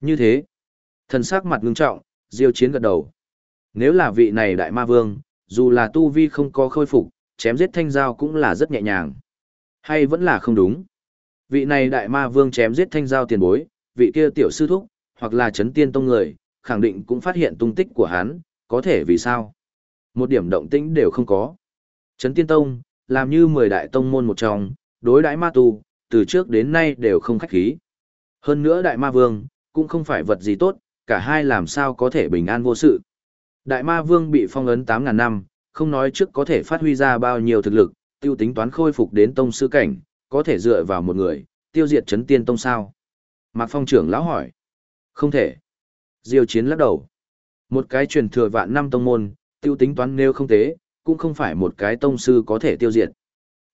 Như thế, thần sắc mặt ngưng trọng, diêu chiến gật đầu. Nếu là vị này đại ma vương, dù là tu vi không có khôi phục, chém giết thanh giao cũng là rất nhẹ nhàng. Hay vẫn là không đúng. Vị này đại ma vương chém giết thanh giao tiền bối, vị kia tiểu sư thúc, hoặc là chấn tiên tông người, khẳng định cũng phát hiện tung tích của hắn, có thể vì sao? Một điểm động tĩnh đều không có. Chấn tiên tông, làm như mười đại tông môn một trong, đối đãi ma tu, từ trước đến nay đều không khách khí. Hơn nữa đại ma vương, cũng không phải vật gì tốt, cả hai làm sao có thể bình an vô sự. Đại ma vương bị phong ấn 8.000 năm, không nói trước có thể phát huy ra bao nhiêu thực lực, tiêu tính toán khôi phục đến tông sư cảnh, có thể dựa vào một người, tiêu diệt chấn tiên tông sao. Mạc phong trưởng lão hỏi. Không thể. Diêu chiến lắc đầu. Một cái truyền thừa vạn năm tông môn, tiêu tính toán nếu không thế, cũng không phải một cái tông sư có thể tiêu diệt.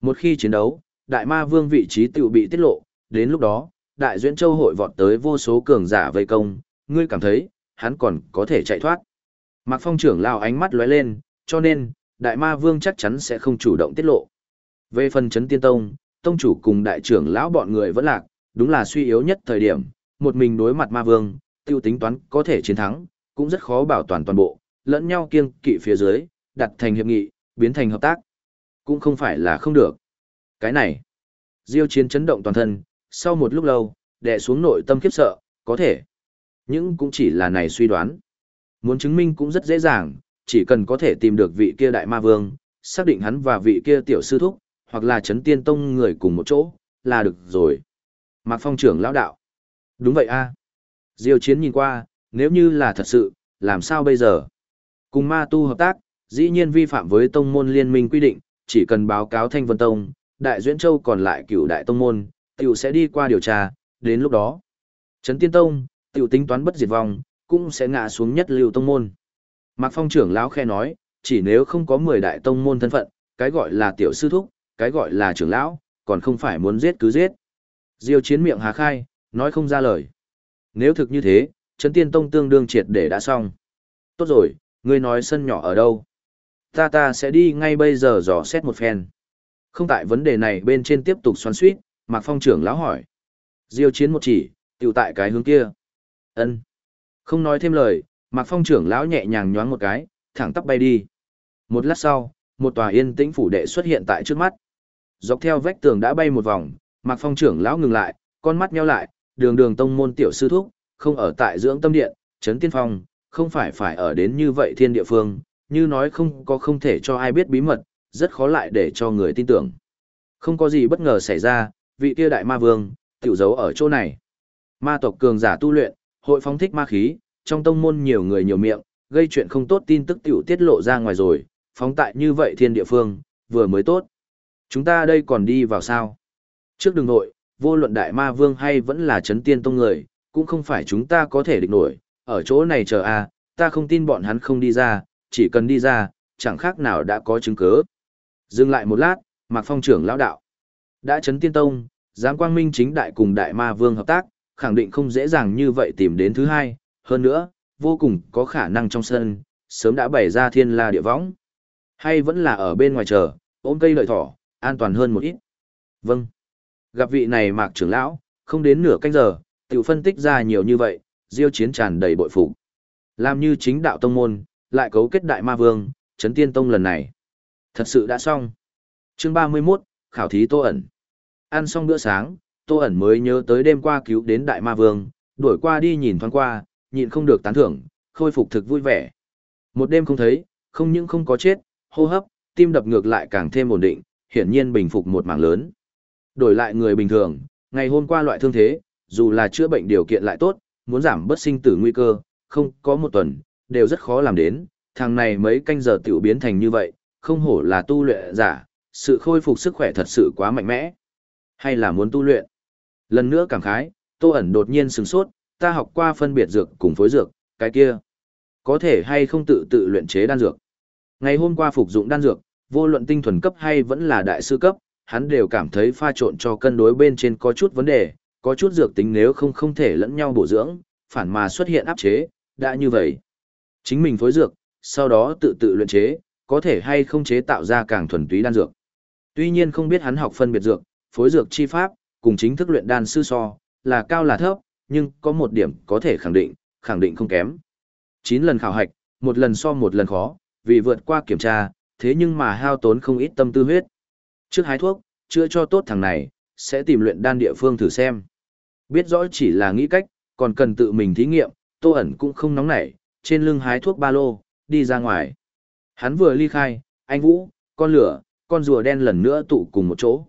Một khi chiến đấu, đại ma vương vị trí tiểu bị tiết lộ, đến lúc đó, đại duyễn châu hội vọt tới vô số cường giả vây công, ngươi cảm thấy, hắn còn có thể chạy thoát. Mạc phong trưởng lao ánh mắt lóe lên, cho nên, đại ma vương chắc chắn sẽ không chủ động tiết lộ. Về phần chấn tiên tông, tông chủ cùng đại trưởng lão bọn người vẫn lạc, đúng là suy yếu nhất thời điểm, một mình đối mặt ma vương, tiêu tính toán có thể chiến thắng, cũng rất khó bảo toàn toàn bộ, lẫn nhau kiêng kỵ phía dưới, đặt thành hiệp nghị, biến thành hợp tác. Cũng không phải là không được. Cái này, diêu chiến chấn động toàn thân, sau một lúc lâu, đè xuống nội tâm khiếp sợ, có thể. Nhưng cũng chỉ là này suy đoán. Muốn chứng minh cũng rất dễ dàng, chỉ cần có thể tìm được vị kia đại ma vương, xác định hắn và vị kia tiểu sư thúc, hoặc là chấn tiên tông người cùng một chỗ, là được rồi. Mạc Phong trưởng lão đạo. Đúng vậy a. Diêu chiến nhìn qua, nếu như là thật sự, làm sao bây giờ? Cùng ma tu hợp tác, dĩ nhiên vi phạm với tông môn liên minh quy định, chỉ cần báo cáo Thanh Vân Tông, Đại Duyễn Châu còn lại cửu đại tông môn, tiểu sẽ đi qua điều tra, đến lúc đó. Trấn Tiên Tông, tiểu tính toán bất diệt vong, cũng sẽ ngã xuống nhất lưu tông môn. Mạc Phong trưởng lão khe nói, chỉ nếu không có 10 đại tông môn thân phận, cái gọi là tiểu sư thúc, cái gọi là trưởng lão, còn không phải muốn giết cứ giết. Diêu chiến miệng hà khai, nói không ra lời. Nếu thực như thế, Trấn Tiên Tông tương đương triệt để đã xong. Tốt rồi, ngươi nói sân nhỏ ở đâu? Ta ta sẽ đi ngay bây giờ dò xét một phen. Không tại vấn đề này bên trên tiếp tục xoắn suýt, Mạc Phong trưởng lão hỏi. Diêu chiến một chỉ, tiểu tại cái hướng kia. Ân. Không nói thêm lời, Mạc Phong trưởng lão nhẹ nhàng nhoáng một cái, thẳng tắp bay đi. Một lát sau, một tòa yên tĩnh phủ đệ xuất hiện tại trước mắt. Dọc theo vách tường đã bay một vòng, Mạc Phong trưởng lão ngừng lại, con mắt nheo lại, đường đường tông môn tiểu sư thúc, không ở tại dưỡng tâm điện, trấn tiên phong, không phải phải ở đến như vậy thiên địa phương, như nói không có không thể cho ai biết bí mật, rất khó lại để cho người tin tưởng. Không có gì bất ngờ xảy ra, vị kia đại ma vương, tiểu giấu ở chỗ này. Ma tộc cường giả tu luyện, hội phóng thích ma khí, trong tông môn nhiều người nhiều miệng, gây chuyện không tốt tin tức tiểu tiết lộ ra ngoài rồi, phóng tại như vậy thiên địa phương, vừa mới tốt. Chúng ta đây còn đi vào sao? Trước đường nội, vô luận đại ma vương hay vẫn là chấn tiên tông người, cũng không phải chúng ta có thể địch nổi, ở chỗ này chờ a, ta không tin bọn hắn không đi ra, chỉ cần đi ra, chẳng khác nào đã có chứng cứ. Dừng lại một lát, Mạc Phong trưởng lão đạo. Đã chấn tiên tông, giám quang minh chính đại cùng đại ma vương hợp tác, khẳng định không dễ dàng như vậy tìm đến thứ hai, hơn nữa, vô cùng có khả năng trong sân, sớm đã bày ra thiên la địa võng. Hay vẫn là ở bên ngoài chờ, ôm cây lợi thỏ, an toàn hơn một ít. Vâng. Gặp vị này mạc trưởng lão, không đến nửa canh giờ, tiểu phân tích ra nhiều như vậy, diêu chiến tràn đầy bội phục. Làm như chính đạo tông môn, lại cấu kết đại ma vương, chấn tiên tông lần này. Thật sự đã xong. Chương 31, khảo thí tô ẩn. Ăn xong bữa sáng, tô ẩn mới nhớ tới đêm qua cứu đến đại ma vương, đuổi qua đi nhìn thoáng qua, nhịn không được tán thưởng, khôi phục thực vui vẻ. Một đêm không thấy, không những không có chết, hô hấp, tim đập ngược lại càng thêm ổn định, hiển nhiên bình phục một mảng lớn. Đổi lại người bình thường, ngày hôm qua loại thương thế, dù là chữa bệnh điều kiện lại tốt, muốn giảm bớt sinh tử nguy cơ, không có một tuần, đều rất khó làm đến, thằng này mấy canh giờ tiểu biến thành như vậy, không hổ là tu luyện giả, sự khôi phục sức khỏe thật sự quá mạnh mẽ. Hay là muốn tu luyện? Lần nữa cảm khái, Tô ẩn đột nhiên sừng sốt, ta học qua phân biệt dược cùng phối dược, cái kia. Có thể hay không tự tự luyện chế đan dược. Ngày hôm qua phục dụng đan dược, vô luận tinh thuần cấp hay vẫn là đại sư cấp, hắn đều cảm thấy pha trộn cho cân đối bên trên có chút vấn đề, có chút dược tính nếu không không thể lẫn nhau bổ dưỡng, phản mà xuất hiện áp chế, đã như vậy. Chính mình phối dược, sau đó tự tự luyện chế, có thể hay không chế tạo ra càng thuần túy đan dược. Tuy nhiên không biết hắn học phân biệt dược, phối dược chi pháp, cùng chính thức luyện đan sư so, là cao là thấp, nhưng có một điểm có thể khẳng định, khẳng định không kém. 9 lần khảo hạch, một lần so một lần khó, vì vượt qua kiểm tra, thế nhưng mà hao tốn không ít tâm tư huyết. Trước hái thuốc, chữa cho tốt thằng này, sẽ tìm luyện đan địa phương thử xem. Biết rõ chỉ là nghĩ cách, còn cần tự mình thí nghiệm, Tô ẩn cũng không nóng nảy, trên lưng hái thuốc ba lô, đi ra ngoài. Hắn vừa ly khai, anh Vũ, con lửa, con rùa đen lần nữa tụ cùng một chỗ.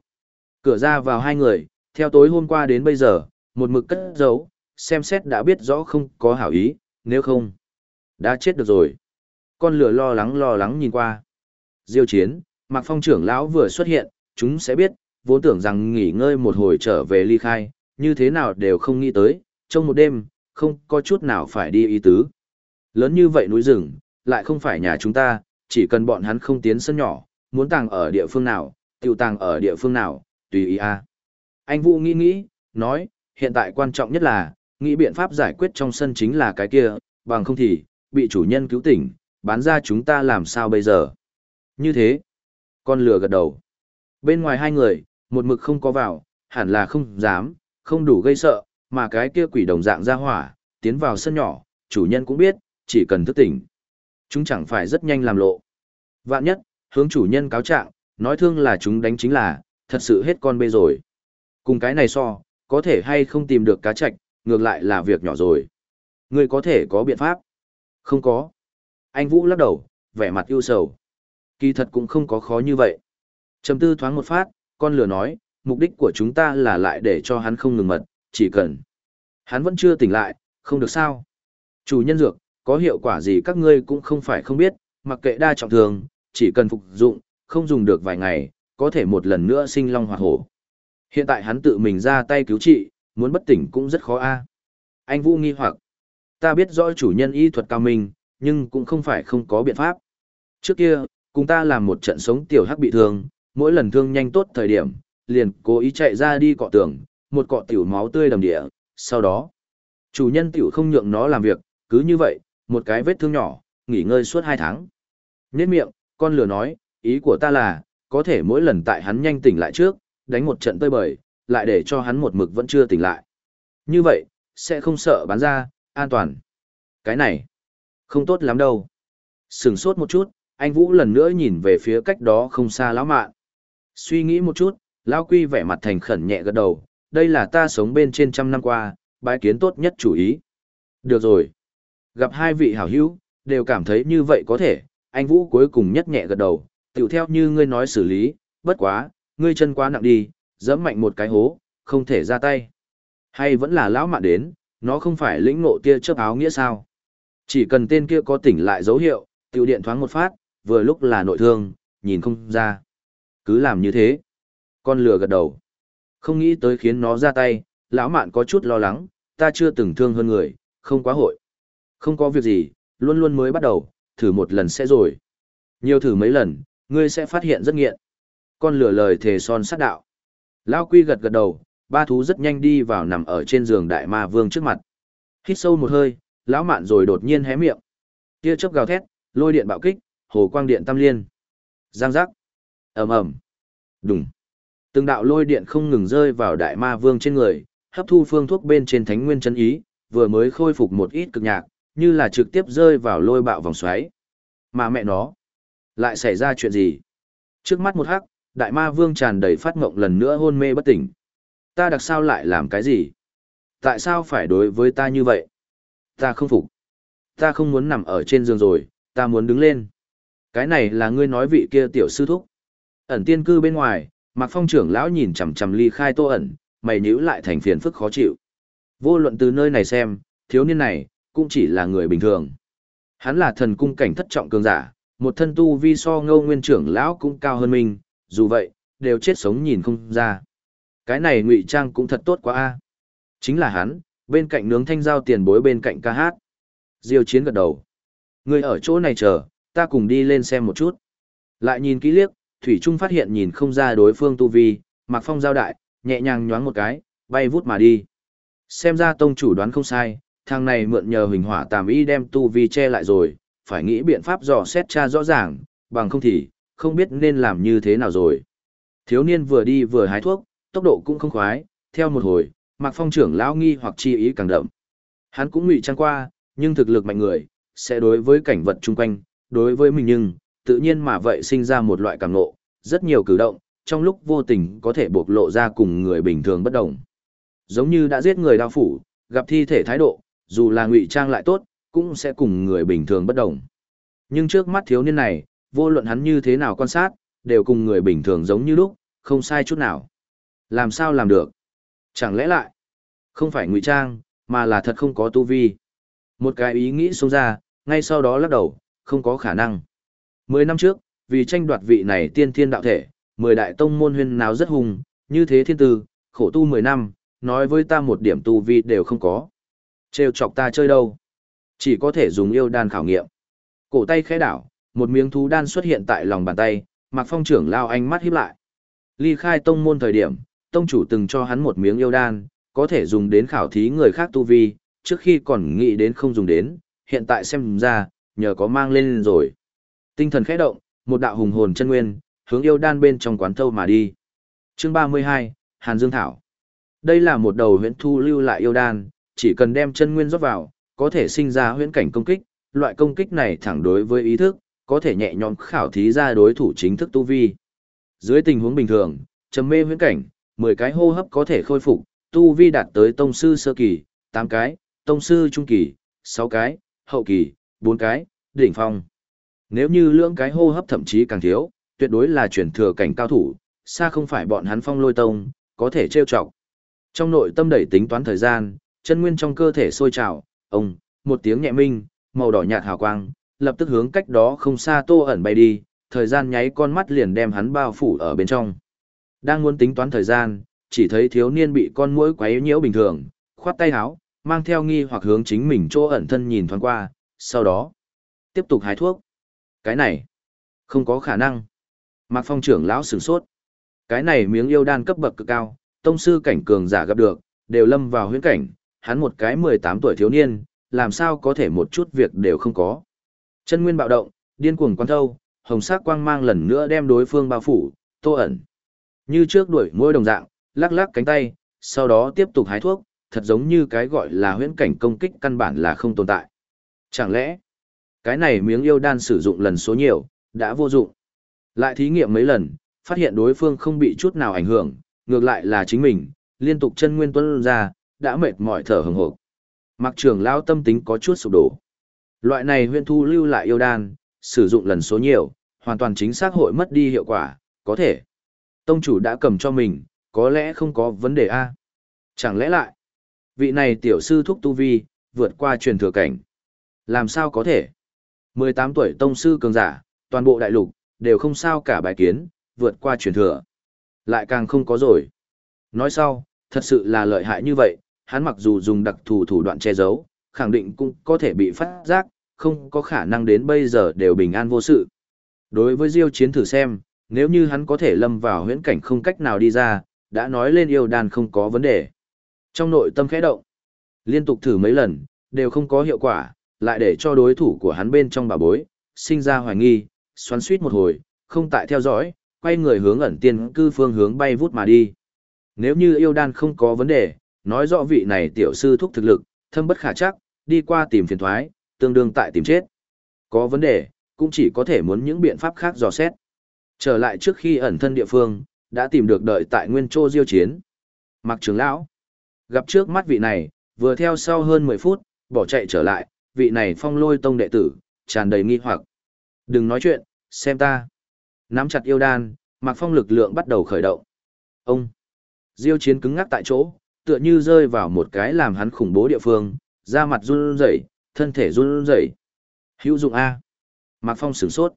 Cửa ra vào hai người, theo tối hôm qua đến bây giờ, một mực cất giấu, xem xét đã biết rõ không có hảo ý, nếu không, đã chết được rồi. Con lửa lo lắng lo lắng nhìn qua. Diêu chiến, Mạc Phong trưởng lão vừa xuất hiện, chúng sẽ biết, vốn tưởng rằng nghỉ ngơi một hồi trở về ly khai, như thế nào đều không nghĩ tới, trong một đêm, không có chút nào phải đi ý tứ. Lớn như vậy núi rừng, lại không phải nhà chúng ta, chỉ cần bọn hắn không tiến sân nhỏ, muốn tàng ở địa phương nào, tiêu tàng ở địa phương nào, tùy ý a. Anh Vũ nghĩ nghĩ, nói, hiện tại quan trọng nhất là, nghĩ biện pháp giải quyết trong sân chính là cái kia, bằng không thì, bị chủ nhân cứu tỉnh, bán ra chúng ta làm sao bây giờ. Như thế, con lừa gật đầu. Bên ngoài hai người, một mực không có vào, hẳn là không dám, không đủ gây sợ, mà cái kia quỷ đồng dạng ra hỏa, tiến vào sân nhỏ, chủ nhân cũng biết, chỉ cần thức tỉnh. Chúng chẳng phải rất nhanh làm lộ. Vạn nhất, hướng chủ nhân cáo trạng, nói thương là chúng đánh chính là, thật sự hết con bê rồi. Cùng cái này so, có thể hay không tìm được cá chạch, ngược lại là việc nhỏ rồi. Ngươi có thể có biện pháp? Không có. Anh Vũ lắc đầu, vẻ mặt ưu sầu. Kỳ thật cũng không có khó như vậy. Trầm tư thoáng một phát, con lừa nói, mục đích của chúng ta là lại để cho hắn không ngừng mật, chỉ cần. Hắn vẫn chưa tỉnh lại, không được sao. Chủ nhân dược, có hiệu quả gì các ngươi cũng không phải không biết, mặc kệ đa trọng thường, chỉ cần phục dụng, không dùng được vài ngày, có thể một lần nữa sinh long hoạt hổ. Hiện tại hắn tự mình ra tay cứu trị, muốn bất tỉnh cũng rất khó a. Anh Vũ nghi hoặc, ta biết rõ chủ nhân y thuật cao minh, nhưng cũng không phải không có biện pháp. Trước kia, cùng ta làm một trận sống tiểu hắc bị thương, mỗi lần thương nhanh tốt thời điểm, liền cố ý chạy ra đi cọ tường, một cọ tiểu máu tươi đầm địa, sau đó, chủ nhân tiểu không nhượng nó làm việc, cứ như vậy, một cái vết thương nhỏ, nghỉ ngơi suốt hai tháng. Nhết miệng, con lừa nói, ý của ta là, có thể mỗi lần tại hắn nhanh tỉnh lại trước, đánh một trận tơi bời, lại để cho hắn một mực vẫn chưa tỉnh lại. Như vậy, sẽ không sợ bán ra, an toàn. Cái này, không tốt lắm đâu. Sừng sốt một chút, anh Vũ lần nữa nhìn về phía cách đó không xa lão mạn. Suy nghĩ một chút, lão quy vẻ mặt thành khẩn nhẹ gật đầu, đây là ta sống bên trên trăm năm qua, bái kiến tốt nhất chủ ý. Được rồi. Gặp hai vị hảo hữu, đều cảm thấy như vậy có thể, anh Vũ cuối cùng nhất nhẹ gật đầu, tiểu theo như ngươi nói xử lý, bất quá, ngươi chân quá nặng đi, dẫm mạnh một cái hố, không thể ra tay. Hay vẫn là lão mạn đến, nó không phải lĩnh ngộ tia chớp áo nghĩa sao. Chỉ cần tên kia có tỉnh lại dấu hiệu, tiểu điện thoáng một phát, vừa lúc là nội thương, nhìn không ra. Cứ làm như thế. Con lừa gật đầu. Không nghĩ tới khiến nó ra tay, lão mạn có chút lo lắng, ta chưa từng thương hơn người, không quá hội. Không có việc gì, luôn luôn mới bắt đầu, thử một lần sẽ rồi. Nhiều thử mấy lần, ngươi sẽ phát hiện rất nghiện. Con lửa lời thề son sát đạo. Lao quy gật gật đầu, ba thú rất nhanh đi vào nằm ở trên giường đại ma vương trước mặt. Hít sâu một hơi, lão mạn rồi đột nhiên hé miệng. Tia chớp gào thét, lôi điện bạo kích, hồ quang điện tam liên. Giang giác. ầm ầm, Đùng. Từng đạo lôi điện không ngừng rơi vào đại ma vương trên người, hấp thu phương thuốc bên trên thánh nguyên chân ý, vừa mới khôi phục một ít cực nhạc, như là trực tiếp rơi vào lôi bạo vòng xoáy. Mà mẹ nó, lại xảy ra chuyện gì? Trước mắt một hắc, đại ma vương tràn đầy phát ngộng lần nữa hôn mê bất tỉnh. Ta đặc sao lại làm cái gì? Tại sao phải đối với ta như vậy? Ta không phục. Ta không muốn nằm ở trên giường rồi, ta muốn đứng lên. Cái này là ngươi nói vị kia tiểu sư thúc. Ẩn tiên cư bên ngoài, Mạc Phong trưởng lão nhìn chằm chằm ly khai tô ẩn, mày nhíu lại thành phiền phức khó chịu. Vô luận từ nơi này xem, thiếu niên này, cũng chỉ là người bình thường. Hắn là thần cung cảnh thất trọng cường giả, một thân tu vi so ngâu nguyên trưởng lão cũng cao hơn mình, dù vậy, đều chết sống nhìn không ra. Cái này ngụy trang cũng thật tốt quá a. Chính là hắn, bên cạnh nướng thanh giao tiền bối bên cạnh ca hát. Diêu chiến gật đầu. Người ở chỗ này chờ, ta cùng đi lên xem một chút. Lại nhìn kỹ liếc, Thủy Trung phát hiện nhìn không ra đối phương tu vi, mặc Phong giao đại, nhẹ nhàng nhoáng một cái, bay vút mà đi. Xem ra tông chủ đoán không sai, thằng này mượn nhờ huỳnh hỏa tàm y đem tu vi che lại rồi, phải nghĩ biện pháp dò xét tra rõ ràng, bằng không thì, không biết nên làm như thế nào rồi. Thiếu niên vừa đi vừa hái thuốc, tốc độ cũng không khoái, theo một hồi, Mạc Phong trưởng lão nghi hoặc chi ý càng đậm. Hắn cũng ngụy trang qua, nhưng thực lực mạnh người, sẽ đối với cảnh vật chung quanh, đối với mình nhưng, tự nhiên mà vậy sinh ra một loại cảm nộ, rất nhiều cử động, trong lúc vô tình có thể bộc lộ ra cùng người bình thường bất đồng. Giống như đã giết người đao phủ, gặp thi thể thái độ, dù là ngụy trang lại tốt, cũng sẽ cùng người bình thường bất đồng. Nhưng trước mắt thiếu niên này, vô luận hắn như thế nào quan sát, đều cùng người bình thường giống như lúc, không sai chút nào. Làm sao làm được? Chẳng lẽ lại, không phải ngụy trang, mà là thật không có tu vi. Một cái ý nghĩ xông ra, ngay sau đó lắc đầu, không có khả năng. Mười năm trước, vì tranh đoạt vị này tiên thiên đạo thể, mười đại tông môn huyên nào rất hùng, như thế thiên tư, khổ tu mười năm, nói với ta một điểm tu vi đều không có. Trêu chọc ta chơi đâu? Chỉ có thể dùng yêu đan khảo nghiệm. Cổ tay khẽ đảo, một miếng thú đan xuất hiện tại lòng bàn tay, Mạc Phong trưởng lao ánh mắt híp lại. Ly khai tông môn thời điểm, tông chủ từng cho hắn một miếng yêu đan, có thể dùng đến khảo thí người khác tu vi, trước khi còn nghĩ đến không dùng đến, hiện tại xem ra, nhờ có mang lên rồi. Tinh thần khẽ động, một đạo hùng hồn chân nguyên, hướng yêu đan bên trong quán thâu mà đi. Chương 32, Hàn Dương Thảo. Đây là một đầu huyễn thu lưu lại yêu đan, chỉ cần đem chân nguyên rót vào, có thể sinh ra huyễn cảnh công kích, loại công kích này thẳng đối với ý thức, có thể nhẹ nhõm khảo thí ra đối thủ chính thức tu vi. Dưới tình huống bình thường, trầm mê huyễn cảnh, 10 cái hô hấp có thể khôi phục, tu vi đạt tới tông sư sơ kỳ, 8 cái, tông sư trung kỳ, 6 cái, hậu kỳ, 4 cái, đỉnh phong. Nếu như lưỡng cái hô hấp thậm chí càng thiếu, tuyệt đối là chuyển thừa cảnh cao thủ, xa không phải bọn hắn phong lôi tông, có thể trêu chọc. Trong nội tâm đẩy tính toán thời gian, chân nguyên trong cơ thể sôi trào, ông, một tiếng nhẹ minh, màu đỏ nhạt hào quang, lập tức hướng cách đó không xa tô ẩn bay đi, thời gian nháy con mắt liền đem hắn bao phủ ở bên trong. Đang muốn tính toán thời gian, chỉ thấy thiếu niên bị con mũi quấy nhiễu bình thường, khoát tay áo, mang theo nghi hoặc hướng chính mình chỗ ẩn thân nhìn thoáng qua, sau đó tiếp tục hái thuốc. Cái này, không có khả năng. Mạc Phong trưởng lão sửng sốt. Cái này miếng yêu đan cấp bậc cực cao, tông sư cảnh cường giả gặp được, đều lâm vào huyễn cảnh, hắn một cái 18 tuổi thiếu niên, làm sao có thể một chút việc đều không có. Chân nguyên bạo động, điên cuồng quan thâu, hồng sắc quang mang lần nữa đem đối phương bao phủ, tô ẩn. Như trước đuổi môi đồng dạng, lắc lắc cánh tay, sau đó tiếp tục hái thuốc, thật giống như cái gọi là huyễn cảnh công kích căn bản là không tồn tại. Chẳng lẽ, cái này miếng yêu đan sử dụng lần số nhiều, đã vô dụng. Lại thí nghiệm mấy lần, phát hiện đối phương không bị chút nào ảnh hưởng, ngược lại là chính mình, liên tục chân nguyên tuân ra, đã mệt mỏi thở hừng hộp. Mặc trường lao tâm tính có chút sụp đổ. Loại này huyên thu lưu lại yêu đan, sử dụng lần số nhiều, hoàn toàn chính xác hội mất đi hiệu quả, có thể. Tông chủ đã cầm cho mình, có lẽ không có vấn đề A. Chẳng lẽ lại, vị này tiểu sư thúc tu vi, vượt qua truyền thừa cảnh. Làm sao có thể? 18 tuổi tông sư cường giả, toàn bộ đại lục, đều không sao cả bài kiến, vượt qua truyền thừa. Lại càng không có rồi. Nói sau, thật sự là lợi hại như vậy, hắn mặc dù dùng đặc thù thủ đoạn che giấu, khẳng định cũng có thể bị phát giác, không có khả năng đến bây giờ đều bình an vô sự. Đối với Diêu Chiến thử xem, nếu như hắn có thể lâm vào huyễn cảnh không cách nào đi ra, đã nói lên yêu đan không có vấn đề. Trong nội tâm khẽ động, liên tục thử mấy lần, đều không có hiệu quả, lại để cho đối thủ của hắn bên trong bà bối, sinh ra hoài nghi, xoắn suýt một hồi, không tại theo dõi, quay người hướng ẩn tiên cư phương hướng bay vút mà đi. Nếu như yêu đan không có vấn đề, nói rõ vị này tiểu sư thúc thực lực, thâm bất khả chắc, đi qua tìm phiền thoái, tương đương tại tìm chết. Có vấn đề, cũng chỉ có thể muốn những biện pháp khác dò xét. Trở lại trước khi ẩn thân địa phương, đã tìm được đợi tại nguyên trô diêu chiến. Mặc trưởng lão, gặp trước mắt vị này, vừa theo sau hơn 10 phút, bỏ chạy trở lại, vị này phong lôi tông đệ tử, tràn đầy nghi hoặc. Đừng nói chuyện, xem ta. Nắm chặt yêu đan, mặc Phong lực lượng bắt đầu khởi động. Ông! Diêu chiến cứng ngắc tại chỗ, tựa như rơi vào một cái làm hắn khủng bố địa phương, da mặt run rẩy, thân thể run rẩy. Hữu dụng A. Mạc Phong sửng sốt.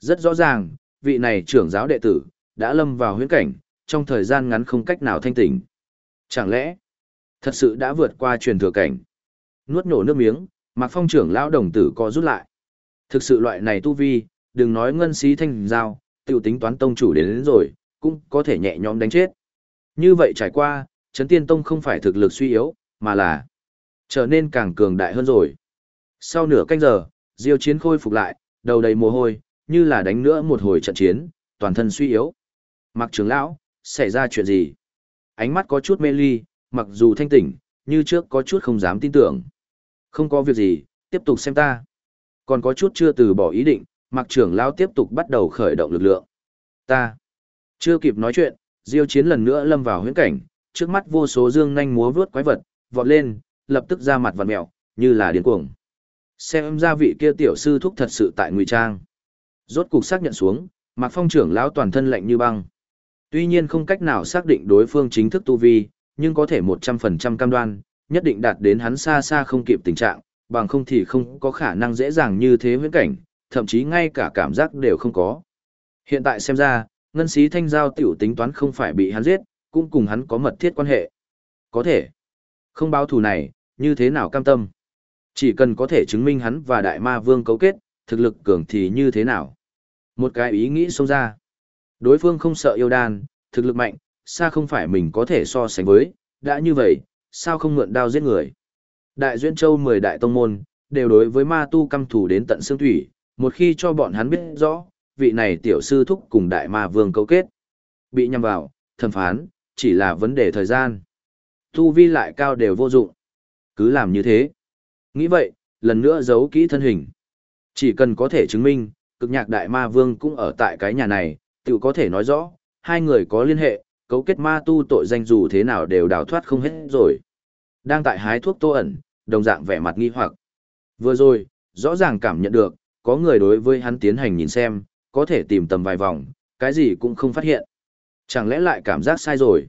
Rất rõ ràng, vị này trưởng giáo đệ tử, đã lâm vào huyễn cảnh, trong thời gian ngắn không cách nào thanh tỉnh. Chẳng lẽ, thật sự đã vượt qua truyền thừa cảnh. Nuốt nổ nước miếng, Mạc Phong trưởng lão đồng tử co rút lại. Thực sự loại này tu vi, đừng nói ngân xí thanh giao, tiểu tính toán tông chủ đến, đến rồi, cũng có thể nhẹ nhõm đánh chết. Như vậy trải qua, Trấn Tiên Tông không phải thực lực suy yếu, mà là trở nên càng cường đại hơn rồi. Sau nửa canh giờ, Diêu Chiến khôi phục lại, đầu đầy mồ hôi, như là đánh nữa một hồi trận chiến, toàn thân suy yếu. Mặc trưởng lão, xảy ra chuyện gì? Ánh mắt có chút mê ly, mặc dù thanh tỉnh, như trước có chút không dám tin tưởng. Không có việc gì, tiếp tục xem ta. Còn có chút chưa từ bỏ ý định, mặc trưởng lão tiếp tục bắt đầu khởi động lực lượng. Ta. Chưa kịp nói chuyện, diêu chiến lần nữa lâm vào huyễn cảnh, trước mắt vô số dương nhanh múa vướt quái vật, vọt lên, lập tức ra mặt vặn mèo như là điên cuồng. Xem ra vị kia tiểu sư thúc thật sự tại ngụy trang. Rốt cục xác nhận xuống, Mạc Phong trưởng lão toàn thân lạnh như băng. Tuy nhiên không cách nào xác định đối phương chính thức tu vi, nhưng có thể 100% cam đoan, nhất định đạt đến hắn xa xa không kịp tình trạng, bằng không thì không có khả năng dễ dàng như thế huyễn cảnh, thậm chí ngay cả cảm giác đều không có. Hiện tại xem ra, ngân sĩ thanh giao tiểu tính toán không phải bị hắn giết, cũng cùng hắn có mật thiết quan hệ. Có thể. Không báo thù này, như thế nào cam tâm. Chỉ cần có thể chứng minh hắn và đại ma vương cấu kết, thực lực cường thì như thế nào. Một cái ý nghĩ xông ra. Đối phương không sợ yêu đan, thực lực mạnh, xa không phải mình có thể so sánh với, đã như vậy, sao không mượn đao giết người. Đại Duyên Châu 10 đại tông môn, đều đối với ma tu căm thủ đến tận xương thủy, một khi cho bọn hắn biết rõ, vị này tiểu sư thúc cùng đại ma vương cấu kết. Bị nhầm vào, thẩm phán, chỉ là vấn đề thời gian. Tu vi lại cao đều vô dụng. Cứ làm như thế. Nghĩ vậy, lần nữa giấu kỹ thân hình. Chỉ cần có thể chứng minh, cực nhạc đại ma vương cũng ở tại cái nhà này, tự có thể nói rõ, hai người có liên hệ, cấu kết ma tu tội danh dù thế nào đều đào thoát không hết rồi. Đang tại hái thuốc tô ẩn, đồng dạng vẻ mặt nghi hoặc. Vừa rồi, rõ ràng cảm nhận được, có người đối với hắn tiến hành nhìn xem, có thể tìm tầm vài vòng, cái gì cũng không phát hiện. Chẳng lẽ lại cảm giác sai rồi?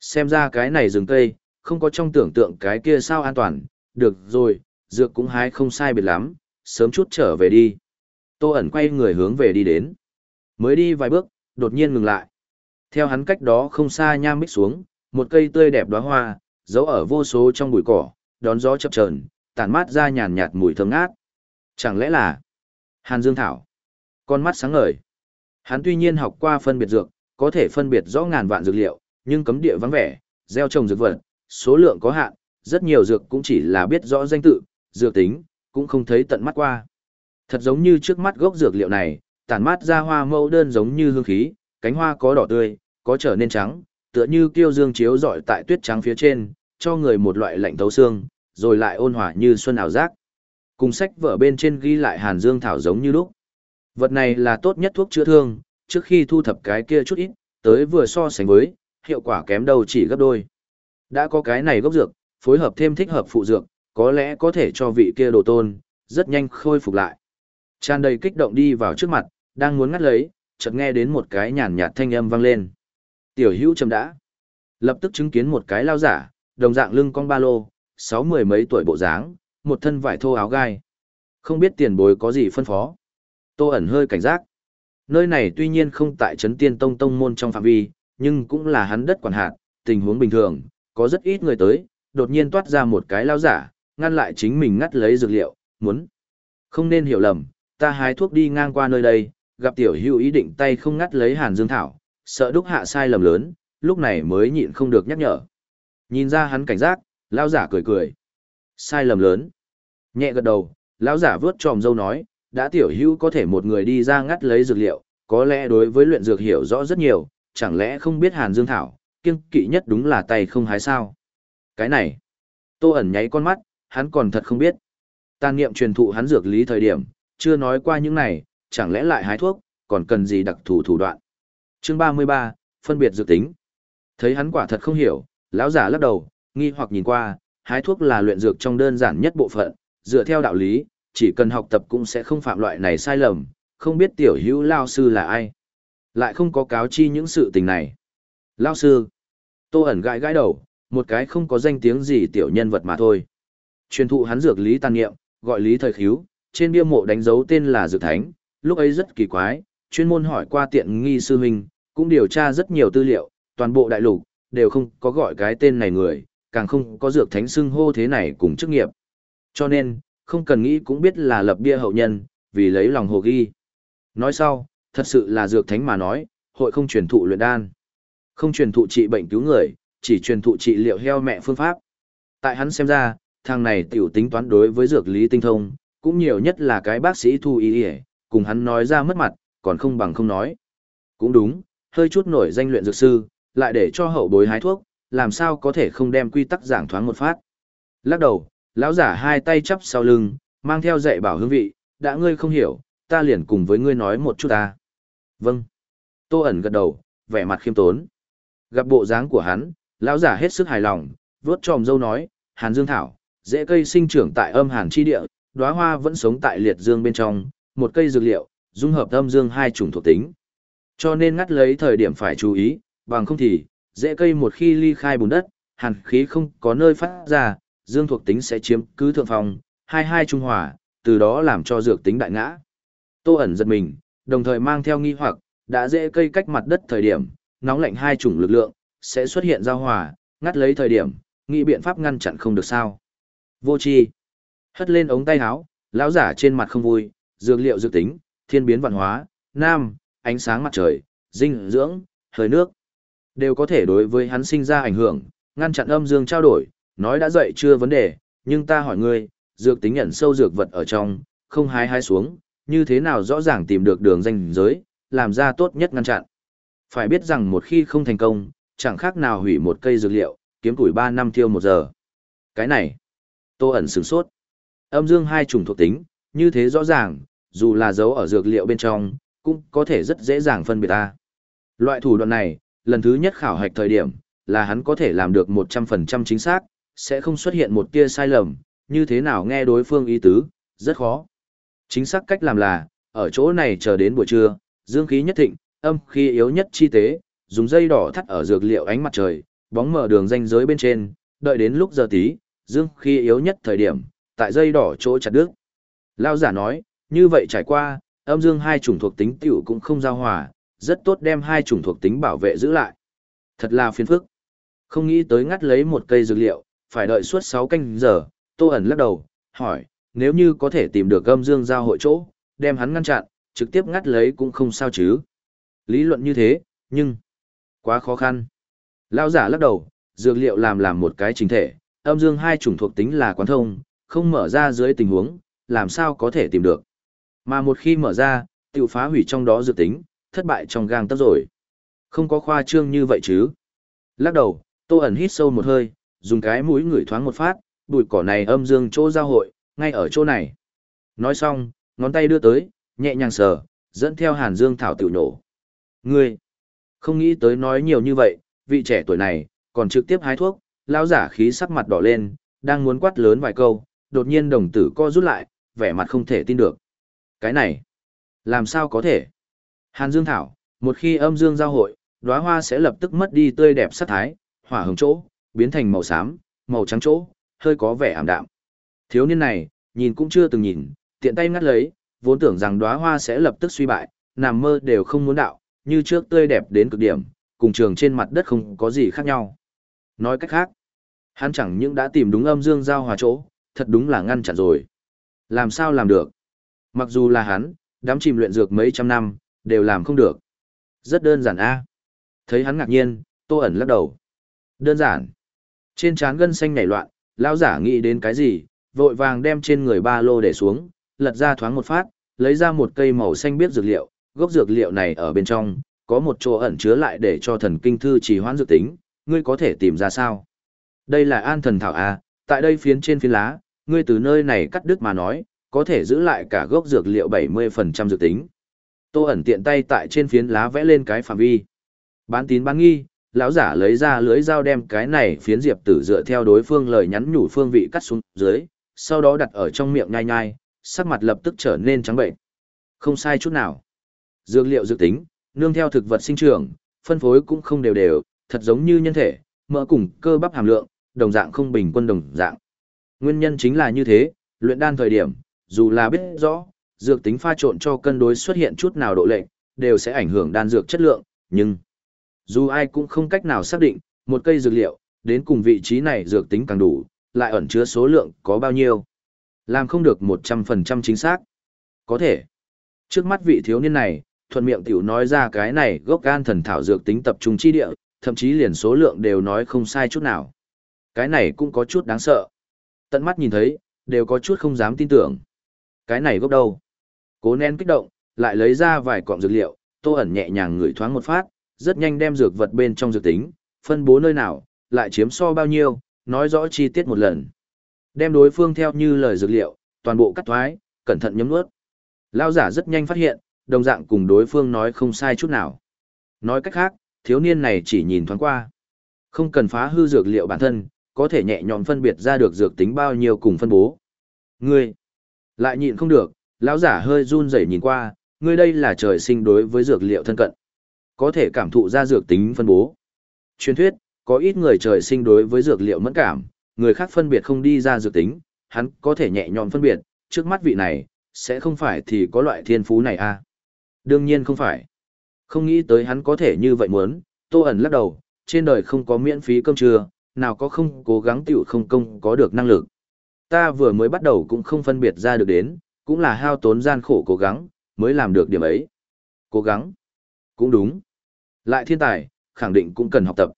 Xem ra cái này rừng cây, không có trong tưởng tượng cái kia sao an toàn, được rồi, dược cũng hái không sai biệt lắm, sớm chút trở về đi. Tô ẩn quay người hướng về đi đến. Mới đi vài bước, đột nhiên ngừng lại. Theo hắn cách đó không xa nham mít xuống, một cây tươi đẹp đóa hoa, giấu ở vô số trong bụi cỏ, đón gió chập chờn, tản mát ra nhàn nhạt mùi thơm ngát. Chẳng lẽ là Hàn Dương Thảo? Con mắt sáng ngời. Hắn tuy nhiên học qua phân biệt dược, có thể phân biệt rõ ngàn vạn dược liệu, nhưng cấm địa vắng vẻ, gieo trồng dược vật, số lượng có hạn, rất nhiều dược cũng chỉ là biết rõ danh tự, dược tính, cũng không thấy tận mắt qua. Thật giống như trước mắt gốc dược liệu này, tản mát ra hoa mẫu đơn giống như hương khí, cánh hoa có đỏ tươi, có trở nên trắng, tựa như kiêu dương chiếu rọi tại tuyết trắng phía trên, cho người một loại lạnh thấu xương, rồi lại ôn hòa như xuân ảo giác. Cùng sách vở bên trên ghi lại hàn dương thảo giống như lúc. Vật này là tốt nhất thuốc chữa thương, trước khi thu thập cái kia chút ít, tới vừa so sánh với, hiệu quả kém đâu chỉ gấp đôi. Đã có cái này gốc dược, phối hợp thêm thích hợp phụ dược, có lẽ có thể cho vị kia đồ tôn, rất nhanh khôi phục lại. Tràn đầy kích động đi vào trước mặt, đang muốn ngắt lấy, chợt nghe đến một cái nhàn nhạt thanh âm vang lên. Tiểu hữu chấm đã. Lập tức chứng kiến một cái lao giả, đồng dạng lưng con ba lô, sáu mười mấy tuổi bộ dáng, một thân vải thô áo gai. Không biết tiền bối có gì phân phó. Tô ẩn hơi cảnh giác. Nơi này tuy nhiên không tại trấn tiên tông tông môn trong phạm vi, nhưng cũng là hắn đất quản hạt, tình huống bình thường, có rất ít người tới, đột nhiên toát ra một cái lao giả, ngăn lại chính mình ngắt lấy dược liệu, muốn. Không nên hiểu lầm, ta hái thuốc đi ngang qua nơi đây, gặp tiểu hữu ý định tay không ngắt lấy hàn dương thảo, sợ đúc hạ sai lầm lớn, lúc này mới nhịn không được nhắc nhở. Nhìn ra hắn cảnh giác, lao giả cười cười. Sai lầm lớn. Nhẹ gật đầu, lão giả vớt tròm dâu nói, đã tiểu hữu có thể một người đi ra ngắt lấy dược liệu, có lẽ đối với luyện dược hiểu rõ rất nhiều, chẳng lẽ không biết hàn dương thảo, kiêng kỵ nhất đúng là tay không hái sao. Cái này, tô ẩn nháy con mắt, hắn còn thật không biết. Tàn niệm truyền thụ hắn dược lý thời điểm, chưa nói qua những này, chẳng lẽ lại hái thuốc, còn cần gì đặc thù thủ đoạn. Chương 33, phân biệt dược tính. Thấy hắn quả thật không hiểu, lão giả lắc đầu, nghi hoặc nhìn qua, hái thuốc là luyện dược trong đơn giản nhất bộ phận, dựa theo đạo lý, chỉ cần học tập cũng sẽ không phạm loại này sai lầm, không biết tiểu hữu lao sư là ai. Lại không có cáo chi những sự tình này. Lao sư. Tô ẩn gãi gãi đầu, một cái không có danh tiếng gì tiểu nhân vật mà thôi. Truyền thụ hắn dược lý tàn nghiệm, gọi lý thời khíu, trên bia mộ đánh dấu tên là dược thánh, lúc ấy rất kỳ quái, chuyên môn hỏi qua tiện nghi sư huynh, cũng điều tra rất nhiều tư liệu, toàn bộ đại lục đều không có gọi cái tên này người, càng không có dược thánh xưng hô thế này cùng chức nghiệp. Cho nên, không cần nghĩ cũng biết là lập bia hậu nhân, vì lấy lòng hồ ghi. Nói sau, thật sự là dược thánh mà nói, hội không truyền thụ luyện đan. Không truyền thụ trị bệnh cứu người, chỉ truyền thụ trị liệu heo mẹ phương pháp. Tại hắn xem ra, thằng này tiểu tính toán đối với dược lý tinh thông, cũng nhiều nhất là cái bác sĩ thu y cùng hắn nói ra mất mặt, còn không bằng không nói. Cũng đúng, hơi chút nổi danh luyện dược sư, lại để cho hậu bối hái thuốc, làm sao có thể không đem quy tắc giảng thoáng một phát. Lắc đầu, lão giả hai tay chắp sau lưng, mang theo dạy bảo hương vị, đã ngươi không hiểu, ta liền cùng với ngươi nói một chút ta. Vâng. Tô ẩn gật đầu, vẻ mặt khiêm tốn. Gặp bộ dáng của hắn, lão giả hết sức hài lòng, vuốt tròm dâu nói, Hàn Dương Thảo, dễ cây sinh trưởng tại âm hàn chi địa, đóa hoa vẫn sống tại liệt dương bên trong, một cây dược liệu, dung hợp âm dương hai chủng thuộc tính. Cho nên ngắt lấy thời điểm phải chú ý, bằng không thì, dễ cây một khi ly khai bùn đất, hàn khí không có nơi phát ra, dương thuộc tính sẽ chiếm cứ thượng phong hai hai trung hòa, từ đó làm cho dược tính đại ngã. Tô ẩn giật mình, đồng thời mang theo nghi hoặc, đã dễ cây cách mặt đất thời điểm, nóng lạnh hai chủng lực lượng, sẽ xuất hiện giao hòa, ngắt lấy thời điểm, nghĩ biện pháp ngăn chặn không được sao. Vô chi. Hất lên ống tay áo, lão giả trên mặt không vui, dược liệu dược tính, thiên biến văn hóa, nam, ánh sáng mặt trời, dinh dưỡng, hơi nước, đều có thể đối với hắn sinh ra ảnh hưởng, ngăn chặn âm dương trao đổi, nói đã dậy chưa vấn đề, nhưng ta hỏi ngươi, dược tính nhận sâu dược vật ở trong, không hái hái xuống, như thế nào rõ ràng tìm được đường danh giới, làm ra tốt nhất ngăn chặn. Phải biết rằng một khi không thành công, chẳng khác nào hủy một cây dược liệu, kiếm tuổi 3 năm tiêu một giờ. Cái này, tô ẩn sửng sốt. Âm dương hai chủng thuộc tính, như thế rõ ràng, dù là dấu ở dược liệu bên trong, cũng có thể rất dễ dàng phân biệt ta. Loại thủ đoạn này, lần thứ nhất khảo hạch thời điểm, là hắn có thể làm được 100% chính xác, sẽ không xuất hiện một tia sai lầm, như thế nào nghe đối phương ý tứ, rất khó. Chính xác cách làm là, ở chỗ này chờ đến buổi trưa, dương khí nhất thịnh, âm khí yếu nhất chi tế, dùng dây đỏ thắt ở dược liệu ánh mặt trời, bóng mở đường ranh giới bên trên, đợi đến lúc giờ tí, dương khí yếu nhất thời điểm, tại dây đỏ chỗ chặt đứt. Lao giả nói, như vậy trải qua, âm dương hai chủng thuộc tính tiểu cũng không giao hòa, rất tốt đem hai chủng thuộc tính bảo vệ giữ lại. Thật là phiền phức. Không nghĩ tới ngắt lấy một cây dược liệu, phải đợi suốt 6 canh giờ, Tô ẩn lắc đầu, hỏi, nếu như có thể tìm được âm dương giao hội chỗ, đem hắn ngăn chặn, trực tiếp ngắt lấy cũng không sao chứ. Lý luận như thế, nhưng quá khó khăn. Lao giả lắc đầu, dược liệu làm làm một cái chính thể, âm dương hai chủng thuộc tính là quán thông, không mở ra dưới tình huống, làm sao có thể tìm được. Mà một khi mở ra, tiểu phá hủy trong đó dược tính, thất bại trong gang tấp rồi. Không có khoa trương như vậy chứ. Lắc đầu, Tô ẩn hít sâu một hơi, dùng cái mũi ngửi thoáng một phát, bụi cỏ này âm dương chỗ giao hội, ngay ở chỗ này. Nói xong, ngón tay đưa tới, nhẹ nhàng sờ, dẫn theo hàn dương thảo tiểu nổ. Ngươi, không nghĩ tới nói nhiều như vậy, vị trẻ tuổi này, còn trực tiếp hái thuốc, lão giả khí sắc mặt đỏ lên, đang muốn quát lớn vài câu, đột nhiên đồng tử co rút lại, vẻ mặt không thể tin được. Cái này, làm sao có thể? Hàn Dương Thảo, một khi âm dương giao hội, đóa hoa sẽ lập tức mất đi tươi đẹp sắc thái, hỏa hứng chỗ, biến thành màu xám, màu trắng chỗ, hơi có vẻ ảm đạm. Thiếu niên này, nhìn cũng chưa từng nhìn, tiện tay ngắt lấy, vốn tưởng rằng đóa hoa sẽ lập tức suy bại, nằm mơ đều không muốn đạo, như trước tươi đẹp đến cực điểm, cùng trường trên mặt đất không có gì khác nhau. Nói cách khác, hắn chẳng những đã tìm đúng âm dương giao hòa chỗ, thật đúng là ngăn chặn rồi. Làm sao làm được? Mặc dù là hắn, đám chìm luyện dược mấy trăm năm, đều làm không được. Rất đơn giản a. Thấy hắn ngạc nhiên, Tô ẩn lắc đầu. Đơn giản. Trên trán gân xanh nảy loạn, lão giả nghĩ đến cái gì, vội vàng đem trên người ba lô để xuống, lật ra thoáng một phát, lấy ra một cây màu xanh biết dược liệu, gốc dược liệu này ở bên trong, có một chỗ ẩn chứa lại để cho thần kinh thư trì hoãn dược tính, ngươi có thể tìm ra sao? Đây là an thần thảo a, tại đây phiến trên phiến lá, ngươi từ nơi này cắt đứt mà nói, có thể giữ lại cả gốc dược liệu 70% dược tính. Tô ẩn tiện tay tại trên phiến lá vẽ lên cái phạm vi. Bán tín bán nghi, lão giả lấy ra lưới dao đem cái này phiến diệp tử dựa theo đối phương lời nhắn nhủ phương vị cắt xuống dưới, sau đó đặt ở trong miệng nhai nhai, sắc mặt lập tức trở nên trắng bệnh. Không sai chút nào. Dược liệu dược tính, nương theo thực vật sinh trưởng, phân phối cũng không đều đều, thật giống như nhân thể, mỡ cùng cơ bắp hàm lượng, đồng dạng không bình quân đồng dạng. Nguyên nhân chính là như thế, luyện đan thời điểm, dù là biết rõ, dược tính pha trộn cho cân đối xuất hiện chút nào độ lệch, đều sẽ ảnh hưởng đan dược chất lượng, nhưng dù ai cũng không cách nào xác định, một cây dược liệu, đến cùng vị trí này dược tính càng đủ, lại ẩn chứa số lượng có bao nhiêu. Làm không được 100% chính xác. Có thể. Trước mắt vị thiếu niên này, thuận miệng tiểu nói ra cái này gốc gan thần thảo dược tính tập trung chi địa, thậm chí liền số lượng đều nói không sai chút nào. Cái này cũng có chút đáng sợ. Tận mắt nhìn thấy, đều có chút không dám tin tưởng. Cái này gốc đâu? Cố nén kích động, lại lấy ra vài cọng dược liệu, tô ẩn nhẹ nhàng ngửi thoáng một phát, rất nhanh đem dược vật bên trong dược tính, phân bố nơi nào, lại chiếm so bao nhiêu, nói rõ chi tiết một lần. Đem đối phương theo như lời dược liệu, toàn bộ cắt thoái, cẩn thận nhấm nuốt. Lao giả rất nhanh phát hiện, đồng dạng cùng đối phương nói không sai chút nào. Nói cách khác, thiếu niên này chỉ nhìn thoáng qua. Không cần phá hư dược liệu bản thân, có thể nhẹ nhõm phân biệt ra được dược tính bao nhiêu cùng phân bố. Ngươi, lại nhịn không được, lão giả hơi run rẩy nhìn qua, ngươi đây là trời sinh đối với dược liệu thân cận. Có thể cảm thụ ra dược tính phân bố. Truyền thuyết, có ít người trời sinh đối với dược liệu mẫn cảm, người khác phân biệt không đi ra dược tính, hắn có thể nhẹ nhõm phân biệt, trước mắt vị này, sẽ không phải thì có loại thiên phú này à? Đương nhiên không phải. Không nghĩ tới hắn có thể như vậy muốn, tô ẩn lắc đầu, trên đời không có miễn phí cơm trưa, nào có không cố gắng tiểu không công có được năng lực. Ta vừa mới bắt đầu cũng không phân biệt ra được đến, cũng là hao tốn gian khổ cố gắng, mới làm được điểm ấy. Cố gắng. Cũng đúng. Lại thiên tài, khẳng định cũng cần học tập.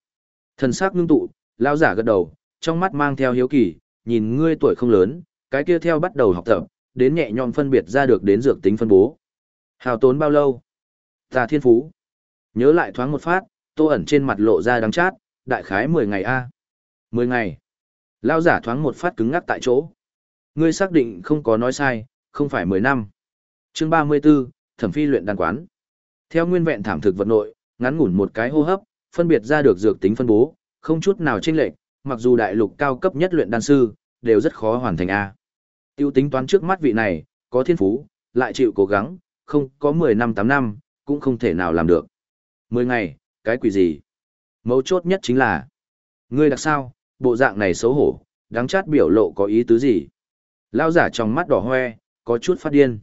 Thần sắc ngưng tụ, lão giả gật đầu, trong mắt mang theo hiếu kỳ, nhìn ngươi tuổi không lớn, cái kia theo bắt đầu học tập, đến nhẹ nhõm phân biệt ra được đến dược tính phân bố. Hào tốn bao lâu? Ta thiên phú. Nhớ lại thoáng một phát, tô ẩn trên mặt lộ ra đắng chát, đại khái 10 ngày a. 10 ngày. Lao giả thoáng một phát cứng ngắc tại chỗ. Ngươi xác định không có nói sai, không phải 10 năm. Chương 34, Thẩm Phi luyện đan quán. Theo nguyên vẹn thảm thực vật nội, ngắn ngủn một cái hô hấp, phân biệt ra được dược tính phân bố, không chút nào chênh lệch, mặc dù đại lục cao cấp nhất luyện đan sư đều rất khó hoàn thành a. Tiêu tính toán trước mắt vị này, có thiên phú, lại chịu cố gắng, không có 10 năm 8 năm, cũng không thể nào làm được. 10 ngày, cái quỷ gì? Mấu chốt nhất chính là, ngươi đặc sao, bộ dạng này xấu hổ, đáng chát biểu lộ có ý tứ gì? Lao giả trong mắt đỏ hoe, có chút phát điên.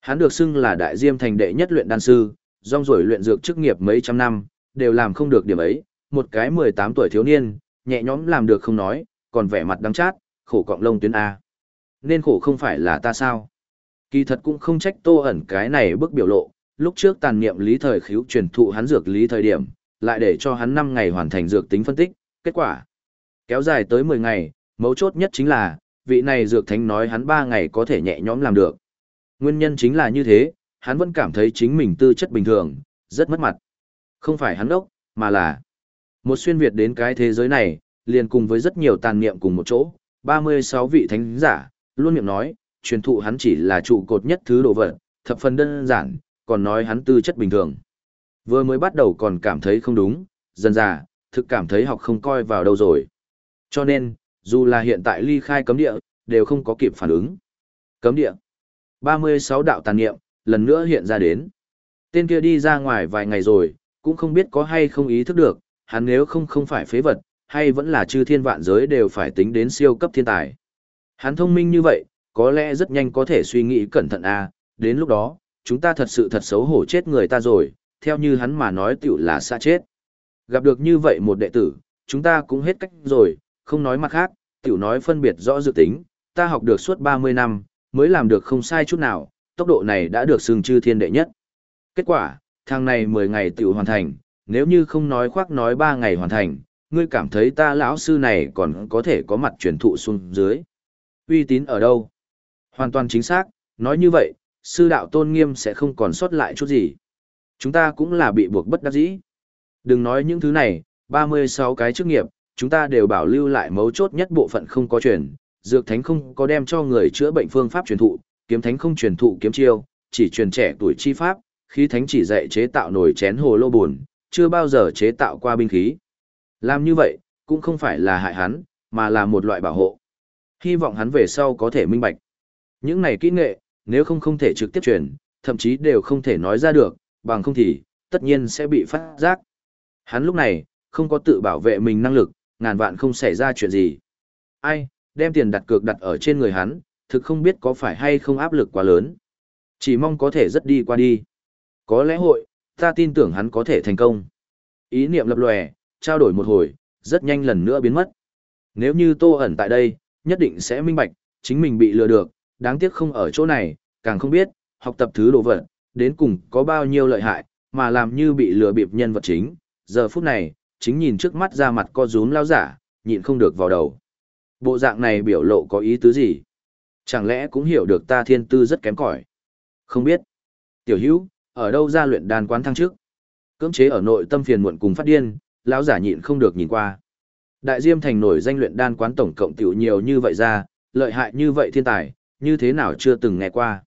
Hắn được xưng là đại diêm thành đệ nhất luyện đan sư, rong rổi luyện dược chức nghiệp mấy trăm năm, đều làm không được điểm ấy, một cái 18 tuổi thiếu niên, nhẹ nhõm làm được không nói, còn vẻ mặt đắng chát, khổ cọng lông tuyến A. Nên khổ không phải là ta sao? Kỳ thật cũng không trách tô ẩn cái này bức biểu lộ, lúc trước tàn niệm lý thời khíu truyền thụ hắn dược lý thời điểm, lại để cho hắn 5 ngày hoàn thành dược tính phân tích, kết quả kéo dài tới 10 ngày, mấu chốt nhất chính là, vị này dược thánh nói hắn 3 ngày có thể nhẹ nhõm làm được. Nguyên nhân chính là như thế, hắn vẫn cảm thấy chính mình tư chất bình thường, rất mất mặt. Không phải hắn đốc, mà là một xuyên Việt đến cái thế giới này, liền cùng với rất nhiều tàn niệm cùng một chỗ, 36 vị thánh giả, luôn miệng nói, truyền thụ hắn chỉ là trụ cột nhất thứ đồ vật, thập phần đơn giản, còn nói hắn tư chất bình thường. Vừa mới bắt đầu còn cảm thấy không đúng, dần dà, thực cảm thấy học không coi vào đâu rồi. Cho nên, dù là hiện tại ly khai cấm địa, đều không có kịp phản ứng. Cấm địa. 36 đạo tàn niệm, lần nữa hiện ra đến. Tên kia đi ra ngoài vài ngày rồi, cũng không biết có hay không ý thức được, hắn nếu không không phải phế vật, hay vẫn là chư thiên vạn giới đều phải tính đến siêu cấp thiên tài. Hắn thông minh như vậy, có lẽ rất nhanh có thể suy nghĩ cẩn thận à, đến lúc đó, chúng ta thật sự thật xấu hổ chết người ta rồi, theo như hắn mà nói tiểu là xa chết. Gặp được như vậy một đệ tử, chúng ta cũng hết cách rồi, không nói mặt khác, tiểu nói phân biệt rõ dự tính, ta học được suốt 30 năm, mới làm được không sai chút nào, tốc độ này đã được xưng chư thiên đệ nhất. Kết quả, thằng này 10 ngày tiểu hoàn thành, nếu như không nói khoác nói 3 ngày hoàn thành, ngươi cảm thấy ta lão sư này còn có thể có mặt truyền thụ xuống dưới. Uy tín ở đâu? Hoàn toàn chính xác, nói như vậy, sư đạo tôn nghiêm sẽ không còn sót lại chút gì. Chúng ta cũng là bị buộc bất đắc dĩ. Đừng nói những thứ này, 36 cái chức nghiệp, chúng ta đều bảo lưu lại mấu chốt nhất bộ phận không có truyền, dược thánh không có đem cho người chữa bệnh phương pháp truyền thụ, kiếm thánh không truyền thụ kiếm chiêu, chỉ truyền trẻ tuổi chi pháp, khí thánh chỉ dạy chế tạo nồi chén hồ lô buồn, chưa bao giờ chế tạo qua binh khí. Làm như vậy, cũng không phải là hại hắn, mà là một loại bảo hộ. Hy vọng hắn về sau có thể minh bạch. Những này kỹ nghệ, nếu không không thể trực tiếp truyền, thậm chí đều không thể nói ra được, bằng không thì, tất nhiên sẽ bị phát giác. Hắn lúc này, không có tự bảo vệ mình năng lực, ngàn vạn không xảy ra chuyện gì. Ai, đem tiền đặt cược đặt ở trên người hắn, thực không biết có phải hay không áp lực quá lớn. Chỉ mong có thể rất đi qua đi. Có lẽ hội, ta tin tưởng hắn có thể thành công. Ý niệm lập lòe, trao đổi một hồi, rất nhanh lần nữa biến mất. Nếu như tô ẩn tại đây, nhất định sẽ minh bạch, chính mình bị lừa được, đáng tiếc không ở chỗ này, càng không biết, học tập thứ đồ vật, đến cùng có bao nhiêu lợi hại, mà làm như bị lừa bịp nhân vật chính. Giờ phút này, chính nhìn trước mắt ra mặt co rúm lao giả, nhịn không được vào đầu. Bộ dạng này biểu lộ có ý tứ gì? Chẳng lẽ cũng hiểu được ta thiên tư rất kém cỏi? Không biết. Tiểu hữu, ở đâu ra luyện đan quán thăng trước? Cưỡng chế ở nội tâm phiền muộn cùng phát điên, lão giả nhịn không được nhìn qua. Đại Diêm thành nổi danh luyện đan quán tổng cộng tiểu nhiều như vậy ra, lợi hại như vậy thiên tài, như thế nào chưa từng nghe qua.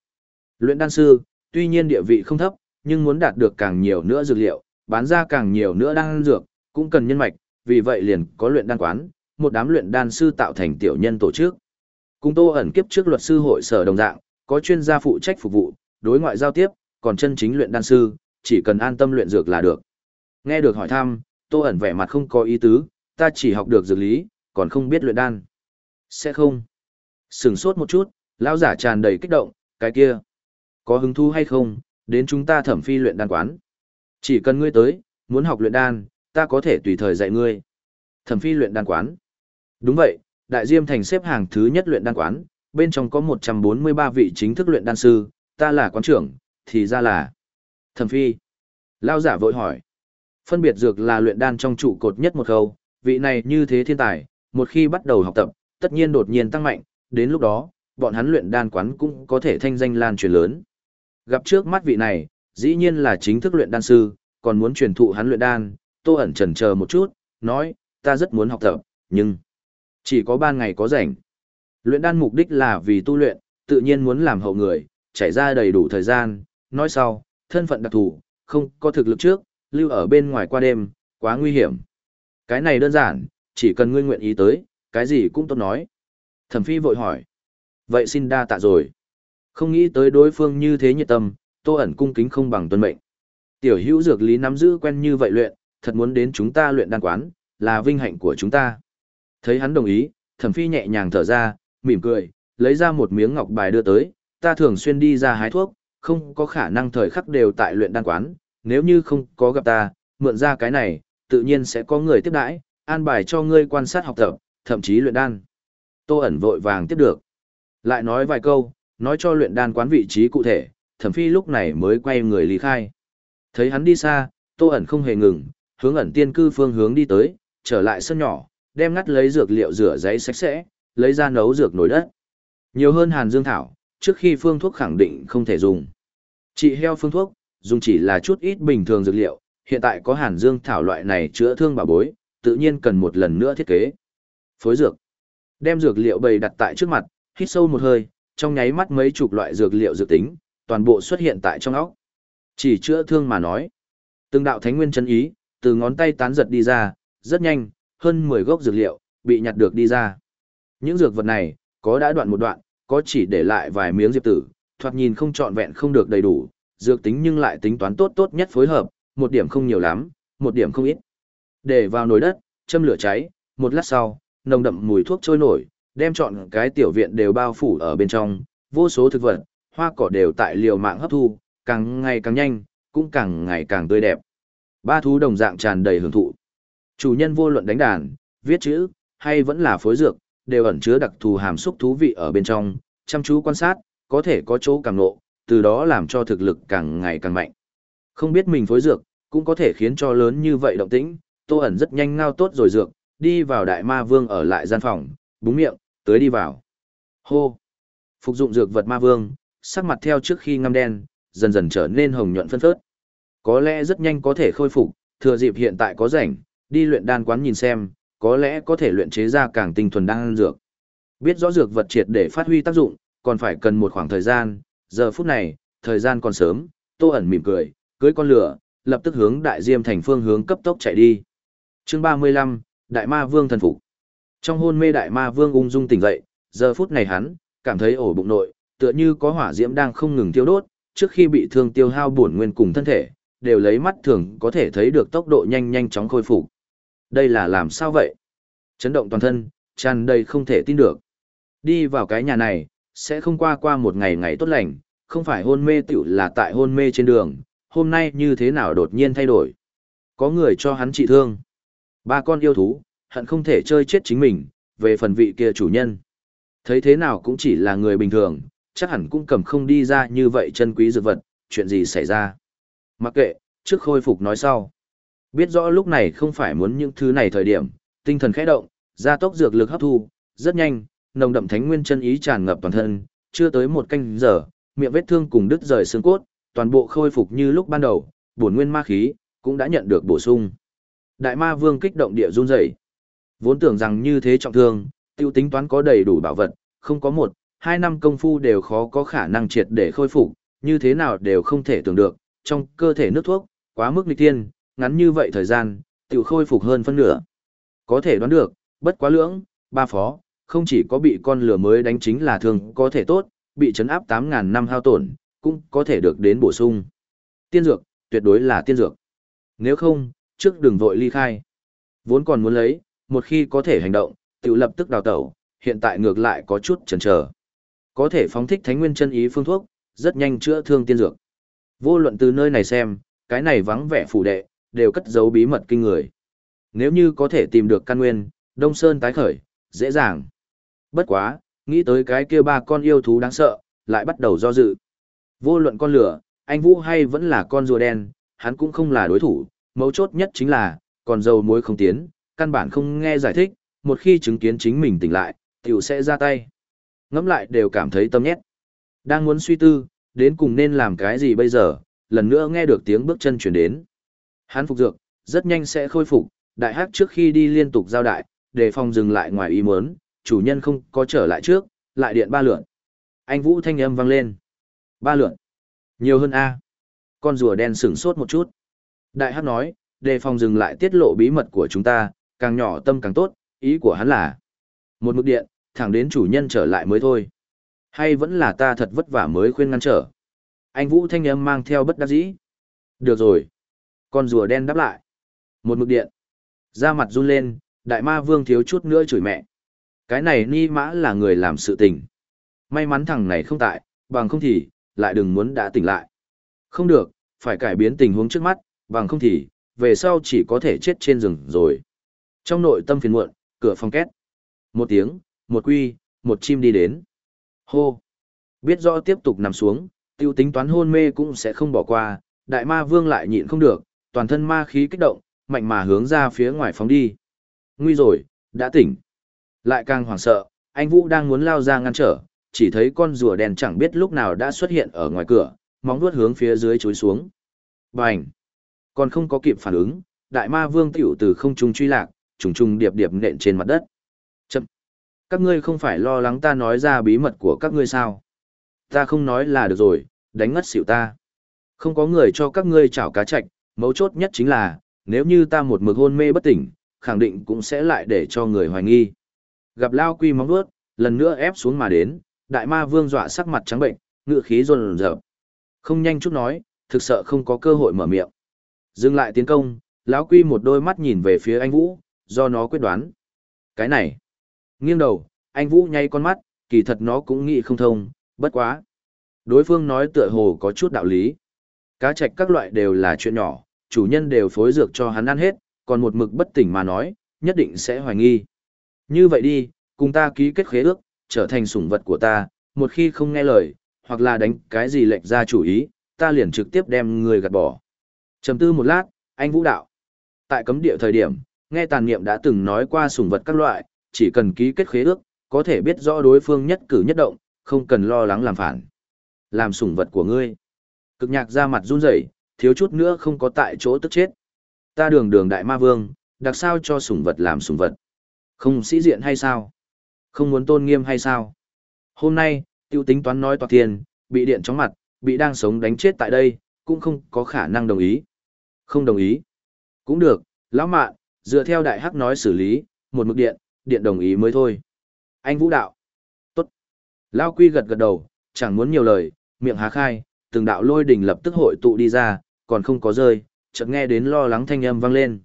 Luyện đan sư, tuy nhiên địa vị không thấp, nhưng muốn đạt được càng nhiều nữa dược liệu, bán ra càng nhiều nữa đan dược, cũng cần nhân mạch, vì vậy liền có luyện đan quán, một đám luyện đan sư tạo thành tiểu nhân tổ chức cùng Tô ẩn kiếp trước luật sư hội sở đồng dạng, có chuyên gia phụ trách phục vụ, đối ngoại giao tiếp, còn chân chính luyện đan sư, chỉ cần an tâm luyện dược là được. Nghe được hỏi thăm, Tô ẩn vẻ mặt không có ý tứ, ta chỉ học được dược lý, còn không biết luyện đan. Sẽ không. Sừng sốt một chút, lão giả tràn đầy kích động, cái kia. Có hứng thú hay không, đến chúng ta thẩm phi luyện đan quán. Chỉ cần ngươi tới, muốn học luyện đan, ta có thể tùy thời dạy ngươi. Thẩm phi luyện đan quán. Đúng vậy, đại diêm thành xếp hàng thứ nhất luyện đan quán, bên trong có 143 vị chính thức luyện đan sư, ta là quán trưởng, thì ra là Thẩm phi. Lao giả vội hỏi. Phân biệt dược là luyện đan trong trụ cột nhất một khâu, vị này như thế thiên tài, một khi bắt đầu học tập, tất nhiên đột nhiên tăng mạnh, đến lúc đó, bọn hắn luyện đan quán cũng có thể thanh danh lan truyền lớn. Gặp trước mắt vị này, dĩ nhiên là chính thức luyện đan sư, còn muốn truyền thụ hắn luyện đan, Tô ẩn chần chờ một chút, nói, ta rất muốn học tập, nhưng chỉ có ban ngày có rảnh. Luyện đan mục đích là vì tu luyện, tự nhiên muốn làm hậu người, trải ra đầy đủ thời gian, nói sau, thân phận đặc thù, không có thực lực trước, lưu ở bên ngoài qua đêm, quá nguy hiểm. Cái này đơn giản, chỉ cần ngươi nguyện ý tới, cái gì cũng tốt nói. Thẩm phi vội hỏi. Vậy xin đa tạ rồi. Không nghĩ tới đối phương như thế nhiệt tâm, tô ẩn cung kính không bằng tuân mệnh. Tiểu hữu dược lý nắm giữ quen như vậy luyện, thật muốn đến chúng ta luyện đan quán, là vinh hạnh của chúng ta. Thấy hắn đồng ý, thẩm phi nhẹ nhàng thở ra, mỉm cười, lấy ra một miếng ngọc bài đưa tới, ta thường xuyên đi ra hái thuốc, không có khả năng thời khắc đều tại luyện đan quán, nếu như không có gặp ta, mượn ra cái này, tự nhiên sẽ có người tiếp đãi, an bài cho ngươi quan sát học tập, thậm chí luyện đan. Tô ẩn vội vàng tiếp được. Lại nói vài câu, nói cho luyện đan quán vị trí cụ thể, thẩm phi lúc này mới quay người lý khai. Thấy hắn đi xa, tô ẩn không hề ngừng, hướng ẩn tiên cư phương hướng đi tới, trở lại sân nhỏ, đem ngắt lấy dược liệu rửa giấy sạch sẽ, lấy ra nấu dược nồi đất. Nhiều hơn hàn dương thảo, trước khi phương thuốc khẳng định không thể dùng. Trị heo phương thuốc, dùng chỉ là chút ít bình thường dược liệu, hiện tại có hàn dương thảo loại này chữa thương bảo bối, tự nhiên cần một lần nữa thiết kế. Phối dược. Đem dược liệu bày đặt tại trước mặt, hít sâu một hơi, trong nháy mắt mấy chục loại dược liệu dự tính, toàn bộ xuất hiện tại trong óc. Chỉ chữa thương mà nói. Từng đạo thánh nguyên chân ý, từ ngón tay tán giật đi ra, rất nhanh, hơn 10 gốc dược liệu, bị nhặt được đi ra. Những dược vật này, có đã đoạn một đoạn, có chỉ để lại vài miếng diệp tử, thoạt nhìn không trọn vẹn không được đầy đủ, dược tính nhưng lại tính toán tốt tốt nhất phối hợp, một điểm không nhiều lắm, một điểm không ít. Để vào nồi đất, châm lửa cháy, một lát sau, nồng đậm mùi thuốc trôi nổi, đem trọn cái tiểu viện đều bao phủ ở bên trong, vô số thực vật, hoa cỏ đều tại liều mạng hấp thu, càng ngày càng nhanh, cũng càng ngày càng tươi đẹp. Ba thú đồng dạng tràn đầy hưởng thụ. Chủ nhân vô luận đánh đàn, viết chữ, hay vẫn là phối dược, đều ẩn chứa đặc thù hàm xúc thú vị ở bên trong, chăm chú quan sát, có thể có chỗ càng nộ, từ đó làm cho thực lực càng ngày càng mạnh. Không biết mình phối dược, cũng có thể khiến cho lớn như vậy động tĩnh, Tô ẩn rất nhanh ngao tốt rồi dược, đi vào đại ma vương ở lại gian phòng, búng miệng, tới đi vào. Hô! Phục dụng dược vật ma vương, sắc mặt theo trước khi ngăm đen, dần dần trở nên hồng nhuận phân phớt. Có lẽ rất nhanh có thể khôi phục, thừa dịp hiện tại có rảnh, đi luyện đan quán nhìn xem, có lẽ có thể luyện chế ra càng tinh thuần đan dược. Biết rõ dược vật triệt để phát huy tác dụng, còn phải cần một khoảng thời gian, giờ phút này, thời gian còn sớm, Tô ẩn mỉm cười, cưới con lửa, lập tức hướng đại diêm thành phương hướng cấp tốc chạy đi. Chương 35, Đại Ma Vương thần phục. Trong hôn mê Đại Ma Vương ung dung tỉnh dậy, giờ phút này hắn cảm thấy ổ bụng nội, tựa như có hỏa diễm đang không ngừng tiêu đốt, trước khi bị thương tiêu hao bổn nguyên cùng thân thể, đều lấy mắt thường có thể thấy được tốc độ nhanh nhanh chóng khôi phục. Đây là làm sao vậy? Chấn động toàn thân, tràn đầy không thể tin được. Đi vào cái nhà này, sẽ không qua qua một ngày ngày tốt lành, không phải hôn mê tiểu là tại hôn mê trên đường, hôm nay như thế nào đột nhiên thay đổi. Có người cho hắn trị thương. Ba con yêu thú, hận không thể chơi chết chính mình, về phần vị kia chủ nhân. Thấy thế nào cũng chỉ là người bình thường, chắc hẳn cũng cầm không đi ra như vậy chân quý dược vật, chuyện gì xảy ra. Mặc kệ, trước khôi phục nói sau. Biết rõ lúc này không phải muốn những thứ này thời điểm, tinh thần khẽ động, gia tốc dược lực hấp thu, rất nhanh, nồng đậm thánh nguyên chân ý tràn ngập toàn thân, chưa tới một canh giờ, miệng vết thương cùng đứt rời xương cốt, toàn bộ khôi phục như lúc ban đầu, bổn nguyên ma khí cũng đã nhận được bổ sung. Đại ma vương kích động địa run rẩy. Vốn tưởng rằng như thế trọng thương, tiêu tính toán có đầy đủ bảo vật, không có một, hai năm công phu đều khó có khả năng triệt để khôi phục, như thế nào đều không thể tưởng được, trong cơ thể nước thuốc, quá mức nghịch tiên, ngắn như vậy thời gian, tiểu khôi phục hơn phân nửa. Có thể đoán được, bất quá lưỡng, ba phó, không chỉ có bị con lửa mới đánh chính là thương, có thể tốt, bị chấn áp 8.000 năm hao tổn, cũng có thể được đến bổ sung. Tiên dược, tuyệt đối là tiên dược. Nếu không, trước đừng vội ly khai. Vốn còn muốn lấy, một khi có thể hành động, tự lập tức đào tẩu, hiện tại ngược lại có chút chần chờ. Có thể phóng thích thánh nguyên chân ý phương thuốc, rất nhanh chữa thương tiên dược. Vô luận từ nơi này xem, cái này vắng vẻ phủ đệ, đều cất giấu bí mật kinh người. Nếu như có thể tìm được căn nguyên, Đông Sơn tái khởi, dễ dàng. Bất quá, nghĩ tới cái kia ba con yêu thú đáng sợ, lại bắt đầu do dự. Vô luận con lửa, anh Vũ hay vẫn là con rùa đen, hắn cũng không là đối thủ, mấu chốt nhất chính là, còn dầu muối không tiến, căn bản không nghe giải thích, một khi chứng kiến chính mình tỉnh lại, tiểu sẽ ra tay. Ngắm lại đều cảm thấy tâm nhét. Đang muốn suy tư, đến cùng nên làm cái gì bây giờ, lần nữa nghe được tiếng bước chân chuyển đến. Hắn phục dược, rất nhanh sẽ khôi phục, đại hắc trước khi đi liên tục giao đại, để phòng dừng lại ngoài ý muốn, chủ nhân không có trở lại trước, lại điện ba lượn. Anh Vũ thanh âm vang lên. Ba lượn. Nhiều hơn A. Con rùa đen sửng sốt một chút. Đại hắc nói, đề phòng dừng lại tiết lộ bí mật của chúng ta, càng nhỏ tâm càng tốt, ý của hắn là. Một mực điện, thẳng đến chủ nhân trở lại mới thôi. Hay vẫn là ta thật vất vả mới khuyên ngăn trở. Anh Vũ thanh âm mang theo bất đắc dĩ. Được rồi. Con rùa đen đáp lại. Một mực điện. Da mặt run lên, đại ma vương thiếu chút nữa chửi mẹ. Cái này ni mã là người làm sự tình. May mắn thằng này không tại, bằng không thì, lại đừng muốn đã tỉnh lại. Không được, phải cải biến tình huống trước mắt, bằng không thì, về sau chỉ có thể chết trên rừng rồi. Trong nội tâm phiền muộn, cửa phòng két. Một tiếng, một quy, một chim đi đến. Hô. Biết rõ tiếp tục nằm xuống, tiêu tính toán hôn mê cũng sẽ không bỏ qua, đại ma vương lại nhịn không được, toàn thân ma khí kích động, mạnh mà hướng ra phía ngoài phóng đi. Nguy rồi, đã tỉnh. Lại càng hoảng sợ, anh Vũ đang muốn lao ra ngăn trở, chỉ thấy con rùa đen chẳng biết lúc nào đã xuất hiện ở ngoài cửa, móng vuốt hướng phía dưới chối xuống. Bành! Còn không có kịp phản ứng, đại ma vương tiểu từ không trung truy lạc, trùng trùng điệp điệp nện trên mặt đất. Chậm! Các ngươi không phải lo lắng ta nói ra bí mật của các ngươi sao? Ta không nói là được rồi, đánh ngất xỉu ta. Không có người cho các ngươi chảo cá chạch, mấu chốt nhất chính là, nếu như ta một mực hôn mê bất tỉnh, khẳng định cũng sẽ lại để cho người hoài nghi. Gặp Lao Quy móng vuốt, lần nữa ép xuống mà đến, đại ma vương dọa sắc mặt trắng bệnh, ngựa khí run rợp. Không nhanh chút nói, thực sợ không có cơ hội mở miệng. Dừng lại tiến công, lão Quy một đôi mắt nhìn về phía anh Vũ, do nó quyết đoán. Cái này, nghiêng đầu, anh Vũ nhay con mắt, kỳ thật nó cũng nghĩ không thông, bất quá. Đối phương nói tựa hồ có chút đạo lý. Cá trạch các loại đều là chuyện nhỏ, chủ nhân đều phối dược cho hắn ăn hết, còn một mực bất tỉnh mà nói, nhất định sẽ hoài nghi. Như vậy đi, cùng ta ký kết khế ước, trở thành sủng vật của ta, một khi không nghe lời, hoặc là đánh cái gì lệnh ra chủ ý, ta liền trực tiếp đem người gạt bỏ. Trầm tư một lát, anh Vũ đạo. Tại cấm địa thời điểm, nghe tàn niệm đã từng nói qua sủng vật các loại, chỉ cần ký kết khế ước, có thể biết rõ đối phương nhất cử nhất động, không cần lo lắng làm phản. Làm sủng vật của ngươi. Cực nhạc ra mặt run rẩy, thiếu chút nữa không có tại chỗ tức chết. Ta đường đường đại ma vương, đặc sao cho sủng vật làm sủng vật. Không sĩ diện hay sao? Không muốn tôn nghiêm hay sao? Hôm nay, tiêu tính toán nói toạc tiền, bị điện chóng mặt, bị đang sống đánh chết tại đây, cũng không có khả năng đồng ý. Không đồng ý. Cũng được, lão mạn, dựa theo đại hắc nói xử lý, một mực điện, điện đồng ý mới thôi. Anh Vũ đạo. Tốt. Lão quy gật gật đầu, chẳng muốn nhiều lời, miệng há khai, từng đạo lôi đỉnh lập tức hội tụ đi ra, còn không có rơi, chợt nghe đến lo lắng thanh âm vang lên.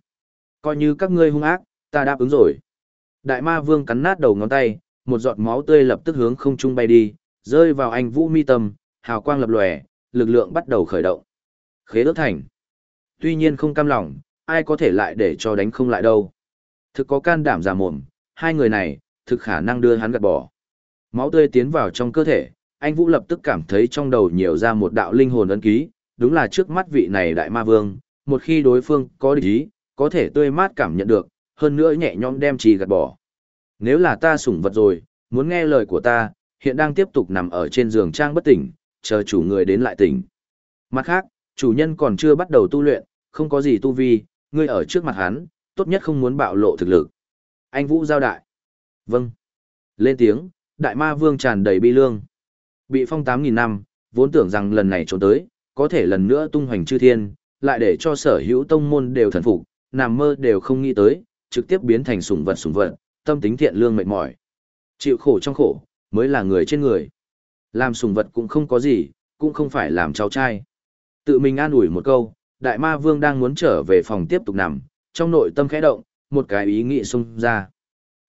Coi như các ngươi hung ác, ta đáp ứng rồi. Đại ma vương cắn nát đầu ngón tay, một giọt máu tươi lập tức hướng không trung bay đi, rơi vào anh Vũ mi tâm, hào quang lập lòe, lực lượng bắt đầu khởi động. Khế ước thành. Tuy nhiên không cam lòng, ai có thể lại để cho đánh không lại đâu. Thực có can đảm giả mồm, hai người này, thực khả năng đưa hắn gạt bỏ. Máu tươi tiến vào trong cơ thể, anh Vũ lập tức cảm thấy trong đầu nhiều ra một đạo linh hồn ấn ký, đúng là trước mắt vị này đại ma vương, một khi đối phương có địch ý, có thể tươi mát cảm nhận được, hơn nữa nhẹ nhõm đem trì gạt bỏ. Nếu là ta sủng vật rồi, muốn nghe lời của ta, hiện đang tiếp tục nằm ở trên giường trang bất tỉnh, chờ chủ người đến lại tỉnh. Mặt khác, chủ nhân còn chưa bắt đầu tu luyện, không có gì tu vi, ngươi ở trước mặt hắn, tốt nhất không muốn bạo lộ thực lực. Anh Vũ giao đại. Vâng. Lên tiếng, đại ma vương tràn đầy bi lương. Bị phong 8.000 năm, vốn tưởng rằng lần này trốn tới, có thể lần nữa tung hoành chư thiên, lại để cho sở hữu tông môn đều thần phục, nằm mơ đều không nghĩ tới, trực tiếp biến thành sủng vật sủng vật, tâm tính thiện lương mệt mỏi. Chịu khổ trong khổ, mới là người trên người. Làm sủng vật cũng không có gì, cũng không phải làm cháu trai. Tự mình an ủi một câu, đại ma vương đang muốn trở về phòng tiếp tục nằm, trong nội tâm khẽ động, một cái ý nghĩ xung ra.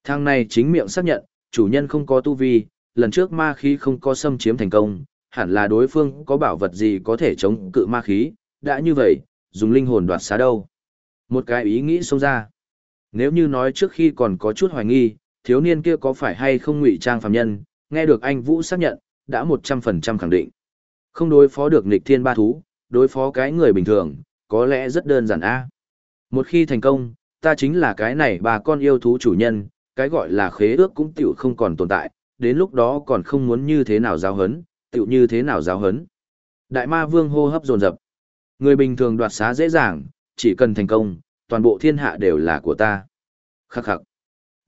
Thằng này chính miệng xác nhận, chủ nhân không có tu vi, lần trước ma khí không có xâm chiếm thành công, hẳn là đối phương có bảo vật gì có thể chống cự ma khí, đã như vậy, dùng linh hồn đoạt xá đâu. Một cái ý nghĩ xông ra. Nếu như nói trước khi còn có chút hoài nghi, thiếu niên kia có phải hay không ngụy trang phàm nhân, nghe được anh Vũ xác nhận, đã 100% khẳng định. Không đối phó được nghịch thiên ba thú, đối phó cái người bình thường, có lẽ rất đơn giản a. Một khi thành công, ta chính là cái này bà con yêu thú chủ nhân, cái gọi là khế ước cũng tiểu không còn tồn tại, đến lúc đó còn không muốn như thế nào giáo hấn, tiểu như thế nào giáo hấn. Đại ma vương hô hấp dồn dập. Người bình thường đoạt xá dễ dàng, chỉ cần thành công, toàn bộ thiên hạ đều là của ta. Khắc khắc.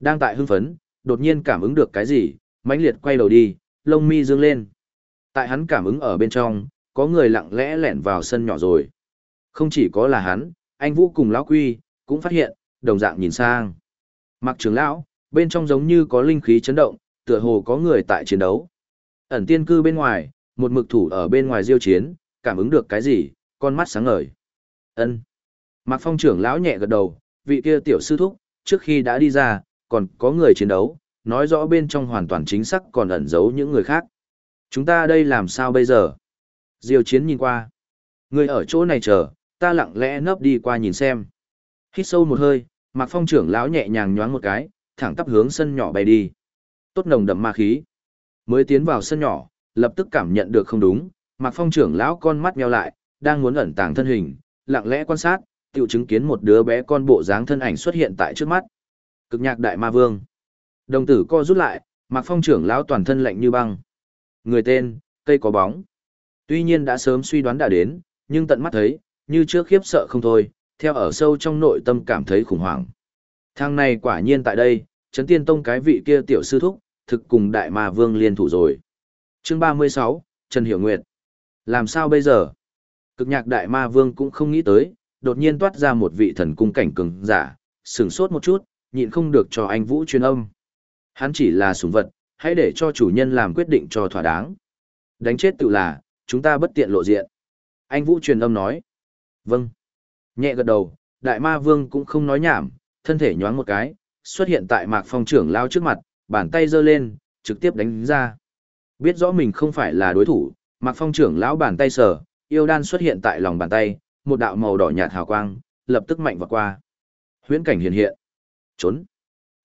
Đang tại hưng phấn, đột nhiên cảm ứng được cái gì, mãnh liệt quay đầu đi, lông mi dương lên. Tại hắn cảm ứng ở bên trong, có người lặng lẽ lẻn vào sân nhỏ rồi. Không chỉ có là hắn, anh Vũ cùng lão Quy, cũng phát hiện, đồng dạng nhìn sang. Mặc trưởng lão, bên trong giống như có linh khí chấn động, tựa hồ có người tại chiến đấu. Ẩn tiên cư bên ngoài, một mực thủ ở bên ngoài diêu chiến, cảm ứng được cái gì, con mắt sáng ngời. Ân. Mạc Phong trưởng lão nhẹ gật đầu, vị kia tiểu sư thúc, trước khi đã đi ra, còn có người chiến đấu, nói rõ bên trong hoàn toàn chính xác còn ẩn giấu những người khác. Chúng ta đây làm sao bây giờ? Diêu chiến nhìn qua. Người ở chỗ này chờ, ta lặng lẽ nấp đi qua nhìn xem. Hít sâu một hơi, Mạc Phong trưởng lão nhẹ nhàng nhoáng một cái, thẳng tắp hướng sân nhỏ bay đi. Tốt nồng đậm ma khí. Mới tiến vào sân nhỏ, lập tức cảm nhận được không đúng, Mạc Phong trưởng lão con mắt nheo lại, đang muốn ẩn tàng thân hình, lặng lẽ quan sát, tiểu chứng kiến một đứa bé con bộ dáng thân ảnh xuất hiện tại trước mắt. Cực nhạc đại ma vương. Đồng tử co rút lại, Mạc Phong trưởng lão toàn thân lạnh như băng. Người tên, cây có bóng. Tuy nhiên đã sớm suy đoán đã đến, nhưng tận mắt thấy, như trước khiếp sợ không thôi, theo ở sâu trong nội tâm cảm thấy khủng hoảng. Thang này quả nhiên tại đây, chấn tiên tông cái vị kia tiểu sư thúc, thực cùng đại ma vương liên thủ rồi. Chương 36, Trần Hiểu Nguyệt. Làm sao bây giờ? Cực nhạc đại ma vương cũng không nghĩ tới, đột nhiên toát ra một vị thần cung cảnh cường giả, sửng sốt một chút, nhịn không được cho anh Vũ truyền âm. Hắn chỉ là sủng vật, hãy để cho chủ nhân làm quyết định cho thỏa đáng. Đánh chết tự là, chúng ta bất tiện lộ diện. Anh Vũ truyền âm nói. Vâng. Nhẹ gật đầu, đại ma vương cũng không nói nhảm, thân thể nhoáng một cái, xuất hiện tại mạc phong trưởng lao trước mặt, bàn tay giơ lên, trực tiếp đánh ra. Biết rõ mình không phải là đối thủ, mạc phong trưởng lão bàn tay sờ, yêu đan xuất hiện tại lòng bàn tay, một đạo màu đỏ nhạt hào quang, lập tức mạnh vào qua. Huyễn cảnh hiện hiện. Trốn.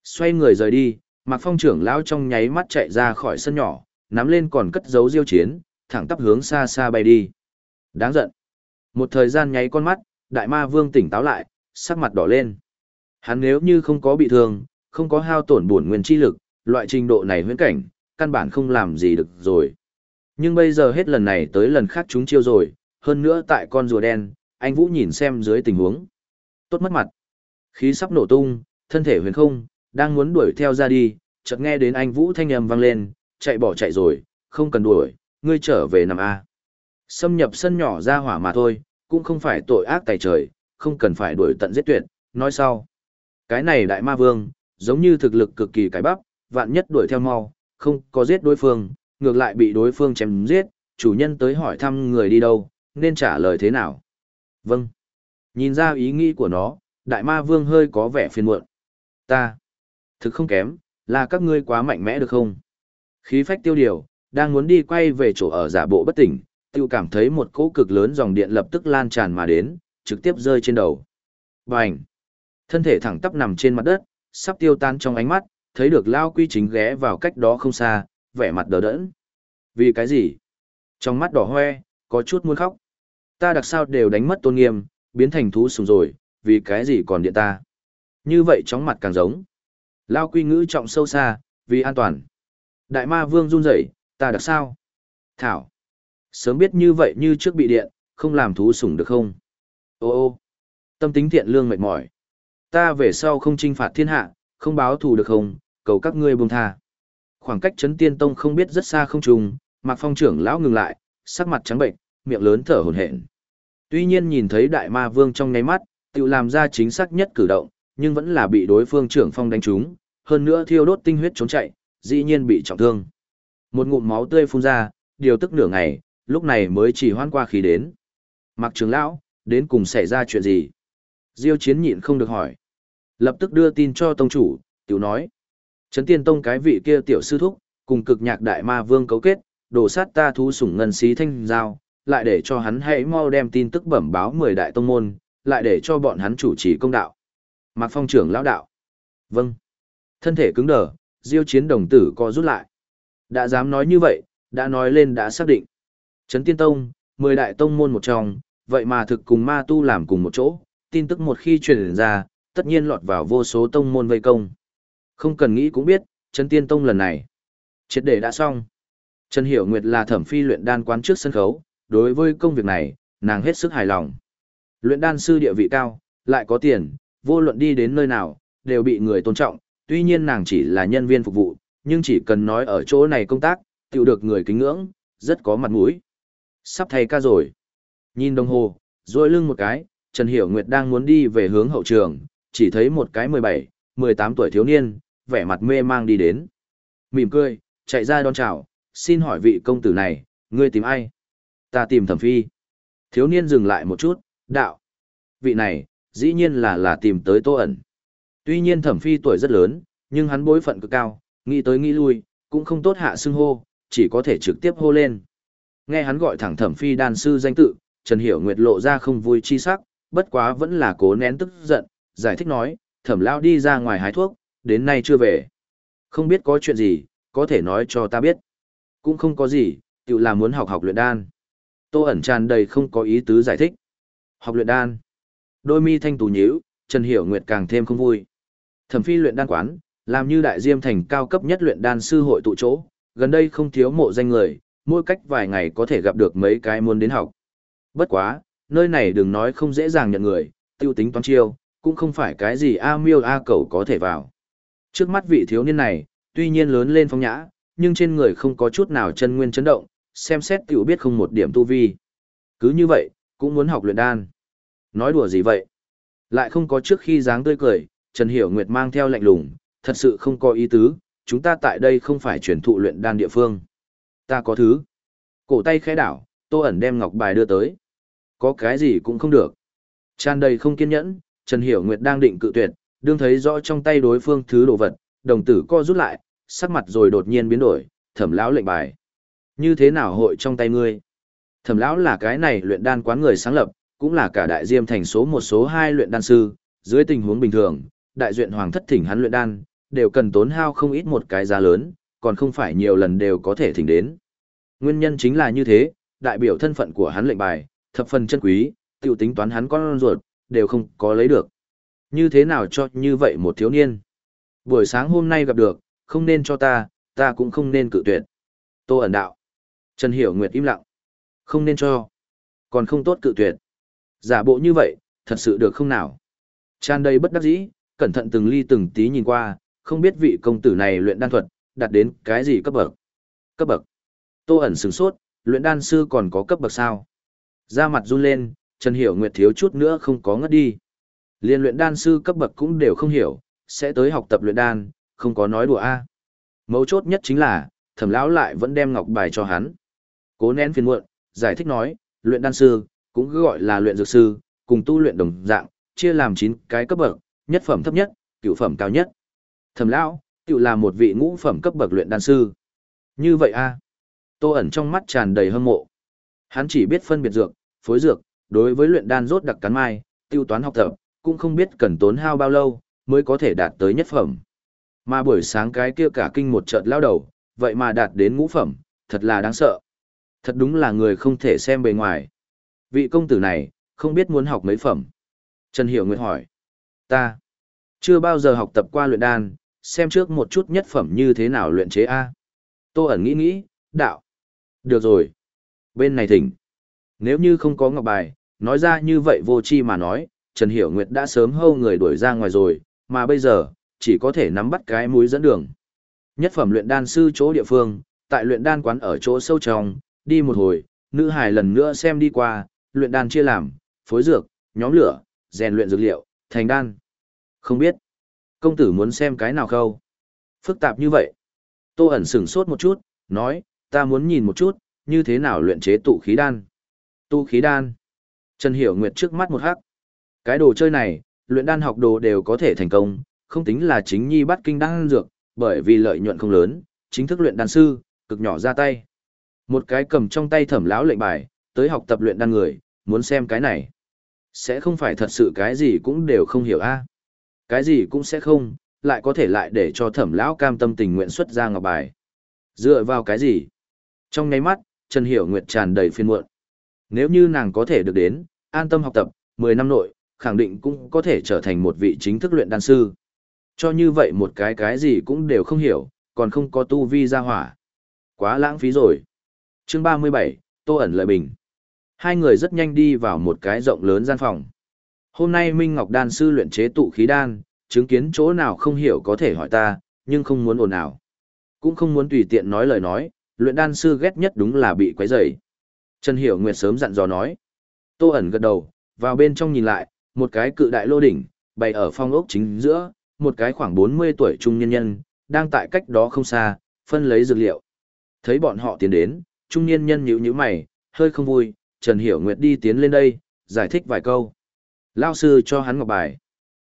Xoay người rời đi, Mạc Phong trưởng lão trong nháy mắt chạy ra khỏi sân nhỏ, nắm lên còn cất giấu diêu chiến, thẳng tắp hướng xa xa bay đi. Đáng giận. Một thời gian nháy con mắt, đại ma vương tỉnh táo lại, sắc mặt đỏ lên. Hắn nếu như không có bị thương, không có hao tổn bổn nguyên chi lực, loại trình độ này huyễn cảnh, căn bản không làm gì được rồi. Nhưng bây giờ hết lần này tới lần khác chúng chiêu rồi, hơn nữa tại con rùa đen, anh Vũ nhìn xem dưới tình huống. Tốt mất mặt. Khí sắp nổ tung, thân thể huyền không, đang muốn đuổi theo ra đi, chợt nghe đến anh Vũ thanh âm vang lên, chạy bỏ chạy rồi, không cần đuổi, ngươi trở về nằm A. Xâm nhập sân nhỏ ra hỏa mà thôi, cũng không phải tội ác tài trời, không cần phải đuổi tận giết tuyệt, nói sau. Cái này đại ma vương, giống như thực lực cực kỳ cái bắp, vạn nhất đuổi theo mau, không có giết đối phương, ngược lại bị đối phương chém giết, chủ nhân tới hỏi thăm người đi đâu, nên trả lời thế nào. Vâng. Nhìn ra ý nghĩ của nó, đại ma vương hơi có vẻ phiền muộn. Ta. Thực không kém, là các ngươi quá mạnh mẽ được không? Khí phách tiêu điều, đang muốn đi quay về chỗ ở giả bộ bất tỉnh, tiêu cảm thấy một cỗ cực lớn dòng điện lập tức lan tràn mà đến, trực tiếp rơi trên đầu. Bành! Thân thể thẳng tắp nằm trên mặt đất, sắp tiêu tan trong ánh mắt, thấy được Lao Quy chính ghé vào cách đó không xa, vẻ mặt đờ đẫn. Vì cái gì? Trong mắt đỏ hoe, có chút muốn khóc. Ta đặc sao đều đánh mất tôn nghiêm, biến thành thú sùng rồi, vì cái gì còn điện ta? Như vậy chóng mặt càng giống. Lao Quy ngữ trọng sâu xa, vì an toàn. Đại ma vương run rẩy, ta đặc sao? Thảo. Sớm biết như vậy như trước bị điện, không làm thú sủng được không? Ô ô, tâm tính thiện lương mệt mỏi. Ta về sau không trinh phạt thiên hạ, không báo thù được không, cầu các ngươi buông tha. Khoảng cách chấn tiên tông không biết rất xa không trùng, Mạc Phong trưởng lão ngừng lại, sắc mặt trắng bệnh, miệng lớn thở hổn hển. Tuy nhiên nhìn thấy đại ma vương trong nháy mắt, tự làm ra chính xác nhất cử động, nhưng vẫn là bị đối phương trưởng phong đánh trúng, hơn nữa thiêu đốt tinh huyết trốn chạy, dĩ nhiên bị trọng thương. Một ngụm máu tươi phun ra, điều tức nửa ngày, lúc này mới chỉ hoan qua khí đến. Mạc trưởng lão, đến cùng xảy ra chuyện gì? Diêu chiến nhịn không được hỏi. Lập tức đưa tin cho tông chủ, tiểu nói. Trấn tiên tông cái vị kia tiểu sư thúc, cùng cực nhạc đại ma vương cấu kết, đổ sát ta thú sủng ngân xí thanh giao, lại để cho hắn hãy mau đem tin tức bẩm báo 10 đại tông môn, lại để cho bọn hắn chủ trì công đạo. Mạc phong trưởng lão đạo. Vâng. Thân thể cứng đờ, diêu chiến đồng tử co rút lại. Đã dám nói như vậy, đã nói lên đã xác định. Trấn tiên tông, 10 đại tông môn một trong, vậy mà thực cùng ma tu làm cùng một chỗ, tin tức một khi truyền ra, tất nhiên lọt vào vô số tông môn vây công. Không cần nghĩ cũng biết, Trấn Tiên Tông lần này, triệt để đã xong. Trần Hiểu Nguyệt là thẩm phi luyện đan quán trước sân khấu, đối với công việc này, nàng hết sức hài lòng. Luyện đan sư địa vị cao, lại có tiền, vô luận đi đến nơi nào, đều bị người tôn trọng, tuy nhiên nàng chỉ là nhân viên phục vụ, nhưng chỉ cần nói ở chỗ này công tác, tiểu được người kính ngưỡng, rất có mặt mũi. Sắp thay ca rồi. Nhìn đồng hồ, rồi lưng một cái, Trần Hiểu Nguyệt đang muốn đi về hướng hậu trường, chỉ thấy một cái 17, 18 tuổi thiếu niên, vẻ mặt mê mang đi đến. Mỉm cười, chạy ra đón chào, xin hỏi vị công tử này, ngươi tìm ai? Ta tìm thẩm phi. Thiếu niên dừng lại một chút, đạo. Vị này, dĩ nhiên là là tìm tới tô ẩn. Tuy nhiên thẩm phi tuổi rất lớn, nhưng hắn bối phận cực cao, nghĩ tới nghĩ lui, cũng không tốt hạ xưng hô, chỉ có thể trực tiếp hô lên. Nghe hắn gọi thẳng thẩm phi đan sư danh tự, Trần Hiểu Nguyệt lộ ra không vui chi sắc, bất quá vẫn là cố nén tức giận, giải thích nói, thẩm lao đi ra ngoài hái thuốc, đến nay chưa về. Không biết có chuyện gì, có thể nói cho ta biết. Cũng không có gì, tự là muốn học học luyện đan. Tô ẩn tràn đầy không có ý tứ giải thích. Học luyện đan. Đôi mi thanh tù nhíu, Trần Hiểu Nguyệt càng thêm không vui. Thẩm phi luyện đan quán, làm như đại diêm thành cao cấp nhất luyện đan sư hội tụ chỗ, gần đây không thiếu mộ danh người, mỗi cách vài ngày có thể gặp được mấy cái muốn đến học. Bất quá, nơi này đừng nói không dễ dàng nhận người, tiêu tính toán chiêu, cũng không phải cái gì A miêu A cầu có thể vào. Trước mắt vị thiếu niên này, tuy nhiên lớn lên phong nhã, nhưng trên người không có chút nào chân nguyên chấn động, xem xét tiểu biết không một điểm tu vi. Cứ như vậy, cũng muốn học luyện đan. Nói đùa gì vậy? Lại không có trước khi dáng tươi cười, Trần Hiểu Nguyệt mang theo lạnh lùng, thật sự không có ý tứ, chúng ta tại đây không phải truyền thụ luyện đan địa phương. Ta có thứ. Cổ tay khẽ đảo, Tô ẩn đem ngọc bài đưa tới. Có cái gì cũng không được. Tràn đầy không kiên nhẫn, Trần Hiểu Nguyệt đang định cự tuyệt, đương thấy rõ trong tay đối phương thứ đồ vật, đồng tử co rút lại, sắc mặt rồi đột nhiên biến đổi, thẩm lão lệnh bài. Như thế nào hội trong tay ngươi? Thẩm lão là cái này luyện đan quán người sáng lập, cũng là cả đại diêm thành số một số hai luyện đan sư, dưới tình huống bình thường, đại duyện hoàng thất thỉnh hắn luyện đan, đều cần tốn hao không ít một cái giá lớn, còn không phải nhiều lần đều có thể thỉnh đến. Nguyên nhân chính là như thế, đại biểu thân phận của hắn lệnh bài, thập phần chân quý, tiểu tính toán hắn con ruột, đều không có lấy được. Như thế nào cho như vậy một thiếu niên? Buổi sáng hôm nay gặp được, không nên cho ta, ta cũng không nên cự tuyệt. Tô ẩn đạo. Trần Hiểu Nguyệt im lặng. Không nên cho. Còn không tốt cự tuyệt. Giả bộ như vậy, thật sự được không nào? Tràn đầy bất đắc dĩ, cẩn thận từng ly từng tí nhìn qua, không biết vị công tử này luyện đan thuật, đạt đến cái gì cấp bậc. Cấp bậc. Tô ẩn sửng sốt, luyện đan sư còn có cấp bậc sao? Da mặt run lên, Trần Hiểu Nguyệt thiếu chút nữa không có ngất đi. Liên luyện đan sư cấp bậc cũng đều không hiểu, sẽ tới học tập luyện đan, không có nói đùa a. Mấu chốt nhất chính là, thẩm lão lại vẫn đem ngọc bài cho hắn. Cố nén phiền muộn, giải thích nói, luyện đan sư, cũng cứ gọi là luyện dược sư, cùng tu luyện đồng dạng, chia làm 9 cái cấp bậc, nhất phẩm thấp nhất, cửu phẩm cao nhất. Thẩm lão, cửu là một vị ngũ phẩm cấp bậc luyện đan sư. Như vậy a. Tô ẩn trong mắt tràn đầy hâm mộ. Hắn chỉ biết phân biệt dược, phối dược, đối với luyện đan rốt đặc cắn mai, tiêu toán học tập, cũng không biết cần tốn hao bao lâu, mới có thể đạt tới nhất phẩm. Mà buổi sáng cái kia cả kinh một chợt lao đầu, vậy mà đạt đến ngũ phẩm, thật là đáng sợ. Thật đúng là người không thể xem bề ngoài. Vị công tử này, không biết muốn học mấy phẩm. Trần Hiểu Nguyệt hỏi. Ta, chưa bao giờ học tập qua luyện đan, xem trước một chút nhất phẩm như thế nào luyện chế A. Tô ẩn nghĩ nghĩ, đạo. Được rồi. Bên này thỉnh. Nếu như không có ngọc bài, nói ra như vậy vô chi mà nói, Trần Hiểu Nguyệt đã sớm hâu người đuổi ra ngoài rồi, mà bây giờ, chỉ có thể nắm bắt cái mũi dẫn đường. Nhất phẩm luyện đan sư chỗ địa phương, tại luyện đan quán ở chỗ sâu trong, đi một hồi, nữ hài lần nữa xem đi qua, luyện đan chia làm, phối dược, nhóm lửa, rèn luyện dược liệu, thành đan. Không biết, công tử muốn xem cái nào khâu? Phức tạp như vậy. Tô ẩn sửng sốt một chút, nói, ta muốn nhìn một chút, như thế nào luyện chế tụ khí đan. Tụ khí đan. Trần Hiểu Nguyệt trước mắt một hắc. Cái đồ chơi này, luyện đan học đồ đều có thể thành công, không tính là chính nhi bắt kinh đan dược, bởi vì lợi nhuận không lớn, chính thức luyện đan sư, cực nhỏ ra tay. Một cái cầm trong tay thẩm lão lệnh bài, tới học tập luyện đan người, muốn xem cái này. Sẽ không phải thật sự cái gì cũng đều không hiểu a Cái gì cũng sẽ không, lại có thể lại để cho thẩm lão cam tâm tình nguyện xuất ra ngọc bài. Dựa vào cái gì? Trong nháy mắt, Trần Hiểu Nguyệt tràn đầy phiền muộn. Nếu như nàng có thể được đến, an tâm học tập, 10 năm nội, khẳng định cũng có thể trở thành một vị chính thức luyện đan sư. Cho như vậy một cái cái gì cũng đều không hiểu, còn không có tu vi ra hỏa. Quá lãng phí rồi. Chương 37, Tô ẩn lợi bình. Hai người rất nhanh đi vào một cái rộng lớn gian phòng. Hôm nay Minh Ngọc đan sư luyện chế tụ khí đan, chứng kiến chỗ nào không hiểu có thể hỏi ta, nhưng không muốn ồn ào. Cũng không muốn tùy tiện nói lời nói, luyện đan sư ghét nhất đúng là bị quấy rầy. Trần Hiểu Nguyệt sớm dặn dò nói. Tô ẩn gật đầu, vào bên trong nhìn lại, một cái cự đại lô đỉnh, bày ở phong ốc chính giữa, một cái khoảng 40 tuổi trung nhân nhân, đang tại cách đó không xa, phân lấy dược liệu. Thấy bọn họ tiến đến, trung niên nhân nhíu nhíu mày, hơi không vui, Trần Hiểu Nguyệt đi tiến lên đây, giải thích vài câu. Lao sư cho hắn ngọc bài.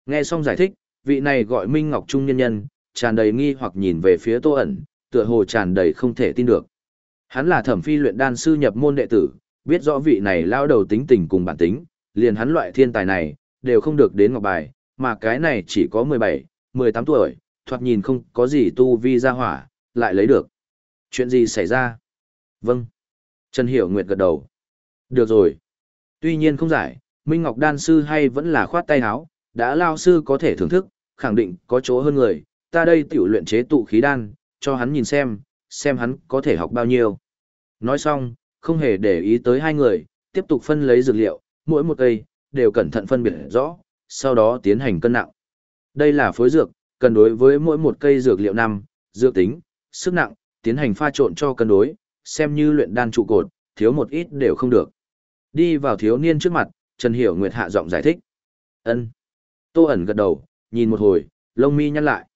Nghe xong giải thích, vị này gọi Minh Ngọc Trung nhân nhân, tràn đầy nghi hoặc nhìn về phía Tô ẩn, tựa hồ tràn đầy không thể tin được. Hắn là thẩm phi luyện đan sư nhập môn đệ tử, biết rõ vị này lao đầu tính tình cùng bản tính, liền hắn loại thiên tài này, đều không được đến ngọc bài, mà cái này chỉ có 17, 18 tuổi, thoạt nhìn không có gì tu vi ra hỏa, lại lấy được. Chuyện gì xảy ra? Vâng. Trần Hiểu Nguyệt gật đầu. Được rồi. Tuy nhiên không giải, Minh Ngọc Đan Sư hay vẫn là khoát tay áo, đã lao sư có thể thưởng thức, khẳng định có chỗ hơn người, ta đây tiểu luyện chế tụ khí đan, cho hắn nhìn xem, xem hắn có thể học bao nhiêu. Nói xong, không hề để ý tới hai người, tiếp tục phân lấy dược liệu, mỗi một cây, đều cẩn thận phân biệt rõ, sau đó tiến hành cân nặng. Đây là phối dược, cần đối với mỗi một cây dược liệu năm, dược tính, sức nặng, tiến hành pha trộn cho cân đối, xem như luyện đan trụ cột, thiếu một ít đều không được. Đi vào thiếu niên trước mặt, Trần Hiểu Nguyệt hạ giọng giải thích. Ân. Tô ẩn gật đầu, nhìn một hồi, lông mi nhăn lại.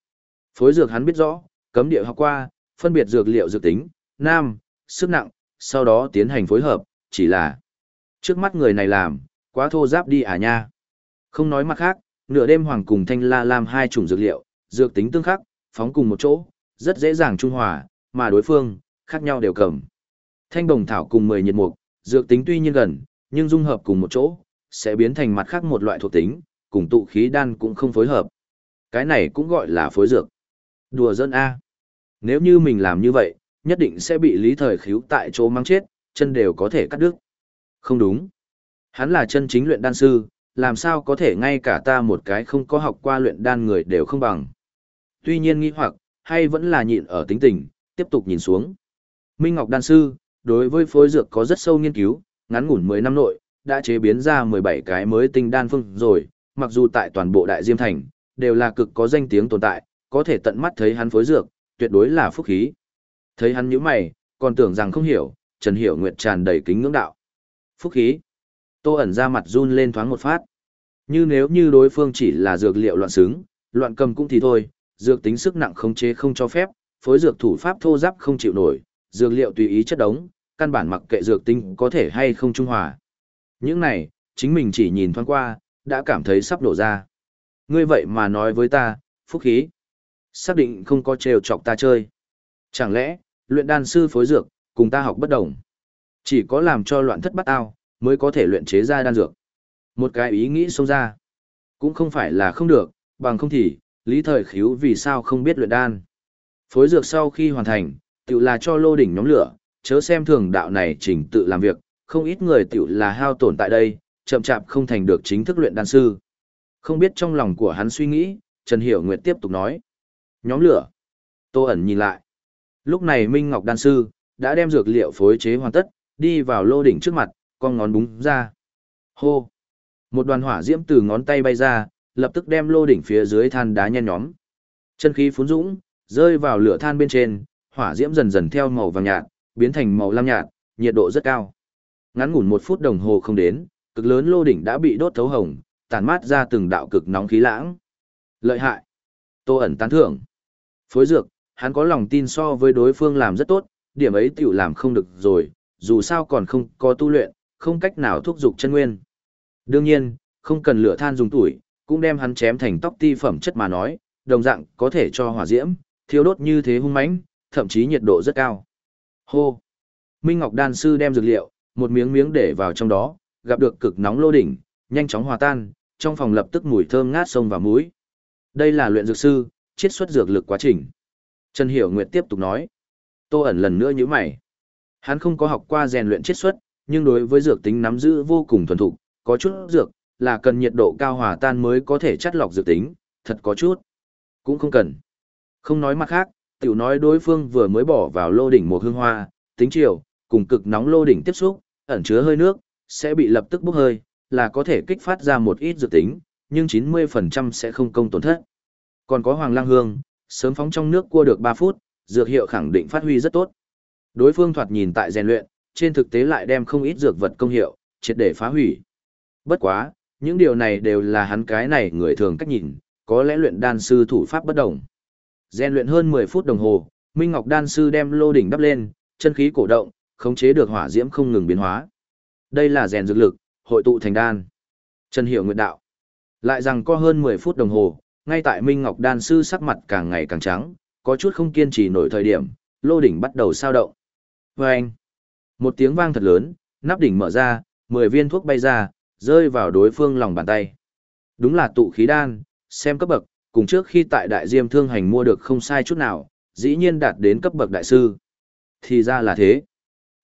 Phối dược hắn biết rõ, cấm địa học qua, phân biệt dược liệu dược tính, nam, sức nặng, sau đó tiến hành phối hợp, chỉ là trước mắt người này làm, quá thô giáp đi à nha. Không nói mặt khác, nửa đêm hoàng cùng thanh la làm hai chủng dược liệu, dược tính tương khắc, phóng cùng một chỗ, rất dễ dàng trung hòa, mà đối phương, khác nhau đều cầm. Thanh đồng thảo cùng 10 nhiệt mục, dược tính tuy nhiên gần, nhưng dung hợp cùng một chỗ, sẽ biến thành mặt khác một loại thuộc tính, cùng tụ khí đan cũng không phối hợp. Cái này cũng gọi là phối dược. Đùa dân A. Nếu như mình làm như vậy, nhất định sẽ bị lý thời khíu tại chỗ mang chết, chân đều có thể cắt đứt. Không đúng. Hắn là chân chính luyện đan sư, làm sao có thể ngay cả ta một cái không có học qua luyện đan người đều không bằng. Tuy nhiên nghi hoặc, hay vẫn là nhịn ở tính tình, tiếp tục nhìn xuống. Minh Ngọc đan sư, đối với phối dược có rất sâu nghiên cứu, ngắn ngủn 10 năm nội, đã chế biến ra 17 cái mới tinh đan phương rồi, mặc dù tại toàn bộ đại diêm thành, đều là cực có danh tiếng tồn tại, có thể tận mắt thấy hắn phối dược, tuyệt đối là phúc khí. Thấy hắn nhíu mày, còn tưởng rằng không hiểu, Trần Hiểu Nguyệt tràn đầy kính ngưỡng đạo. Phúc khí. Tô ẩn ra mặt run lên thoáng một phát. Như nếu như đối phương chỉ là dược liệu loạn xứng, loạn cầm cũng thì thôi, dược tính sức nặng không chế không cho phép, phối dược thủ pháp thô giáp không chịu nổi, dược liệu tùy ý chất đống, căn bản mặc kệ dược tính có thể hay không trung hòa. Những này, chính mình chỉ nhìn thoáng qua, đã cảm thấy sắp đổ ra. Ngươi vậy mà nói với ta, phúc khí. Xác định không có trêu chọc ta chơi. Chẳng lẽ, luyện đan sư phối dược, cùng ta học bất đồng. Chỉ có làm cho loạn thất bắt ao, mới có thể luyện chế ra đan dược. Một cái ý nghĩ xông ra. Cũng không phải là không được, bằng không thì, lý thời khiếu vì sao không biết luyện đan. Phối dược sau khi hoàn thành, tự là cho lô đỉnh nhóm lửa, chớ xem thường đạo này chỉnh tự làm việc, không ít người tự là hao tổn tại đây, chậm chạp không thành được chính thức luyện đan sư. Không biết trong lòng của hắn suy nghĩ, Trần Hiểu Nguyệt tiếp tục nói. Nhóm lửa. Tô ẩn nhìn lại. Lúc này Minh Ngọc đan sư, đã đem dược liệu phối chế hoàn tất, đi vào lô đỉnh trước mặt, con ngón búng ra. Hô. Một đoàn hỏa diễm từ ngón tay bay ra, lập tức đem lô đỉnh phía dưới than đá nhen nhóm. Chân khí phún dũng, rơi vào lửa than bên trên, hỏa diễm dần dần theo màu vàng nhạt, biến thành màu lam nhạt, nhiệt độ rất cao. Ngắn ngủn một phút đồng hồ không đến, cực lớn lô đỉnh đã bị đốt thấu hồng, tàn mát ra từng đạo cực nóng khí lãng. Lợi hại. Tô ẩn tán thưởng. Phối dược, hắn có lòng tin so với đối phương làm rất tốt, điểm ấy tiểu làm không được rồi, dù sao còn không có tu luyện, không cách nào thúc dục chân nguyên. Đương nhiên, không cần lửa than dùng tuổi, cũng đem hắn chém thành tóc ti phẩm chất mà nói, đồng dạng có thể cho hỏa diễm, thiêu đốt như thế hung mãnh, thậm chí nhiệt độ rất cao. Hô! Minh Ngọc Đan Sư đem dược liệu, một miếng miếng để vào trong đó, gặp được cực nóng lô đỉnh, nhanh chóng hòa tan, trong phòng lập tức mùi thơm ngát sông vào mũi. Đây là luyện dược sư, chiết xuất dược lực quá trình. Trần Hiểu Nguyệt tiếp tục nói. Tô ẩn lần nữa như mày. Hắn không có học qua rèn luyện chiết xuất, nhưng đối với dược tính nắm giữ vô cùng thuần thục, có chút dược là cần nhiệt độ cao hòa tan mới có thể chắt lọc dược tính, thật có chút. Cũng không cần. Không nói mặt khác, tiểu nói đối phương vừa mới bỏ vào lô đỉnh một hương hoa, tính chiều, cùng cực nóng lô đỉnh tiếp xúc, ẩn chứa hơi nước, sẽ bị lập tức bốc hơi, là có thể kích phát ra một ít dược tính, nhưng 90% sẽ không công tổn thất. Còn có hoàng lang hương, sớm phóng trong nước cua được 3 phút, dược hiệu khẳng định phát huy rất tốt. Đối phương thoạt nhìn tại rèn luyện, trên thực tế lại đem không ít dược vật công hiệu, triệt để phá hủy. Bất quá, những điều này đều là hắn cái này người thường cách nhìn, có lẽ luyện đan sư thủ pháp bất đồng. Rèn luyện hơn 10 phút đồng hồ, Minh Ngọc đan sư đem lô đỉnh đắp lên, chân khí cổ động, khống chế được hỏa diễm không ngừng biến hóa. Đây là rèn dược lực, hội tụ thành đan. Trần Hiểu Nguyệt đạo. Lại rằng có hơn 10 phút đồng hồ, ngay tại Minh Ngọc đan sư sắc mặt càng ngày càng trắng, có chút không kiên trì nổi thời điểm, lô đỉnh bắt đầu sao động. Vâng! Một tiếng vang thật lớn, nắp đỉnh mở ra, 10 viên thuốc bay ra, rơi vào đối phương lòng bàn tay. Đúng là tụ khí đan, xem cấp bậc, cùng trước khi tại đại diêm thương hành mua được không sai chút nào, dĩ nhiên đạt đến cấp bậc đại sư. Thì ra là thế.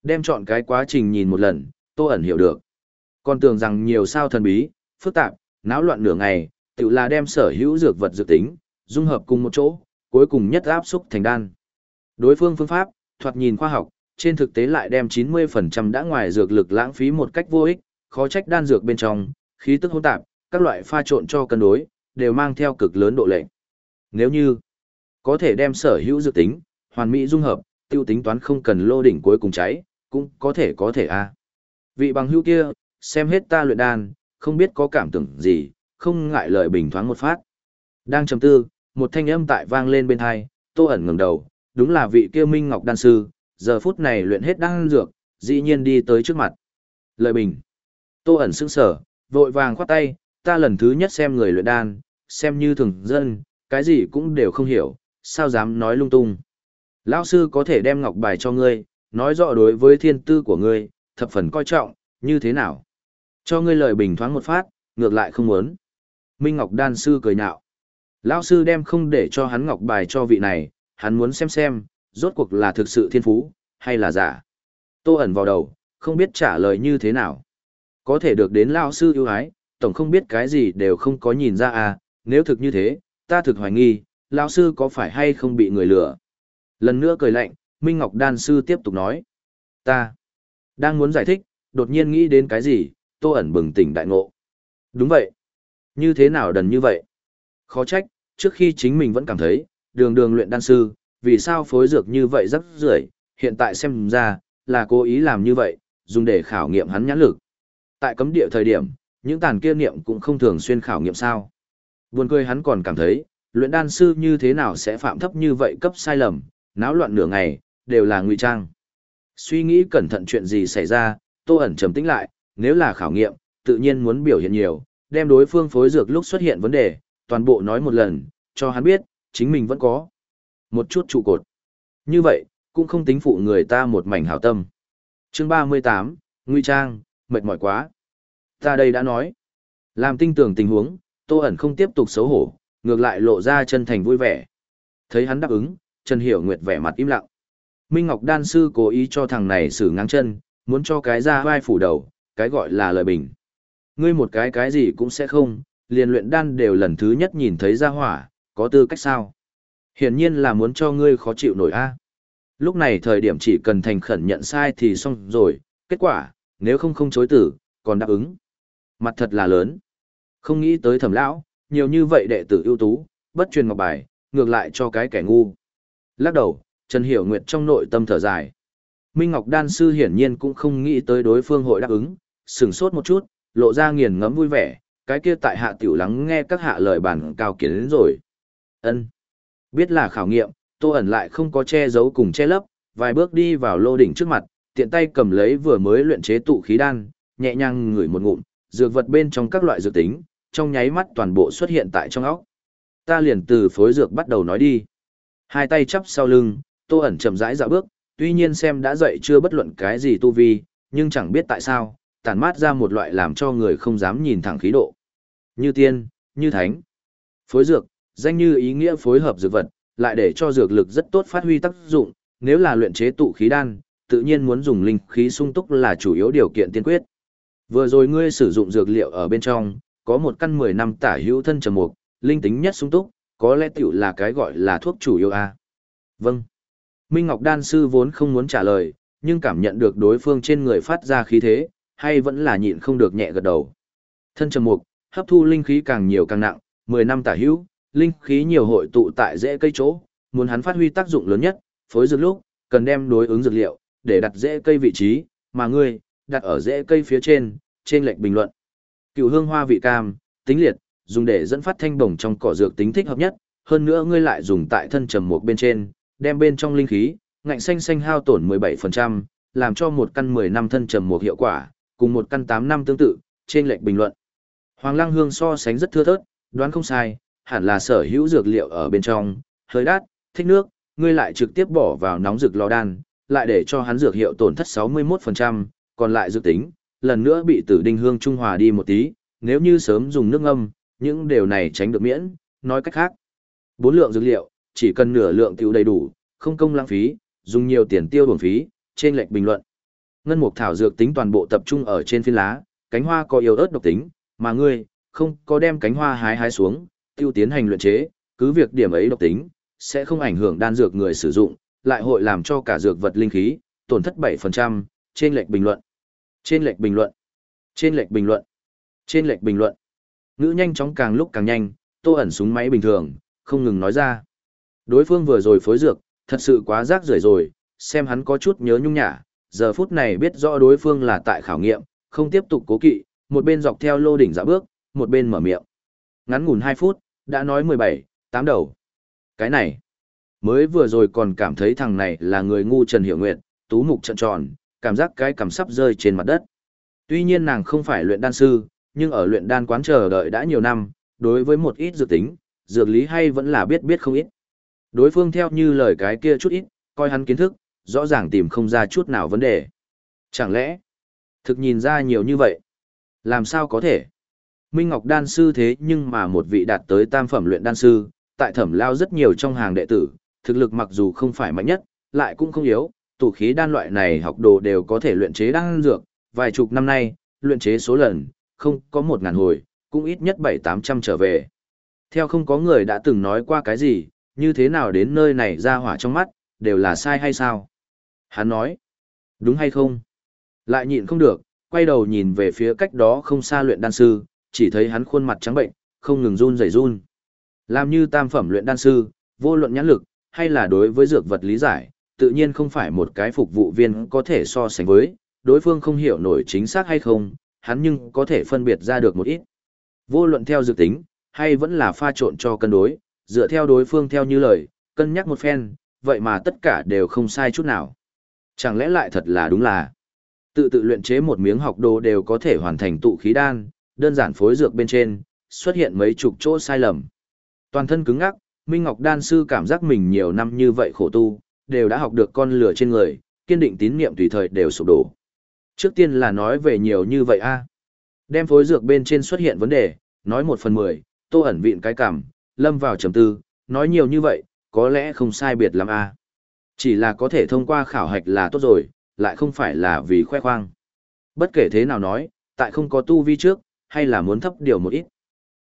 Đem chọn cái quá trình nhìn một lần, tô ẩn hiểu được. Còn tưởng rằng nhiều sao thần bí, phức tạp, náo loạn nửa ngày, tự là đem sở hữu dược vật dược tính, dung hợp cùng một chỗ, cuối cùng nhất áp xúc thành đan. Đối phương phương pháp, thoạt nhìn khoa học, trên thực tế lại đem 90% đã ngoài dược lực lãng phí một cách vô ích, khó trách đan dược bên trong, khí tức hỗn tạp, các loại pha trộn cho cân đối, đều mang theo cực lớn độ lệnh. Nếu như có thể đem sở hữu dược tính, hoàn mỹ dung hợp, tiêu tính toán không cần lô đỉnh cuối cùng cháy, cũng có thể có thể a. Vị bằng hữu kia, xem hết ta luyện đan, không biết có cảm tưởng gì, không ngại lời bình thoáng một phát. Đang trầm tư, một thanh âm tại vang lên bên tai, Tô ẩn ngẩng đầu, đúng là vị kia Minh Ngọc đan sư, giờ phút này luyện hết đan dược, dĩ nhiên đi tới trước mặt. Lời bình. Tô ẩn sững sở, vội vàng khoát tay, ta lần thứ nhất xem người luyện đan, xem như thường dân, cái gì cũng đều không hiểu, sao dám nói lung tung. Lão sư có thể đem ngọc bài cho ngươi, nói rõ đối với thiên tư của ngươi, thập phần coi trọng, như thế nào? Cho ngươi lời bình thoáng một phát, ngược lại không muốn. Minh Ngọc đan sư cười nhạo. Lão sư đem không để cho hắn ngọc bài cho vị này, hắn muốn xem xem, rốt cuộc là thực sự thiên phú, hay là giả. Tô ẩn vào đầu, không biết trả lời như thế nào. Có thể được đến lão sư yêu ái, tổng không biết cái gì đều không có nhìn ra à, nếu thực như thế, ta thực hoài nghi, lão sư có phải hay không bị người lừa. Lần nữa cười lạnh, Minh Ngọc Đan Sư tiếp tục nói. Ta đang muốn giải thích, đột nhiên nghĩ đến cái gì, tô ẩn bừng tỉnh đại ngộ. Đúng vậy. Như thế nào đần như vậy? Khó trách, trước khi chính mình vẫn cảm thấy, đường đường luyện đan sư, vì sao phối dược như vậy rất rưởi hiện tại xem ra, là cố ý làm như vậy, dùng để khảo nghiệm hắn nhãn lực. Tại cấm địa thời điểm, những tàn kia niệm cũng không thường xuyên khảo nghiệm sao. Buồn cười hắn còn cảm thấy, luyện đan sư như thế nào sẽ phạm thấp như vậy cấp sai lầm, náo loạn nửa ngày, đều là ngụy trang. Suy nghĩ cẩn thận chuyện gì xảy ra, Tô ẩn trầm tĩnh lại, nếu là khảo nghiệm, tự nhiên muốn biểu hiện nhiều, đem đối phương phối dược lúc xuất hiện vấn đề, toàn bộ nói một lần, cho hắn biết, chính mình vẫn có một chút trụ cột. Như vậy, cũng không tính phụ người ta một mảnh hảo tâm. Chương 38, nguy Trang, mệt mỏi quá. Ta đây đã nói. Làm tinh tưởng tình huống, Tô ẩn không tiếp tục xấu hổ, ngược lại lộ ra chân thành vui vẻ. Thấy hắn đáp ứng, Trần Hiểu Nguyệt vẻ mặt im lặng. Minh Ngọc Đan Sư cố ý cho thằng này xử ngang chân, muốn cho cái ra vai phủ đầu, cái gọi là lời bình. Ngươi một cái cái gì cũng sẽ không, liền luyện đan đều lần thứ nhất nhìn thấy ra hỏa, có tư cách sao? Hiển nhiên là muốn cho ngươi khó chịu nổi a. Lúc này thời điểm chỉ cần thành khẩn nhận sai thì xong rồi, kết quả, nếu không không chối tử, còn đáp ứng. Mặt thật là lớn. Không nghĩ tới thẩm lão, nhiều như vậy đệ tử ưu tú, bất truyền ngọc bài, ngược lại cho cái kẻ ngu. Lắc đầu, Trần Hiểu Nguyệt trong nội tâm thở dài. Minh Ngọc Đan Sư hiển nhiên cũng không nghĩ tới đối phương hội đáp ứng, sừng sốt một chút, lộ ra nghiền ngẫm vui vẻ, cái kia tại hạ tiểu lắng nghe các hạ lời bản cao kiến đến rồi. ân Biết là khảo nghiệm, tô ẩn lại không có che giấu cùng che lấp, vài bước đi vào lô đỉnh trước mặt, tiện tay cầm lấy vừa mới luyện chế tụ khí đan, nhẹ nhàng ngửi một ngụm, dược vật bên trong các loại dược tính, trong nháy mắt toàn bộ xuất hiện tại trong óc. Ta liền từ phối dược bắt đầu nói đi. Hai tay chắp sau lưng, Tô ẩn chậm rãi dạo bước, tuy nhiên xem đã dậy chưa bất luận cái gì tu vi, nhưng chẳng biết tại sao, tản mát ra một loại làm cho người không dám nhìn thẳng khí độ. Như tiên, như thánh. Phối dược, danh như ý nghĩa phối hợp dược vật, lại để cho dược lực rất tốt phát huy tác dụng, nếu là luyện chế tụ khí đan, tự nhiên muốn dùng linh khí sung túc là chủ yếu điều kiện tiên quyết. Vừa rồi ngươi sử dụng dược liệu ở bên trong, có một căn 10 năm tả hữu thân trầm mục, linh tính nhất sung túc, có lẽ tiểu là cái gọi là thuốc chủ yếu a. Vâng. Minh Ngọc Đan sư vốn không muốn trả lời, nhưng cảm nhận được đối phương trên người phát ra khí thế, hay vẫn là nhịn không được nhẹ gật đầu. Thân trầm mục, hấp thu linh khí càng nhiều càng nặng, 10 năm tả hữu, linh khí nhiều hội tụ tại rễ cây chỗ, muốn hắn phát huy tác dụng lớn nhất, phối dược lúc, cần đem đối ứng dược liệu, để đặt rễ cây vị trí, mà ngươi, đặt ở rễ cây phía trên, trên lệnh bình luận. Cựu hương hoa vị cam, tính liệt, dùng để dẫn phát thanh bổng trong cỏ dược tính thích hợp nhất, hơn nữa ngươi lại dùng tại thân trầm một bên trên, đem bên trong linh khí, ngạnh xanh xanh hao tổn 17%, làm cho một căn 10 năm thân trầm một hiệu quả, cùng một căn 8 năm tương tự, trên lệnh bình luận. Hoàng lăng hương so sánh rất thưa thớt, đoán không sai, hẳn là sở hữu dược liệu ở bên trong, hơi đắt, thích nước, ngươi lại trực tiếp bỏ vào nóng dược lò đan, lại để cho hắn dược hiệu tổn thất 61%, còn lại dược tính, lần nữa bị tử đinh hương trung hòa đi một tí, nếu như sớm dùng nước ngâm, những điều này tránh được miễn, nói cách khác. Bốn lượng dược liệu, chỉ cần nửa lượng tiêu đầy đủ, không công lãng phí, dùng nhiều tiền tiêu bổng phí, trên lệch bình luận. Ngân mục thảo dược tính toàn bộ tập trung ở trên phiến lá, cánh hoa có yếu ớt độc tính, mà ngươi không có đem cánh hoa hái hái xuống, tiêu tiến hành luyện chế, cứ việc điểm ấy độc tính sẽ không ảnh hưởng đan dược người sử dụng, lại hội làm cho cả dược vật linh khí tổn thất 7%, trên lệch bình luận. Trên lệch bình luận. Trên lệch bình luận. Trên lệch bình luận. Ngữ nhanh chóng càng lúc càng nhanh, Tô ẩn súng máy bình thường, không ngừng nói ra. Đối phương vừa rồi phối dược, thật sự quá rác rưởi rồi, xem hắn có chút nhớ nhung nhả, giờ phút này biết rõ đối phương là tại khảo nghiệm, không tiếp tục cố kỵ, một bên dọc theo lô đỉnh dạ bước, một bên mở miệng. Ngắn ngủn 2 phút, đã nói 17, 8 đầu. Cái này, mới vừa rồi còn cảm thấy thằng này là người ngu Trần Hiểu Nguyệt, tú mục trận tròn, cảm giác cái cảm sắp rơi trên mặt đất. Tuy nhiên nàng không phải luyện đan sư, nhưng ở luyện đan quán chờ đợi đã nhiều năm, đối với một ít dược tính, dược lý hay vẫn là biết biết không ít. Đối phương theo như lời cái kia chút ít, coi hắn kiến thức, rõ ràng tìm không ra chút nào vấn đề. Chẳng lẽ, thực nhìn ra nhiều như vậy? Làm sao có thể? Minh Ngọc đan sư thế nhưng mà một vị đạt tới tam phẩm luyện đan sư, tại thẩm lao rất nhiều trong hàng đệ tử, thực lực mặc dù không phải mạnh nhất, lại cũng không yếu, tụ khí đan loại này học đồ đều có thể luyện chế đan dược, vài chục năm nay, luyện chế số lần, không có một ngàn hồi, cũng ít nhất bảy tám trăm trở về. Theo không có người đã từng nói qua cái gì, như thế nào đến nơi này ra hỏa trong mắt, đều là sai hay sao? Hắn nói, đúng hay không? Lại nhịn không được, quay đầu nhìn về phía cách đó không xa luyện đan sư, chỉ thấy hắn khuôn mặt trắng bệnh, không ngừng run rẩy run. Làm như tam phẩm luyện đan sư, vô luận nhãn lực, hay là đối với dược vật lý giải, tự nhiên không phải một cái phục vụ viên có thể so sánh với, đối phương không hiểu nổi chính xác hay không, hắn nhưng có thể phân biệt ra được một ít. Vô luận theo dược tính, hay vẫn là pha trộn cho cân đối, dựa theo đối phương theo như lời, cân nhắc một phen, vậy mà tất cả đều không sai chút nào. Chẳng lẽ lại thật là đúng là, tự tự luyện chế một miếng học đồ đều có thể hoàn thành tụ khí đan, đơn giản phối dược bên trên, xuất hiện mấy chục chỗ sai lầm. Toàn thân cứng ngắc, Minh Ngọc Đan Sư cảm giác mình nhiều năm như vậy khổ tu, đều đã học được con lửa trên người, kiên định tín niệm tùy thời đều sụp đổ. Trước tiên là nói về nhiều như vậy a Đem phối dược bên trên xuất hiện vấn đề, nói một phần mười, tô ẩn vịn cái cảm, lâm vào trầm tư, nói nhiều như vậy, có lẽ không sai biệt lắm a Chỉ là có thể thông qua khảo hạch là tốt rồi, lại không phải là vì khoe khoang. Bất kể thế nào nói, tại không có tu vi trước, hay là muốn thấp điều một ít.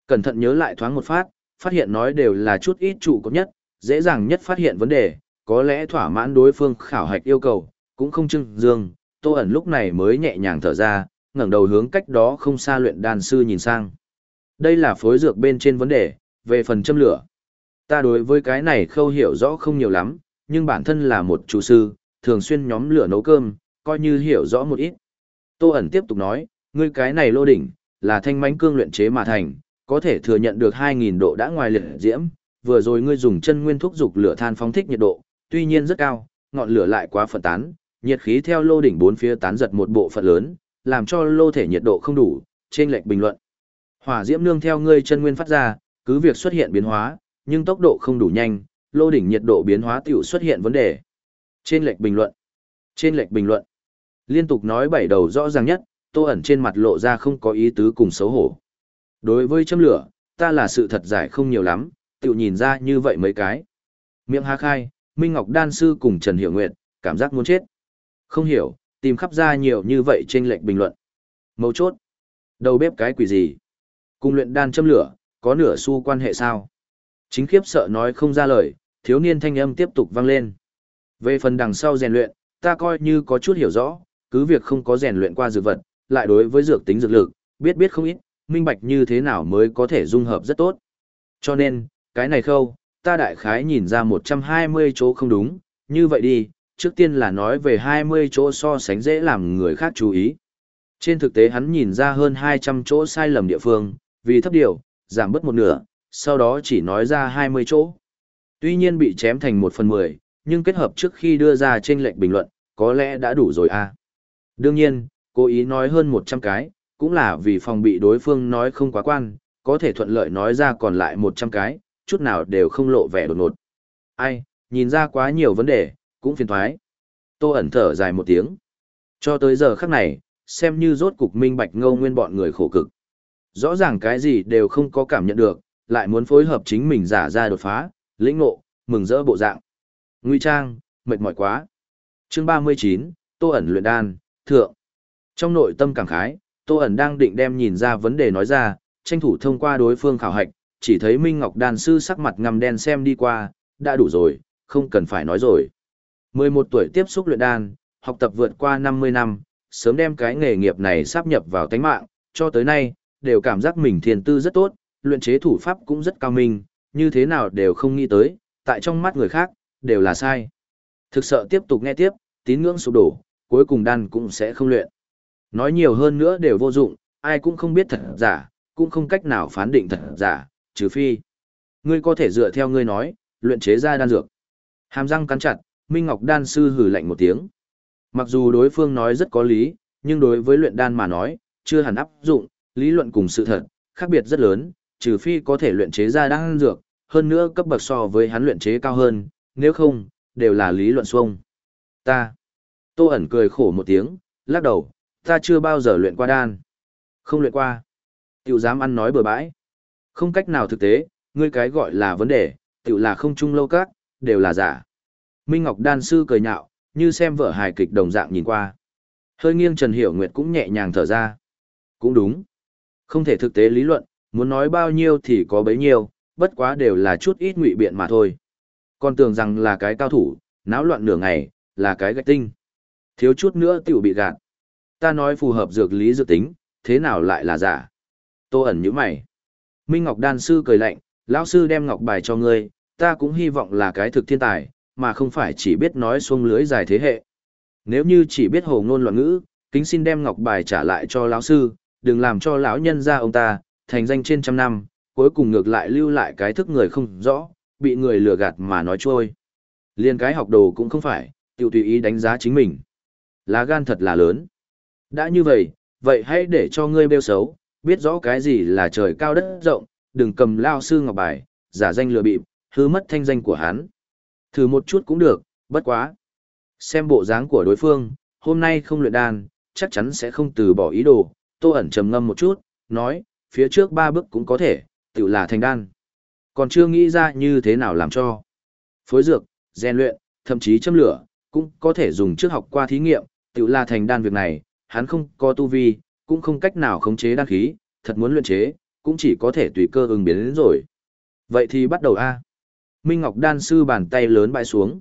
Cẩn thận nhớ lại thoáng một phát, phát hiện nói đều là chút ít trụ cột nhất, dễ dàng nhất phát hiện vấn đề, có lẽ thỏa mãn đối phương khảo hạch yêu cầu, cũng không trưng dương, Tô ẩn lúc này mới nhẹ nhàng thở ra, ngẩng đầu hướng cách đó không xa luyện đan sư nhìn sang. Đây là phối dược bên trên vấn đề, về phần châm lửa. Ta đối với cái này khâu hiểu rõ không nhiều lắm, nhưng bản thân là một chủ sư, thường xuyên nhóm lửa nấu cơm, coi như hiểu rõ một ít. Tô ẩn tiếp tục nói, ngươi cái này lô đỉnh, là thanh mánh cương luyện chế mà thành, có thể thừa nhận được 2.000 độ đã ngoài liệt diễm, vừa rồi ngươi dùng chân nguyên thúc dục lửa than phóng thích nhiệt độ, tuy nhiên rất cao, ngọn lửa lại quá phân tán, nhiệt khí theo lô đỉnh bốn phía tán giật một bộ phận lớn, làm cho lô thể nhiệt độ không đủ, trên lệch bình luận. Hỏa diễm nương theo ngươi chân nguyên phát ra, cứ việc xuất hiện biến hóa, nhưng tốc độ không đủ nhanh, lô đỉnh nhiệt độ biến hóa tiểu xuất hiện vấn đề. Trên lệch bình luận. Trên lệch bình luận. Liên tục nói bảy đầu rõ ràng nhất, Tô ẩn trên mặt lộ ra không có ý tứ cùng xấu hổ. Đối với châm lửa, ta là sự thật giải không nhiều lắm, tự nhìn ra như vậy mấy cái. Miệng há khai, Minh Ngọc Đan Sư cùng Trần Hiểu Nguyệt, cảm giác muốn chết. Không hiểu, tìm khắp ra nhiều như vậy trên lệnh bình luận. Mấu chốt. Đầu bếp cái quỷ gì? Cùng luyện đan châm lửa, có nửa xu quan hệ sao? Chính khiếp sợ nói không ra lời, thiếu niên thanh âm tiếp tục vang lên. Về phần đằng sau rèn luyện, ta coi như có chút hiểu rõ, cứ việc không có rèn luyện qua dược vật, lại đối với dược tính dược lực, biết biết không ít, minh bạch như thế nào mới có thể dung hợp rất tốt. Cho nên, cái này khâu, ta đại khái nhìn ra 120 chỗ không đúng, như vậy đi, trước tiên là nói về 20 chỗ so sánh dễ làm người khác chú ý. Trên thực tế hắn nhìn ra hơn 200 chỗ sai lầm địa phương, vì thấp điều, giảm bớt một nửa, sau đó chỉ nói ra 20 chỗ. Tuy nhiên bị chém thành 1 phần 10, nhưng kết hợp trước khi đưa ra trên lệnh bình luận, có lẽ đã đủ rồi à. Đương nhiên, cố ý nói hơn 100 cái, cũng là vì phòng bị đối phương nói không quá quan, có thể thuận lợi nói ra còn lại 100 cái, chút nào đều không lộ vẻ đột ngột. Ai, nhìn ra quá nhiều vấn đề, cũng phiền thoái. Tô ẩn thở dài một tiếng. Cho tới giờ khắc này, xem như rốt cục minh bạch ngâu nguyên bọn người khổ cực. Rõ ràng cái gì đều không có cảm nhận được, lại muốn phối hợp chính mình giả ra đột phá, lĩnh ngộ, mừng rỡ bộ dạng. Nguy trang, mệt mỏi quá. Chương 39, Tô ẩn luyện đan, thượng. Trong nội tâm cảm khái, Tô ẩn đang định đem nhìn ra vấn đề nói ra, tranh thủ thông qua đối phương khảo hạch, chỉ thấy Minh Ngọc đàn sư sắc mặt ngầm đen xem đi qua, đã đủ rồi, không cần phải nói rồi. 11 tuổi tiếp xúc luyện đan, học tập vượt qua 50 năm, sớm đem cái nghề nghiệp này sáp nhập vào tánh mạng, cho tới nay, đều cảm giác mình thiền tư rất tốt, luyện chế thủ pháp cũng rất cao minh, như thế nào đều không nghĩ tới, tại trong mắt người khác, đều là sai. Thực sợ tiếp tục nghe tiếp, tín ngưỡng sụp đổ, cuối cùng đan cũng sẽ không luyện. Nói nhiều hơn nữa đều vô dụng, ai cũng không biết thật giả, cũng không cách nào phán định thật giả, trừ phi. Ngươi có thể dựa theo ngươi nói, luyện chế ra đan dược. Hàm răng cắn chặt, Minh Ngọc đan sư hử lạnh một tiếng. Mặc dù đối phương nói rất có lý, nhưng đối với luyện đan mà nói, chưa hẳn áp dụng, lý luận cùng sự thật, khác biệt rất lớn, trừ phi có thể luyện chế ra đan dược, hơn nữa cấp bậc so với hắn luyện chế cao hơn, nếu không, đều là lý luận xuông. Ta. Tô ẩn cười khổ một tiếng, lắc đầu, ta chưa bao giờ luyện qua đan. Không luyện qua. Tiểu dám ăn nói bừa bãi. Không cách nào thực tế, ngươi cái gọi là vấn đề, tiểu là không chung lâu các, đều là giả. Minh Ngọc đan sư cười nhạo, như xem vở hài kịch đồng dạng nhìn qua. Hơi nghiêng Trần Hiểu Nguyệt cũng nhẹ nhàng thở ra. Cũng đúng. Không thể thực tế lý luận, muốn nói bao nhiêu thì có bấy nhiêu, bất quá đều là chút ít ngụy biện mà thôi. Còn tưởng rằng là cái cao thủ, náo loạn nửa ngày, là cái gạch tinh. Thiếu chút nữa tiểu bị gạt. Ta nói phù hợp dược lý dự tính, thế nào lại là giả? Tô ẩn như mày. Minh Ngọc Đan Sư cười lạnh, lão sư đem ngọc bài cho ngươi, ta cũng hy vọng là cái thực thiên tài, mà không phải chỉ biết nói xuông lưới dài thế hệ. Nếu như chỉ biết hồ ngôn loạn ngữ, kính xin đem ngọc bài trả lại cho lão sư, đừng làm cho lão nhân ra ông ta, thành danh trên trăm năm, cuối cùng ngược lại lưu lại cái thức người không rõ, bị người lừa gạt mà nói trôi. Liên cái học đồ cũng không phải, tiêu tùy ý đánh giá chính mình. Lá gan thật là lớn. Đã như vậy, vậy hãy để cho ngươi bêu xấu, biết rõ cái gì là trời cao đất rộng, đừng cầm lao sư ngọc bài, giả danh lừa bịp, hư mất thanh danh của hắn. Thử một chút cũng được, bất quá. Xem bộ dáng của đối phương, hôm nay không luyện đan, chắc chắn sẽ không từ bỏ ý đồ. Tô ẩn trầm ngâm một chút, nói, phía trước ba bước cũng có thể, tự là thành đan. Còn chưa nghĩ ra như thế nào làm cho. Phối dược, rèn luyện, thậm chí châm lửa, cũng có thể dùng trước học qua thí nghiệm, tự là thành đan việc này, hắn không có tu vi, cũng không cách nào khống chế đan khí, thật muốn luyện chế, cũng chỉ có thể tùy cơ ứng biến đến rồi. Vậy thì bắt đầu a. Minh Ngọc đan sư bàn tay lớn bãi xuống.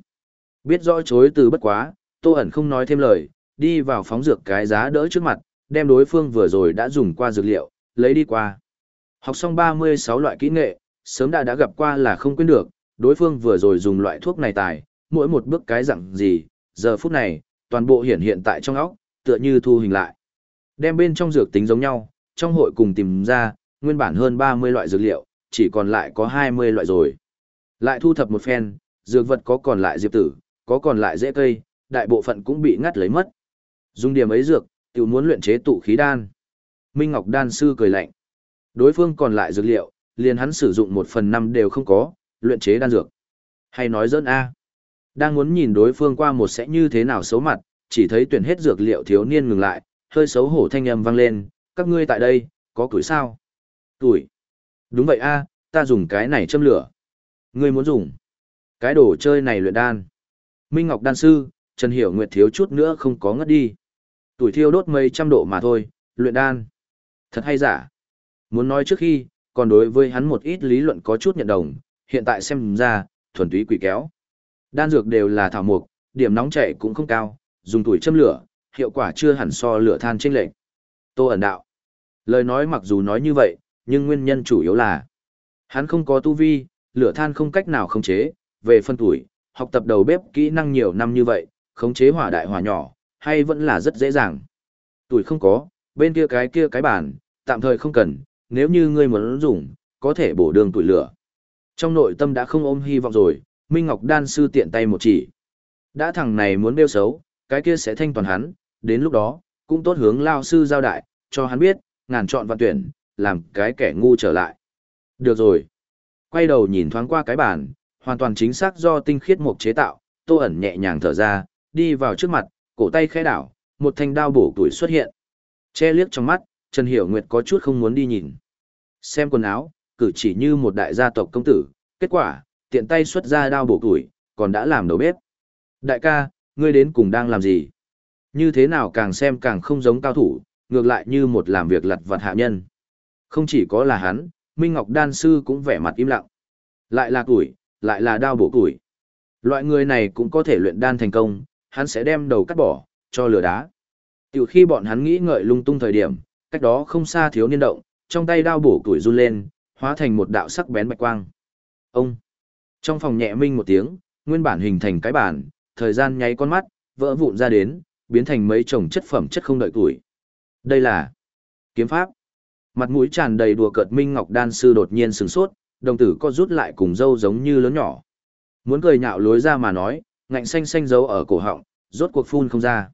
Biết rõ chối từ bất quá, Tô ẩn không nói thêm lời, đi vào phóng dược cái giá đỡ trước mặt, đem đối phương vừa rồi đã dùng qua dược liệu, lấy đi qua. Học xong 36 loại kỹ nghệ, sớm đã đã gặp qua là không quên được, đối phương vừa rồi dùng loại thuốc này tài, mỗi một bước cái dặn gì, giờ phút này, toàn bộ hiển hiện tại trong óc, tựa như thu hình lại. Đem bên trong dược tính giống nhau, trong hội cùng tìm ra, nguyên bản hơn 30 loại dược liệu, chỉ còn lại có 20 loại rồi. Lại thu thập một phen, dược vật có còn lại diệp tử, có còn lại dễ cây, đại bộ phận cũng bị ngắt lấy mất. Dùng điểm ấy dược, tiểu muốn luyện chế tụ khí đan. Minh Ngọc đan sư cười lạnh. Đối phương còn lại dược liệu, liền hắn sử dụng một phần năm đều không có, luyện chế đan dược. Hay nói dỡn A. Đang muốn nhìn đối phương qua một sẽ như thế nào xấu mặt, chỉ thấy tuyển hết dược liệu thiếu niên ngừng lại, hơi xấu hổ thanh âm vang lên, các ngươi tại đây, có tuổi sao? Tuổi. Đúng vậy a, ta dùng cái này châm lửa. Ngươi muốn dùng? Cái đồ chơi này luyện đan. Minh Ngọc đan sư, Trần Hiểu Nguyệt thiếu chút nữa không có ngất đi. Tuổi thiêu đốt mấy trăm độ mà thôi, luyện đan. Thật hay giả. Muốn nói trước khi, còn đối với hắn một ít lý luận có chút nhận đồng, hiện tại xem ra, thuần túy quỷ kéo. Đan dược đều là thảo mục, điểm nóng chảy cũng không cao, dùng tuổi châm lửa, hiệu quả chưa hẳn so lửa than chênh lệch. Tô ẩn đạo. Lời nói mặc dù nói như vậy, nhưng nguyên nhân chủ yếu là hắn không có tu vi, lửa than không cách nào khống chế, về phân tuổi, học tập đầu bếp kỹ năng nhiều năm như vậy, khống chế hỏa đại hỏa nhỏ, hay vẫn là rất dễ dàng. Tuổi không có, bên kia cái kia cái bàn, tạm thời không cần, nếu như ngươi muốn dùng, có thể bổ đường tuổi lửa. Trong nội tâm đã không ôm hy vọng rồi, Minh Ngọc đan sư tiện tay một chỉ. Đã thằng này muốn bêu xấu, cái kia sẽ thanh toàn hắn, đến lúc đó, cũng tốt hướng lao sư giao đại, cho hắn biết, ngàn chọn vạn tuyển, làm cái kẻ ngu trở lại. Được rồi. Quay đầu nhìn thoáng qua cái bàn, hoàn toàn chính xác do tinh khiết mục chế tạo, tô ẩn nhẹ nhàng thở ra, đi vào trước mặt, cổ tay khẽ đảo, một thanh đao bổ tuổi xuất hiện. Che liếc trong mắt, Trần Hiểu Nguyệt có chút không muốn đi nhìn. Xem quần áo, cử chỉ như một đại gia tộc công tử, kết quả, tiện tay xuất ra đao bổ tuổi, còn đã làm đầu bếp. Đại ca, ngươi đến cùng đang làm gì? Như thế nào càng xem càng không giống cao thủ, ngược lại như một làm việc lặt vặt hạ nhân. Không chỉ có là hắn, Minh Ngọc Đan Sư cũng vẻ mặt im lặng. Lại là tuổi, lại là đao bổ tuổi. Loại người này cũng có thể luyện đan thành công, hắn sẽ đem đầu cắt bỏ, cho lửa đá. Tiểu khi bọn hắn nghĩ ngợi lung tung thời điểm, cách đó không xa thiếu niên động, trong tay đao bổ tuổi run lên, hóa thành một đạo sắc bén bạch quang. Ông! Trong phòng nhẹ minh một tiếng, nguyên bản hình thành cái bản, thời gian nháy con mắt, vỡ vụn ra đến, biến thành mấy chồng chất phẩm chất không đợi tuổi. Đây là kiếm pháp. Mặt mũi tràn đầy đùa cợt Minh Ngọc Đan sư đột nhiên sửng sốt, đồng tử co rút lại cùng dâu giống như lớn nhỏ. Muốn cười nhạo lối ra mà nói, ngạnh xanh xanh giấu ở cổ họng, rốt cuộc phun không ra.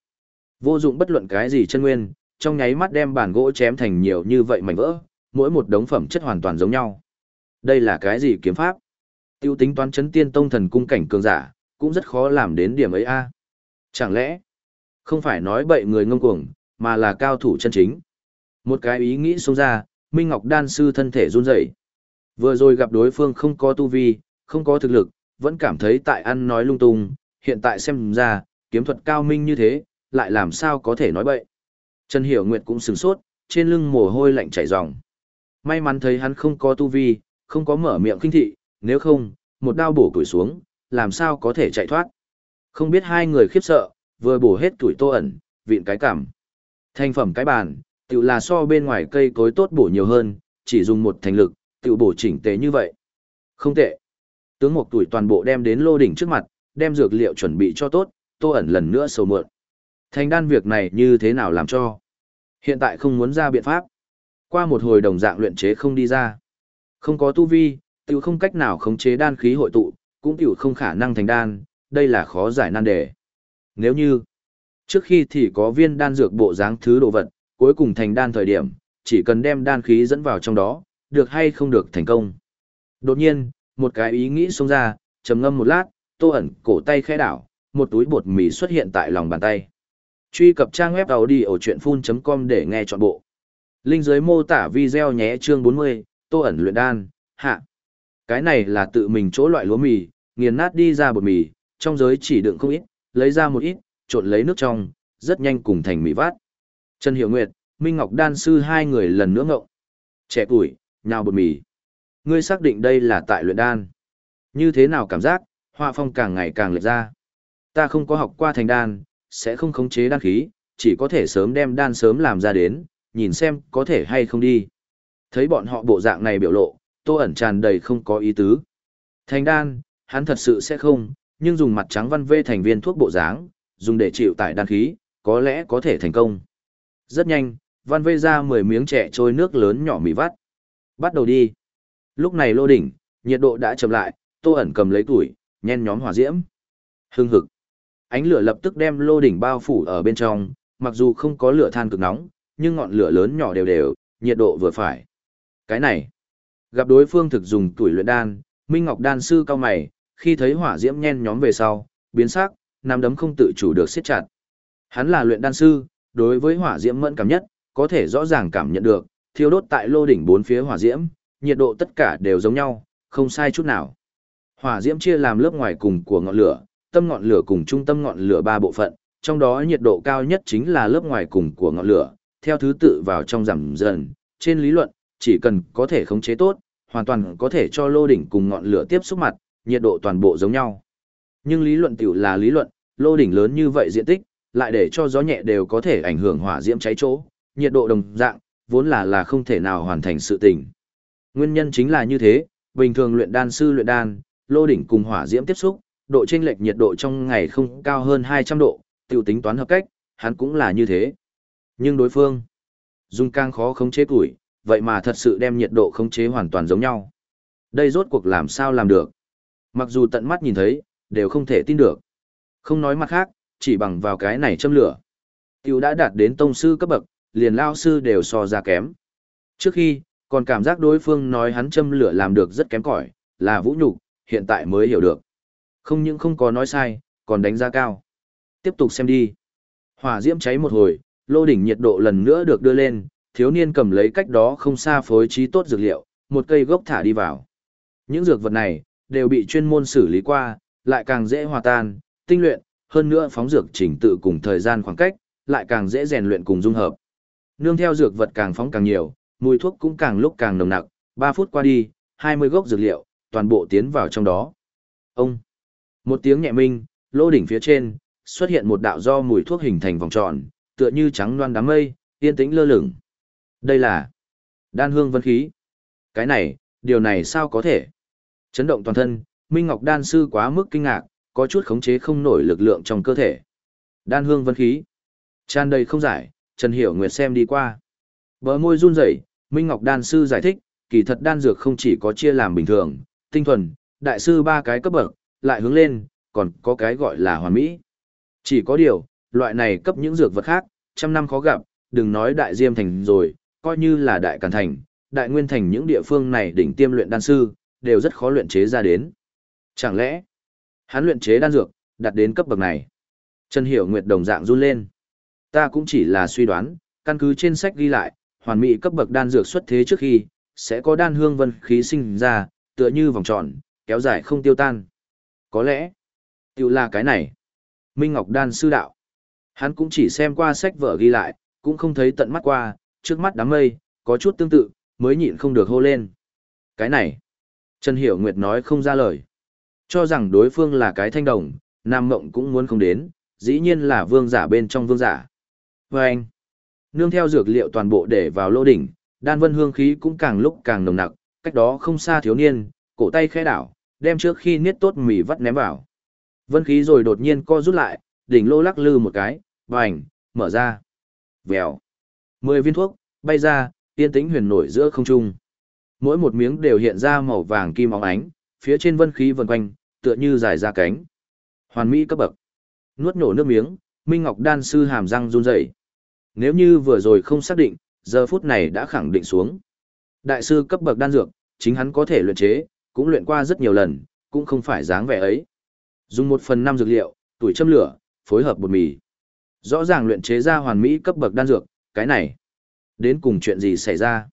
Vô dụng bất luận cái gì chân nguyên, trong nháy mắt đem bản gỗ chém thành nhiều như vậy mảnh vỡ, mỗi một đống phẩm chất hoàn toàn giống nhau. Đây là cái gì kiếm pháp? Tiêu tính toán chấn tiên tông thần cung cảnh cường giả, cũng rất khó làm đến điểm ấy a. Chẳng lẽ, không phải nói bậy người ngông cuồng, mà là cao thủ chân chính. Một cái ý nghĩ xông ra, Minh Ngọc đan sư thân thể run rẩy. Vừa rồi gặp đối phương không có tu vi, không có thực lực, vẫn cảm thấy tại ăn nói lung tung, hiện tại xem ra, kiếm thuật cao minh như thế, lại làm sao có thể nói bậy. Trần Hiểu Nguyệt cũng sửng sốt, trên lưng mồ hôi lạnh chảy ròng. May mắn thấy hắn không có tu vi, không có mở miệng kinh thị, nếu không, một đao bổ tuổi xuống, làm sao có thể chạy thoát. Không biết hai người khiếp sợ, vừa bổ hết tuổi tô ẩn, vịn cái cảm. Thành phẩm cái bàn, tự là so bên ngoài cây cối tốt bổ nhiều hơn, chỉ dùng một thành lực, tự bổ chỉnh tế như vậy. Không tệ. Tướng một tuổi toàn bộ đem đến lô đỉnh trước mặt, đem dược liệu chuẩn bị cho tốt, tô ẩn lần nữa sầu mượn. Thành đan việc này như thế nào làm cho? Hiện tại không muốn ra biện pháp. Qua một hồi đồng dạng luyện chế không đi ra. Không có tu vi, tự không cách nào khống chế đan khí hội tụ, cũng tiểu không khả năng thành đan, đây là khó giải nan đề. Nếu như, trước khi thì có viên đan dược bộ dáng thứ đồ vật, cuối cùng thành đan thời điểm, chỉ cần đem đan khí dẫn vào trong đó, được hay không được thành công. Đột nhiên, một cái ý nghĩ xông ra, trầm ngâm một lát, tô ẩn cổ tay khẽ đảo, một túi bột mì xuất hiện tại lòng bàn tay. Truy cập trang web đầu đi ở chuyện full.com để nghe trọn bộ. Linh dưới mô tả video nhé chương 40, tô ẩn luyện đan, hạ. Cái này là tự mình chỗ loại lúa mì, nghiền nát đi ra bột mì, trong giới chỉ đựng không ít, lấy ra một ít, trộn lấy nước trong, rất nhanh cùng thành mì vát. Trần Hiểu Nguyệt, Minh Ngọc Đan Sư hai người lần nữa ngộng. Trẻ tuổi, nhào bột mì. Ngươi xác định đây là tại luyện đan. Như thế nào cảm giác, họa phong càng ngày càng lệch ra. Ta không có học qua thành đan, sẽ không khống chế đan khí, chỉ có thể sớm đem đan sớm làm ra đến, nhìn xem có thể hay không đi. Thấy bọn họ bộ dạng này biểu lộ, tô ẩn tràn đầy không có ý tứ. Thành đan, hắn thật sự sẽ không, nhưng dùng mặt trắng văn vê thành viên thuốc bộ dáng, dùng để chịu tải đan khí, có lẽ có thể thành công. Rất nhanh, văn vê ra 10 miếng trẻ trôi nước lớn nhỏ mì vắt. Bắt đầu đi. Lúc này lô đỉnh, nhiệt độ đã chậm lại, tô ẩn cầm lấy tuổi, nhen nhóm hỏa diễm. Hưng hực. Ánh lửa lập tức đem lô đỉnh bao phủ ở bên trong, mặc dù không có lửa than cực nóng, nhưng ngọn lửa lớn nhỏ đều đều, nhiệt độ vừa phải. Cái này, gặp đối phương thực dùng tuổi luyện đan, Minh Ngọc đan sư cao mày, khi thấy hỏa diễm nhen nhóm về sau, biến sắc, nắm đấm không tự chủ được siết chặt. Hắn là luyện đan sư, đối với hỏa diễm mẫn cảm nhất, có thể rõ ràng cảm nhận được, thiêu đốt tại lô đỉnh bốn phía hỏa diễm, nhiệt độ tất cả đều giống nhau, không sai chút nào. Hỏa diễm chia làm lớp ngoài cùng của ngọn lửa, tâm ngọn lửa cùng trung tâm ngọn lửa ba bộ phận, trong đó nhiệt độ cao nhất chính là lớp ngoài cùng của ngọn lửa, theo thứ tự vào trong giảm dần. Trên lý luận, chỉ cần có thể khống chế tốt, hoàn toàn có thể cho lô đỉnh cùng ngọn lửa tiếp xúc mặt, nhiệt độ toàn bộ giống nhau. Nhưng lý luận tiểu là lý luận, lô đỉnh lớn như vậy diện tích, lại để cho gió nhẹ đều có thể ảnh hưởng hỏa diễm cháy chỗ, nhiệt độ đồng dạng, vốn là là không thể nào hoàn thành sự tình. Nguyên nhân chính là như thế, bình thường luyện đan sư luyện đan, lô đỉnh cùng hỏa diễm tiếp xúc, độ chênh lệch nhiệt độ trong ngày không cao hơn 200 độ, tiểu tính toán hợp cách, hắn cũng là như thế. Nhưng đối phương, dùng càng khó khống chế củi, vậy mà thật sự đem nhiệt độ khống chế hoàn toàn giống nhau. Đây rốt cuộc làm sao làm được? Mặc dù tận mắt nhìn thấy, đều không thể tin được. Không nói mặt khác, chỉ bằng vào cái này châm lửa. Tiểu đã đạt đến tông sư cấp bậc, liền lao sư đều so ra kém. Trước khi, còn cảm giác đối phương nói hắn châm lửa làm được rất kém cỏi, là vũ nhục, hiện tại mới hiểu được. Không những không có nói sai, còn đánh giá cao. Tiếp tục xem đi. Hỏa diễm cháy một hồi, lô đỉnh nhiệt độ lần nữa được đưa lên, thiếu niên cầm lấy cách đó không xa phối trí tốt dược liệu, một cây gốc thả đi vào. Những dược vật này, đều bị chuyên môn xử lý qua, lại càng dễ hòa tan, tinh luyện, hơn nữa phóng dược chỉnh tự cùng thời gian khoảng cách, lại càng dễ rèn luyện cùng dung hợp. Nương theo dược vật càng phóng càng nhiều, mùi thuốc cũng càng lúc càng nồng nặc, 3 phút qua đi, 20 gốc dược liệu, toàn bộ tiến vào trong đó. Ông! Một tiếng nhẹ minh, lô đỉnh phía trên, xuất hiện một đạo do mùi thuốc hình thành vòng tròn, tựa như trắng loan đám mây, yên tĩnh lơ lửng. Đây là đan hương vân khí. Cái này, điều này sao có thể? Chấn động toàn thân, Minh Ngọc đan sư quá mức kinh ngạc, có chút khống chế không nổi lực lượng trong cơ thể. Đan hương vân khí. Tràn đầy không giải, Trần Hiểu Nguyệt xem đi qua. Bờ môi run rẩy, Minh Ngọc đan sư giải thích, kỳ thật đan dược không chỉ có chia làm bình thường, tinh thuần, đại sư ba cái cấp bậc, lại hướng lên, còn có cái gọi là hoàn mỹ. Chỉ có điều, loại này cấp những dược vật khác, trăm năm khó gặp, đừng nói đại diêm thành rồi, coi như là đại càn thành, đại nguyên thành những địa phương này đỉnh tiêm luyện đan sư, đều rất khó luyện chế ra đến. Chẳng lẽ, hắn luyện chế đan dược, đạt đến cấp bậc này? Trần Hiểu Nguyệt đồng dạng run lên. Ta cũng chỉ là suy đoán, căn cứ trên sách ghi lại, hoàn mỹ cấp bậc đan dược xuất thế trước khi, sẽ có đan hương vân khí sinh ra, tựa như vòng tròn, kéo dài không tiêu tan. Có lẽ, tự là cái này. Minh Ngọc đan sư đạo. Hắn cũng chỉ xem qua sách vở ghi lại, cũng không thấy tận mắt qua, trước mắt đám mây, có chút tương tự, mới nhịn không được hô lên. Cái này, Trần Hiểu Nguyệt nói không ra lời. Cho rằng đối phương là cái thanh đồng, Nam Mộng cũng muốn không đến, dĩ nhiên là vương giả bên trong vương giả. Và anh, nương theo dược liệu toàn bộ để vào lô đỉnh, đan vân hương khí cũng càng lúc càng nồng nặc, cách đó không xa thiếu niên, cổ tay khẽ đảo, đem trước khi niết tốt mì vắt ném vào. Vân khí rồi đột nhiên co rút lại, đỉnh lô lắc lư một cái, vành, mở ra. Vèo. Mười viên thuốc, bay ra, yên tĩnh huyền nổi giữa không trung. Mỗi một miếng đều hiện ra màu vàng kim óng ánh, phía trên vân khí vần quanh, tựa như dài ra cánh. Hoàn mỹ cấp bậc. Nuốt nổ nước miếng, Minh Ngọc đan sư hàm răng run rẩy. Nếu như vừa rồi không xác định, giờ phút này đã khẳng định xuống. Đại sư cấp bậc đan dược, chính hắn có thể luyện chế, cũng luyện qua rất nhiều lần, cũng không phải dáng vẻ ấy. Dùng một phần năm dược liệu, tuổi châm lửa, phối hợp bột mì. Rõ ràng luyện chế ra hoàn mỹ cấp bậc đan dược, cái này. Đến cùng chuyện gì xảy ra?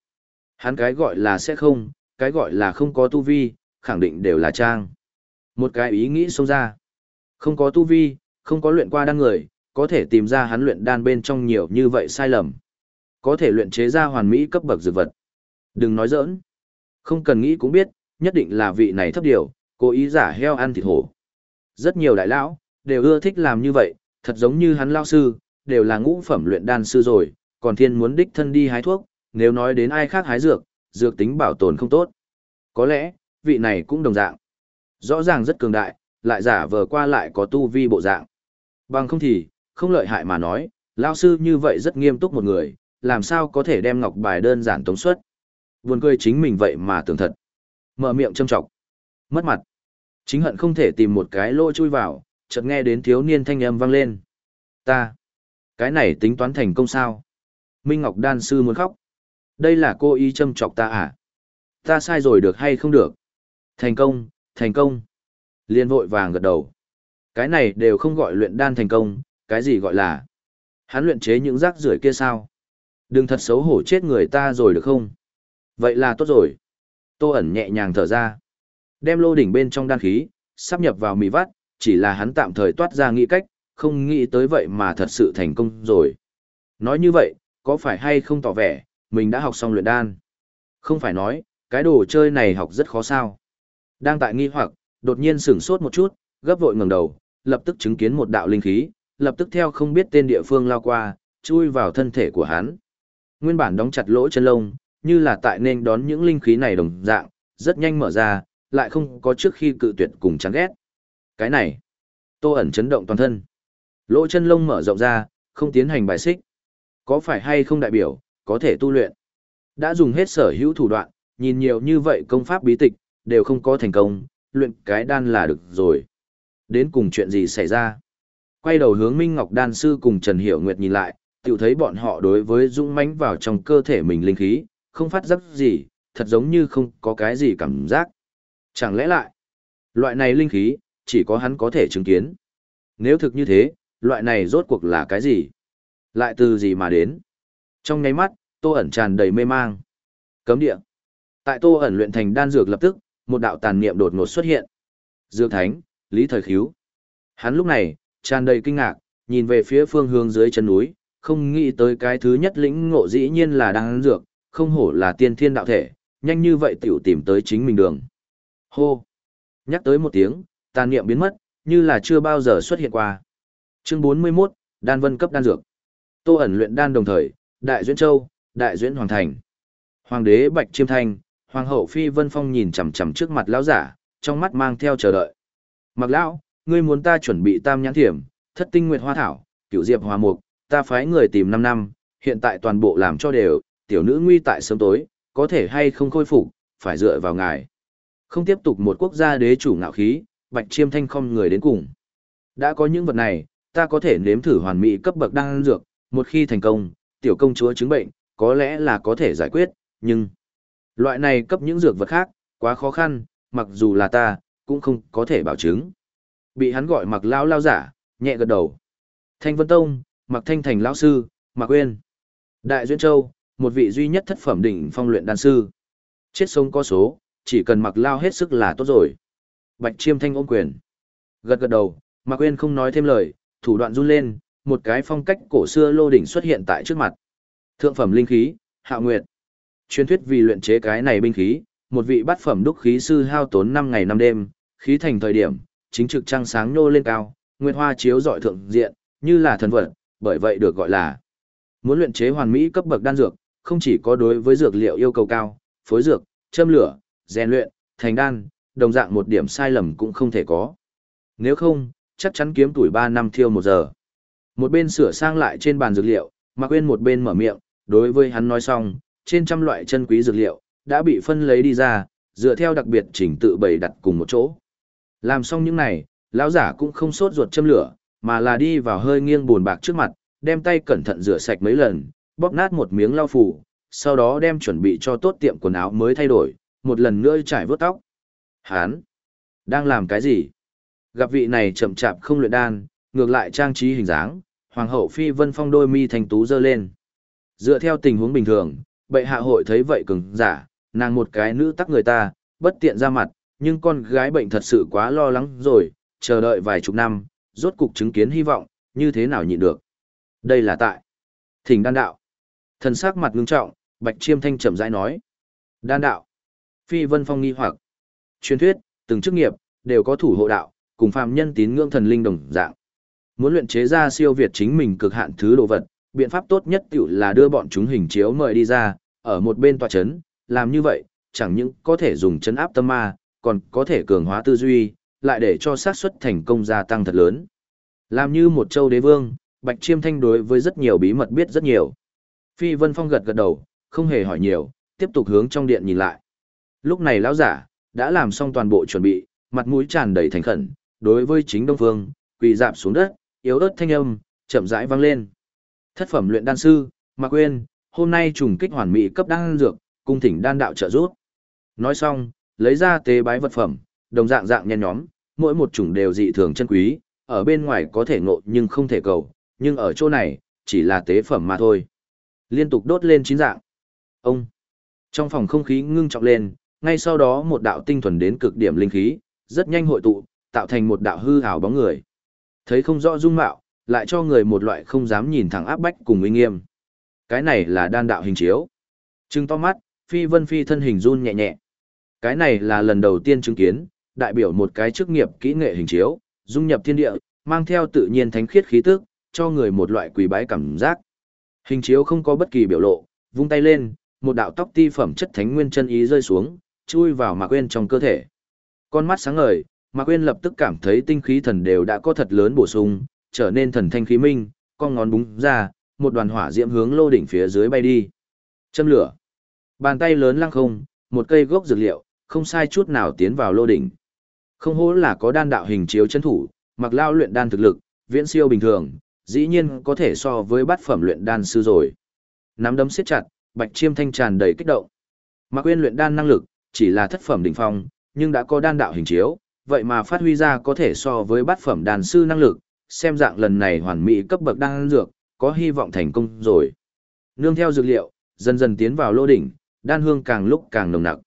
Hắn cái gọi là sẽ không, cái gọi là không có tu vi, khẳng định đều là trang. Một cái ý nghĩ xông ra. Không có tu vi, không có luyện qua đan người, có thể tìm ra hắn luyện đan bên trong nhiều như vậy sai lầm. Có thể luyện chế ra hoàn mỹ cấp bậc dược vật. Đừng nói giỡn. Không cần nghĩ cũng biết, nhất định là vị này thấp điều, cố ý giả heo ăn thịt hổ. Rất nhiều đại lão, đều ưa thích làm như vậy, thật giống như hắn lao sư, đều là ngũ phẩm luyện đan sư rồi, còn thiên muốn đích thân đi hái thuốc, nếu nói đến ai khác hái dược, dược tính bảo tồn không tốt. Có lẽ, vị này cũng đồng dạng. Rõ ràng rất cường đại, lại giả vờ qua lại có tu vi bộ dạng. Bằng không thì, không lợi hại mà nói, lao sư như vậy rất nghiêm túc một người, làm sao có thể đem ngọc bài đơn giản tống suất. Buồn cười chính mình vậy mà tưởng thật. Mở miệng châm trọng. Mất mặt. Chính hận không thể tìm một cái lỗ chui vào, chợt nghe đến thiếu niên thanh âm vang lên. Ta. Cái này tính toán thành công sao? Minh Ngọc đan sư muốn khóc. Đây là cô ý châm chọc ta à? Ta sai rồi được hay không được? Thành công, thành công. Liên vội vàng gật đầu. Cái này đều không gọi luyện đan thành công, cái gì gọi là? Hắn luyện chế những rác rưởi kia sao? Đừng thật xấu hổ chết người ta rồi được không? Vậy là tốt rồi. Tô ẩn nhẹ nhàng thở ra. Đem lô đỉnh bên trong đan khí, sắp nhập vào mì vắt, chỉ là hắn tạm thời toát ra nghĩ cách, không nghĩ tới vậy mà thật sự thành công rồi. Nói như vậy, có phải hay không tỏ vẻ, mình đã học xong luyện đan? Không phải nói, cái đồ chơi này học rất khó sao. Đang tại nghi hoặc, đột nhiên sửng sốt một chút, gấp vội ngẩng đầu, lập tức chứng kiến một đạo linh khí, lập tức theo không biết tên địa phương lao qua, chui vào thân thể của hắn. Nguyên bản đóng chặt lỗ chân lông, như là tại nên đón những linh khí này đồng dạng, rất nhanh mở ra, lại không có trước khi cự tuyệt cùng chán ghét. Cái này, tô ẩn chấn động toàn thân. Lỗ chân lông mở rộng ra, không tiến hành bài xích. Có phải hay không đại biểu, có thể tu luyện. Đã dùng hết sở hữu thủ đoạn, nhìn nhiều như vậy công pháp bí tịch, đều không có thành công, luyện cái đan là được rồi. Đến cùng chuyện gì xảy ra? Quay đầu hướng Minh Ngọc đan sư cùng Trần Hiểu Nguyệt nhìn lại, tiểu thấy bọn họ đối với dũng mãnh vào trong cơ thể mình linh khí, không phát giác gì, thật giống như không có cái gì cảm giác. Chẳng lẽ lại, loại này linh khí, chỉ có hắn có thể chứng kiến. Nếu thực như thế, loại này rốt cuộc là cái gì? Lại từ gì mà đến? Trong nháy mắt, Tô ẩn tràn đầy mê mang. Cấm địa. Tại Tô ẩn luyện thành đan dược lập tức, một đạo tàn niệm đột ngột xuất hiện. Dược Thánh, Lý Thời khiếu. Hắn lúc này, tràn đầy kinh ngạc, nhìn về phía phương hướng dưới chân núi, không nghĩ tới cái thứ nhất lĩnh ngộ dĩ nhiên là đan dược, không hổ là tiên thiên đạo thể, nhanh như vậy tiểu tìm tới chính mình đường. Hô! Nhắc tới một tiếng, tàn niệm biến mất, như là chưa bao giờ xuất hiện qua. Chương 41, đan vân cấp đan dược. Tô ẩn luyện đan đồng thời, Đại Duyễn Châu, Đại Duyễn Hoàng Thành. Hoàng đế Bạch Chiêm Thanh, Hoàng hậu Phi Vân Phong nhìn chằm chằm trước mặt lão giả, trong mắt mang theo chờ đợi. Mặc lão, ngươi muốn ta chuẩn bị tam nhãn thiểm, thất tinh nguyệt hoa thảo, cửu diệp hòa mục, ta phái người tìm 5 năm, hiện tại toàn bộ làm cho đều, tiểu nữ nguy tại sớm tối, có thể hay không khôi phục, phải dựa vào ngài. Không tiếp tục một quốc gia đế chủ ngạo khí, Bạch Chiêm Thanh không người đến cùng. Đã có những vật này, ta có thể nếm thử hoàn mỹ cấp bậc đan dược, một khi thành công, tiểu công chúa chứng bệnh, có lẽ là có thể giải quyết, nhưng loại này cấp những dược vật khác, quá khó khăn, mặc dù là ta, cũng không có thể bảo chứng. Bị hắn gọi mặc lao lao giả, nhẹ gật đầu. Thanh Vân Tông, mặc thanh thành lão sư, mặc quên. Đại Duyên Châu, một vị duy nhất thất phẩm đỉnh phong luyện đan sư. Chết sống có số, chỉ cần mặc lao hết sức là tốt rồi. Bạch Chiêm Thanh ôm quyền. Gật gật đầu, mặc quên không nói thêm lời, thủ đoạn run lên, một cái phong cách cổ xưa lô đỉnh xuất hiện tại trước mặt. Thượng phẩm linh khí, Hạ Nguyệt. Truyền thuyết vì luyện chế cái này binh khí, một vị bát phẩm đúc khí sư hao tốn 5 ngày 5 đêm, khí thành thời điểm, chính trực trăng sáng nô lên cao, nguyệt hoa chiếu rọi thượng diện, như là thần vật, bởi vậy được gọi là muốn luyện chế hoàn mỹ cấp bậc đan dược, không chỉ có đối với dược liệu yêu cầu cao, phối dược, châm lửa, rèn luyện, thành đan, đồng dạng một điểm sai lầm cũng không thể có. Nếu không, chắc chắn kiếm tuổi 3 năm thiêu một giờ. Một bên sửa sang lại trên bàn dược liệu, mà quên một bên mở miệng, đối với hắn nói xong, trên trăm loại chân quý dược liệu, đã bị phân lấy đi ra, dựa theo đặc biệt chỉnh tự bày đặt cùng một chỗ. Làm xong những này, lão giả cũng không sốt ruột châm lửa, mà là đi vào hơi nghiêng buồn bạc trước mặt, đem tay cẩn thận rửa sạch mấy lần, bóp nát một miếng lau phủ, sau đó đem chuẩn bị cho tốt tiệm quần áo mới thay đổi, một lần nữa trải vớt tóc. Hán, đang làm cái gì? Gặp vị này chậm chạp không luyện đan, ngược lại trang trí hình dáng, hoàng hậu phi vân phong đôi mi thành tú dơ lên. Dựa theo tình huống bình thường, bệ hạ hội thấy vậy cứng, giả, nàng một cái nữ tắc người ta, bất tiện ra mặt, nhưng con gái bệnh thật sự quá lo lắng rồi, chờ đợi vài chục năm, rốt cục chứng kiến hy vọng, như thế nào nhịn được. Đây là tại. Thỉnh đan đạo. Thần sắc mặt ngưng trọng, Bạch Chiêm Thanh chậm rãi nói. Đan đạo. Phi Vân Phong nghi hoặc. Truyền thuyết, từng chức nghiệp, đều có thủ hộ đạo, cùng phàm nhân tín ngưỡng thần linh đồng dạng. Muốn luyện chế ra siêu việt chính mình cực hạn thứ đồ vật, biện pháp tốt nhất tiểu là đưa bọn chúng hình chiếu mời đi ra, ở một bên tòa chấn, làm như vậy, chẳng những có thể dùng chấn áp tâm ma, còn có thể cường hóa tư duy, lại để cho xác suất thành công gia tăng thật lớn. Làm như một châu đế vương, Bạch Chiêm Thanh đối với rất nhiều bí mật biết rất nhiều. Phi Vân Phong gật gật đầu, không hề hỏi nhiều, tiếp tục hướng trong điện nhìn lại. Lúc này lão giả đã làm xong toàn bộ chuẩn bị, mặt mũi tràn đầy thành khẩn, đối với chính Đông Phương, quỳ dạp xuống đất, yếu ớt thanh âm chậm rãi vang lên. Thất phẩm luyện đan sư, Mạc Quyên, hôm nay trùng kích hoàn mỹ cấp đan dược, cung thỉnh đan đạo trợ giúp. Nói xong, lấy ra tế bái vật phẩm, đồng dạng dạng nhen nhóm, mỗi một chủng đều dị thường chân quý, ở bên ngoài có thể ngộ nhưng không thể cầu, nhưng ở chỗ này, chỉ là tế phẩm mà thôi. Liên tục đốt lên chín dạng. Ông. Trong phòng không khí ngưng trọng lên, ngay sau đó một đạo tinh thuần đến cực điểm linh khí, rất nhanh hội tụ, tạo thành một đạo hư ảo bóng người. Thấy không rõ dung mạo, lại cho người một loại không dám nhìn thẳng áp bách cùng uy nghiêm. Cái này là đan đạo hình chiếu. Trừng to mắt, Phi Vân Phi thân hình run nhẹ nhẹ. Cái này là lần đầu tiên chứng kiến, đại biểu một cái chức nghiệp kỹ nghệ hình chiếu, dung nhập thiên địa, mang theo tự nhiên thánh khiết khí tức, cho người một loại quỳ bái cảm giác. Hình chiếu không có bất kỳ biểu lộ, vung tay lên, một đạo tóc ti phẩm chất thánh nguyên chân ý rơi xuống, chui vào Mạc Uyên trong cơ thể. Con mắt sáng ngời, Mạc Uyên lập tức cảm thấy tinh khí thần đều đã có thật lớn bổ sung, trở nên thần thanh khí minh, con ngón búng ra, một đoàn hỏa diễm hướng lô đỉnh phía dưới bay đi. Châm lửa. Bàn tay lớn lăng không, một cây gốc dược liệu, không sai chút nào tiến vào lô đỉnh. Không hổ là có đan đạo hình chiếu chân thủ, mặc lao luyện đan thực lực, viễn siêu bình thường, dĩ nhiên có thể so với bát phẩm luyện đan sư rồi. Nắm đấm siết chặt, Bạch Chiêm Thanh tràn đầy kích động. Mạc Quyên luyện đan năng lực chỉ là thất phẩm đỉnh phong, nhưng đã có đan đạo hình chiếu, vậy mà phát huy ra có thể so với bát phẩm đàn sư năng lực, xem dạng lần này hoàn mỹ cấp bậc đan dược, có hy vọng thành công rồi. Nương theo dược liệu, dần dần tiến vào lô đỉnh, đan hương càng lúc càng nồng nặc.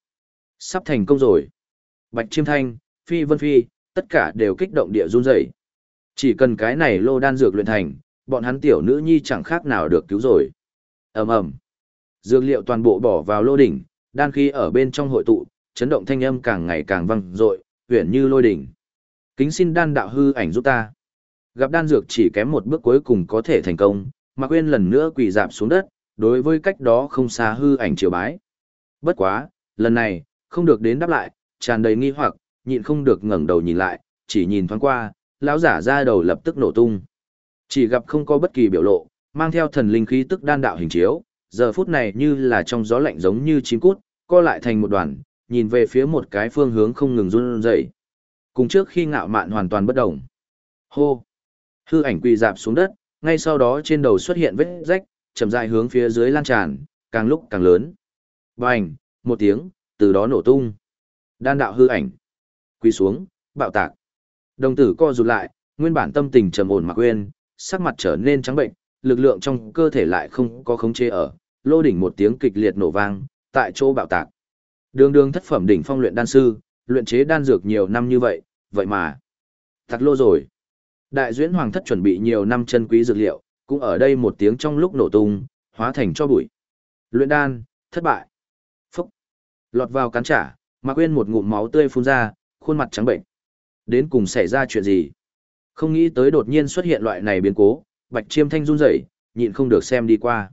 Sắp thành công rồi. Bạch Chiêm Thanh, Phi Vân Phi, tất cả đều kích động địa run rẩy. Chỉ cần cái này lô đan dược luyện thành, bọn hắn tiểu nữ nhi chẳng khác nào được cứu rồi. Ầm ầm. Dược liệu toàn bộ bỏ vào lô đỉnh, đan khí ở bên trong hội tụ, chấn động thanh âm càng ngày càng vang dội, huyền như lôi đỉnh. Kính xin đan đạo hư ảnh giúp ta. Gặp đan dược chỉ kém một bước cuối cùng có thể thành công, Mạc Uyên lần nữa quỳ dạp xuống đất, đối với cách đó không xa hư ảnh triều bái. Bất quá, lần này, không được đến đáp lại, tràn đầy nghi hoặc, nhịn không được ngẩng đầu nhìn lại, chỉ nhìn thoáng qua, lão giả ra đầu lập tức nổ tung. Chỉ gặp không có bất kỳ biểu lộ, mang theo thần linh khí tức đan đạo hình chiếu, giờ phút này như là trong gió lạnh giống như chim cút, co lại thành một đoàn, nhìn về phía một cái phương hướng không ngừng run rẩy. Cùng trước khi ngạo mạn hoàn toàn bất động. Hô! Hư ảnh quỳ dạp xuống đất, ngay sau đó trên đầu xuất hiện vết rách, chậm rãi hướng phía dưới lan tràn, càng lúc càng lớn. Bành! Một tiếng, từ đó nổ tung. Đan đạo hư ảnh. Quỳ xuống, bạo tạc. Đồng tử co rụt lại, nguyên bản tâm tình trầm ổn mà quên, sắc mặt trở nên trắng bệnh, lực lượng trong cơ thể lại không có khống chế ở, lô đỉnh một tiếng kịch liệt nổ vang, tại chỗ bạo tạc. Đường đường thất phẩm đỉnh phong luyện đan sư, luyện chế đan dược nhiều năm như vậy, vậy mà thật lô rồi. Đại duyễn hoàng thất chuẩn bị nhiều năm chân quý dược liệu, cũng ở đây một tiếng trong lúc nổ tung, hóa thành cho bụi. Luyện đan, thất bại. Phúc. Lọt vào cắn trả, Mạc Quyên một ngụm máu tươi phun ra, khuôn mặt trắng bệnh. Đến cùng xảy ra chuyện gì? Không nghĩ tới đột nhiên xuất hiện loại này biến cố, Bạch Chiêm Thanh run rẩy, nhịn không được xem đi qua.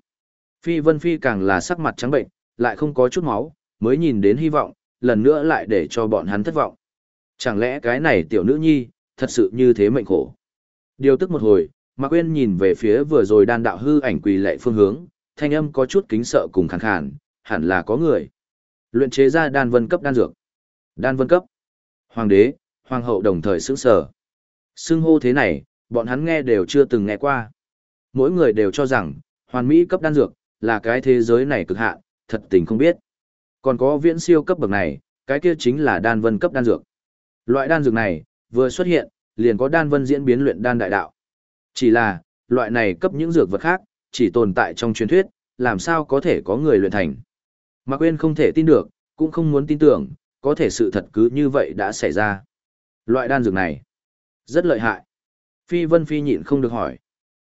Phi Vân Phi càng là sắc mặt trắng bệnh, lại không có chút máu, mới nhìn đến hy vọng, lần nữa lại để cho bọn hắn thất vọng. Chẳng lẽ cái này tiểu nữ nhi, thật sự như thế mệnh khổ. Điều tức một hồi, Mạc Quyên nhìn về phía vừa rồi đan đạo hư ảnh quỳ lệ phương hướng, thanh âm có chút kính sợ cùng khàn khàn, hẳn là có người. Luyện chế ra đan vân cấp đan dược. Đan vân cấp. Hoàng đế, hoàng hậu đồng thời sững sờ. Xưng hô thế này, bọn hắn nghe đều chưa từng nghe qua. Mỗi người đều cho rằng, hoàn mỹ cấp đan dược, là cái thế giới này cực hạn, thật tình không biết. Còn có viễn siêu cấp bậc này, cái kia chính là đan vân cấp đan dược. Loại đan dược này, vừa xuất hiện, liền có đan vân diễn biến luyện đan đại đạo. Chỉ là, loại này cấp những dược vật khác, chỉ tồn tại trong truyền thuyết, làm sao có thể có người luyện thành. Mạc Quyên không thể tin được, cũng không muốn tin tưởng, có thể sự thật cứ như vậy đã xảy ra. Loại đan dược này, rất lợi hại. Phi Vân Phi nhịn không được hỏi.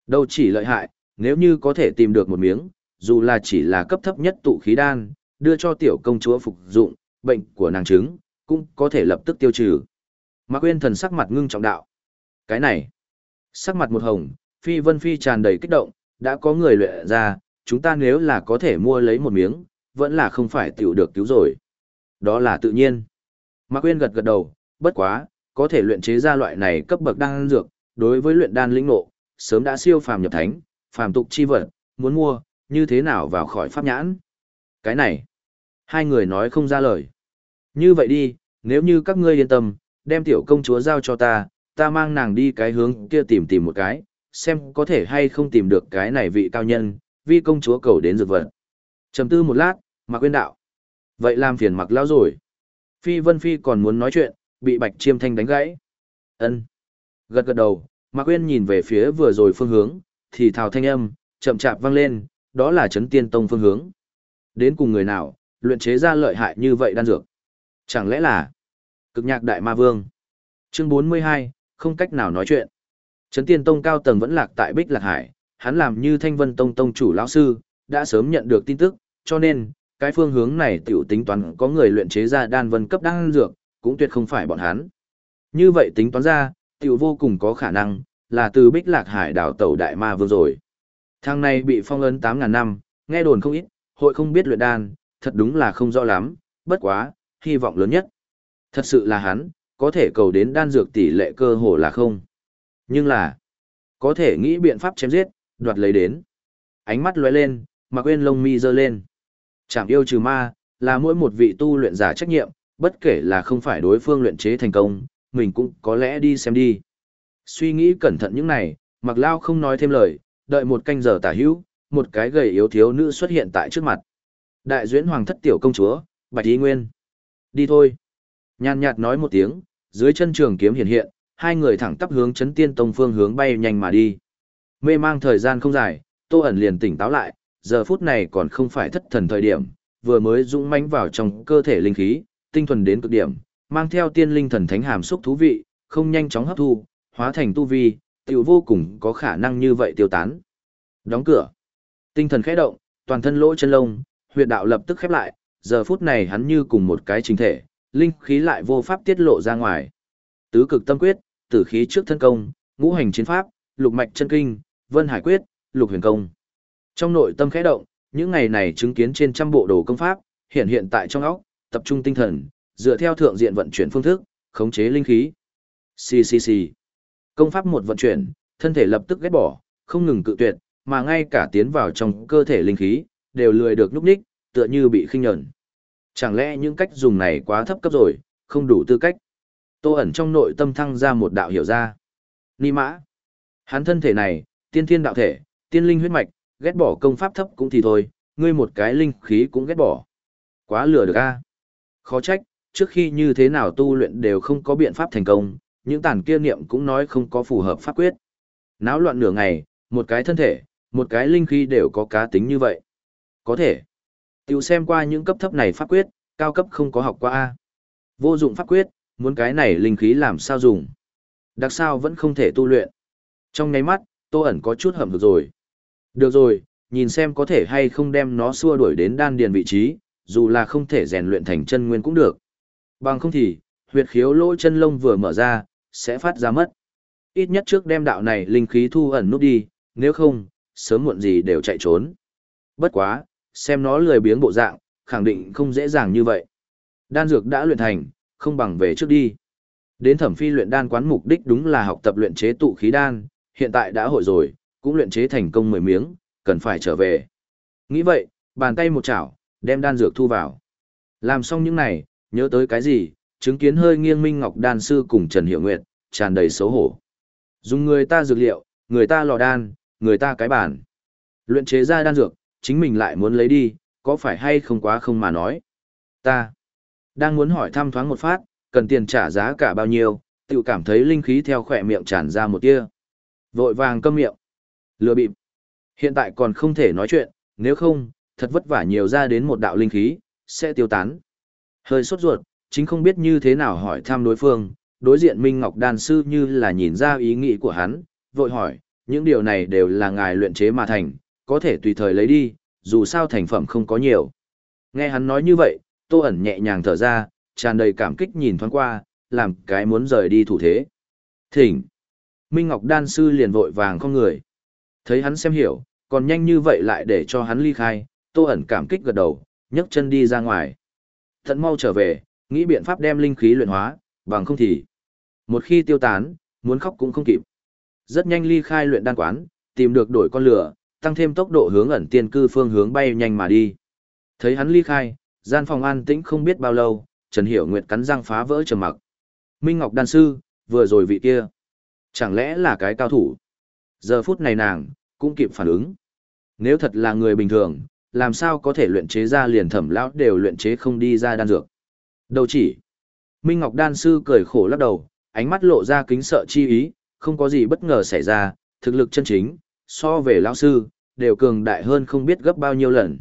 Đâu chỉ lợi hại, nếu như có thể tìm được một miếng, dù là chỉ là cấp thấp nhất tụ khí đan, đưa cho tiểu công chúa phục dụng, bệnh của nàng trứng, cũng có thể lập tức tiêu trừ. Mạc uyên thần sắc mặt ngưng trọng đạo. Cái này, sắc mặt một hồng, Phi Vân Phi tràn đầy kích động, đã có người luyện ra, chúng ta nếu là có thể mua lấy một miếng, vẫn là không phải tiểu được cứu rồi. Đó là tự nhiên. Mạc uyên gật gật đầu, bất quá, có thể luyện chế ra loại này cấp bậc đan dược, đối với luyện đan lĩnh ngộ, sớm đã siêu phàm nhập thánh, phàm tục chi vật, muốn mua, như thế nào vào khỏi pháp nhãn. Cái này, hai người nói không ra lời. Như vậy đi, nếu như các ngươi yên tâm, đem tiểu công chúa giao cho ta, ta mang nàng đi cái hướng kia tìm tìm một cái, xem có thể hay không tìm được cái này vị cao nhân, vi công chúa cầu đến dược vật. Trầm tư một lát, Mạc Quyên đạo. Vậy làm phiền mặc lao rồi. Phi Vân Phi còn muốn nói chuyện, bị Bạch Chiêm Thanh đánh gãy. Ân. Gật gật đầu, Mạc Quyên nhìn về phía vừa rồi phương hướng, thì thào thanh âm, chậm chạp vang lên, đó là chấn tiên tông phương hướng. Đến cùng người nào, luyện chế ra lợi hại như vậy đan dược. Chẳng lẽ là cực nhạc đại ma vương? Chương 42, không cách nào nói chuyện. Chấn tiên tông cao tầng vẫn lạc tại Bích Lạc Hải, hắn làm như thanh vân tông tông chủ lão sư, đã sớm nhận được tin tức, cho nên, cái phương hướng này tiểu tính toán có người luyện chế ra đan vân cấp đan dược, cũng tuyệt không phải bọn hắn. Như vậy tính toán ra, tiểu vô cùng có khả năng, là từ Bích Lạc Hải đảo tẩu đại ma vương rồi. Thằng này bị phong ấn 8000 năm, nghe đồn không ít, hội không biết luyện đan, thật đúng là không rõ lắm, bất quá, hy vọng lớn nhất. Thật sự là hắn, có thể cầu đến đan dược tỷ lệ cơ hồ là không. Nhưng là, có thể nghĩ biện pháp chém giết, đoạt lấy đến. Ánh mắt lóe lên, mà quên lông mi dơ lên. Chảm yêu trừ ma, là mỗi một vị tu luyện giả trách nhiệm, bất kể là không phải đối phương luyện chế thành công, mình cũng có lẽ đi xem đi. Suy nghĩ cẩn thận những này, mặc lao không nói thêm lời, đợi một canh giờ tả hữu, một cái gầy yếu thiếu nữ xuất hiện tại trước mặt. Đại duyễn hoàng thất tiểu công chúa, Bạch Ý Nguyên. Đi thôi. Nhàn nhạt nói một tiếng, dưới chân trường kiếm hiện hiện, hai người thẳng tắp hướng chấn tiên tông phương hướng bay nhanh mà đi. Mê mang thời gian không dài, Tô ẩn liền tỉnh táo lại, giờ phút này còn không phải thất thần thời điểm, vừa mới dũng mãnh vào trong cơ thể linh khí, tinh thuần đến cực điểm, mang theo tiên linh thần thánh hàm xúc thú vị, không nhanh chóng hấp thu, hóa thành tu vi, tiểu vô cùng có khả năng như vậy tiêu tán. Đóng cửa. Tinh thần khẽ động, toàn thân lỗ chân lông, huyệt đạo lập tức khép lại, giờ phút này hắn như cùng một cái chính thể, linh khí lại vô pháp tiết lộ ra ngoài. Tứ cực tâm quyết, tử khí trước thân công, ngũ hành chiến pháp, lục mạch chân kinh, vân hải quyết, lục huyền công. Trong nội tâm khẽ động, những ngày này chứng kiến trên trăm bộ đồ công pháp, hiện hiện tại trong óc, tập trung tinh thần, dựa theo thượng diện vận chuyển phương thức, khống chế linh khí. Xì xì xì. Công pháp một vận chuyển, thân thể lập tức ghét bỏ, không ngừng cự tuyệt, mà ngay cả tiến vào trong cơ thể linh khí, đều lười được núp ních, tựa như bị khinh nhẫn. Chẳng lẽ những cách dùng này quá thấp cấp rồi, không đủ tư cách. Tô ẩn trong nội tâm thăng ra một đạo hiểu ra. Ni mã. Hắn thân thể này, tiên thiên đạo thể, tiên linh huyết mạch, ghét bỏ công pháp thấp cũng thì thôi, ngươi một cái linh khí cũng ghét bỏ. Quá lừa được a. Khó trách, trước khi như thế nào tu luyện đều không có biện pháp thành công, những tàn kia niệm cũng nói không có phù hợp pháp quyết. Náo loạn nửa ngày, một cái thân thể, một cái linh khí đều có cá tính như vậy. Có thể. Tiểu xem qua những cấp thấp này pháp quyết, cao cấp không có học qua A. Vô dụng pháp quyết, muốn cái này linh khí làm sao dùng. Đặc sao vẫn không thể tu luyện. Trong ngáy mắt, tô ẩn có chút hầm được rồi. Được rồi, nhìn xem có thể hay không đem nó xua đuổi đến đan điền vị trí, dù là không thể rèn luyện thành chân nguyên cũng được. Bằng không thì, huyệt khiếu lỗ chân lông vừa mở ra, sẽ phát ra mất. Ít nhất trước đem đạo này linh khí thu ẩn nút đi, nếu không, sớm muộn gì đều chạy trốn. Bất quá, xem nó lười biếng bộ dạng, khẳng định không dễ dàng như vậy. Đan dược đã luyện thành, không bằng về trước đi. Đến thẩm phi luyện đan quán mục đích đúng là học tập luyện chế tụ khí đan, hiện tại đã hội rồi, cũng luyện chế thành công mười miếng, cần phải trở về. Nghĩ vậy, bàn tay một chảo, đem đan dược thu vào. Làm xong những này, nhớ tới cái gì, chứng kiến hơi nghiêng minh ngọc đan sư cùng Trần Hiểu Nguyệt, tràn đầy xấu hổ. Dùng người ta dược liệu, người ta lò đan, người ta cái bản. Luyện chế ra đan dược, chính mình lại muốn lấy đi, có phải hay không quá không mà nói. Ta đang muốn hỏi thăm thoáng một phát, cần tiền trả giá cả bao nhiêu, tự cảm thấy linh khí theo khỏe miệng tràn ra một tia. Vội vàng câm miệng. Lừa bịp. Hiện tại còn không thể nói chuyện, nếu không, thật vất vả nhiều ra đến một đạo linh khí, sẽ tiêu tán. Hơi sốt ruột, chính không biết như thế nào hỏi thăm đối phương, đối diện Minh Ngọc Đan Sư như là nhìn ra ý nghĩ của hắn, vội hỏi, những điều này đều là ngài luyện chế mà thành, có thể tùy thời lấy đi, dù sao thành phẩm không có nhiều. Nghe hắn nói như vậy, Tô ẩn nhẹ nhàng thở ra, tràn đầy cảm kích nhìn thoáng qua, làm cái muốn rời đi thủ thế. Thỉnh! Minh Ngọc Đan Sư liền vội vàng không người. Thấy hắn xem hiểu, còn nhanh như vậy lại để cho hắn ly khai, Tô ẩn cảm kích gật đầu, nhấc chân đi ra ngoài. Thận mau trở về, Nghĩ biện pháp đem linh khí luyện hóa, bằng không thì một khi tiêu tán, muốn khóc cũng không kịp. Rất nhanh ly khai luyện đan quán, tìm được đổi con lửa, tăng thêm tốc độ hướng ẩn tiên cư phương hướng bay nhanh mà đi. Thấy hắn ly khai, gian phòng an tĩnh không biết bao lâu, Trần Hiểu Nguyệt cắn răng phá vỡ trầm mặc. Minh Ngọc đan sư, vừa rồi vị kia, chẳng lẽ là cái cao thủ? Giờ phút này nàng cũng kịp phản ứng. Nếu thật là người bình thường, làm sao có thể luyện chế ra liền thẩm lão đều luyện chế không đi ra đan dược. Đâu chỉ. Minh Ngọc đan sư cười khổ lắc đầu, ánh mắt lộ ra kính sợ chi ý, không có gì bất ngờ xảy ra, thực lực chân chính, so về lão sư, đều cường đại hơn không biết gấp bao nhiêu lần.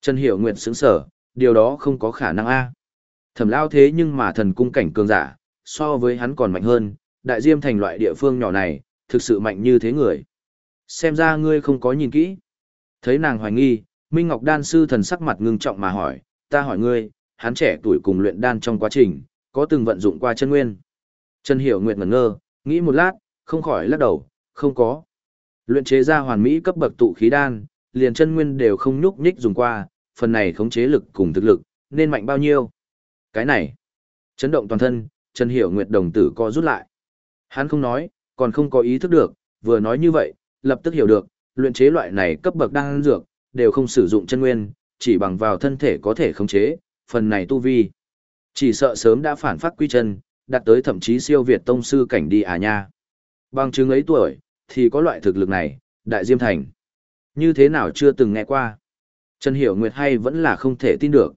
Trần Hiểu Nguyệt sững sở, điều đó không có khả năng a. Thẩm lao thế nhưng mà thần cung cảnh cường giả, so với hắn còn mạnh hơn, đại diêm thành loại địa phương nhỏ này, thực sự mạnh như thế người. Xem ra ngươi không có nhìn kỹ. Thấy nàng hoài nghi, Minh Ngọc đan sư thần sắc mặt ngưng trọng mà hỏi, ta hỏi ngươi, hắn trẻ tuổi cùng luyện đan trong quá trình, có từng vận dụng qua chân nguyên. Trần Hiểu Nguyệt ngẩn ngơ, nghĩ một lát, không khỏi lắc đầu, không có. Luyện chế ra hoàn mỹ cấp bậc tụ khí đan, liền chân nguyên đều không nhúc nhích dùng qua, phần này khống chế lực cùng thực lực, nên mạnh bao nhiêu. Cái này, chấn động toàn thân, Trần Hiểu Nguyệt đồng tử co rút lại. Hắn không nói, còn không có ý thức được, vừa nói như vậy, lập tức hiểu được, luyện chế loại này cấp bậc đan dược, đều không sử dụng chân nguyên, chỉ bằng vào thân thể có thể khống chế, phần này tu vi. Chỉ sợ sớm đã phản phát quy chân, đạt tới thậm chí siêu việt tông sư cảnh đi à nha. Bằng chứng ấy tuổi, thì có loại thực lực này, đại diêm thành. Như thế nào chưa từng nghe qua. Trần Hiểu Nguyệt hay vẫn là không thể tin được.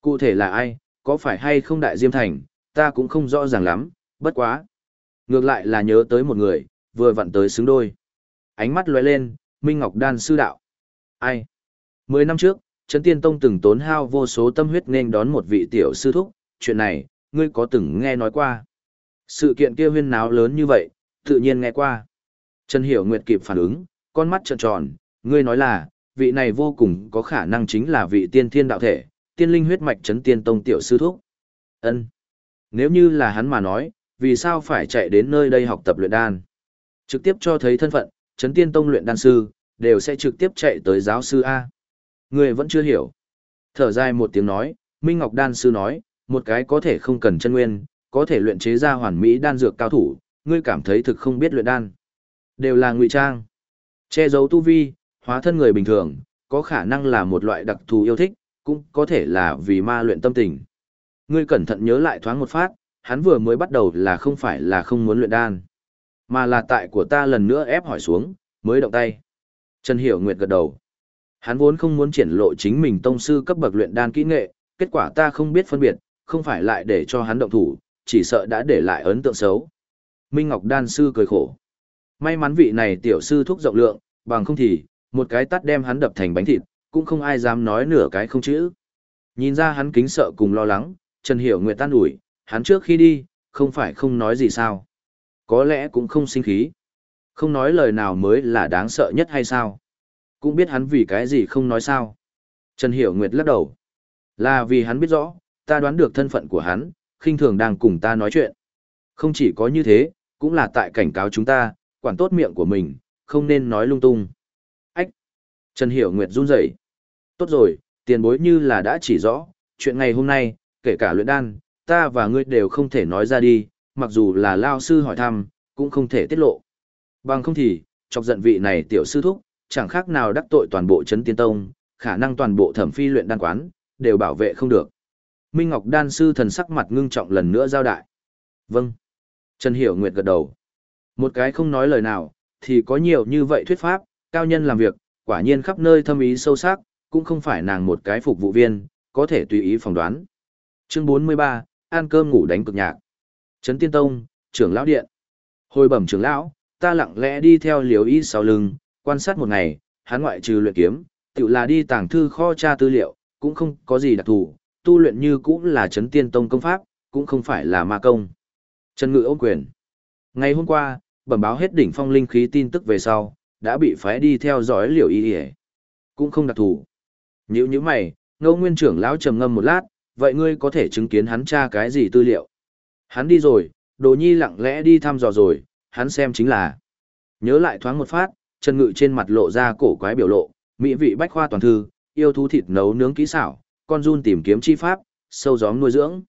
Cụ thể là ai, có phải hay không đại diêm thành, ta cũng không rõ ràng lắm, bất quá. Ngược lại là nhớ tới một người, vừa vặn tới xứng đôi. Ánh mắt lóe lên, Minh Ngọc Đan sư đạo. Ai? Mười năm trước, Trấn Tiên Tông từng tốn hao vô số tâm huyết nên đón một vị tiểu sư thúc, chuyện này, ngươi có từng nghe nói qua. Sự kiện kia huyên náo lớn như vậy, tự nhiên nghe qua. Trần Hiểu Nguyệt kịp phản ứng, con mắt trợn tròn, ngươi nói là, vị này vô cùng có khả năng chính là vị tiên thiên đạo thể, tiên linh huyết mạch chấn Tiên Tông tiểu sư thúc. Ân. Nếu như là hắn mà nói, vì sao phải chạy đến nơi đây học tập luyện đan? Trực tiếp cho thấy thân phận, chấn Tiên Tông luyện đan sư, đều sẽ trực tiếp chạy tới giáo sư A. Người vẫn chưa hiểu. Thở dài một tiếng nói, Minh Ngọc Đan sư nói, một cái có thể không cần chân nguyên, có thể luyện chế ra hoàn mỹ đan dược cao thủ, ngươi cảm thấy thực không biết luyện đan. Đều là ngụy trang. Che giấu tu vi, hóa thân người bình thường, có khả năng là một loại đặc thù yêu thích, cũng có thể là vì ma luyện tâm tình. Ngươi cẩn thận nhớ lại thoáng một phát, hắn vừa mới bắt đầu là không phải là không muốn luyện đan, mà là tại của ta lần nữa ép hỏi xuống, mới động tay. Trần Hiểu Nguyệt gật đầu. Hắn vốn không muốn triển lộ chính mình tông sư cấp bậc luyện đan kỹ nghệ, kết quả ta không biết phân biệt, không phải lại để cho hắn động thủ, chỉ sợ đã để lại ấn tượng xấu. Minh Ngọc đan sư cười khổ. May mắn vị này tiểu sư thúc rộng lượng, bằng không thì, một cái tắt đem hắn đập thành bánh thịt, cũng không ai dám nói nửa cái không chữ. Nhìn ra hắn kính sợ cùng lo lắng, Trần Hiểu Nguyệt tan ủi, hắn trước khi đi, không phải không nói gì sao. Có lẽ cũng không sinh khí. Không nói lời nào mới là đáng sợ nhất hay sao? Cũng biết hắn vì cái gì không nói sao. Trần Hiểu Nguyệt lắc đầu. Là vì hắn biết rõ, ta đoán được thân phận của hắn, khinh thường đang cùng ta nói chuyện. Không chỉ có như thế, cũng là tại cảnh cáo chúng ta, quản tốt miệng của mình, không nên nói lung tung. Ách! Trần Hiểu Nguyệt run rẩy. Tốt rồi, tiền bối như là đã chỉ rõ, chuyện ngày hôm nay, kể cả luyện đan, ta và ngươi đều không thể nói ra đi, mặc dù là lao sư hỏi thăm, cũng không thể tiết lộ. Bằng không thì, chọc giận vị này tiểu sư thúc, chẳng khác nào đắc tội toàn bộ chấn tiên tông, khả năng toàn bộ thẩm phi luyện đan quán, đều bảo vệ không được. Minh Ngọc đan sư thần sắc mặt ngưng trọng lần nữa giao đại. Vâng. Trần Hiểu Nguyệt gật đầu. Một cái không nói lời nào, thì có nhiều như vậy thuyết pháp, cao nhân làm việc, quả nhiên khắp nơi thâm ý sâu sắc, cũng không phải nàng một cái phục vụ viên, có thể tùy ý phỏng đoán. Chương 43, ăn cơm ngủ đánh cực nhạc. Trấn Tiên Tông, trưởng lão điện. Hồi bẩm trưởng lão, ta lặng lẽ đi theo liều y sau lưng, quan sát một ngày, hắn ngoại trừ luyện kiếm, tự là đi tàng thư kho tra tư liệu, cũng không có gì đặc thù, tu luyện như cũng là Trấn tiên tông công pháp, cũng không phải là ma công. Trần Ngự ôm quyền. Ngày hôm qua, bẩm báo hết đỉnh phong linh khí tin tức về sau, đã bị phái đi theo dõi liều y y Cũng không đặc thù. Nhữ như mày, ngô nguyên trưởng lão trầm ngâm một lát, vậy ngươi có thể chứng kiến hắn tra cái gì tư liệu? Hắn đi rồi, đồ nhi lặng lẽ đi thăm dò rồi, hắn xem chính là. Nhớ lại thoáng một phát, Trần Ngự trên mặt lộ ra cổ quái biểu lộ, mỹ vị bách khoa toàn thư, yêu thú thịt nấu nướng kỹ xảo, con run tìm kiếm chi pháp, sâu gióm nuôi dưỡng.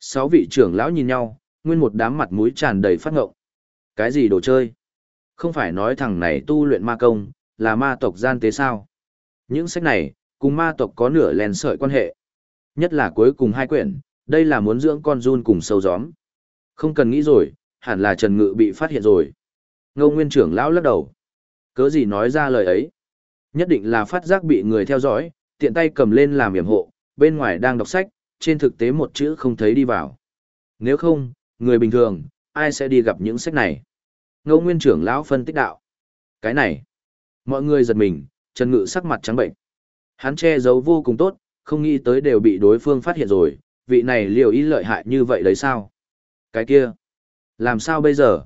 Sáu vị trưởng lão nhìn nhau, nguyên một đám mặt mũi tràn đầy phát ngộng. Cái gì đồ chơi? Không phải nói thằng này tu luyện ma công, là ma tộc gian tế sao? Những sách này, cùng ma tộc có nửa len sợi quan hệ. Nhất là cuối cùng hai quyển, đây là muốn dưỡng con run cùng sâu gióm. Không cần nghĩ rồi, hẳn là Trần Ngự bị phát hiện rồi. Ngô Nguyên trưởng lão lắc đầu. Cớ gì nói ra lời ấy? Nhất định là phát giác bị người theo dõi, tiện tay cầm lên làm yểm hộ, bên ngoài đang đọc sách, trên thực tế một chữ không thấy đi vào. Nếu không, người bình thường, ai sẽ đi gặp những sách này? Ngô Nguyên trưởng lão phân tích đạo. Cái này, mọi người giật mình, Trần Ngự sắc mặt trắng bệnh. Hắn che giấu vô cùng tốt, không nghĩ tới đều bị đối phương phát hiện rồi, vị này liều ý lợi hại như vậy đấy sao? Cái kia, làm sao bây giờ?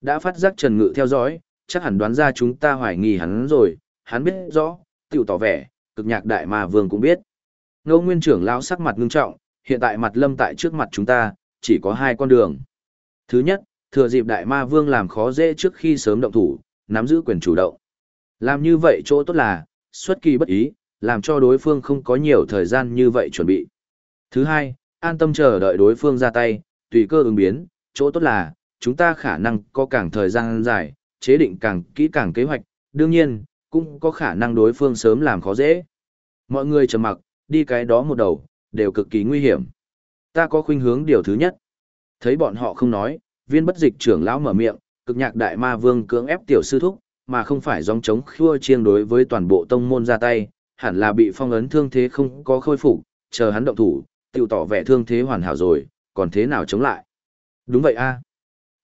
Đã phát giác Trần Ngự theo dõi, chắc hẳn đoán ra chúng ta hoài nghi hắn rồi, hắn biết rõ, tiểu tỏ vẻ, cực nhạc đại mà vương cũng biết. Ngô Nguyên trưởng lão sắc mặt ngưng trọng, hiện tại mặt lâm tại trước mặt chúng ta, chỉ có hai con đường. Thứ nhất, thừa dịp đại ma vương làm khó dễ trước khi sớm động thủ, nắm giữ quyền chủ động. Làm như vậy chỗ tốt là, xuất kỳ bất ý, làm cho đối phương không có nhiều thời gian như vậy chuẩn bị. Thứ hai, an tâm chờ đợi đối phương ra tay, tùy cơ ứng biến, chỗ tốt là, chúng ta khả năng có càng thời gian dài, chế định càng kỹ càng kế hoạch, đương nhiên, cũng có khả năng đối phương sớm làm khó dễ. Mọi người trầm mặc, đi cái đó một đầu, đều cực kỳ nguy hiểm. Ta có khuynh hướng điều thứ nhất. Thấy bọn họ không nói, viên bất dịch trưởng lão mở miệng, cực nhạc đại ma vương cưỡng ép tiểu sư thúc, mà không phải dòng chống khua chiêng đối với toàn bộ tông môn ra tay, hẳn là bị phong ấn thương thế không có khôi phục, chờ hắn động thủ, tiểu tỏ vẻ thương thế hoàn hảo rồi, còn thế nào chống lại. Đúng vậy a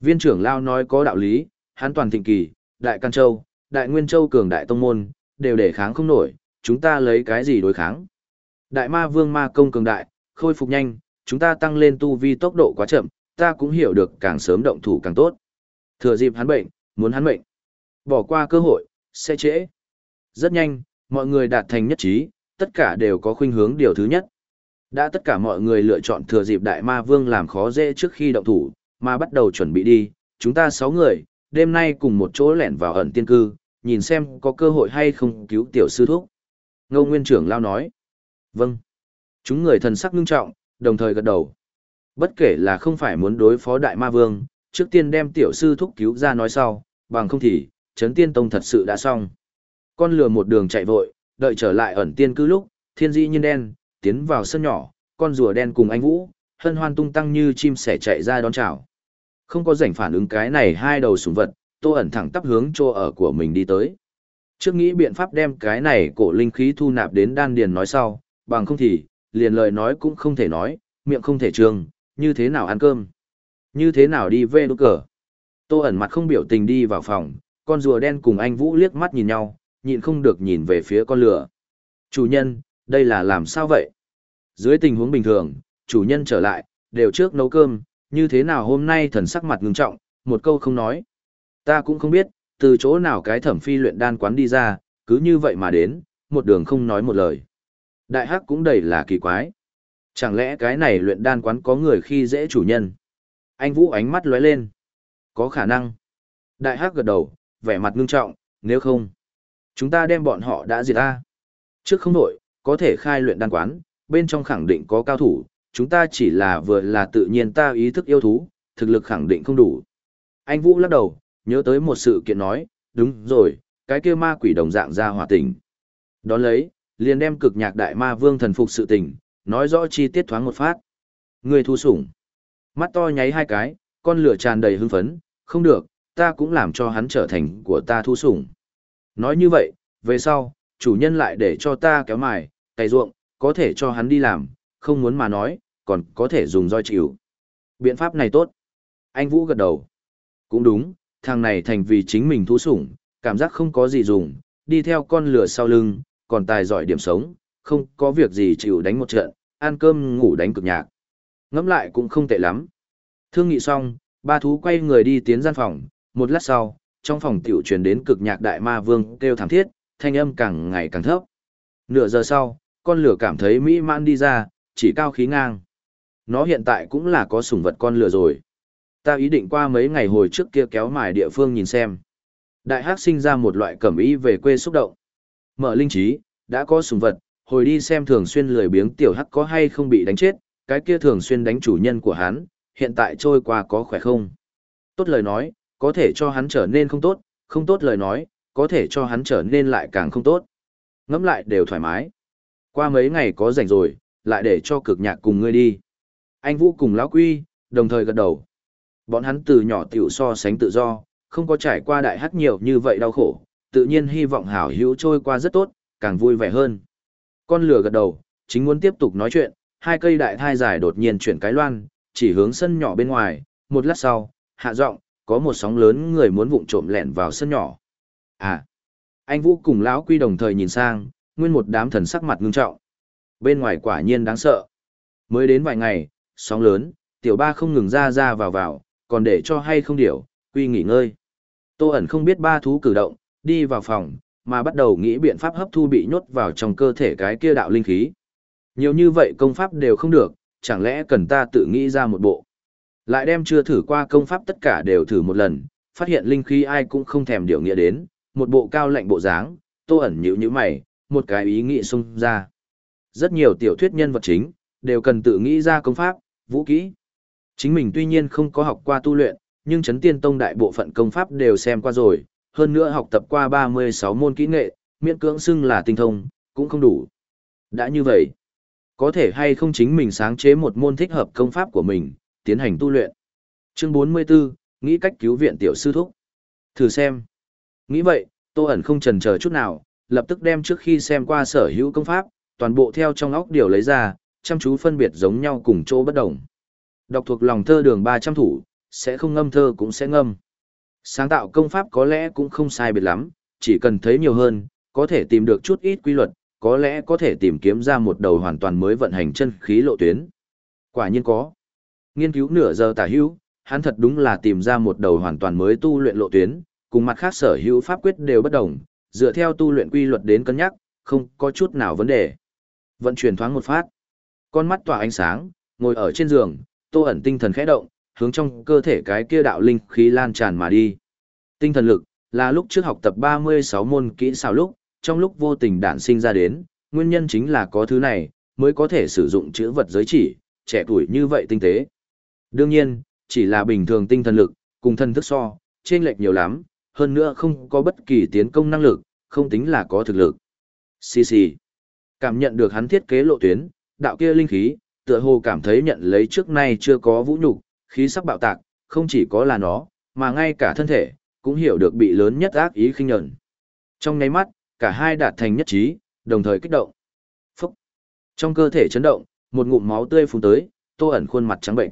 Viên trưởng lão nói có đạo lý, hắn toàn thịnh kỳ, đại can châu, đại nguyên châu cường đại tông môn, đều để kháng không nổi, chúng ta lấy cái gì đối kháng. Đại ma vương ma công cường đại, khôi phục nhanh, chúng ta tăng lên tu vi tốc độ quá chậm, ta cũng hiểu được càng sớm động thủ càng tốt. Thừa dịp hắn bệnh, muốn hắn bệnh. Bỏ qua cơ hội, sẽ trễ. Rất nhanh, mọi người đạt thành nhất trí, tất cả đều có khuynh hướng điều thứ nhất. Đã tất cả mọi người lựa chọn thừa dịp đại ma vương làm khó dễ trước khi động thủ, mà bắt đầu chuẩn bị đi, chúng ta sáu người, đêm nay cùng một chỗ lẻn vào ẩn tiên cư, nhìn xem có cơ hội hay không cứu tiểu sư thúc. Ngô Nguyên trưởng lao nói. Vâng. Chúng người thần sắc nghiêm trọng, đồng thời gật đầu. Bất kể là không phải muốn đối phó đại ma vương, trước tiên đem tiểu sư thúc cứu ra nói sau, bằng không thì, chấn tiên tông thật sự đã xong. Con lừa một đường chạy vội, đợi trở lại ẩn tiên cứ lúc, thiên di nhiên đen, tiến vào sân nhỏ, con rùa đen cùng anh Vũ, hân hoan tung tăng như chim sẻ chạy ra đón chào. Không có rảnh phản ứng cái này hai đầu sủng vật, tô ẩn thẳng tắp hướng chỗ ở của mình đi tới. Trước nghĩ biện pháp đem cái này cổ linh khí thu nạp đến đan điền nói sau, bằng không thì, liền lời nói cũng không thể nói, miệng không thể trường, như thế nào ăn cơm, như thế nào đi về đốt cờ. Tô ẩn mặt không biểu tình đi vào phòng, con rùa đen cùng anh Vũ liếc mắt nhìn nhau, nhịn không được nhìn về phía con lửa. Chủ nhân, đây là làm sao vậy? Dưới tình huống bình thường, chủ nhân trở lại, đều trước nấu cơm, như thế nào hôm nay thần sắc mặt ngưng trọng, một câu không nói. Ta cũng không biết, từ chỗ nào cái thẩm phi luyện đan quán đi ra, cứ như vậy mà đến, một đường không nói một lời. Đại hắc cũng đầy là kỳ quái. Chẳng lẽ cái này luyện đan quán có người khi dễ chủ nhân? Anh Vũ ánh mắt lóe lên. Có khả năng. Đại hắc gật đầu, vẻ mặt ngưng trọng, nếu không, chúng ta đem bọn họ đã diệt ta. Trước không đổi, có thể khai luyện đan quán, bên trong khẳng định có cao thủ, chúng ta chỉ là vừa là tự nhiên ta ý thức yêu thú, thực lực khẳng định không đủ. Anh Vũ lắc đầu, nhớ tới một sự kiện nói, đúng rồi, cái kia ma quỷ đồng dạng ra hỏa tình. Đón lấy, liền đem cực nhạc đại ma vương thần phục sự tình, nói rõ chi tiết thoáng một phát. Người thu sủng. Mắt to nháy hai cái, con lửa tràn đầy hưng phấn, không được, ta cũng làm cho hắn trở thành của ta thu sủng. Nói như vậy, về sau, chủ nhân lại để cho ta kéo mài, cày ruộng, có thể cho hắn đi làm, không muốn mà nói, còn có thể dùng roi chịu. Biện pháp này tốt. Anh Vũ gật đầu. Cũng đúng, thằng này thành vì chính mình thú sủng, cảm giác không có gì dùng, đi theo con lửa sau lưng, còn tài giỏi điểm sống, không có việc gì chịu đánh một trận, ăn cơm ngủ đánh cực nhạc. Ngẫm lại cũng không tệ lắm. Thương nghị xong, ba thú quay người đi tiến gian phòng, một lát sau, trong phòng tiểu truyền đến cực nhạc đại ma vương kêu thảm thiết, thanh âm càng ngày càng thấp. Nửa giờ sau, con lửa cảm thấy mỹ mãn đi ra, chỉ cao khí ngang. Nó hiện tại cũng là có sủng vật con lửa rồi. Ta ý định qua mấy ngày hồi trước kia kéo mài địa phương nhìn xem. Đại hắc sinh ra một loại cẩm ý về quê xúc động. Mở linh trí, đã có sủng vật, hồi đi xem thường xuyên lười biếng tiểu hắc có hay không bị đánh chết, cái kia thường xuyên đánh chủ nhân của hắn, hiện tại trôi qua có khỏe không? Tốt lời nói, có thể cho hắn trở nên không tốt, không tốt lời nói, có thể cho hắn trở nên lại càng không tốt. Ngẫm lại đều thoải mái. Qua mấy ngày có rảnh rồi, lại để cho cực nhạc cùng ngươi đi. Anh Vũ cùng lão Quy, đồng thời gật đầu. Bọn hắn từ nhỏ tiểu so sánh tự do, không có trải qua đại hắc nhiều như vậy đau khổ, tự nhiên hy vọng hảo hữu trôi qua rất tốt, càng vui vẻ hơn. Con lửa gật đầu, chính muốn tiếp tục nói chuyện, hai cây đại thai dài đột nhiên chuyển cái loan, chỉ hướng sân nhỏ bên ngoài, một lát sau, hạ giọng, có một sóng lớn người muốn vụng trộm lẻn vào sân nhỏ. À, anh Vũ cùng lão quy đồng thời nhìn sang, nguyên một đám thần sắc mặt ngưng trọng. Bên ngoài quả nhiên đáng sợ. Mới đến vài ngày, sóng lớn, tiểu ba không ngừng ra ra vào vào, còn để cho hay không điểu, quy nghỉ ngơi. Tô ẩn không biết ba thú cử động, đi vào phòng, mà bắt đầu nghĩ biện pháp hấp thu bị nhốt vào trong cơ thể cái kia đạo linh khí. Nhiều như vậy công pháp đều không được, chẳng lẽ cần ta tự nghĩ ra một bộ. Lại đem chưa thử qua công pháp tất cả đều thử một lần, phát hiện linh khí ai cũng không thèm điều nghĩa đến, một bộ cao lạnh bộ dáng, tô ẩn nhữ như mày, một cái ý nghĩ xung ra. Rất nhiều tiểu thuyết nhân vật chính, đều cần tự nghĩ ra công pháp, vũ kỹ. Chính mình tuy nhiên không có học qua tu luyện, nhưng chấn tiên tông đại bộ phận công pháp đều xem qua rồi, hơn nữa học tập qua 36 môn kỹ nghệ, miễn cưỡng xưng là tinh thông, cũng không đủ. Đã như vậy, có thể hay không chính mình sáng chế một môn thích hợp công pháp của mình, tiến hành tu luyện. Chương 44, nghĩ cách cứu viện tiểu sư thúc. Thử xem. Nghĩ vậy, Tô ẩn không chần chờ chút nào, lập tức đem trước khi xem qua sở hữu công pháp, toàn bộ theo trong óc điều lấy ra, chăm chú phân biệt giống nhau cùng chỗ bất đồng. Đọc thuộc lòng thơ đường 300 thủ, sẽ không ngâm thơ cũng sẽ ngâm. Sáng tạo công pháp có lẽ cũng không sai biệt lắm, chỉ cần thấy nhiều hơn, có thể tìm được chút ít quy luật, có lẽ có thể tìm kiếm ra một đầu hoàn toàn mới vận hành chân khí lộ tuyến. Quả nhiên có. Nghiên cứu nửa giờ tả hữu, hắn thật đúng là tìm ra một đầu hoàn toàn mới tu luyện lộ tuyến, cùng mặt khác sở hữu pháp quyết đều bất đồng, dựa theo tu luyện quy luật đến cân nhắc, không có chút nào vấn đề. Vận chuyển thoáng một phát. Con mắt tỏa ánh sáng, ngồi ở trên giường, Tô ẩn tinh thần khẽ động, hướng trong cơ thể cái kia đạo linh khí lan tràn mà đi. Tinh thần lực là lúc trước học tập 36 môn kỹ xảo lúc, trong lúc vô tình đản sinh ra đến, nguyên nhân chính là có thứ này, mới có thể sử dụng chữ vật giới chỉ, trẻ tuổi như vậy tinh tế. Đương nhiên, chỉ là bình thường tinh thần lực, cùng thân thức so, trên lệch nhiều lắm, hơn nữa không có bất kỳ tiến công năng lực, không tính là có thực lực. Xì xì. Cảm nhận được hắn thiết kế lộ tuyến, đạo kia linh khí, tựa hồ cảm thấy nhận lấy trước nay chưa có vũ nhục, khí sắc bạo tạc, không chỉ có là nó, mà ngay cả thân thể, cũng hiểu được bị lớn nhất ác ý khinh nhẫn. Trong nháy mắt, cả hai đạt thành nhất trí, đồng thời kích động. Phúc! Trong cơ thể chấn động, một ngụm máu tươi phun tới, tô ẩn khuôn mặt trắng bệnh.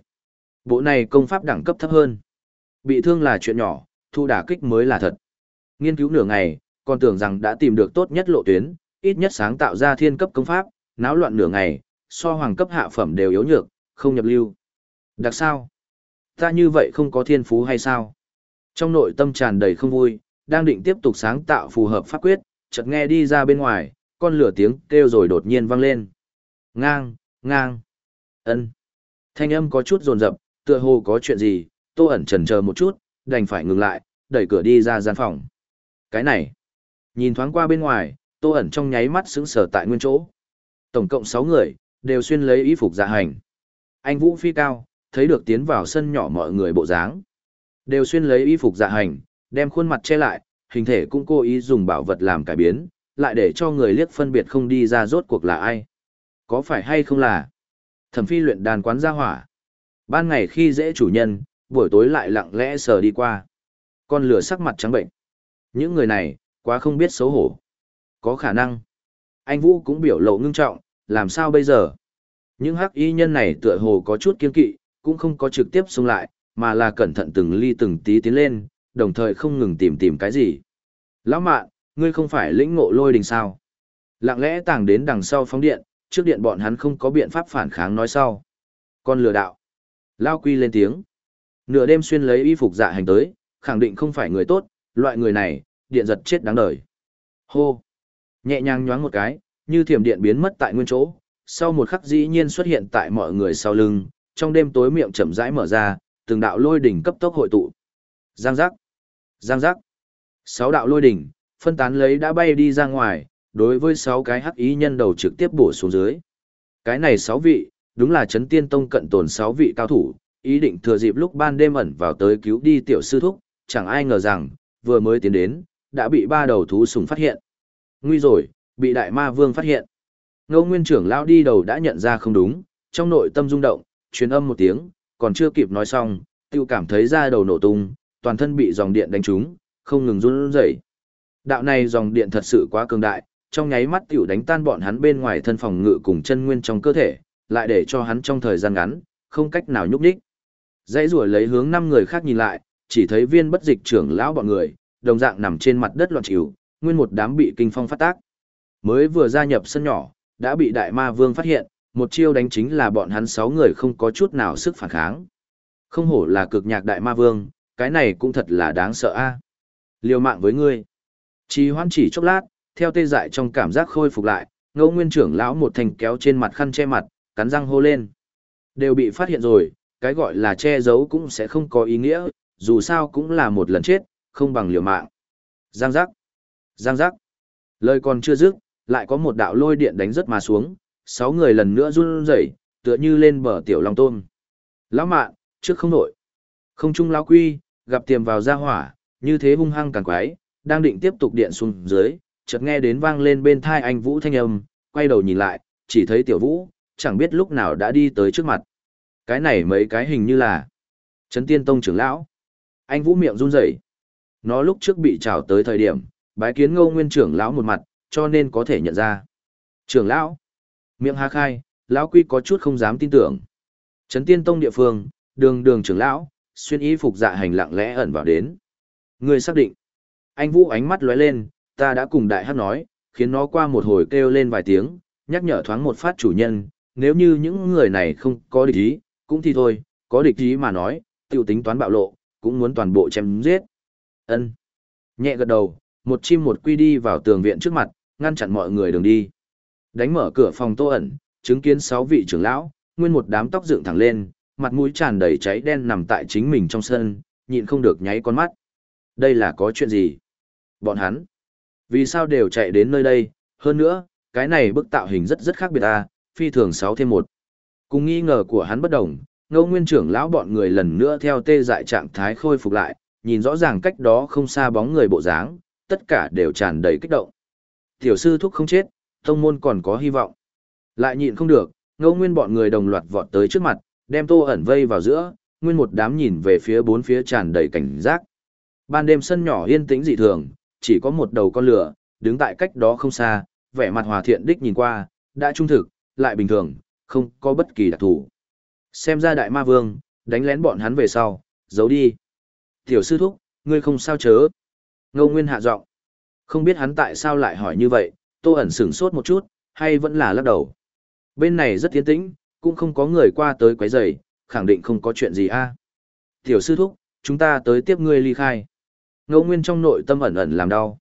Bộ này công pháp đẳng cấp thấp hơn. Bị thương là chuyện nhỏ, thu đả kích mới là thật. Nghiên cứu nửa ngày, còn tưởng rằng đã tìm được tốt nhất lộ tuyến, ít nhất sáng tạo ra thiên cấp công pháp, náo loạn nửa ngày, so hoàng cấp hạ phẩm đều yếu nhược, không nhập lưu. Đặc sao? Ta như vậy không có thiên phú hay sao? Trong nội tâm tràn đầy không vui, đang định tiếp tục sáng tạo phù hợp pháp quyết, chợt nghe đi ra bên ngoài, con lửa tiếng kêu rồi đột nhiên vang lên. Ngang, ngang. ân Thanh âm có chút rồn rập, tựa hồ có chuyện gì, tô ẩn chần chờ một chút, đành phải ngừng lại, đẩy cửa đi ra gian phòng. Cái này, nhìn thoáng qua bên ngoài, tô ẩn trong nháy mắt sững sờ tại nguyên chỗ. Tổng cộng 6 người, đều xuyên lấy y phục dạ hành. Anh Vũ phi cao, thấy được tiến vào sân nhỏ mọi người bộ dáng. Đều xuyên lấy y phục dạ hành, đem khuôn mặt che lại, hình thể cũng cố ý dùng bảo vật làm cải biến, lại để cho người liếc phân biệt không đi ra rốt cuộc là ai. Có phải hay không là thẩm phi luyện đàn quán gia hỏa. Ban ngày khi dễ chủ nhân, buổi tối lại lặng lẽ sờ đi qua. Con lửa sắc mặt trắng bệnh. Những người này, quá không biết xấu hổ. Có khả năng. Anh Vũ cũng biểu lộ ngưng trọng, làm sao bây giờ? Những hắc y nhân này tựa hồ có chút kiên kỵ, cũng không có trực tiếp xông lại, mà là cẩn thận từng ly từng tí tiến lên, đồng thời không ngừng tìm tìm cái gì. Lão mạn, ngươi không phải lĩnh ngộ lôi đình sao? Lặng lẽ tàng đến đằng sau phóng điện, trước điện bọn hắn không có biện pháp phản kháng nói sau. Con lừa đạo. Lao quy lên tiếng. Nửa đêm xuyên lấy y phục dạ hành tới, khẳng định không phải người tốt, loại người này, điện giật chết đáng đời. Hô. Nhẹ nhàng nhoáng một cái, như thiểm điện biến mất tại nguyên chỗ, sau một khắc dĩ nhiên xuất hiện tại mọi người sau lưng, trong đêm tối miệng chậm rãi mở ra, từng đạo lôi đỉnh cấp tốc hội tụ. Giang giác, giang giác. Sáu đạo lôi đỉnh, phân tán lấy đã bay đi ra ngoài, đối với sáu cái hắc ý nhân đầu trực tiếp bổ xuống dưới. Cái này sáu vị, đúng là chấn tiên tông cận tồn sáu vị cao thủ, ý định thừa dịp lúc ban đêm ẩn vào tới cứu đi tiểu sư thúc, chẳng ai ngờ rằng, vừa mới tiến đến, đã bị ba đầu thú sùng phát hiện. Nguy rồi, bị đại ma vương phát hiện. Ngô nguyên trưởng lão đi đầu đã nhận ra không đúng, trong nội tâm rung động, truyền âm một tiếng, còn chưa kịp nói xong, tiêu cảm thấy da đầu nổ tung, toàn thân bị dòng điện đánh trúng, không ngừng run rẩy. Đạo này dòng điện thật sự quá cường đại, trong nháy mắt tiểu đánh tan bọn hắn bên ngoài thân phòng ngự cùng chân nguyên trong cơ thể, lại để cho hắn trong thời gian ngắn, không cách nào nhúc nhích. Dãy rùa lấy hướng năm người khác nhìn lại, chỉ thấy viên bất dịch trưởng lão bọn người, đồng dạng nằm trên mặt đất loạn chịu, nguyên một đám bị kinh phong phát tác. Mới vừa gia nhập sân nhỏ, đã bị đại ma vương phát hiện, một chiêu đánh chính là bọn hắn sáu người không có chút nào sức phản kháng. Không hổ là cực nhạc đại ma vương, cái này cũng thật là đáng sợ a. Liều mạng với ngươi. Chỉ hoan chỉ chốc lát, theo tê dại trong cảm giác khôi phục lại, ngô nguyên trưởng lão một thành kéo trên mặt khăn che mặt, cắn răng hô lên. Đều bị phát hiện rồi, cái gọi là che giấu cũng sẽ không có ý nghĩa, dù sao cũng là một lần chết, không bằng liều mạng. Giang giác. Giang giác. Lời còn chưa dứt, lại có một đạo lôi điện đánh rất mà xuống, sáu người lần nữa run rẩy, tựa như lên bờ tiểu long tôm. Lão mạn, trước không nổi. Không trung lão quy, gặp tiềm vào ra hỏa, như thế hung hăng càng quái, đang định tiếp tục điện xuống dưới, chợt nghe đến vang lên bên thai anh Vũ thanh âm, quay đầu nhìn lại, chỉ thấy tiểu Vũ, chẳng biết lúc nào đã đi tới trước mặt. Cái này mấy cái hình như là Trấn Tiên Tông trưởng lão. Anh Vũ miệng run rẩy. Nó lúc trước bị trào tới thời điểm, bái kiến Ngô Nguyên trưởng lão một mặt, cho nên có thể nhận ra. Trưởng lão. Miệng há khai, lão quy có chút không dám tin tưởng. Trấn Tiên Tông địa phương, đường đường trưởng lão, xuyên y phục dạ hành lặng lẽ ẩn vào đến. Người xác định. Anh Vũ ánh mắt lóe lên, ta đã cùng đại hát nói, khiến nó qua một hồi kêu lên vài tiếng, nhắc nhở thoáng một phát chủ nhân, nếu như những người này không có địch ý, cũng thì thôi, có địch ý mà nói, tiêu tính toán bạo lộ, cũng muốn toàn bộ chém giết. Ân. Nhẹ gật đầu, một chim một quy đi vào tường viện trước mặt, ngăn chặn mọi người đường đi. Đánh mở cửa phòng tô ẩn, chứng kiến sáu vị trưởng lão, nguyên một đám tóc dựng thẳng lên, mặt mũi tràn đầy cháy đen nằm tại chính mình trong sân, nhịn không được nháy con mắt. Đây là có chuyện gì? Bọn hắn, vì sao đều chạy đến nơi đây? Hơn nữa, cái này bức tạo hình rất rất khác biệt a phi thường 6 thêm 1. Cùng nghi ngờ của hắn bất đồng, ngô nguyên trưởng lão bọn người lần nữa theo tê dại trạng thái khôi phục lại, nhìn rõ ràng cách đó không xa bóng người bộ dáng, tất cả đều tràn đầy kích động. Tiểu sư thúc không chết, tông môn còn có hy vọng. Lại nhịn không được, ngô nguyên bọn người đồng loạt vọt tới trước mặt, đem tô ẩn vây vào giữa, nguyên một đám nhìn về phía bốn phía tràn đầy cảnh giác. Ban đêm sân nhỏ yên tĩnh dị thường, chỉ có một đầu con lửa, đứng tại cách đó không xa, vẻ mặt hòa thiện đích nhìn qua, đã trung thực, lại bình thường, không có bất kỳ đặc thù. Xem ra đại ma vương, đánh lén bọn hắn về sau, giấu đi. Tiểu sư thúc, ngươi không sao chớ. Ngô Nguyên hạ giọng. Không biết hắn tại sao lại hỏi như vậy, tô ẩn sửng sốt một chút, hay vẫn là lắc đầu. Bên này rất tiến tĩnh, cũng không có người qua tới quấy rầy, khẳng định không có chuyện gì a. Tiểu sư thúc, chúng ta tới tiếp ngươi ly khai. Ngô Nguyên trong nội tâm ẩn ẩn làm đau.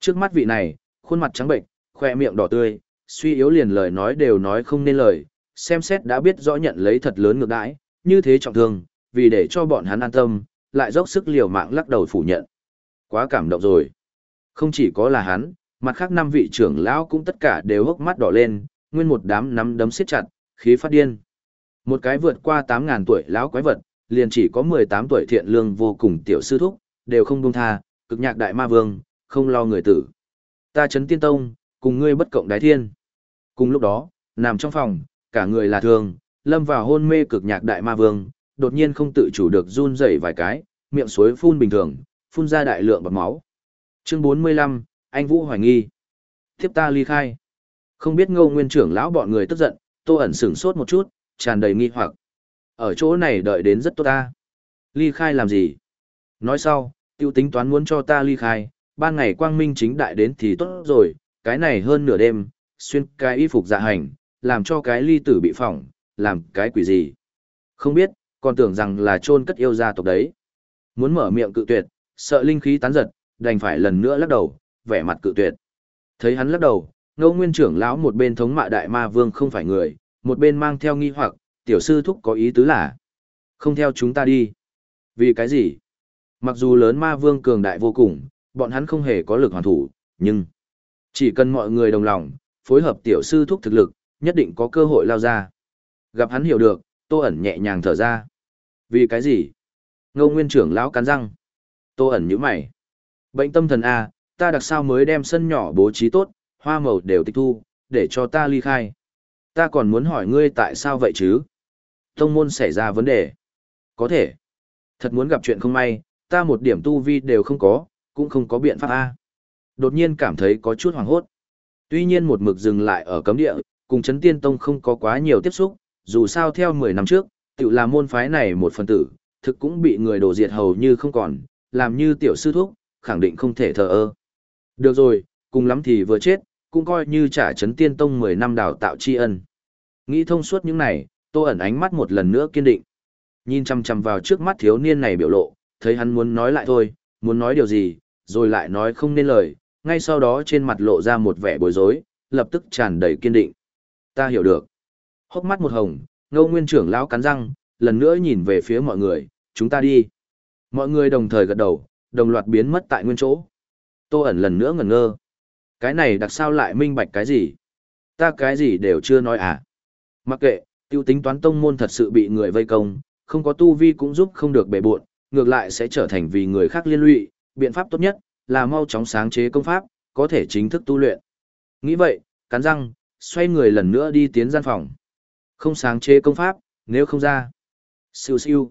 Trước mắt vị này, khuôn mặt trắng bệnh, khoe miệng đỏ tươi, suy yếu liền lời nói đều nói không nên lời, xem xét đã biết rõ nhận lấy thật lớn ngược đãi, như thế trọng thương, vì để cho bọn hắn an tâm, lại dốc sức liều mạng lắc đầu phủ nhận. Quá cảm động rồi. Không chỉ có là hắn, mặt khác năm vị trưởng lão cũng tất cả đều hốc mắt đỏ lên, nguyên một đám nắm đấm siết chặt, khí phát điên. Một cái vượt qua 8.000 tuổi lão quái vật, liền chỉ có 18 tuổi thiện lương vô cùng tiểu sư thúc, đều không buông tha, cực nhạc đại ma vương, không lo người tử. Ta chấn tiên tông, cùng ngươi bất cộng đái thiên. Cùng lúc đó, nằm trong phòng, cả người là thường lâm vào hôn mê cực nhạc đại ma vương, đột nhiên không tự chủ được run rẩy vài cái, miệng suối phun bình thường, phun ra đại lượng bọt máu. Chương 45, anh Vũ hoài nghi. Tiếp ta ly khai. Không biết ngô nguyên trưởng lão bọn người tức giận, tô ẩn sửng sốt một chút, tràn đầy nghi hoặc. Ở chỗ này đợi đến rất tốt ta. Ly khai làm gì? Nói sau, tiêu tính toán muốn cho ta ly khai, ban ngày quang minh chính đại đến thì tốt rồi, cái này hơn nửa đêm, xuyên cái y phục dạ hành, làm cho cái ly tử bị phỏng, làm cái quỷ gì. Không biết, còn tưởng rằng là chôn cất yêu gia tộc đấy. Muốn mở miệng cự tuyệt, sợ linh khí tán giật, đành phải lần nữa lắc đầu, vẻ mặt cự tuyệt. Thấy hắn lắc đầu, ngô nguyên trưởng lão một bên thống mạ đại ma vương không phải người, một bên mang theo nghi hoặc, tiểu sư thúc có ý tứ là không theo chúng ta đi. Vì cái gì? Mặc dù lớn ma vương cường đại vô cùng, bọn hắn không hề có lực hoàn thủ, nhưng chỉ cần mọi người đồng lòng, phối hợp tiểu sư thúc thực lực, nhất định có cơ hội lao ra. Gặp hắn hiểu được, Tô ẩn nhẹ nhàng thở ra. Vì cái gì? Ngô Nguyên trưởng lão cắn răng. Tô ẩn nhíu mày. Bệnh tâm thần A, ta đặc sao mới đem sân nhỏ bố trí tốt, hoa màu đều tịch thu, để cho ta ly khai. Ta còn muốn hỏi ngươi tại sao vậy chứ? Tông môn xảy ra vấn đề. Có thể. Thật muốn gặp chuyện không may, ta một điểm tu vi đều không có, cũng không có biện pháp A. Đột nhiên cảm thấy có chút hoàng hốt. Tuy nhiên một mực dừng lại ở cấm địa, cùng chấn tiên tông không có quá nhiều tiếp xúc, dù sao theo 10 năm trước, tự là môn phái này một phần tử, thực cũng bị người đổ diệt hầu như không còn, làm như tiểu sư thúc, khẳng định không thể thờ ơ. Được rồi, cùng lắm thì vừa chết, cũng coi như trả chấn tiên tông 10 năm đào tạo tri ân. Nghĩ thông suốt những này, tô ẩn ánh mắt một lần nữa kiên định. Nhìn chăm chăm vào trước mắt thiếu niên này biểu lộ, thấy hắn muốn nói lại thôi, muốn nói điều gì, rồi lại nói không nên lời, ngay sau đó trên mặt lộ ra một vẻ bối rối, lập tức tràn đầy kiên định. Ta hiểu được. Hốc mắt một hồng, ngô nguyên trưởng lão cắn răng, lần nữa nhìn về phía mọi người, chúng ta đi. Mọi người đồng thời gật đầu, đồng loạt biến mất tại nguyên chỗ. Tô ẩn lần nữa ngẩn ngơ. Cái này đặc sao lại minh bạch cái gì? Ta cái gì đều chưa nói à? Mặc kệ, tiêu tính toán tông môn thật sự bị người vây công, không có tu vi cũng giúp không được bề buộn, ngược lại sẽ trở thành vì người khác liên lụy, biện pháp tốt nhất là mau chóng sáng chế công pháp, có thể chính thức tu luyện. Nghĩ vậy, cắn răng, xoay người lần nữa đi tiến gian phòng. Không sáng chế công pháp, nếu không ra. Siêu siêu.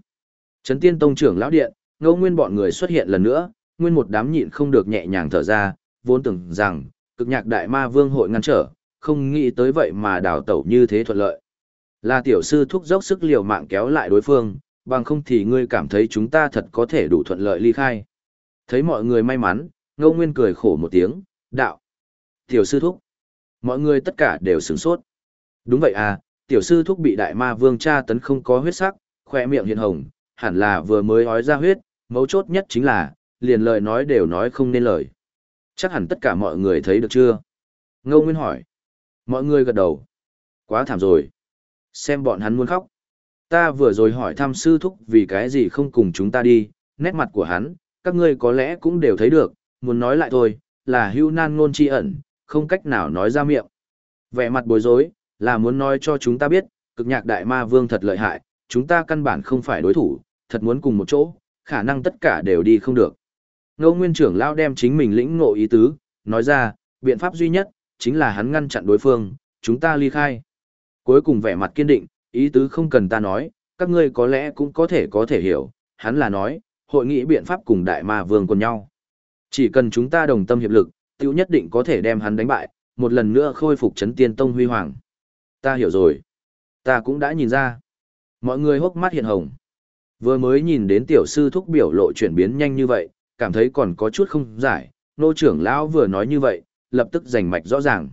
Trấn tiên tông trưởng lão điện, ngô nguyên bọn người xuất hiện lần nữa, nguyên một đám nhịn không được nhẹ nhàng thở ra, vốn tưởng rằng, cực nhạc đại ma vương hội ngăn trở, không nghĩ tới vậy mà đào tẩu như thế thuận lợi. Là tiểu sư thúc dốc sức liều mạng kéo lại đối phương, bằng không thì ngươi cảm thấy chúng ta thật có thể đủ thuận lợi ly khai. Thấy mọi người may mắn, ngô nguyên cười khổ một tiếng, đạo. Tiểu sư thúc. Mọi người tất cả đều sửng sốt. Đúng vậy à, tiểu sư thúc bị đại ma vương tra tấn không có huyết sắc, khoe miệng hiện hồng, hẳn là vừa mới ói ra huyết, mấu chốt nhất chính là, liền lời nói đều nói không nên lời. Chắc hẳn tất cả mọi người thấy được chưa? Ngô Nguyên hỏi. Mọi người gật đầu. Quá thảm rồi. Xem bọn hắn muốn khóc. Ta vừa rồi hỏi thăm sư thúc vì cái gì không cùng chúng ta đi, nét mặt của hắn, các ngươi có lẽ cũng đều thấy được, muốn nói lại thôi, là hưu nan ngôn chi ẩn, không cách nào nói ra miệng. Vẻ mặt bối rối, là muốn nói cho chúng ta biết, cực nhạc đại ma vương thật lợi hại, chúng ta căn bản không phải đối thủ, thật muốn cùng một chỗ, khả năng tất cả đều đi không được. Ngô Nguyên trưởng lão đem chính mình lĩnh ngộ ý tứ, nói ra, biện pháp duy nhất, chính là hắn ngăn chặn đối phương, chúng ta ly khai. Cuối cùng vẻ mặt kiên định, ý tứ không cần ta nói, các ngươi có lẽ cũng có thể có thể hiểu, hắn là nói, hội nghị biện pháp cùng đại ma vương cùng nhau. Chỉ cần chúng ta đồng tâm hiệp lực, tiêu nhất định có thể đem hắn đánh bại, một lần nữa khôi phục chấn tiên tông huy hoàng. Ta hiểu rồi. Ta cũng đã nhìn ra. Mọi người hốc mắt hiện hồng. Vừa mới nhìn đến tiểu sư thúc biểu lộ chuyển biến nhanh như vậy, cảm thấy còn có chút không giải, nô trưởng lão vừa nói như vậy, lập tức giành mạch rõ ràng.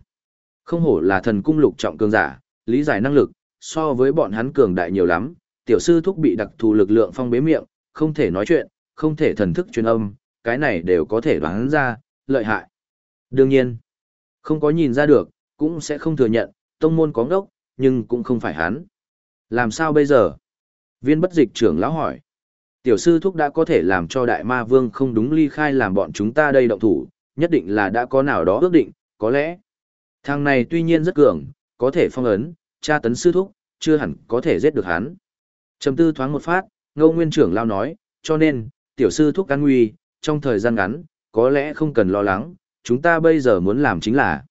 Không hổ là thần cung lục trọng cường giả, lý giải năng lực, so với bọn hắn cường đại nhiều lắm, tiểu sư thúc bị đặc thù lực lượng phong bế miệng, không thể nói chuyện, không thể thần thức truyền âm, cái này đều có thể đoán ra, lợi hại. Đương nhiên, không có nhìn ra được, cũng sẽ không thừa nhận, tông môn có ngốc, nhưng cũng không phải hắn. Làm sao bây giờ? Viên bất dịch trưởng lão hỏi. Tiểu sư thúc đã có thể làm cho đại ma vương không đúng ly khai làm bọn chúng ta đây động thủ, nhất định là đã có nào đó ước định, có lẽ. Thằng này tuy nhiên rất cường, có thể phong ấn, tra tấn sư thúc, chưa hẳn có thể giết được hắn. Trầm tư thoáng một phát, ngô nguyên trưởng lao nói, cho nên, tiểu sư thúc can nguy, trong thời gian ngắn, có lẽ không cần lo lắng, chúng ta bây giờ muốn làm chính là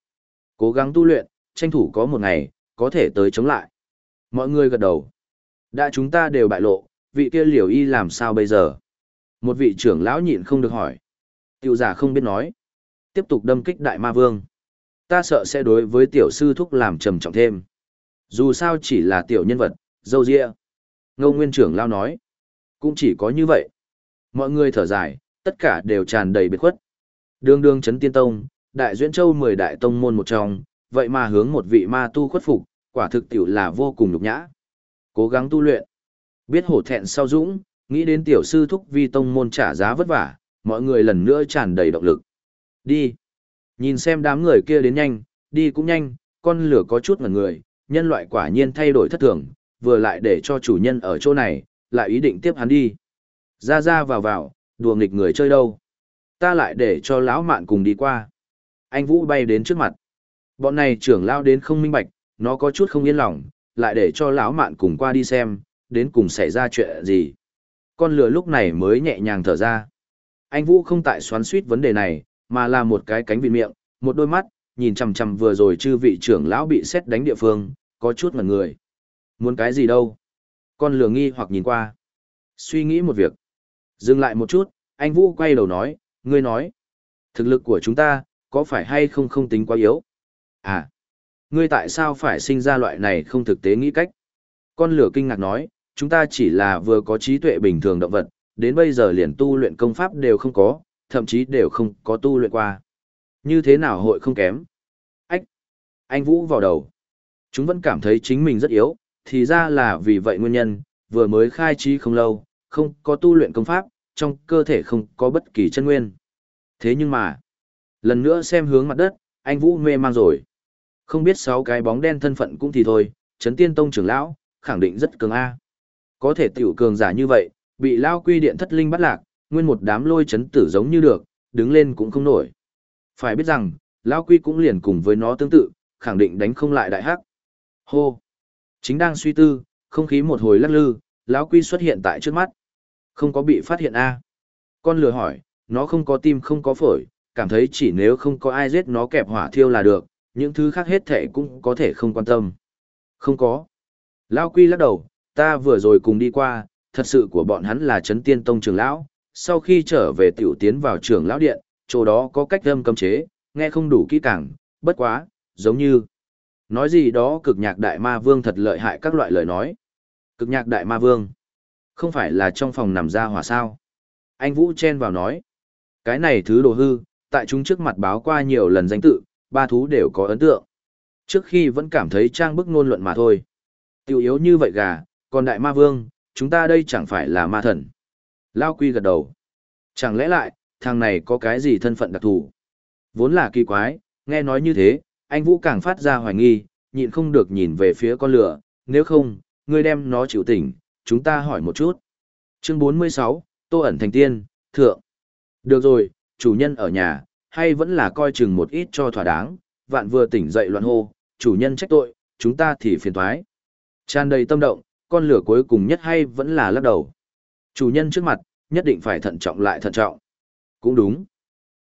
cố gắng tu luyện, tranh thủ có một ngày, có thể tới chống lại. Mọi người gật đầu. Đã chúng ta đều bại lộ, vị kia liều y làm sao bây giờ? Một vị trưởng lão nhịn không được hỏi. Tiểu giả không biết nói. Tiếp tục đâm kích đại ma vương. Ta sợ sẽ đối với tiểu sư thúc làm trầm trọng thêm. Dù sao chỉ là tiểu nhân vật, dâu dịa. Ngô Nguyên trưởng lao nói. Cũng chỉ có như vậy. Mọi người thở dài, tất cả đều tràn đầy biệt khuất. Đường đường chấn tiên tông, đại duyễn châu mười đại tông môn một trong, vậy mà hướng một vị ma tu khuất phục, quả thực tiểu là vô cùng nhục nhã. Cố gắng tu luyện. Biết hổ thẹn sau dũng, nghĩ đến tiểu sư thúc vi tông môn trả giá vất vả, mọi người lần nữa tràn đầy động lực. Đi. Nhìn xem đám người kia đến nhanh, đi cũng nhanh, con lửa có chút ngẩn người, nhân loại quả nhiên thay đổi thất thường, vừa lại để cho chủ nhân ở chỗ này, lại ý định tiếp hắn đi. Ra ra vào vào, đùa nghịch người chơi đâu. Ta lại để cho lão mạn cùng đi qua. Anh Vũ bay đến trước mặt. Bọn này trưởng lao đến không minh bạch, nó có chút không yên lòng, lại để cho lão mạn cùng qua đi xem, đến cùng xảy ra chuyện gì. Con lửa lúc này mới nhẹ nhàng thở ra. Anh Vũ không tại xoắn suýt vấn đề này, mà là một cái cánh vịn miệng, một đôi mắt, nhìn chằm chằm vừa rồi chư vị trưởng lão bị xét đánh địa phương, có chút ngẩn người. Muốn cái gì đâu? Con lửa nghi hoặc nhìn qua. Suy nghĩ một việc. Dừng lại một chút, anh Vũ quay đầu nói, ngươi nói. Thực lực của chúng ta, có phải hay không không tính quá yếu? À, ngươi tại sao phải sinh ra loại này không thực tế nghĩ cách? Con lửa kinh ngạc nói, chúng ta chỉ là vừa có trí tuệ bình thường động vật, đến bây giờ liền tu luyện công pháp đều không có, thậm chí đều không có tu luyện qua. Như thế nào hội không kém? Ách! Anh Vũ vào đầu. Chúng vẫn cảm thấy chính mình rất yếu, thì ra là vì vậy nguyên nhân, vừa mới khai trí không lâu, không có tu luyện công pháp, trong cơ thể không có bất kỳ chân nguyên. Thế nhưng mà, lần nữa xem hướng mặt đất, anh Vũ mê mang rồi. Không biết sáu cái bóng đen thân phận cũng thì thôi, Trấn Tiên Tông trưởng lão, khẳng định rất cường A. Có thể tiểu cường giả như vậy, bị lao quy điện thất linh bắt lạc, nguyên một đám lôi chấn tử giống như được, đứng lên cũng không nổi. Phải biết rằng, lao quy cũng liền cùng với nó tương tự, khẳng định đánh không lại đại hắc. Hô! Chính đang suy tư, không khí một hồi lắc lư, lão quy xuất hiện tại trước mắt. Không có bị phát hiện a Con lừa hỏi, nó không có tim không có phổi, cảm thấy chỉ nếu không có ai giết nó kẹp hỏa thiêu là được, những thứ khác hết thể cũng có thể không quan tâm. Không có. Lão quy lắc đầu, ta vừa rồi cùng đi qua, thật sự của bọn hắn là chấn tiên tông trưởng lão, sau khi trở về tiểu tiến vào trưởng lão điện, chỗ đó có cách âm cấm chế, nghe không đủ kỹ càng, bất quá, giống như nói gì đó cực nhạc đại ma vương thật lợi hại các loại lời nói. Cực nhạc đại ma vương, không phải là trong phòng nằm ra hỏa sao. Anh Vũ chen vào nói, cái này thứ đồ hư, tại chúng trước mặt báo qua nhiều lần danh tự, ba thú đều có ấn tượng. Trước khi vẫn cảm thấy trang bức ngôn luận mà thôi. Tiểu yếu như vậy gà, còn đại ma vương, chúng ta đây chẳng phải là ma thần. Lao quy gật đầu. Chẳng lẽ lại, thằng này có cái gì thân phận đặc thù? Vốn là kỳ quái, nghe nói như thế, anh Vũ càng phát ra hoài nghi, nhịn không được nhìn về phía con lửa, nếu không, ngươi đem nó chịu tỉnh, chúng ta hỏi một chút. Chương 46, Tô ẩn thành tiên, thượng. Được rồi, chủ nhân ở nhà, hay vẫn là coi chừng một ít cho thỏa đáng, vạn vừa tỉnh dậy loạn hô, chủ nhân trách tội, chúng ta thì phiền thoái. Tràn đầy tâm động, con lửa cuối cùng nhất hay vẫn là lắc đầu. Chủ nhân trước mặt, nhất định phải thận trọng lại thận trọng. Cũng đúng.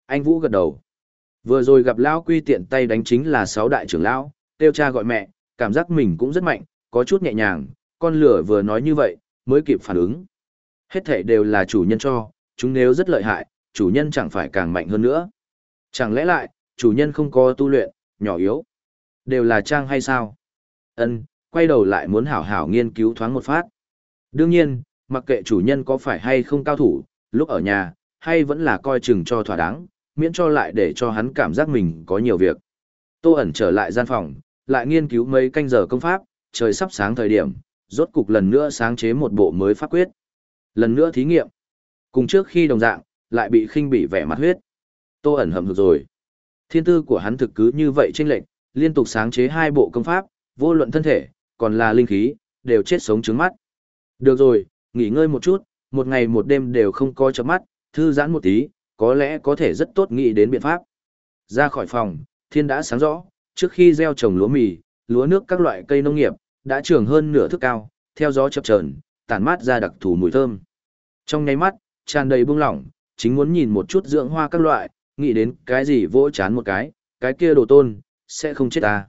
Anh Vũ gật đầu. Vừa rồi gặp Lão Quy tiện tay đánh chính là sáu đại trưởng Lão, tiêu cha gọi mẹ, cảm giác mình cũng rất mạnh, có chút nhẹ nhàng, con lửa vừa nói như vậy, mới kịp phản ứng. Hết thể đều là chủ nhân cho, chúng nếu rất lợi hại, chủ nhân chẳng phải càng mạnh hơn nữa. Chẳng lẽ lại, chủ nhân không có tu luyện, nhỏ yếu. Đều là trang hay sao? Ân, quay đầu lại muốn hảo hảo nghiên cứu thoáng một phát. Đương nhiên, mặc kệ chủ nhân có phải hay không cao thủ, lúc ở nhà, hay vẫn là coi chừng cho thỏa đáng, miễn cho lại để cho hắn cảm giác mình có nhiều việc. Tô ẩn trở lại gian phòng, lại nghiên cứu mấy canh giờ công pháp, trời sắp sáng thời điểm, rốt cục lần nữa sáng chế một bộ mới pháp quyết. Lần nữa thí nghiệm. Cùng trước khi đồng dạng, lại bị khinh bị vẻ mặt huyết. Tô ẩn hầm hực rồi. Thiên tư của hắn thực cứ như vậy trên lệnh, liên tục sáng chế hai bộ công pháp, vô luận thân thể, còn là linh khí, đều chết sống trứng mắt. Được rồi, nghỉ ngơi một chút, một ngày một đêm đều không coi chấm mắt, thư giãn một tí, có lẽ có thể rất tốt nghĩ đến biện pháp. Ra khỏi phòng, thiên đã sáng rõ, trước khi gieo trồng lúa mì, lúa nước các loại cây nông nghiệp, đã trưởng hơn nửa thước cao, theo gió chập chờn, tản mát ra đặc thù mùi thơm. Trong nháy mắt, tràn đầy bưng lỏng, chính muốn nhìn một chút dưỡng hoa các loại, nghĩ đến cái gì vỗ chán một cái, cái kia đồ tôn, sẽ không chết ta.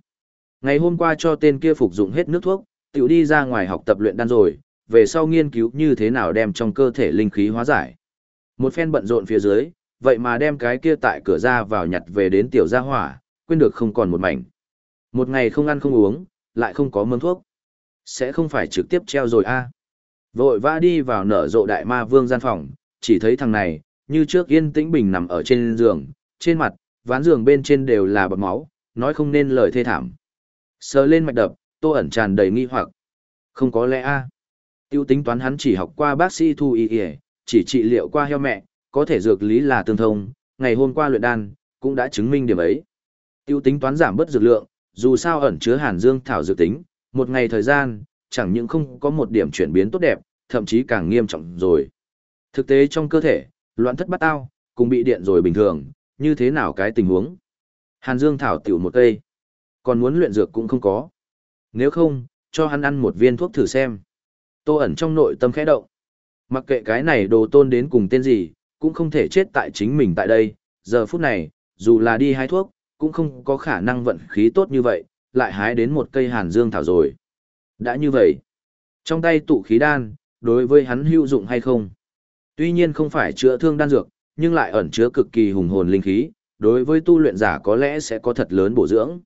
Ngày hôm qua cho tên kia phục dụng hết nước thuốc, tiểu đi ra ngoài học tập luyện đan rồi, về sau nghiên cứu như thế nào đem trong cơ thể linh khí hóa giải. Một phen bận rộn phía dưới, vậy mà đem cái kia tại cửa ra vào nhặt về đến tiểu gia hỏa, quên được không còn một mảnh. Một ngày không ăn không uống, lại không có mâm thuốc. Sẽ không phải trực tiếp treo rồi a Vội vã đi vào nở rộ đại ma vương gian phòng, chỉ thấy thằng này, như trước yên tĩnh bình nằm ở trên giường, trên mặt, ván giường bên trên đều là bọt máu, nói không nên lời thê thảm. Sờ lên mạch đập, tô ẩn tràn đầy nghi hoặc. Không có lẽ a Tiêu tính toán hắn chỉ học qua bác sĩ thu y y, chỉ trị liệu qua heo mẹ, có thể dược lý là tương thông, ngày hôm qua luyện đan, cũng đã chứng minh điểm ấy. Tiêu tính toán giảm bớt dược lượng, dù sao ẩn chứa hàn dương thảo dược tính, một ngày thời gian, chẳng những không có một điểm chuyển biến tốt đẹp, thậm chí càng nghiêm trọng rồi. Thực tế trong cơ thể, loạn thất bắt ao, cùng bị điện rồi bình thường, như thế nào cái tình huống. Hàn dương thảo tiểu một cây, còn muốn luyện dược cũng không có. Nếu không, cho hắn ăn một viên thuốc thử xem. Tô ẩn trong nội tâm khẽ động. Mặc kệ cái này đồ tôn đến cùng tên gì, cũng không thể chết tại chính mình tại đây, giờ phút này, dù là đi hái thuốc, cũng không có khả năng vận khí tốt như vậy, lại hái đến một cây hàn dương thảo rồi. Đã như vậy, trong tay tụ khí đan, đối với hắn hữu dụng hay không? Tuy nhiên không phải chữa thương đan dược, nhưng lại ẩn chứa cực kỳ hùng hồn linh khí, đối với tu luyện giả có lẽ sẽ có thật lớn bổ dưỡng.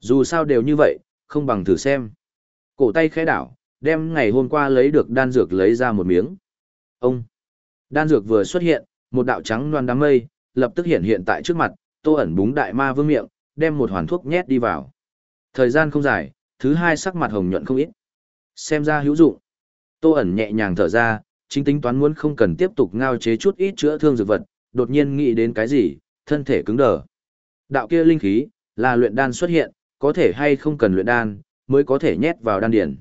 Dù sao đều như vậy, không bằng thử xem. Cổ tay khẽ đảo, đem ngày hôm qua lấy được đan dược lấy ra một miếng. Ông! Đan dược vừa xuất hiện, một đạo trắng loan đám mây, lập tức hiện hiện tại trước mặt, tô ẩn búng đại ma vương miệng, đem một hoàn thuốc nhét đi vào. Thời gian không dài, thứ hai sắc mặt hồng nhuận không ít. Xem ra hữu dụng. Tô ẩn nhẹ nhàng thở ra, chính tính toán muốn không cần tiếp tục ngao chế chút ít chữa thương dược vật, đột nhiên nghĩ đến cái gì, thân thể cứng đờ. Đạo kia linh khí, là luyện đan xuất hiện, có thể hay không cần luyện đan, mới có thể nhét vào đan điển.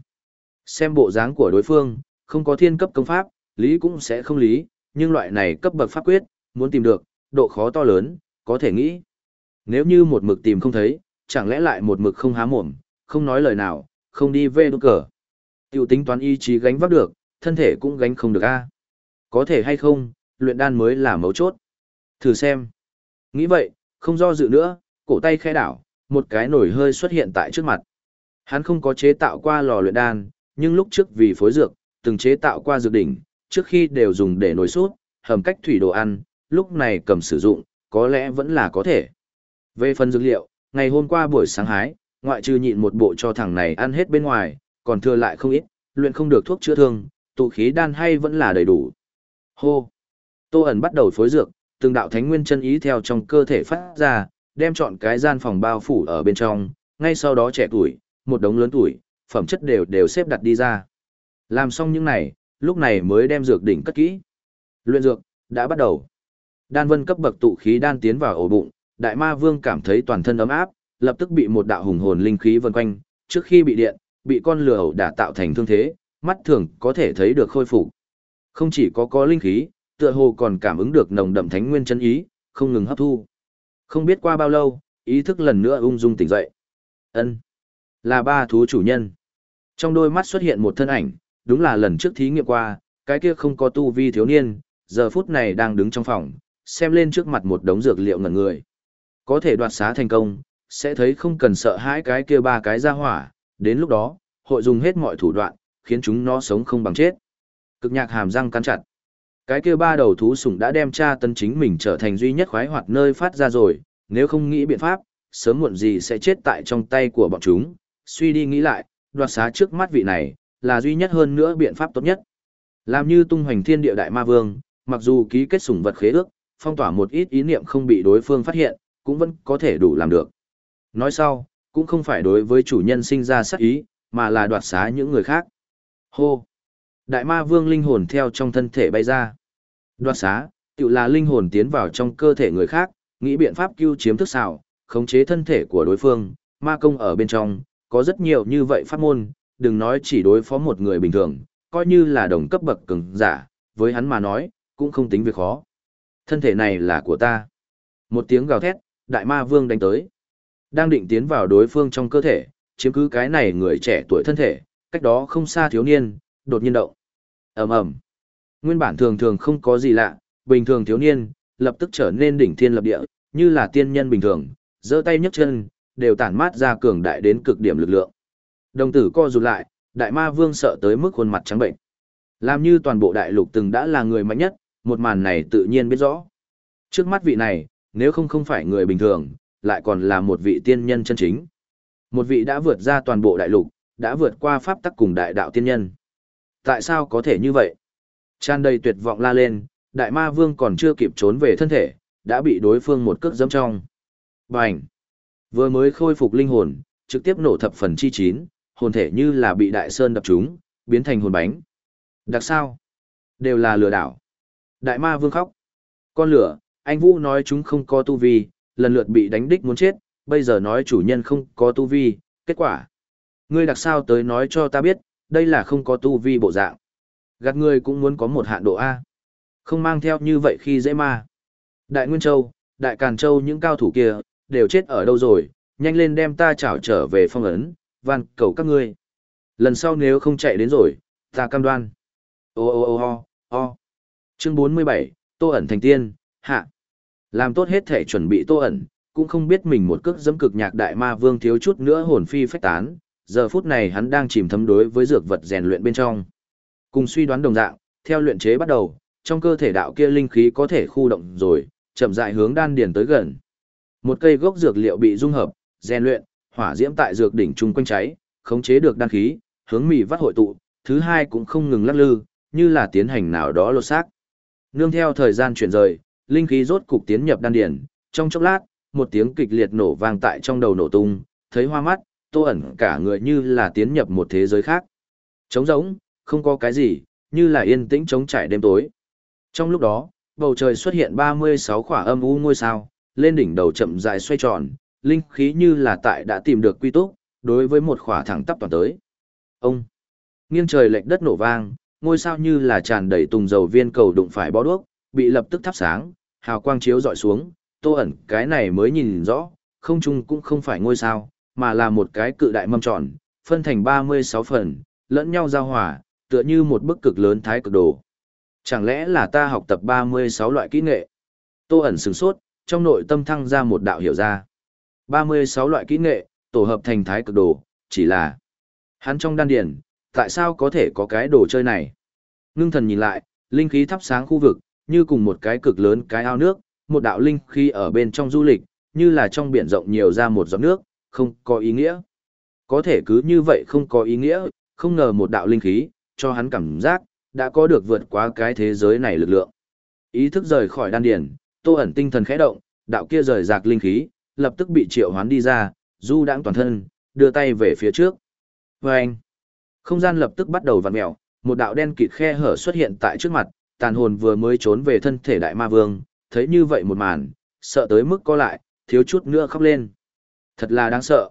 Xem bộ dáng của đối phương, không có thiên cấp công pháp, lý cũng sẽ không lý, nhưng loại này cấp bậc pháp quyết, muốn tìm được, độ khó to lớn, có thể nghĩ. Nếu như một mực tìm không thấy, chẳng lẽ lại một mực không há mồm, không nói lời nào, không đi về đốt cờ. Tiểu tính toán ý chí gánh vác được, thân thể cũng gánh không được a. Có thể hay không, luyện đan mới là mấu chốt. Thử xem. Nghĩ vậy, không do dự nữa, cổ tay khẽ đảo, một cái nổi hơi xuất hiện tại trước mặt. Hắn không có chế tạo qua lò luyện đan, nhưng lúc trước vì phối dược, từng chế tạo qua dược đỉnh, trước khi đều dùng để nồi sốt, hầm cách thủy đồ ăn, lúc này cầm sử dụng, có lẽ vẫn là có thể. Về phần dược liệu, ngày hôm qua buổi sáng hái, ngoại trừ nhịn một bộ cho thằng này ăn hết bên ngoài, còn thừa lại không ít, luyện không được thuốc chữa thương, tụ khí đan hay vẫn là đầy đủ. Hô! Tô ẩn bắt đầu phối dược, từng đạo thánh nguyên chân ý theo trong cơ thể phát ra, đem chọn cái gian phòng bao phủ ở bên trong, ngay sau đó trẻ tuổi, một đống lớn tuổi, phẩm chất đều đều xếp đặt đi ra. Làm xong những này, lúc này mới đem dược đỉnh cất kỹ. Luyện dược, đã bắt đầu. Đan vân cấp bậc tụ khí đan tiến vào ổ bụng, đại ma vương cảm thấy toàn thân ấm áp, lập tức bị một đạo hùng hồn linh khí vần quanh, trước khi bị điện, bị con lừa ẩu đả tạo thành thương thế, mắt thường có thể thấy được khôi phục. Không chỉ có có linh khí, tựa hồ còn cảm ứng được nồng đậm thánh nguyên chân ý, không ngừng hấp thu. Không biết qua bao lâu, ý thức lần nữa ung dung tỉnh dậy. Ân, là ba thú chủ nhân. Trong đôi mắt xuất hiện một thân ảnh, đúng là lần trước thí nghiệm qua, cái kia không có tu vi thiếu niên, giờ phút này đang đứng trong phòng, xem lên trước mặt một đống dược liệu ngẩn người. Có thể đoạt xá thành công, sẽ thấy không cần sợ hãi cái kia ba cái ra hỏa, đến lúc đó, hội dùng hết mọi thủ đoạn, khiến chúng nó sống không bằng chết. Cực nhạc hàm răng cắn chặt. Cái kia ba đầu thú sủng đã đem cha tân chính mình trở thành duy nhất khoái hoạt nơi phát ra rồi, nếu không nghĩ biện pháp, sớm muộn gì sẽ chết tại trong tay của bọn chúng. Suy đi nghĩ lại, đoạt xá trước mắt vị này, là duy nhất hơn nữa biện pháp tốt nhất. Làm như tung hoành thiên địa đại ma vương, mặc dù ký kết sủng vật khế ước, phong tỏa một ít ý niệm không bị đối phương phát hiện, cũng vẫn có thể đủ làm được. Nói sau, cũng không phải đối với chủ nhân sinh ra sát ý, mà là đoạt xá những người khác. Hô! Đại ma vương linh hồn theo trong thân thể bay ra. Đoạt xá, tự là linh hồn tiến vào trong cơ thể người khác, nghĩ biện pháp cứu chiếm thức xảo, khống chế thân thể của đối phương, ma công ở bên trong, có rất nhiều như vậy pháp môn, đừng nói chỉ đối phó một người bình thường, coi như là đồng cấp bậc cường giả, với hắn mà nói, cũng không tính việc khó. Thân thể này là của ta. Một tiếng gào thét, đại ma vương đánh tới. Đang định tiến vào đối phương trong cơ thể, chiếm cứ cái này người trẻ tuổi thân thể, cách đó không xa thiếu niên, đột nhiên động. ầm ầm Nguyên bản thường thường không có gì lạ, bình thường thiếu niên, lập tức trở nên đỉnh thiên lập địa, như là tiên nhân bình thường, giơ tay nhấc chân, đều tản mát ra cường đại đến cực điểm lực lượng. Đồng tử co rụt lại, đại ma vương sợ tới mức khuôn mặt trắng bệnh. Làm như toàn bộ đại lục từng đã là người mạnh nhất, một màn này tự nhiên biết rõ. Trước mắt vị này, nếu không không phải người bình thường, lại còn là một vị tiên nhân chân chính. Một vị đã vượt ra toàn bộ đại lục, đã vượt qua pháp tắc cùng đại đạo tiên nhân. Tại sao có thể như vậy? Tràn đầy tuyệt vọng la lên, đại ma vương còn chưa kịp trốn về thân thể, đã bị đối phương một cước dẫm trong. Bành! Vừa mới khôi phục linh hồn, trực tiếp nổ thập phần chi chín, hồn thể như là bị đại sơn đập trúng, biến thành hồn bánh. Đặc sao? Đều là lừa đảo. Đại ma vương khóc. Con lửa, anh Vũ nói chúng không có tu vi, lần lượt bị đánh đích muốn chết, bây giờ nói chủ nhân không có tu vi, kết quả. Ngươi đặc sao tới nói cho ta biết, đây là không có tu vi bộ dạng. Gạt ngươi cũng muốn có một hạn độ A. Không mang theo như vậy khi dễ ma. Đại Nguyên Châu, Đại Càn Châu những cao thủ kia, đều chết ở đâu rồi, nhanh lên đem ta trảo trở về phong ấn, van cầu các ngươi. Lần sau nếu không chạy đến rồi, ta cam đoan. Ô ô ô ho, ho. Chương 47, Tô ẩn thành tiên, hạ. Làm tốt hết thể chuẩn bị Tô ẩn, cũng không biết mình một cước dẫm cực nhạc đại ma vương thiếu chút nữa hồn phi phách tán, giờ phút này hắn đang chìm thấm đối với dược vật rèn luyện bên trong. Cùng suy đoán đồng dạng, theo luyện chế bắt đầu, trong cơ thể đạo kia linh khí có thể khu động rồi, chậm rãi hướng đan điền tới gần. Một cây gốc dược liệu bị dung hợp, rèn luyện, hỏa diễm tại dược đỉnh trung quanh cháy, khống chế được đan khí, hướng mị vắt hội tụ, thứ hai cũng không ngừng lắc lư, như là tiến hành nào đó lột xác. Nương theo thời gian chuyển rời, linh khí rốt cục tiến nhập đan điền, trong chốc lát, một tiếng kịch liệt nổ vang tại trong đầu nổ tung, thấy hoa mắt, tô ẩn cả người như là tiến nhập một thế giới khác. Trống rỗng, không có cái gì, như là yên tĩnh trống trải đêm tối. Trong lúc đó, bầu trời xuất hiện 36 khỏa âm u ngôi sao, lên đỉnh đầu chậm rãi xoay tròn, linh khí như là tại đã tìm được quy túc, đối với một khỏa thẳng tắp toàn tới. Ông, nghiêng trời lệch đất nổ vang, ngôi sao như là tràn đầy tùng dầu viên cầu đụng phải bó đuốc, bị lập tức thắp sáng, hào quang chiếu dọi xuống, tô ẩn cái này mới nhìn rõ, không chung cũng không phải ngôi sao, mà là một cái cự đại mâm tròn, phân thành 36 phần, lẫn nhau giao hòa, tựa như một bức cực lớn thái cực đồ. Chẳng lẽ là ta học tập 36 loại kỹ nghệ? Tô ẩn sửng sốt, trong nội tâm thăng ra một đạo hiểu ra. 36 loại kỹ nghệ, tổ hợp thành thái cực đồ, chỉ là hắn trong đan điển, tại sao có thể có cái đồ chơi này? Ngưng thần nhìn lại, linh khí thắp sáng khu vực, như cùng một cái cực lớn cái ao nước, một đạo linh khí ở bên trong du lịch, như là trong biển rộng nhiều ra một giọt nước, không có ý nghĩa. Có thể cứ như vậy không có ý nghĩa, không ngờ một đạo linh khí, cho hắn cảm giác, đã có được vượt qua cái thế giới này lực lượng. Ý thức rời khỏi đan điển, tô ẩn tinh thần khẽ động, đạo kia rời rạc linh khí, lập tức bị triệu hoán đi ra, du đãng toàn thân, đưa tay về phía trước. Và anh, không gian lập tức bắt đầu vặn mèo, một đạo đen kịt khe hở xuất hiện tại trước mặt, tàn hồn vừa mới trốn về thân thể đại ma vương, thấy như vậy một màn, sợ tới mức co lại, thiếu chút nữa khóc lên. Thật là đáng sợ.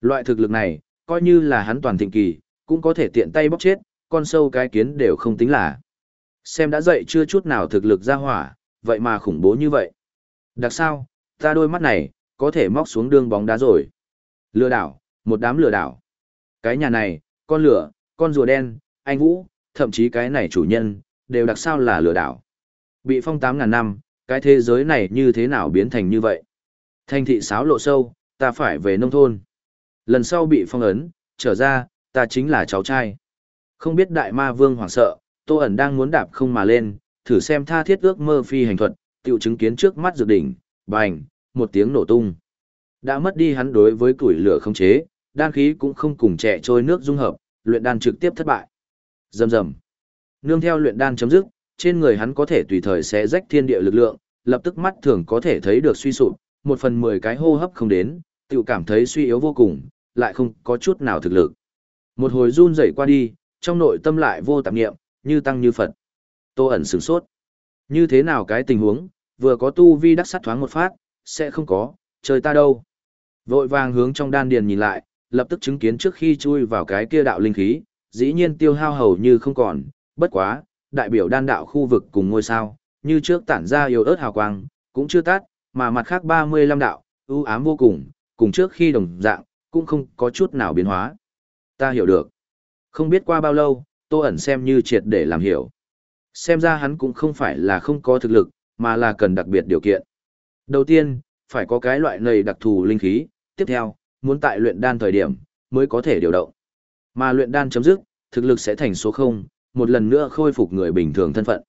Loại thực lực này, coi như là hắn toàn thịnh kỳ, cũng có thể tiện tay bóc chết, con sâu cái kiến đều không tính là. Xem đã dậy chưa chút nào thực lực ra hỏa, vậy mà khủng bố như vậy. Đặc sao, ta đôi mắt này, có thể móc xuống đường bóng đá rồi. Lừa đảo, một đám lừa đảo. Cái nhà này, con lửa, con rùa đen, anh Vũ, thậm chí cái này chủ nhân, đều đặc sao là lừa đảo. Bị phong 8.000 năm, cái thế giới này như thế nào biến thành như vậy? Thanh thị sáo lộ sâu, ta phải về nông thôn. Lần sau bị phong ấn, trở ra, ta chính là cháu trai. Không biết đại ma vương hoảng sợ, tô ẩn đang muốn đạp không mà lên, thử xem tha thiết ước mơ phi hành thuật, tiểu chứng kiến trước mắt dược đỉnh, bành, một tiếng nổ tung. Đã mất đi hắn đối với củi lửa không chế, đan khí cũng không cùng trẻ trôi nước dung hợp, luyện đan trực tiếp thất bại. dầm dầm, Nương theo luyện đan chấm dứt, trên người hắn có thể tùy thời sẽ rách thiên địa lực lượng, lập tức mắt thường có thể thấy được suy sụp, một phần mười cái hô hấp không đến, tự cảm thấy suy yếu vô cùng, lại không có chút nào thực lực. Một hồi run rẩy qua đi, trong nội tâm lại vô tạp nghiệm, như tăng như Phật. Tô ẩn sửng sốt. Như thế nào cái tình huống, vừa có tu vi đắc sát thoáng một phát, sẽ không có, trời ta đâu. Vội vàng hướng trong đan điền nhìn lại, lập tức chứng kiến trước khi chui vào cái kia đạo linh khí, dĩ nhiên tiêu hao hầu như không còn, bất quá, đại biểu đan đạo khu vực cùng ngôi sao, như trước tản ra yếu ớt hào quang, cũng chưa tắt, mà mặt khác 35 đạo, ưu ám vô cùng, cùng trước khi đồng dạng, cũng không có chút nào biến hóa. Ta hiểu được. Không biết qua bao lâu, Tô ẩn xem như triệt để làm hiểu. Xem ra hắn cũng không phải là không có thực lực, mà là cần đặc biệt điều kiện. Đầu tiên, phải có cái loại này đặc thù linh khí, tiếp theo, muốn tại luyện đan thời điểm, mới có thể điều động. Mà luyện đan chấm dứt, thực lực sẽ thành số 0, một lần nữa khôi phục người bình thường thân phận.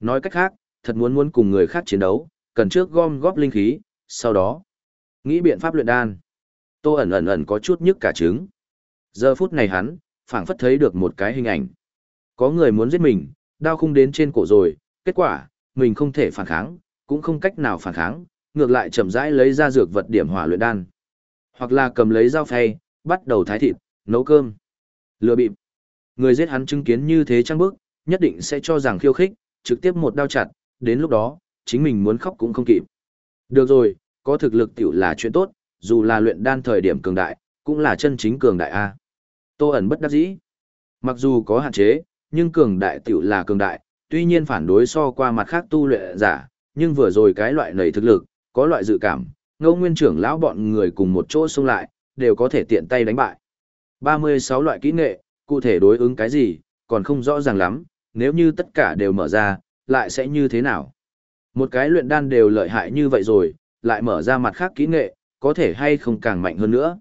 Nói cách khác, thật muốn muốn cùng người khác chiến đấu, cần trước gom góp linh khí, sau đó, nghĩ biện pháp luyện đan. Tô ẩn ẩn ẩn có chút nhức cả trứng. Giờ phút này hắn, phảng phất thấy được một cái hình ảnh. Có người muốn giết mình, đao khung đến trên cổ rồi, kết quả, mình không thể phản kháng, cũng không cách nào phản kháng, ngược lại chậm rãi lấy ra dược vật điểm hỏa luyện đan. Hoặc là cầm lấy dao phay, bắt đầu thái thịt, nấu cơm. Lừa bịp. Người giết hắn chứng kiến như thế trăng bức, nhất định sẽ cho rằng khiêu khích, trực tiếp một đao chặt, đến lúc đó, chính mình muốn khóc cũng không kịp. Được rồi, có thực lực tiểu là chuyện tốt, dù là luyện đan thời điểm cường đại, cũng là chân chính cường đại A. Tô ẩn bất đắc dĩ. Mặc dù có hạn chế, nhưng cường đại tiểu là cường đại, tuy nhiên phản đối so qua mặt khác tu luyện giả, nhưng vừa rồi cái loại này thực lực, có loại dự cảm, ngô nguyên trưởng lão bọn người cùng một chỗ xông lại, đều có thể tiện tay đánh bại. 36 loại kỹ nghệ, cụ thể đối ứng cái gì, còn không rõ ràng lắm, nếu như tất cả đều mở ra, lại sẽ như thế nào. Một cái luyện đan đều lợi hại như vậy rồi, lại mở ra mặt khác kỹ nghệ, có thể hay không càng mạnh hơn nữa.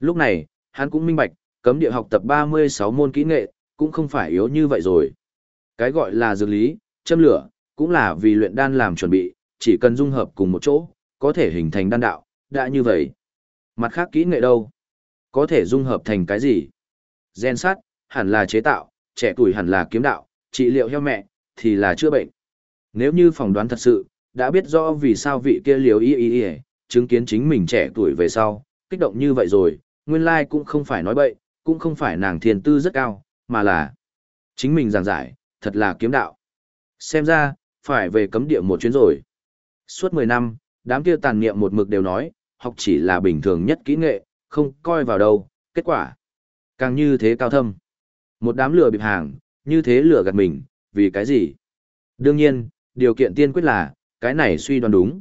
Lúc này, hắn cũng minh bạch, cấm địa học tập 36 môn kỹ nghệ, cũng không phải yếu như vậy rồi. Cái gọi là dược lý, châm lửa, cũng là vì luyện đan làm chuẩn bị, chỉ cần dung hợp cùng một chỗ, có thể hình thành đan đạo, đã như vậy. Mặt khác kỹ nghệ đâu? Có thể dung hợp thành cái gì? Gen sắt hẳn là chế tạo, trẻ tuổi hẳn là kiếm đạo, trị liệu heo mẹ, thì là chữa bệnh. Nếu như phỏng đoán thật sự, đã biết rõ vì sao vị kia liều y y y, chứng kiến chính mình trẻ tuổi về sau, kích động như vậy rồi, nguyên lai cũng không phải nói bậy, cũng không phải nàng thiền tư rất cao, mà là chính mình giảng giải, thật là kiếm đạo. Xem ra, phải về cấm địa một chuyến rồi. Suốt 10 năm, đám kia tàn niệm một mực đều nói, học chỉ là bình thường nhất kỹ nghệ, không coi vào đâu, kết quả. Càng như thế cao thâm. Một đám lừa bịp hàng, như thế lừa gạt mình, vì cái gì? Đương nhiên, điều kiện tiên quyết là, cái này suy đoán đúng.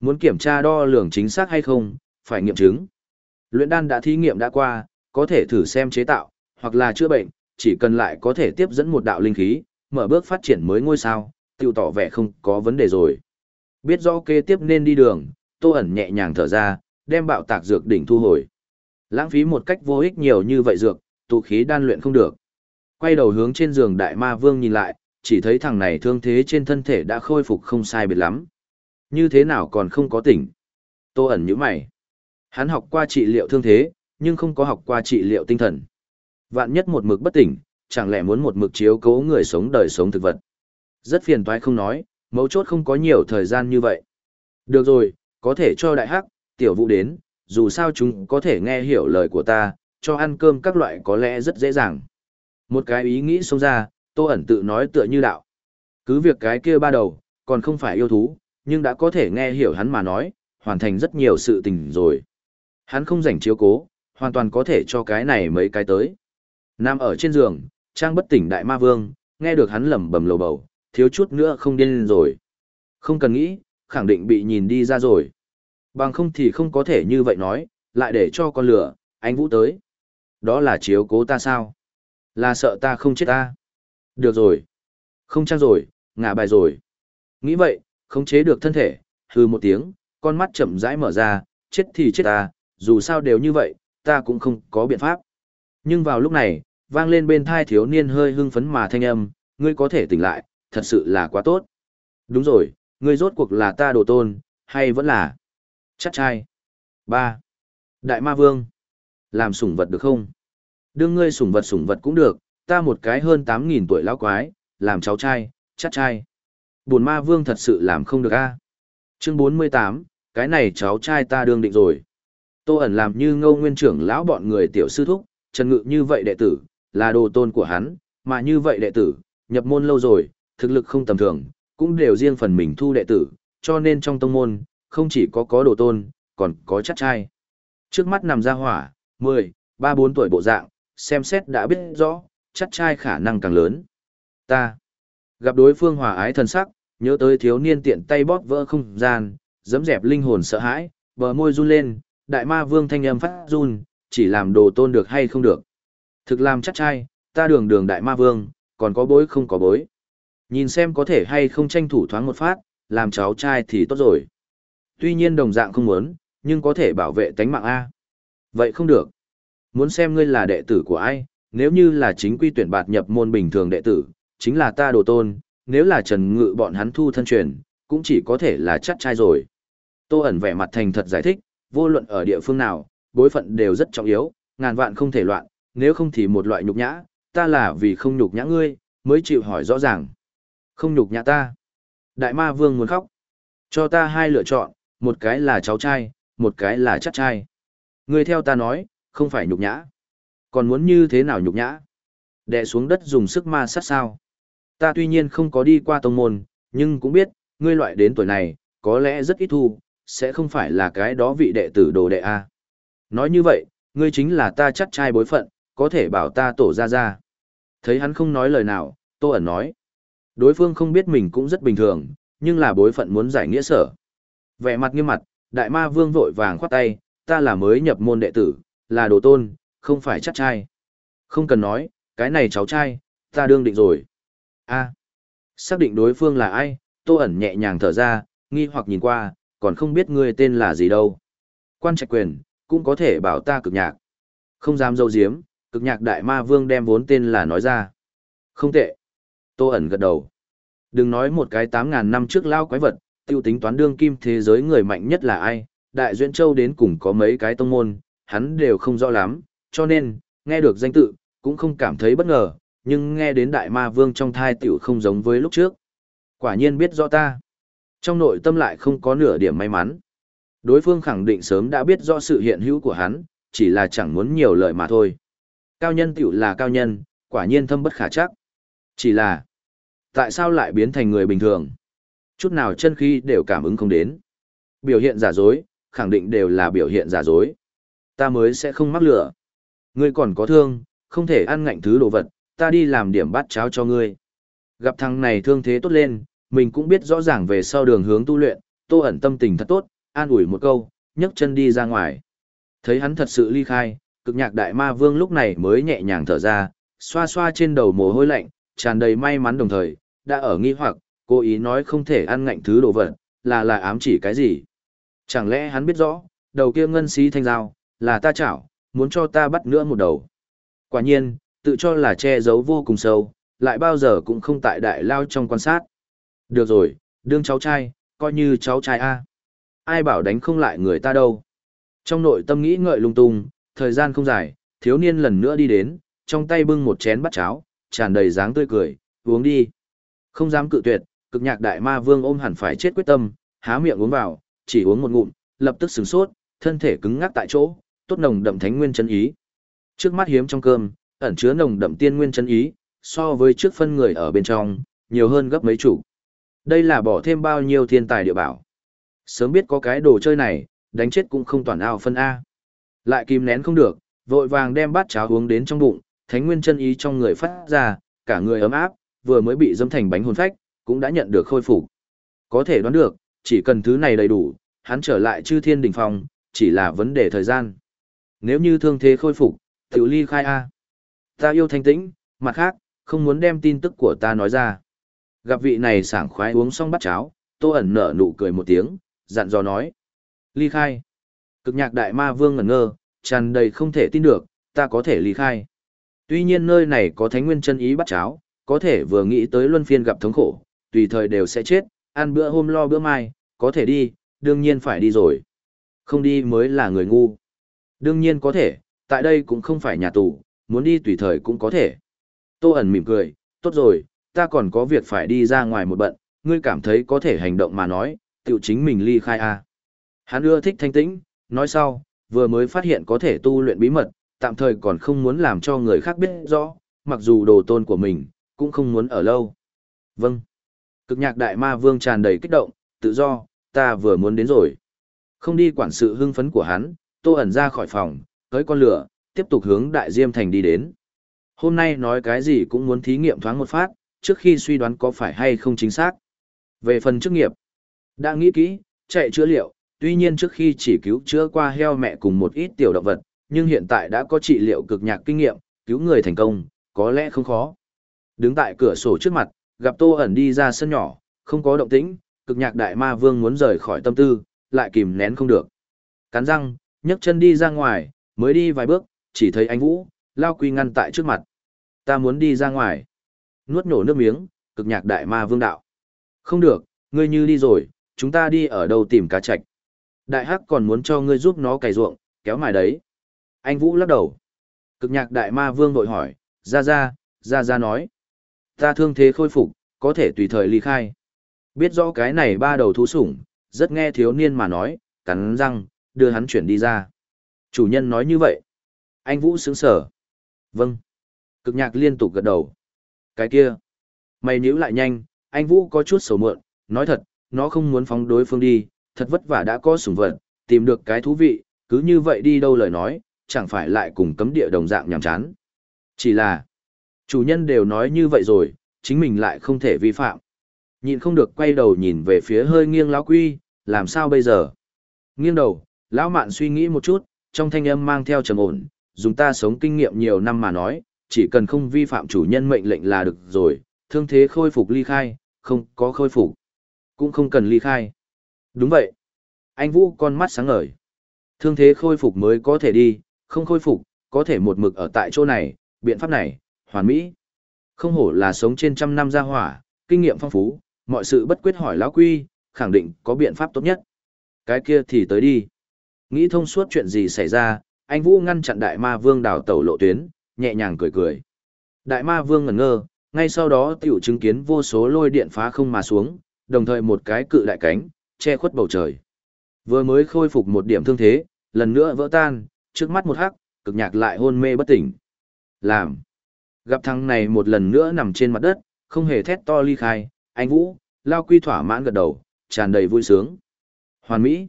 Muốn kiểm tra đo lường chính xác hay không, phải nghiệm chứng. Luyện đan đã thí nghiệm đã qua, có thể thử xem chế tạo, hoặc là chữa bệnh, chỉ cần lại có thể tiếp dẫn một đạo linh khí, mở bước phát triển mới ngôi sao, tiêu tỏ vẻ không có vấn đề rồi. Biết rõ kế tiếp nên đi đường, tô ẩn nhẹ nhàng thở ra, đem bạo tạc dược đỉnh thu hồi. Lãng phí một cách vô ích nhiều như vậy dược, tụ khí đan luyện không được. Quay đầu hướng trên giường đại ma vương nhìn lại, chỉ thấy thằng này thương thế trên thân thể đã khôi phục không sai biệt lắm. Như thế nào còn không có tỉnh? Tô ẩn như mày. Hắn học qua trị liệu thương thế, nhưng không có học qua trị liệu tinh thần. Vạn nhất một mực bất tỉnh, chẳng lẽ muốn một mực chiếu cố người sống đời sống thực vật. Rất phiền toái không nói, mấu chốt không có nhiều thời gian như vậy. Được rồi, có thể cho đại hắc, tiểu vũ đến, dù sao chúng có thể nghe hiểu lời của ta, cho ăn cơm các loại có lẽ rất dễ dàng. Một cái ý nghĩ xông ra, tô ẩn tự nói tựa như đạo. Cứ việc cái kia ba đầu, còn không phải yêu thú, nhưng đã có thể nghe hiểu hắn mà nói, hoàn thành rất nhiều sự tình rồi. Hắn không rảnh chiếu cố, hoàn toàn có thể cho cái này mấy cái tới. Nam ở trên giường, trang bất tỉnh đại ma vương, nghe được hắn lẩm bẩm lầu bầu, thiếu chút nữa không điên lên rồi. Không cần nghĩ, khẳng định bị nhìn đi ra rồi. Bằng không thì không có thể như vậy nói, lại để cho con lửa, anh Vũ tới. Đó là chiếu cố ta sao? Là sợ ta không chết ta. Được rồi. Không trang rồi, ngả bài rồi. Nghĩ vậy, không chế được thân thể, hừ một tiếng, con mắt chậm rãi mở ra, chết thì chết ta, dù sao đều như vậy, ta cũng không có biện pháp. Nhưng vào lúc này, vang lên bên thai thiếu niên hơi hưng phấn mà thanh âm, ngươi có thể tỉnh lại, thật sự là quá tốt. Đúng rồi, ngươi rốt cuộc là ta đồ tôn, hay vẫn là chắc trai. ba Đại ma vương. Làm sủng vật được không? Đương ngươi sủng vật sủng vật cũng được, ta một cái hơn 8.000 tuổi lão quái, làm cháu trai, chắc trai. Buồn ma vương thật sự làm không được a Chương 48, cái này cháu trai ta đương định rồi. Tô ẩn làm như ngâu nguyên trưởng lão bọn người tiểu sư thúc, trần ngự như vậy đệ tử, là đồ tôn của hắn, mà như vậy đệ tử, nhập môn lâu rồi, thực lực không tầm thường, cũng đều riêng phần mình thu đệ tử, cho nên trong tông môn, không chỉ có có đồ tôn, còn có chắc trai. Trước mắt nằm ra hỏa, 10, 3-4 tuổi bộ dạng, xem xét đã biết rõ, chắc trai khả năng càng lớn. Ta gặp đối phương hòa ái thần sắc, nhớ tới thiếu niên tiện tay bóp vỡ không gian, dẫm dẹp linh hồn sợ hãi, bờ môi run lên, đại ma vương thanh âm phát run, chỉ làm đồ tôn được hay không được. Thực làm chắc trai, ta đường đường đại ma vương, còn có bối không có bối. Nhìn xem có thể hay không tranh thủ thoáng một phát, làm cháu trai thì tốt rồi. Tuy nhiên đồng dạng không muốn, nhưng có thể bảo vệ tánh mạng A. Vậy không được. Muốn xem ngươi là đệ tử của ai, nếu như là chính quy tuyển bạt nhập môn bình thường đệ tử, chính là ta đồ tôn, nếu là trần ngự bọn hắn thu thân truyền, cũng chỉ có thể là chắc trai rồi. Tô ẩn vẻ mặt thành thật giải thích, vô luận ở địa phương nào, bối phận đều rất trọng yếu, ngàn vạn không thể loạn, nếu không thì một loại nhục nhã, ta là vì không nhục nhã ngươi, mới chịu hỏi rõ ràng. Không nhục nhã ta. Đại ma vương muốn khóc. Cho ta hai lựa chọn, một cái là cháu trai, một cái là chắc trai. Ngươi theo ta nói, không phải nhục nhã. Còn muốn như thế nào nhục nhã? Đè xuống đất dùng sức ma sát sao? Ta tuy nhiên không có đi qua tông môn, nhưng cũng biết, ngươi loại đến tuổi này, có lẽ rất ít thu, sẽ không phải là cái đó vị đệ tử đồ đệ A. Nói như vậy, ngươi chính là ta chắc trai bối phận, có thể bảo ta tổ ra ra. Thấy hắn không nói lời nào, Tô ẩn nói. Đối phương không biết mình cũng rất bình thường, nhưng là bối phận muốn giải nghĩa sở. Vẻ mặt nghiêm mặt, đại ma vương vội vàng khoát tay, ta là mới nhập môn đệ tử, là đồ tôn, không phải chắc trai. Không cần nói, cái này cháu trai, ta đương định rồi. a xác định đối phương là ai, tô ẩn nhẹ nhàng thở ra, nghi hoặc nhìn qua, còn không biết ngươi tên là gì đâu. Quan trạch quyền, cũng có thể bảo ta cực nhạc. Không dám dâu diếm, cực nhạc đại ma vương đem vốn tên là nói ra. Không tệ. Tô ẩn gật đầu. Đừng nói một cái 8.000 năm trước lao quái vật, tiêu tính toán đương kim thế giới người mạnh nhất là ai, đại duyên châu đến cùng có mấy cái tông môn, hắn đều không rõ lắm, cho nên, nghe được danh tự, cũng không cảm thấy bất ngờ, nhưng nghe đến đại ma vương trong thai tiểu không giống với lúc trước. Quả nhiên biết rõ ta. Trong nội tâm lại không có nửa điểm may mắn. Đối phương khẳng định sớm đã biết rõ sự hiện hữu của hắn, chỉ là chẳng muốn nhiều lời mà thôi. Cao nhân tiểu là cao nhân, quả nhiên thâm bất khả chắc. Chỉ là, tại sao lại biến thành người bình thường? Chút nào chân khí đều cảm ứng không đến. Biểu hiện giả dối, khẳng định đều là biểu hiện giả dối. Ta mới sẽ không mắc lửa. Ngươi còn có thương, không thể ăn ngạnh thứ đồ vật, ta đi làm điểm bát cháo cho ngươi. Gặp thằng này thương thế tốt lên, mình cũng biết rõ ràng về sau đường hướng tu luyện, tô ẩn tâm tình thật tốt, an ủi một câu, nhấc chân đi ra ngoài. Thấy hắn thật sự ly khai, cực nhạc đại ma vương lúc này mới nhẹ nhàng thở ra, xoa xoa trên đầu mồ hôi lạnh, tràn đầy may mắn đồng thời, đã ở nghi hoặc, cố ý nói không thể ăn ngạnh thứ đồ vật, là là ám chỉ cái gì. Chẳng lẽ hắn biết rõ, đầu kia ngân xí thanh dao, là ta chảo, muốn cho ta bắt nữa một đầu. Quả nhiên, tự cho là che giấu vô cùng sâu, lại bao giờ cũng không tại đại lao trong quan sát. Được rồi, đương cháu trai, coi như cháu trai A. Ai bảo đánh không lại người ta đâu. Trong nội tâm nghĩ ngợi lung tung, thời gian không dài, thiếu niên lần nữa đi đến, trong tay bưng một chén bát cháo, tràn đầy dáng tươi cười, uống đi. Không dám cự tuyệt, cực nhạc đại ma vương ôm hẳn phải chết quyết tâm, há miệng uống vào, chỉ uống một ngụm, lập tức sửng sốt, thân thể cứng ngắc tại chỗ, tốt nồng đậm thánh nguyên chân ý. Trước mắt hiếm trong cơm, ẩn chứa nồng đậm tiên nguyên chân ý, so với trước phân người ở bên trong, nhiều hơn gấp mấy chủ. Đây là bỏ thêm bao nhiêu thiên tài địa bảo. Sớm biết có cái đồ chơi này, đánh chết cũng không toàn ao phân A. Lại kìm nén không được, vội vàng đem bát cháo uống đến trong bụng, thánh nguyên chân ý trong người phát ra, cả người ấm áp, vừa mới bị dâm thành bánh hồn phách, cũng đã nhận được khôi phục. Có thể đoán được, chỉ cần thứ này đầy đủ, hắn trở lại chư thiên đỉnh phong, chỉ là vấn đề thời gian. Nếu như thương thế khôi phục, tự ly khai A. Ta yêu thanh tĩnh, mặt khác, không muốn đem tin tức của ta nói ra. Gặp vị này sảng khoái uống xong bát cháo, tô ẩn nở nụ cười một tiếng, dặn dò nói. Ly khai. Cực nhạc đại ma vương ngẩn ngơ, tràn đầy không thể tin được, ta có thể ly khai. Tuy nhiên nơi này có thánh nguyên chân ý bắt cháo, có thể vừa nghĩ tới luân phiên gặp thống khổ, tùy thời đều sẽ chết, ăn bữa hôm lo bữa mai, có thể đi, đương nhiên phải đi rồi. Không đi mới là người ngu. Đương nhiên có thể, tại đây cũng không phải nhà tù, muốn đi tùy thời cũng có thể. Tô ẩn mỉm cười, tốt rồi, ta còn có việc phải đi ra ngoài một bận, ngươi cảm thấy có thể hành động mà nói, tự chính mình ly khai à. Hắn ưa thích thanh tĩnh, nói sau, vừa mới phát hiện có thể tu luyện bí mật, tạm thời còn không muốn làm cho người khác biết rõ, mặc dù đồ tôn của mình, cũng không muốn ở lâu. Vâng. Cực nhạc đại ma vương tràn đầy kích động, tự do, ta vừa muốn đến rồi. Không đi quản sự hưng phấn của hắn, tô ẩn ra khỏi phòng, cưới con lửa, tiếp tục hướng đại diêm thành đi đến. Hôm nay nói cái gì cũng muốn thí nghiệm thoáng một phát, trước khi suy đoán có phải hay không chính xác. Về phần chức nghiệp, đã nghĩ kỹ, chạy chữa liệu, tuy nhiên trước khi chỉ cứu chữa qua heo mẹ cùng một ít tiểu động vật, nhưng hiện tại đã có trị liệu cực nhạc kinh nghiệm, cứu người thành công, có lẽ không khó. Đứng tại cửa sổ trước mặt, gặp Tô ẩn đi ra sân nhỏ, không có động tĩnh, cực nhạc đại ma vương muốn rời khỏi tâm tư, lại kìm nén không được. Cắn răng, nhấc chân đi ra ngoài, mới đi vài bước, chỉ thấy anh Vũ, lao quy ngăn tại trước mặt. Ta muốn đi ra ngoài. Nuốt nổ nước miếng, cực nhạc đại ma vương đạo. Không được, ngươi như đi rồi, chúng ta đi ở đâu tìm cá chạch. Đại hắc còn muốn cho ngươi giúp nó cày ruộng, kéo mài đấy. Anh Vũ lắc đầu. Cực nhạc đại ma vương vội hỏi, ra ra, ra ra nói. Ta thương thế khôi phục, có thể tùy thời ly khai. Biết rõ cái này ba đầu thú sủng, rất nghe thiếu niên mà nói, cắn răng, đưa hắn chuyển đi ra. Chủ nhân nói như vậy. Anh Vũ sướng sở. Vâng. Cực nhạc liên tục gật đầu. Cái kia. Mày nhíu lại nhanh, anh Vũ có chút sầu mượn, nói thật, nó không muốn phóng đối phương đi, thật vất vả đã có sủng vật, tìm được cái thú vị, cứ như vậy đi đâu lời nói, chẳng phải lại cùng cấm địa đồng dạng nhàm chán. Chỉ là, chủ nhân đều nói như vậy rồi, chính mình lại không thể vi phạm. Nhìn không được quay đầu nhìn về phía hơi nghiêng lão quy, làm sao bây giờ? Nghiêng đầu, lão mạn suy nghĩ một chút, trong thanh âm mang theo trầm ổn, dùng ta sống kinh nghiệm nhiều năm mà nói, chỉ cần không vi phạm chủ nhân mệnh lệnh là được rồi, thương thế khôi phục ly khai, không có khôi phục, cũng không cần ly khai. Đúng vậy. Anh Vũ con mắt sáng ngời. Thương thế khôi phục mới có thể đi, không khôi phục, có thể một mực ở tại chỗ này, biện pháp này, hoàn mỹ. Không hổ là sống trên trăm năm gia hỏa, kinh nghiệm phong phú, mọi sự bất quyết hỏi lão quy, khẳng định có biện pháp tốt nhất. Cái kia thì tới đi. Nghĩ thông suốt chuyện gì xảy ra, anh Vũ ngăn chặn đại ma vương đào tẩu lộ tuyến, nhẹ nhàng cười cười. Đại ma vương ngẩn ngơ, ngay sau đó tiểu chứng kiến vô số lôi điện phá không mà xuống, đồng thời một cái cự đại cánh, che khuất bầu trời. Vừa mới khôi phục một điểm thương thế, lần nữa vỡ tan, trước mắt một hắc, cực nhạc lại hôn mê bất tỉnh. Làm. Gặp thằng này một lần nữa nằm trên mặt đất, không hề thét to ly khai, anh Vũ, lao quy thỏa mãn gật đầu, tràn đầy vui sướng. Hoàn Mỹ.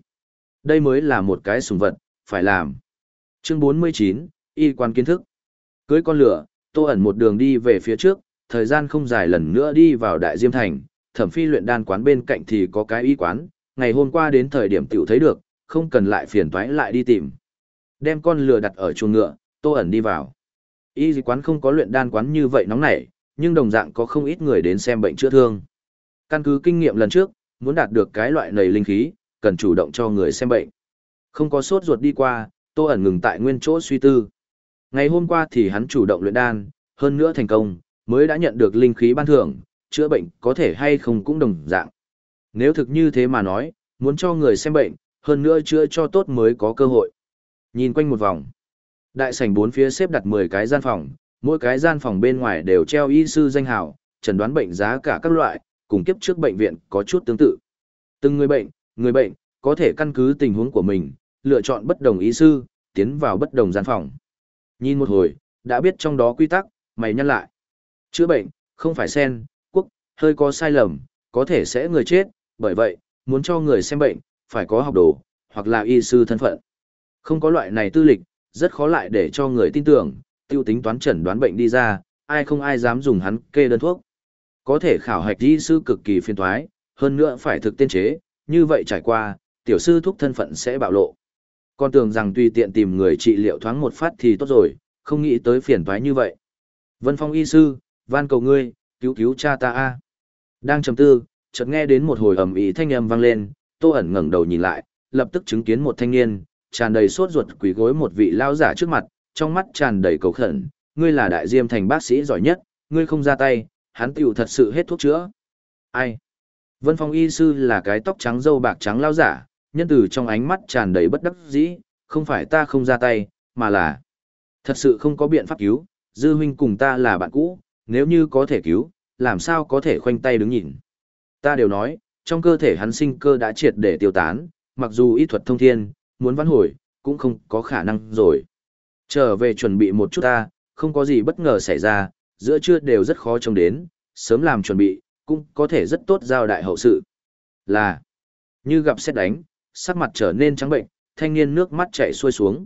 Đây mới là một cái sùng vật, phải làm. Chương 49, y quan kiến thức. Cưới con lửa, tô ẩn một đường đi về phía trước, thời gian không dài lần nữa đi vào đại diêm thành, thẩm phi luyện đan quán bên cạnh thì có cái y quán, ngày hôm qua đến thời điểm tiểu thấy được, không cần lại phiền toái lại đi tìm. Đem con lừa đặt ở chuồng ngựa, tô ẩn đi vào. Y quán không có luyện đan quán như vậy nóng nảy, nhưng đồng dạng có không ít người đến xem bệnh chữa thương. Căn cứ kinh nghiệm lần trước, muốn đạt được cái loại nầy linh khí, cần chủ động cho người xem bệnh. Không có sốt ruột đi qua, Tô ẩn ngừng tại nguyên chỗ suy tư. Ngày hôm qua thì hắn chủ động luyện đan, hơn nữa thành công, mới đã nhận được linh khí ban thưởng, chữa bệnh có thể hay không cũng đồng dạng. Nếu thực như thế mà nói, muốn cho người xem bệnh, hơn nữa chữa cho tốt mới có cơ hội. Nhìn quanh một vòng, đại sảnh bốn phía xếp đặt 10 cái gian phòng, mỗi cái gian phòng bên ngoài đều treo y sư danh hào, chẩn đoán bệnh giá cả các loại, cùng kiếp trước bệnh viện có chút tương tự. Từng người bệnh, người bệnh, có thể căn cứ tình huống của mình, lựa chọn bất đồng y sư, tiến vào bất đồng gian phòng. Nhìn một hồi, đã biết trong đó quy tắc, mày nhăn lại. Chữa bệnh, không phải sen, quốc, hơi có sai lầm, có thể sẽ người chết, bởi vậy, muốn cho người xem bệnh, phải có học đồ, hoặc là y sư thân phận. Không có loại này tư lịch, rất khó lại để cho người tin tưởng, tiêu tính toán chẩn đoán bệnh đi ra, ai không ai dám dùng hắn kê đơn thuốc. Có thể khảo hạch y sư cực kỳ phiền toái, hơn nữa phải thực tiên chế, như vậy trải qua, tiểu sư thuốc thân phận sẽ bạo lộ. Con tưởng rằng tùy tiện tìm người trị liệu thoáng một phát thì tốt rồi, không nghĩ tới phiền toái như vậy. Vân Phong y sư, van cầu ngươi, cứu cứu cha ta a. Đang trầm tư, chợt nghe đến một hồi ầm ĩ thanh âm vang lên, Tô ẩn ngẩng đầu nhìn lại, lập tức chứng kiến một thanh niên, tràn đầy sốt ruột quỳ gối một vị lao giả trước mặt, trong mắt tràn đầy cầu khẩn, ngươi là đại diêm thành bác sĩ giỏi nhất, ngươi không ra tay, hắn tiểu thật sự hết thuốc chữa. Ai? Vân Phong y sư là cái tóc trắng dâu bạc trắng lao giả, nhân từ trong ánh mắt tràn đầy bất đắc dĩ, không phải ta không ra tay, mà là thật sự không có biện pháp cứu, dư huynh cùng ta là bạn cũ, nếu như có thể cứu, làm sao có thể khoanh tay đứng nhìn. Ta đều nói, trong cơ thể hắn sinh cơ đã triệt để tiêu tán, mặc dù y thuật thông thiên, muốn vãn hồi, cũng không có khả năng rồi. Trở về chuẩn bị một chút ta, không có gì bất ngờ xảy ra, giữa trưa đều rất khó trông đến, sớm làm chuẩn bị, cũng có thể rất tốt giao đại hậu sự. Là, như gặp xét đánh, sắc mặt trở nên trắng bệnh, thanh niên nước mắt chảy xuôi xuống.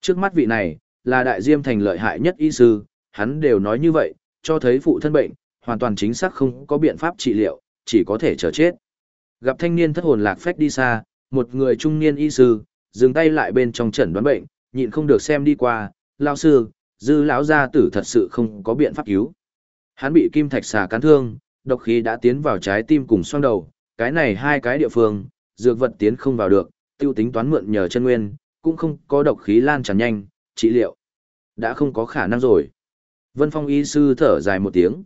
Trước mắt vị này, là đại diêm thành lợi hại nhất y sư, hắn đều nói như vậy, cho thấy phụ thân bệnh, hoàn toàn chính xác không có biện pháp trị liệu, chỉ có thể chờ chết. Gặp thanh niên thất hồn lạc phách đi xa, một người trung niên y sư, dừng tay lại bên trong chẩn đoán bệnh, nhịn không được xem đi qua, lão sư, dư lão gia tử thật sự không có biện pháp cứu. Hắn bị kim thạch xà cắn thương, độc khí đã tiến vào trái tim cùng xoang đầu, cái này hai cái địa phương, dược vật tiến không vào được, tiêu tính toán mượn nhờ chân nguyên, cũng không có độc khí lan tràn nhanh, trị liệu. Đã không có khả năng rồi. Vân Phong y sư thở dài một tiếng.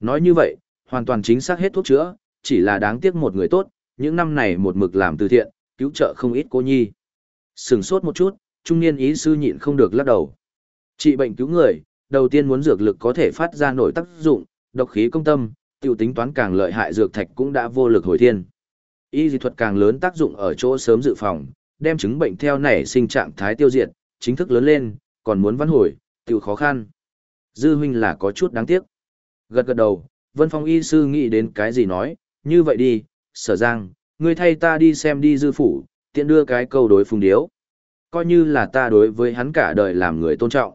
Nói như vậy, hoàn toàn chính xác hết thuốc chữa, chỉ là đáng tiếc một người tốt, những năm này một mực làm từ thiện, cứu trợ không ít cô nhi. Sừng sốt một chút, trung niên ý sư nhịn không được lắc đầu. Trị bệnh cứu người, đầu tiên muốn dược lực có thể phát ra nổi tác dụng, độc khí công tâm, tiêu tính toán càng lợi hại dược thạch cũng đã vô lực hồi thiên. Y dị thuật càng lớn tác dụng ở chỗ sớm dự phòng, đem chứng bệnh theo nảy sinh trạng thái tiêu diệt, chính thức lớn lên, còn muốn văn hồi, tiêu khó khăn. Dư huynh là có chút đáng tiếc. Gật gật đầu, Vân Phong y sư nghĩ đến cái gì nói, như vậy đi, sở giang, ngươi thay ta đi xem đi dư phủ, tiện đưa cái câu đối phùng điếu. Coi như là ta đối với hắn cả đời làm người tôn trọng.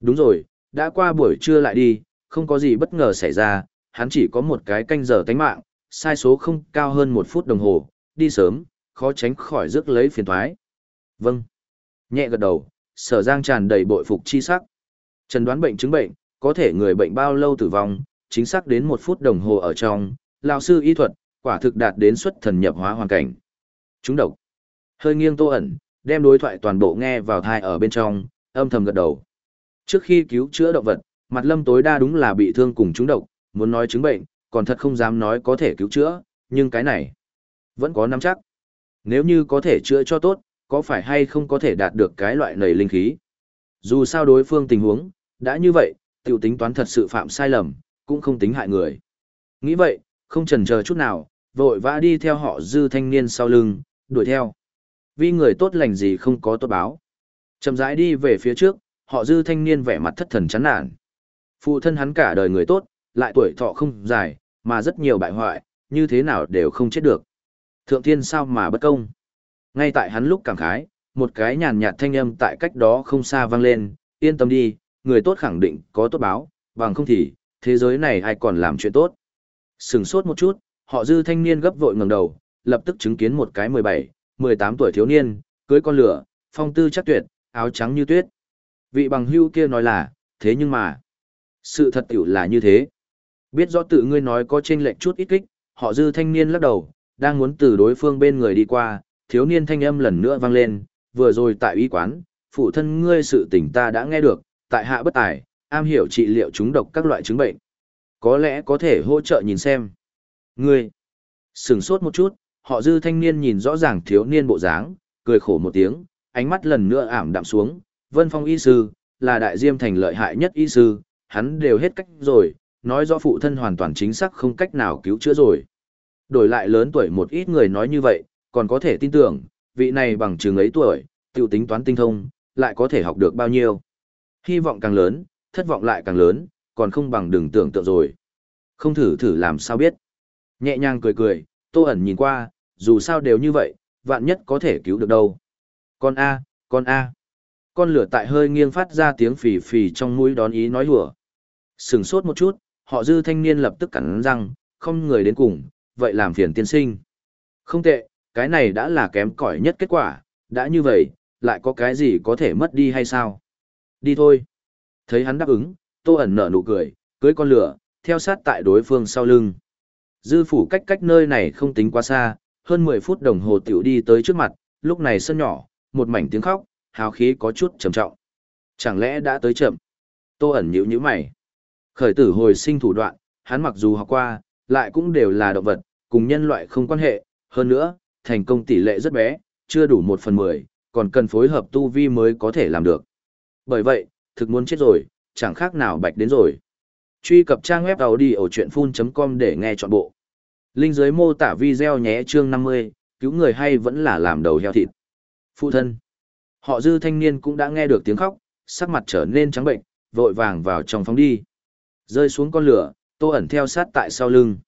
Đúng rồi, đã qua buổi trưa lại đi, không có gì bất ngờ xảy ra, hắn chỉ có một cái canh giờ tánh mạng, sai số không cao hơn một phút đồng hồ, đi sớm, khó tránh khỏi rước lấy phiền thoái. Vâng. Nhẹ gật đầu, sở giang tràn đầy bội phục chi sắc. Trần đoán bệnh chứng bệnh, có thể người bệnh bao lâu tử vong, chính xác đến một phút đồng hồ ở trong, lão sư y thuật, quả thực đạt đến xuất thần nhập hóa hoàn cảnh. Chúng độc. Hơi nghiêng tô ẩn, đem đối thoại toàn bộ nghe vào thai ở bên trong, âm thầm gật đầu. Trước khi cứu chữa động vật, mặt lâm tối đa đúng là bị thương cùng chúng độc, muốn nói chứng bệnh, còn thật không dám nói có thể cứu chữa, nhưng cái này vẫn có nắm chắc. Nếu như có thể chữa cho tốt, có phải hay không có thể đạt được cái loại nầy linh khí. Dù sao đối phương tình huống, đã như vậy, tiểu tính toán thật sự phạm sai lầm, cũng không tính hại người. Nghĩ vậy, không chần chờ chút nào, vội vã đi theo họ dư thanh niên sau lưng, đuổi theo. Vì người tốt lành gì không có tốt báo. Chậm rãi đi về phía trước, họ dư thanh niên vẻ mặt thất thần chán nản. Phụ thân hắn cả đời người tốt, lại tuổi thọ không dài, mà rất nhiều bại hoại, như thế nào đều không chết được. Thượng thiên sao mà bất công. Ngay tại hắn lúc cảm khái, một cái nhàn nhạt thanh âm tại cách đó không xa vang lên, yên tâm đi, người tốt khẳng định có tốt báo, bằng không thì, thế giới này ai còn làm chuyện tốt. Sừng sốt một chút, họ dư thanh niên gấp vội ngẩng đầu, lập tức chứng kiến một cái 17, 18 tuổi thiếu niên, cưới con lửa, phong tư chắc tuyệt, áo trắng như tuyết. Vị bằng hưu kia nói là, thế nhưng mà, sự thật tiểu là như thế. Biết rõ tự ngươi nói có chênh lệch chút ít kích, họ dư thanh niên lắc đầu, đang muốn từ đối phương bên người đi qua, thiếu niên thanh âm lần nữa vang lên, vừa rồi tại y quán, phụ thân ngươi sự tình ta đã nghe được, tại hạ bất tài, am hiểu trị liệu chúng độc các loại chứng bệnh. Có lẽ có thể hỗ trợ nhìn xem. Ngươi, sừng sốt một chút, họ dư thanh niên nhìn rõ ràng thiếu niên bộ dáng, cười khổ một tiếng, ánh mắt lần nữa ảm đạm xuống, vân phong y sư, là đại diêm thành lợi hại nhất y sư, hắn đều hết cách rồi, nói rõ phụ thân hoàn toàn chính xác không cách nào cứu chữa rồi. Đổi lại lớn tuổi một ít người nói như vậy, còn có thể tin tưởng, vị này bằng trường ấy tuổi, tiêu tính toán tinh thông, lại có thể học được bao nhiêu. Hy vọng càng lớn, thất vọng lại càng lớn, còn không bằng đừng tưởng tượng rồi. Không thử thử làm sao biết. Nhẹ nhàng cười cười, tô ẩn nhìn qua, dù sao đều như vậy, vạn nhất có thể cứu được đâu. Con A, con A. Con lửa tại hơi nghiêng phát ra tiếng phì phì trong mũi đón ý nói hùa. Sừng sốt một chút, họ dư thanh niên lập tức cắn răng, không người đến cùng, vậy làm phiền tiên sinh. Không tệ, cái này đã là kém cỏi nhất kết quả, đã như vậy, lại có cái gì có thể mất đi hay sao? Đi thôi. Thấy hắn đáp ứng, tô ẩn nở nụ cười, cưới con lửa, theo sát tại đối phương sau lưng. Dư phủ cách cách nơi này không tính quá xa, hơn 10 phút đồng hồ tiểu đi tới trước mặt, lúc này sân nhỏ, một mảnh tiếng khóc, hào khí có chút trầm trọng. Chẳng lẽ đã tới chậm? Tô ẩn nhíu nhíu mày. Khởi tử hồi sinh thủ đoạn, hắn mặc dù học qua, lại cũng đều là động vật, cùng nhân loại không quan hệ, hơn nữa, thành công tỷ lệ rất bé, chưa đủ 1 phần 10, còn cần phối hợp tu vi mới có thể làm được. Bởi vậy, thực muốn chết rồi, chẳng khác nào bạch đến rồi. Truy cập trang web đầu đi ở chuyện full.com để nghe trọn bộ. Linh dưới mô tả video nhé chương 50, cứu người hay vẫn là làm đầu heo thịt. Phụ thân. Họ dư thanh niên cũng đã nghe được tiếng khóc, sắc mặt trở nên trắng bệnh, vội vàng vào trong phòng đi. Rơi xuống con lửa, tô ẩn theo sát tại sau lưng.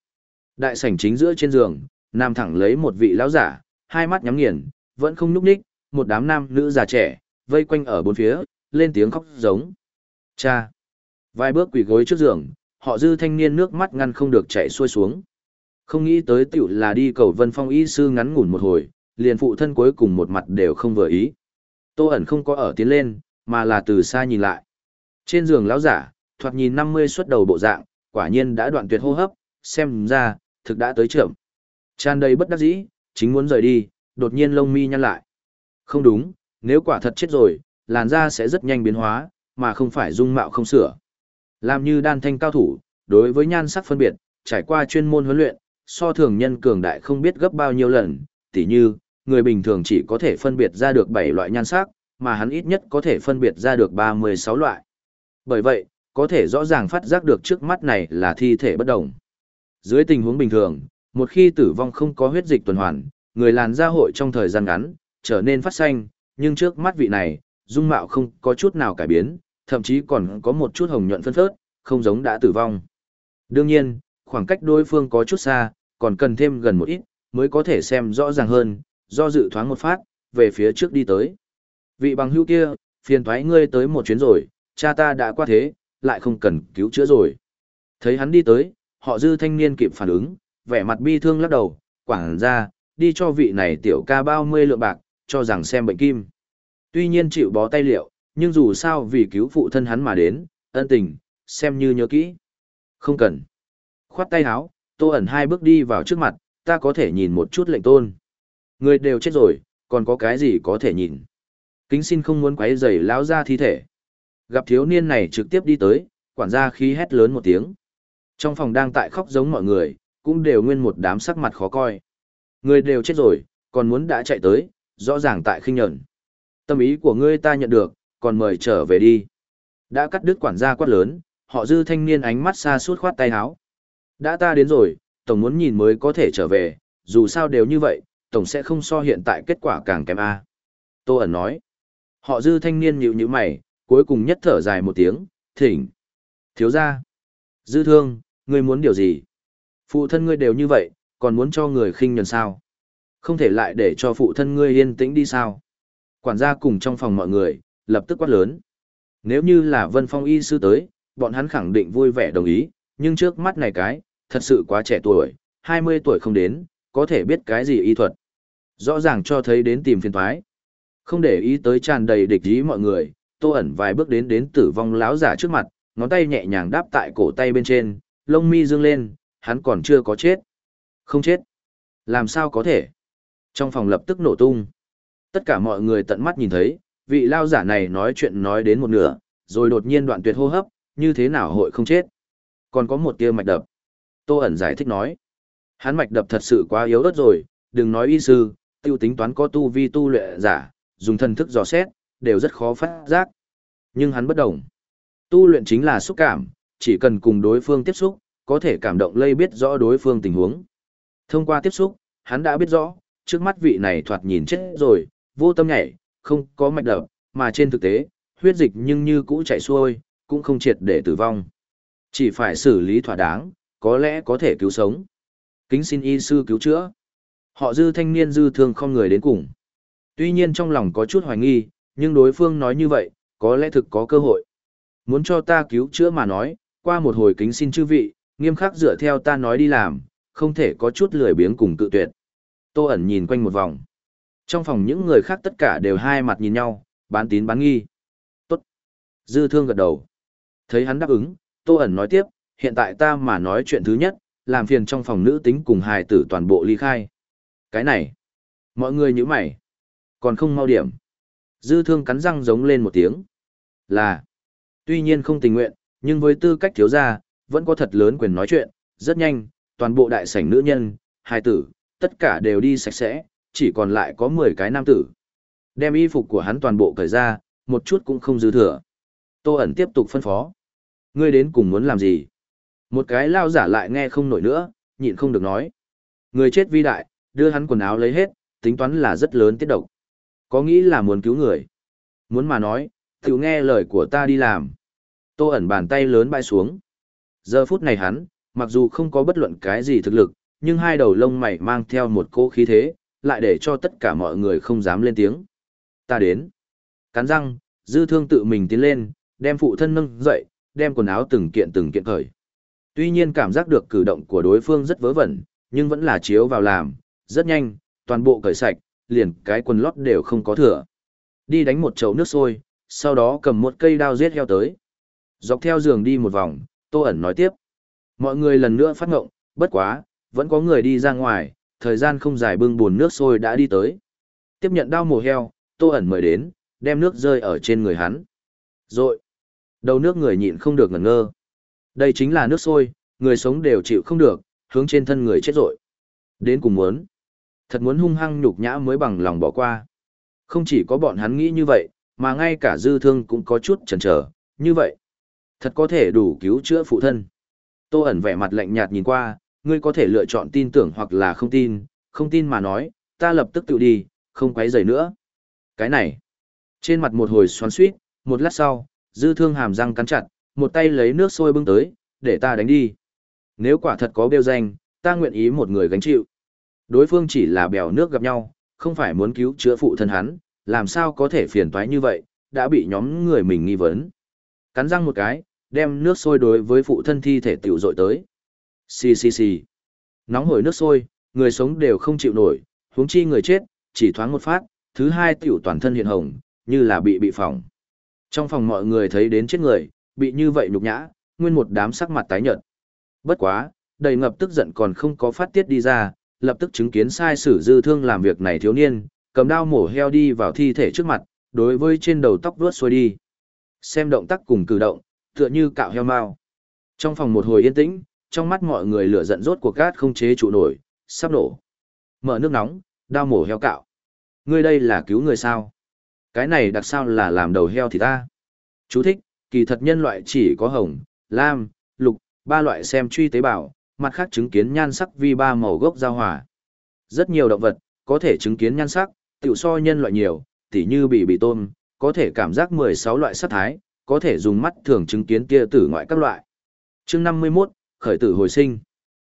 Đại sảnh chính giữa trên giường, nam thẳng lấy một vị lão giả, hai mắt nhắm nghiền, vẫn không nhúc ních, một đám nam nữ già trẻ, vây quanh ở bốn phía, lên tiếng khóc giống. Cha! Vài bước quỳ gối trước giường, họ dư thanh niên nước mắt ngăn không được chảy xuôi xuống. Không nghĩ tới tiểu là đi cầu vân phong y sư ngắn ngủn một hồi, liền phụ thân cuối cùng một mặt đều không vừa ý. Tô ẩn không có ở tiến lên, mà là từ xa nhìn lại. Trên giường lão giả, thoạt nhìn 50 xuất đầu bộ dạng, quả nhiên đã đoạn tuyệt hô hấp, xem ra, thực đã tới trưởng. Tràn đầy bất đắc dĩ, chính muốn rời đi, đột nhiên lông mi nhăn lại. Không đúng, nếu quả thật chết rồi, làn da sẽ rất nhanh biến hóa, mà không phải dung mạo không sửa. Làm như đan thanh cao thủ, đối với nhan sắc phân biệt, trải qua chuyên môn huấn luyện, so thường nhân cường đại không biết gấp bao nhiêu lần, tỉ như, người bình thường chỉ có thể phân biệt ra được 7 loại nhan sắc, mà hắn ít nhất có thể phân biệt ra được 36 loại. Bởi vậy, có thể rõ ràng phát giác được trước mắt này là thi thể bất động. Dưới tình huống bình thường, một khi tử vong không có huyết dịch tuần hoàn, người làn da hội trong thời gian ngắn, trở nên phát xanh, nhưng trước mắt vị này, dung mạo không có chút nào cải biến, thậm chí còn có một chút hồng nhuận phân phớt, không giống đã tử vong. Đương nhiên, khoảng cách đối phương có chút xa, còn cần thêm gần một ít, mới có thể xem rõ ràng hơn, do dự thoáng một phát, về phía trước đi tới. Vị bằng hữu kia, phiền thoái ngươi tới một chuyến rồi, cha ta đã qua thế, lại không cần cứu chữa rồi. Thấy hắn đi tới, họ dư thanh niên kịp phản ứng, vẻ mặt bi thương lắc đầu, quảng ra, đi cho vị này tiểu ca bao mươi lượng bạc, cho rằng xem bệnh kim. Tuy nhiên chịu bó tay liệu, Nhưng dù sao vì cứu phụ thân hắn mà đến, ân tình, xem như nhớ kỹ. Không cần. Khoát tay háo, tô ẩn hai bước đi vào trước mặt, ta có thể nhìn một chút lệnh tôn. Người đều chết rồi, còn có cái gì có thể nhìn. Kính xin không muốn quấy rầy lão ra thi thể. Gặp thiếu niên này trực tiếp đi tới, quản gia khí hét lớn một tiếng. Trong phòng đang tại khóc giống mọi người, cũng đều nguyên một đám sắc mặt khó coi. Người đều chết rồi, còn muốn đã chạy tới, rõ ràng tại khinh nhẫn. Tâm ý của ngươi ta nhận được, còn mời trở về đi. Đã cắt đứt quản gia quát lớn, họ dư thanh niên ánh mắt xa suốt khoát tay háo. Đã ta đến rồi, tổng muốn nhìn mới có thể trở về, dù sao đều như vậy, tổng sẽ không so hiện tại kết quả càng kém A. Tô ẩn nói. Họ dư thanh niên nhịu như mày, cuối cùng nhất thở dài một tiếng, thỉnh. Thiếu ra. Dư thương, ngươi muốn điều gì? Phụ thân ngươi đều như vậy, còn muốn cho người khinh nhần sao? Không thể lại để cho phụ thân ngươi yên tĩnh đi sao? Quản gia cùng trong phòng mọi người, lập tức quát lớn. Nếu như là Vân Phong y sư tới, bọn hắn khẳng định vui vẻ đồng ý, nhưng trước mắt này cái, thật sự quá trẻ tuổi, 20 tuổi không đến, có thể biết cái gì y thuật. Rõ ràng cho thấy đến tìm phiền thoái. Không để ý tới tràn đầy địch ý mọi người, tô ẩn vài bước đến đến tử vong láo giả trước mặt, ngón tay nhẹ nhàng đáp tại cổ tay bên trên, lông mi dương lên, hắn còn chưa có chết. Không chết. Làm sao có thể? Trong phòng lập tức nổ tung. Tất cả mọi người tận mắt nhìn thấy, vị lao giả này nói chuyện nói đến một nửa, rồi đột nhiên đoạn tuyệt hô hấp, như thế nào hội không chết. Còn có một tia mạch đập. Tô ẩn giải thích nói. Hắn mạch đập thật sự quá yếu ớt rồi, đừng nói y sư, tiêu tính toán có tu vi tu luyện giả, dùng thân thức dò xét, đều rất khó phát giác. Nhưng hắn bất đồng. Tu luyện chính là xúc cảm, chỉ cần cùng đối phương tiếp xúc, có thể cảm động lây biết rõ đối phương tình huống. Thông qua tiếp xúc, hắn đã biết rõ, trước mắt vị này thoạt nhìn chết rồi, vô tâm nhảy, không có mạch đập, mà trên thực tế, huyết dịch nhưng như cũ chảy xuôi, cũng không triệt để tử vong. Chỉ phải xử lý thỏa đáng, có lẽ có thể cứu sống. Kính xin y sư cứu chữa. Họ dư thanh niên dư thương không người đến cùng. Tuy nhiên trong lòng có chút hoài nghi, nhưng đối phương nói như vậy, có lẽ thực có cơ hội. Muốn cho ta cứu chữa mà nói, qua một hồi kính xin chư vị, nghiêm khắc dựa theo ta nói đi làm, không thể có chút lười biếng cùng cự tuyệt. Tô ẩn nhìn quanh một vòng. Trong phòng những người khác tất cả đều hai mặt nhìn nhau, bán tín bán nghi. Tốt. Dư thương gật đầu. Thấy hắn đáp ứng, Tô ẩn nói tiếp, hiện tại ta mà nói chuyện thứ nhất, làm phiền trong phòng nữ tính cùng hài tử toàn bộ ly khai. Cái này. Mọi người như mày. Còn không mau điểm. Dư thương cắn răng giống lên một tiếng. Là. Tuy nhiên không tình nguyện, nhưng với tư cách thiếu gia, vẫn có thật lớn quyền nói chuyện, rất nhanh, toàn bộ đại sảnh nữ nhân, hai tử, tất cả đều đi sạch sẽ, chỉ còn lại có 10 cái nam tử. Đem y phục của hắn toàn bộ cởi ra, một chút cũng không dư thừa. Tô ẩn tiếp tục phân phó. Ngươi đến cùng muốn làm gì? Một cái lao giả lại nghe không nổi nữa, nhịn không được nói. Người chết vi đại, đưa hắn quần áo lấy hết, tính toán là rất lớn tiết độc. Có nghĩ là muốn cứu người. Muốn mà nói, tự nghe lời của ta đi làm. Tô ẩn bàn tay lớn bay xuống. Giờ phút này hắn, mặc dù không có bất luận cái gì thực lực, nhưng hai đầu lông mày mang theo một cỗ khí thế, lại để cho tất cả mọi người không dám lên tiếng. Ta đến. Cắn răng, dư thương tự mình tiến lên, đem phụ thân nâng dậy, đem quần áo từng kiện từng kiện khởi. Tuy nhiên cảm giác được cử động của đối phương rất vớ vẩn, nhưng vẫn là chiếu vào làm, rất nhanh, toàn bộ cởi sạch, liền cái quần lót đều không có thừa. Đi đánh một chậu nước sôi, sau đó cầm một cây đao giết heo tới. Dọc theo giường đi một vòng, Tô ẩn nói tiếp. Mọi người lần nữa phát ngộng, bất quá, vẫn có người đi ra ngoài, thời gian không dài bưng buồn nước sôi đã đi tới. Tiếp nhận đao mổ heo, Tô ẩn mời đến, đem nước rơi ở trên người hắn. Rồi, đầu nước người nhịn không được ngẩn ngơ. Đây chính là nước sôi, người sống đều chịu không được, hướng trên thân người chết rồi. Đến cùng muốn. Thật muốn hung hăng nhục nhã mới bằng lòng bỏ qua. Không chỉ có bọn hắn nghĩ như vậy, mà ngay cả dư thương cũng có chút chần chờ như vậy. Thật có thể đủ cứu chữa phụ thân. Tô ẩn vẻ mặt lạnh nhạt nhìn qua, ngươi có thể lựa chọn tin tưởng hoặc là không tin, không tin mà nói, ta lập tức tự đi, không quấy rầy nữa. Cái này, trên mặt một hồi xoắn suýt, một lát sau, dư thương hàm răng cắn chặt, một tay lấy nước sôi bưng tới, để ta đánh đi. Nếu quả thật có bêu danh, ta nguyện ý một người gánh chịu. Đối phương chỉ là bèo nước gặp nhau, không phải muốn cứu chữa phụ thân hắn, làm sao có thể phiền toái như vậy, đã bị nhóm người mình nghi vấn. Cắn răng một cái, đem nước sôi đối với phụ thân thi thể tiểu dội tới. Xì xì xì. Nóng hổi nước sôi, người sống đều không chịu nổi, huống chi người chết, chỉ thoáng một phát, thứ hai tiểu toàn thân hiện hồng, như là bị bị phỏng. Trong phòng mọi người thấy đến chết người, bị như vậy nhục nhã, nguyên một đám sắc mặt tái nhợt. Bất quá, đầy ngập tức giận còn không có phát tiết đi ra, lập tức chứng kiến sai sử dư thương làm việc này thiếu niên, cầm đao mổ heo đi vào thi thể trước mặt, đối với trên đầu tóc vuốt xuôi đi. Xem động tác cùng cử động, tựa như cạo heo mao. Trong phòng một hồi yên tĩnh, trong mắt mọi người lửa giận rốt cuộc cát không chế trụ nổi, sắp nổ. Mở nước nóng, đao mổ heo cạo. Ngươi đây là cứu người sao? Cái này đặc sao là làm đầu heo thì ta. Chú thích, kỳ thật nhân loại chỉ có hồng, lam, lục, ba loại xem truy tế bào, mặt khác chứng kiến nhan sắc vi ba màu gốc giao hòa. Rất nhiều động vật, có thể chứng kiến nhan sắc, tiểu so nhân loại nhiều, tỉ như bị bị tôm, có thể cảm giác 16 loại sắc thái, có thể dùng mắt thường chứng kiến kia tử ngoại các loại. chương 51, khởi tử hồi sinh.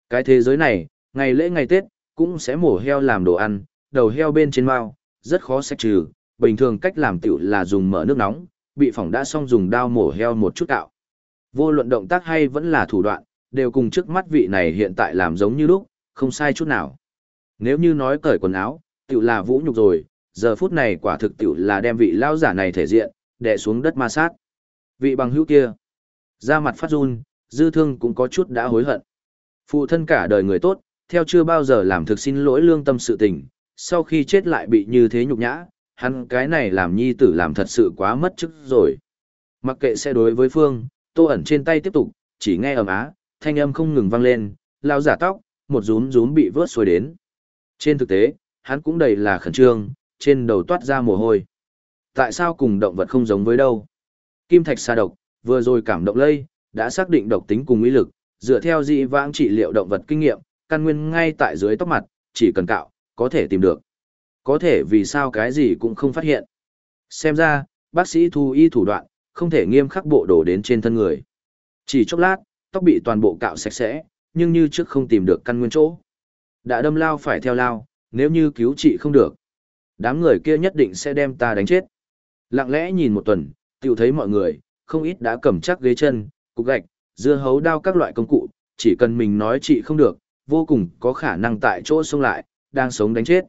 Cái thế giới này, ngày lễ ngày Tết, cũng sẽ mổ heo làm đồ ăn, đầu heo bên trên mao, rất khó xét trừ, bình thường cách làm tiểu là dùng mở nước nóng, bị phỏng đã xong dùng dao mổ heo một chút cạo. Vô luận động tác hay vẫn là thủ đoạn, đều cùng trước mắt vị này hiện tại làm giống như lúc, không sai chút nào. Nếu như nói cởi quần áo, tiểu là vũ nhục rồi, giờ phút này quả thực tiểu là đem vị lao giả này thể diện, đè xuống đất ma sát. Vị bằng hữu kia, ra mặt phát run, dư thương cũng có chút đã hối hận. Phụ thân cả đời người tốt, theo chưa bao giờ làm thực xin lỗi lương tâm sự tình, sau khi chết lại bị như thế nhục nhã, hắn cái này làm nhi tử làm thật sự quá mất chức rồi. Mặc kệ sẽ đối với Phương, tô ẩn trên tay tiếp tục, chỉ nghe ầm á, thanh âm không ngừng vang lên, lao giả tóc, một rúm rúm bị vớt xuôi đến. Trên thực tế, hắn cũng đầy là khẩn trương, trên đầu toát ra mồ hôi. Tại sao cùng động vật không giống với đâu? Kim thạch sa độc, vừa rồi cảm động lây, đã xác định độc tính cùng uy lực, dựa theo dị vãng trị liệu động vật kinh nghiệm, căn nguyên ngay tại dưới tóc mặt, chỉ cần cạo, có thể tìm được. Có thể vì sao cái gì cũng không phát hiện. Xem ra, bác sĩ thu y thủ đoạn, không thể nghiêm khắc bộ đổ đến trên thân người. Chỉ chốc lát, tóc bị toàn bộ cạo sạch sẽ, nhưng như trước không tìm được căn nguyên chỗ. Đã đâm lao phải theo lao, nếu như cứu trị không được. Đám người kia nhất định sẽ đem ta đánh chết. Lặng lẽ nhìn một tuần, tiểu thấy mọi người, không ít đã cầm chắc ghế chân, cục gạch, dưa hấu đao các loại công cụ, chỉ cần mình nói trị không được, vô cùng có khả năng tại chỗ xông lại, đang sống đánh chết.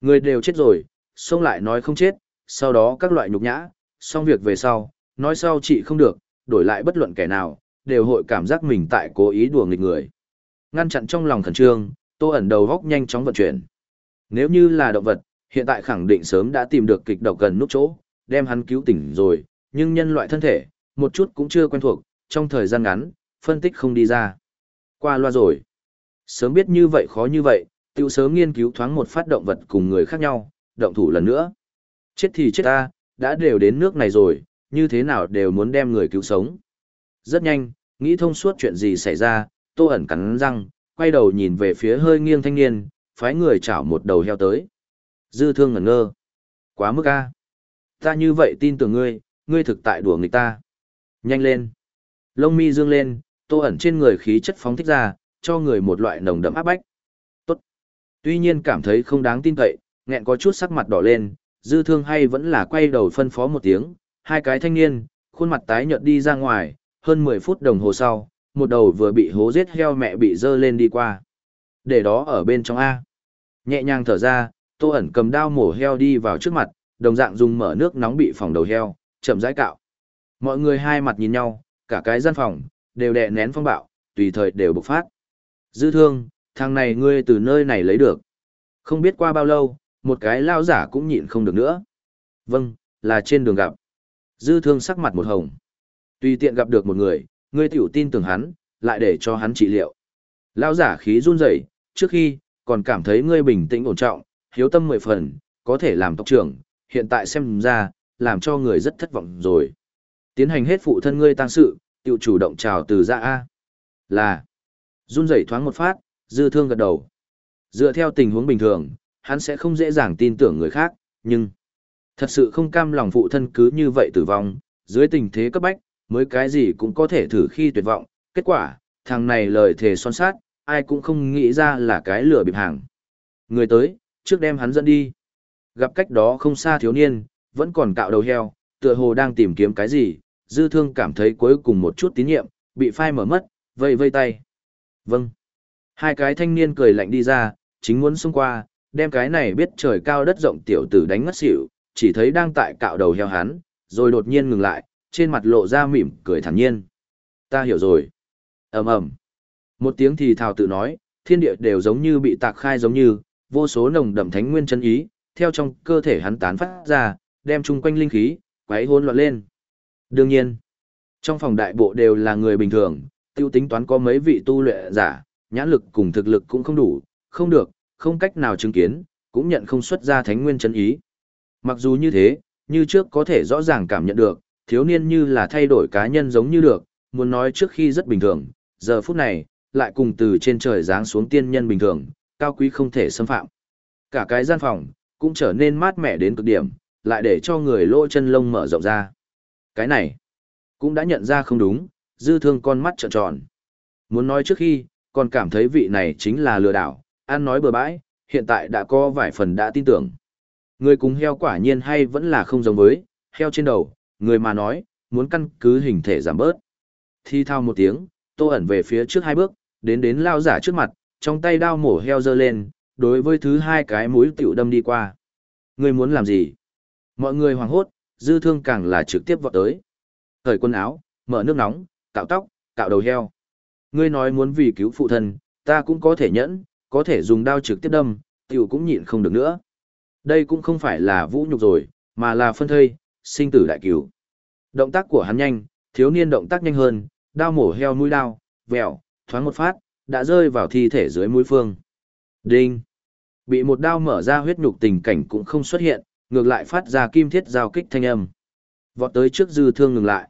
Người đều chết rồi, xông lại nói không chết, sau đó các loại nhục nhã, xong việc về sau, nói sau trị không được, đổi lại bất luận kẻ nào, đều hội cảm giác mình tại cố ý đùa nghịch người. Ngăn chặn trong lòng khẩn trương, tô ẩn đầu góc nhanh chóng vận chuyển. Nếu như là động vật, hiện tại khẳng định sớm đã tìm được kịch độc gần nút chỗ, đem hắn cứu tỉnh rồi, nhưng nhân loại thân thể, một chút cũng chưa quen thuộc, trong thời gian ngắn, phân tích không đi ra. Qua loa rồi. Sớm biết như vậy khó như vậy, tiêu sớm nghiên cứu thoáng một phát động vật cùng người khác nhau, động thủ lần nữa. Chết thì chết ta, đã đều đến nước này rồi, như thế nào đều muốn đem người cứu sống. Rất nhanh, nghĩ thông suốt chuyện gì xảy ra, tô ẩn cắn răng, quay đầu nhìn về phía hơi nghiêng thanh niên, phái người chảo một đầu heo tới. Dư thương ngẩn ngơ. Quá mức a Ta như vậy tin tưởng ngươi, ngươi thực tại đùa người ta. Nhanh lên. Lông mi dương lên, tô ẩn trên người khí chất phóng thích ra, cho người một loại nồng đậm áp bách. Tốt. Tuy nhiên cảm thấy không đáng tin cậy, nghẹn có chút sắc mặt đỏ lên, dư thương hay vẫn là quay đầu phân phó một tiếng, hai cái thanh niên, khuôn mặt tái nhợt đi ra ngoài, hơn 10 phút đồng hồ sau, một đầu vừa bị hố giết heo mẹ bị dơ lên đi qua. Để đó ở bên trong A. Nhẹ nhàng thở ra, tô ẩn cầm đao mổ heo đi vào trước mặt, đồng dạng dùng mở nước nóng bị phòng đầu heo, chậm rãi cạo. Mọi người hai mặt nhìn nhau, cả cái gian phòng, đều đè nén phong bạo, tùy thời đều bộc phát. Dư thương, thằng này ngươi từ nơi này lấy được. Không biết qua bao lâu, một cái lao giả cũng nhịn không được nữa. Vâng, là trên đường gặp. Dư thương sắc mặt một hồng. Tùy tiện gặp được một người, ngươi tiểu tin tưởng hắn, lại để cho hắn trị liệu. Lao giả khí run rẩy, trước khi, còn cảm thấy ngươi bình tĩnh ổn trọng, hiếu tâm mười phần, có thể làm tộc trưởng, hiện tại xem ra, làm cho người rất thất vọng rồi. Tiến hành hết phụ thân ngươi tăng sự, tiểu chủ động chào từ ra A. Là, run rẩy thoáng một phát, dư thương gật đầu. Dựa theo tình huống bình thường, hắn sẽ không dễ dàng tin tưởng người khác, nhưng thật sự không cam lòng phụ thân cứ như vậy tử vong, dưới tình thế cấp bách, mới cái gì cũng có thể thử khi tuyệt vọng, kết quả, thằng này lời thề son sát, ai cũng không nghĩ ra là cái lửa bịp hàng. Người tới, trước đem hắn dẫn đi. Gặp cách đó không xa thiếu niên, vẫn còn cạo đầu heo, tựa hồ đang tìm kiếm cái gì, dư thương cảm thấy cuối cùng một chút tín nhiệm, bị phai mở mất, vây vây tay. Vâng. Hai cái thanh niên cười lạnh đi ra, chính muốn xông qua, đem cái này biết trời cao đất rộng tiểu tử đánh ngất xỉu, chỉ thấy đang tại cạo đầu heo hắn, rồi đột nhiên ngừng lại, trên mặt lộ ra mỉm cười thản nhiên. Ta hiểu rồi. ầm ầm Một tiếng thì thào tự nói, thiên địa đều giống như bị tạc khai giống như, vô số nồng đậm thánh nguyên chân ý, theo trong cơ thể hắn tán phát ra, đem chung quanh linh khí, quấy hỗn loạn lên. Đương nhiên, trong phòng đại bộ đều là người bình thường, tiêu tính toán có mấy vị tu luyện giả, nhãn lực cùng thực lực cũng không đủ, không được, không cách nào chứng kiến, cũng nhận không xuất ra thánh nguyên chân ý. Mặc dù như thế, như trước có thể rõ ràng cảm nhận được, thiếu niên như là thay đổi cá nhân giống như được, muốn nói trước khi rất bình thường, giờ phút này, lại cùng từ trên trời giáng xuống tiên nhân bình thường, cao quý không thể xâm phạm. Cả cái gian phòng, cũng trở nên mát mẻ đến cực điểm, lại để cho người lỗ chân lông mở rộng ra. Cái này, cũng đã nhận ra không đúng, dư thương con mắt trợn tròn. Muốn nói trước khi, còn cảm thấy vị này chính là lừa đảo, ăn nói bừa bãi, hiện tại đã có vài phần đã tin tưởng. Người cùng heo quả nhiên hay vẫn là không giống với, heo trên đầu, người mà nói, muốn căn cứ hình thể giảm bớt. Thi thao một tiếng, tô ẩn về phía trước hai bước, đến đến lao giả trước mặt, trong tay đao mổ heo giơ lên, đối với thứ hai cái mũi tiểu đâm đi qua. Người muốn làm gì? Mọi người hoảng hốt, dư thương càng là trực tiếp vọt tới. Thời quần áo, mở nước nóng, cạo tóc, cạo đầu heo. Ngươi nói muốn vì cứu phụ thân, ta cũng có thể nhẫn, có thể dùng đao trực tiếp đâm, tiểu cũng nhịn không được nữa. Đây cũng không phải là vũ nhục rồi, mà là phân thây, sinh tử đại cứu. Động tác của hắn nhanh, thiếu niên động tác nhanh hơn, đao mổ heo mũi đao, vẹo, thoáng một phát, đã rơi vào thi thể dưới mũi phương. Đinh! Bị một đao mở ra huyết nhục tình cảnh cũng không xuất hiện, ngược lại phát ra kim thiết giao kích thanh âm. Vọt tới trước dư thương ngừng lại.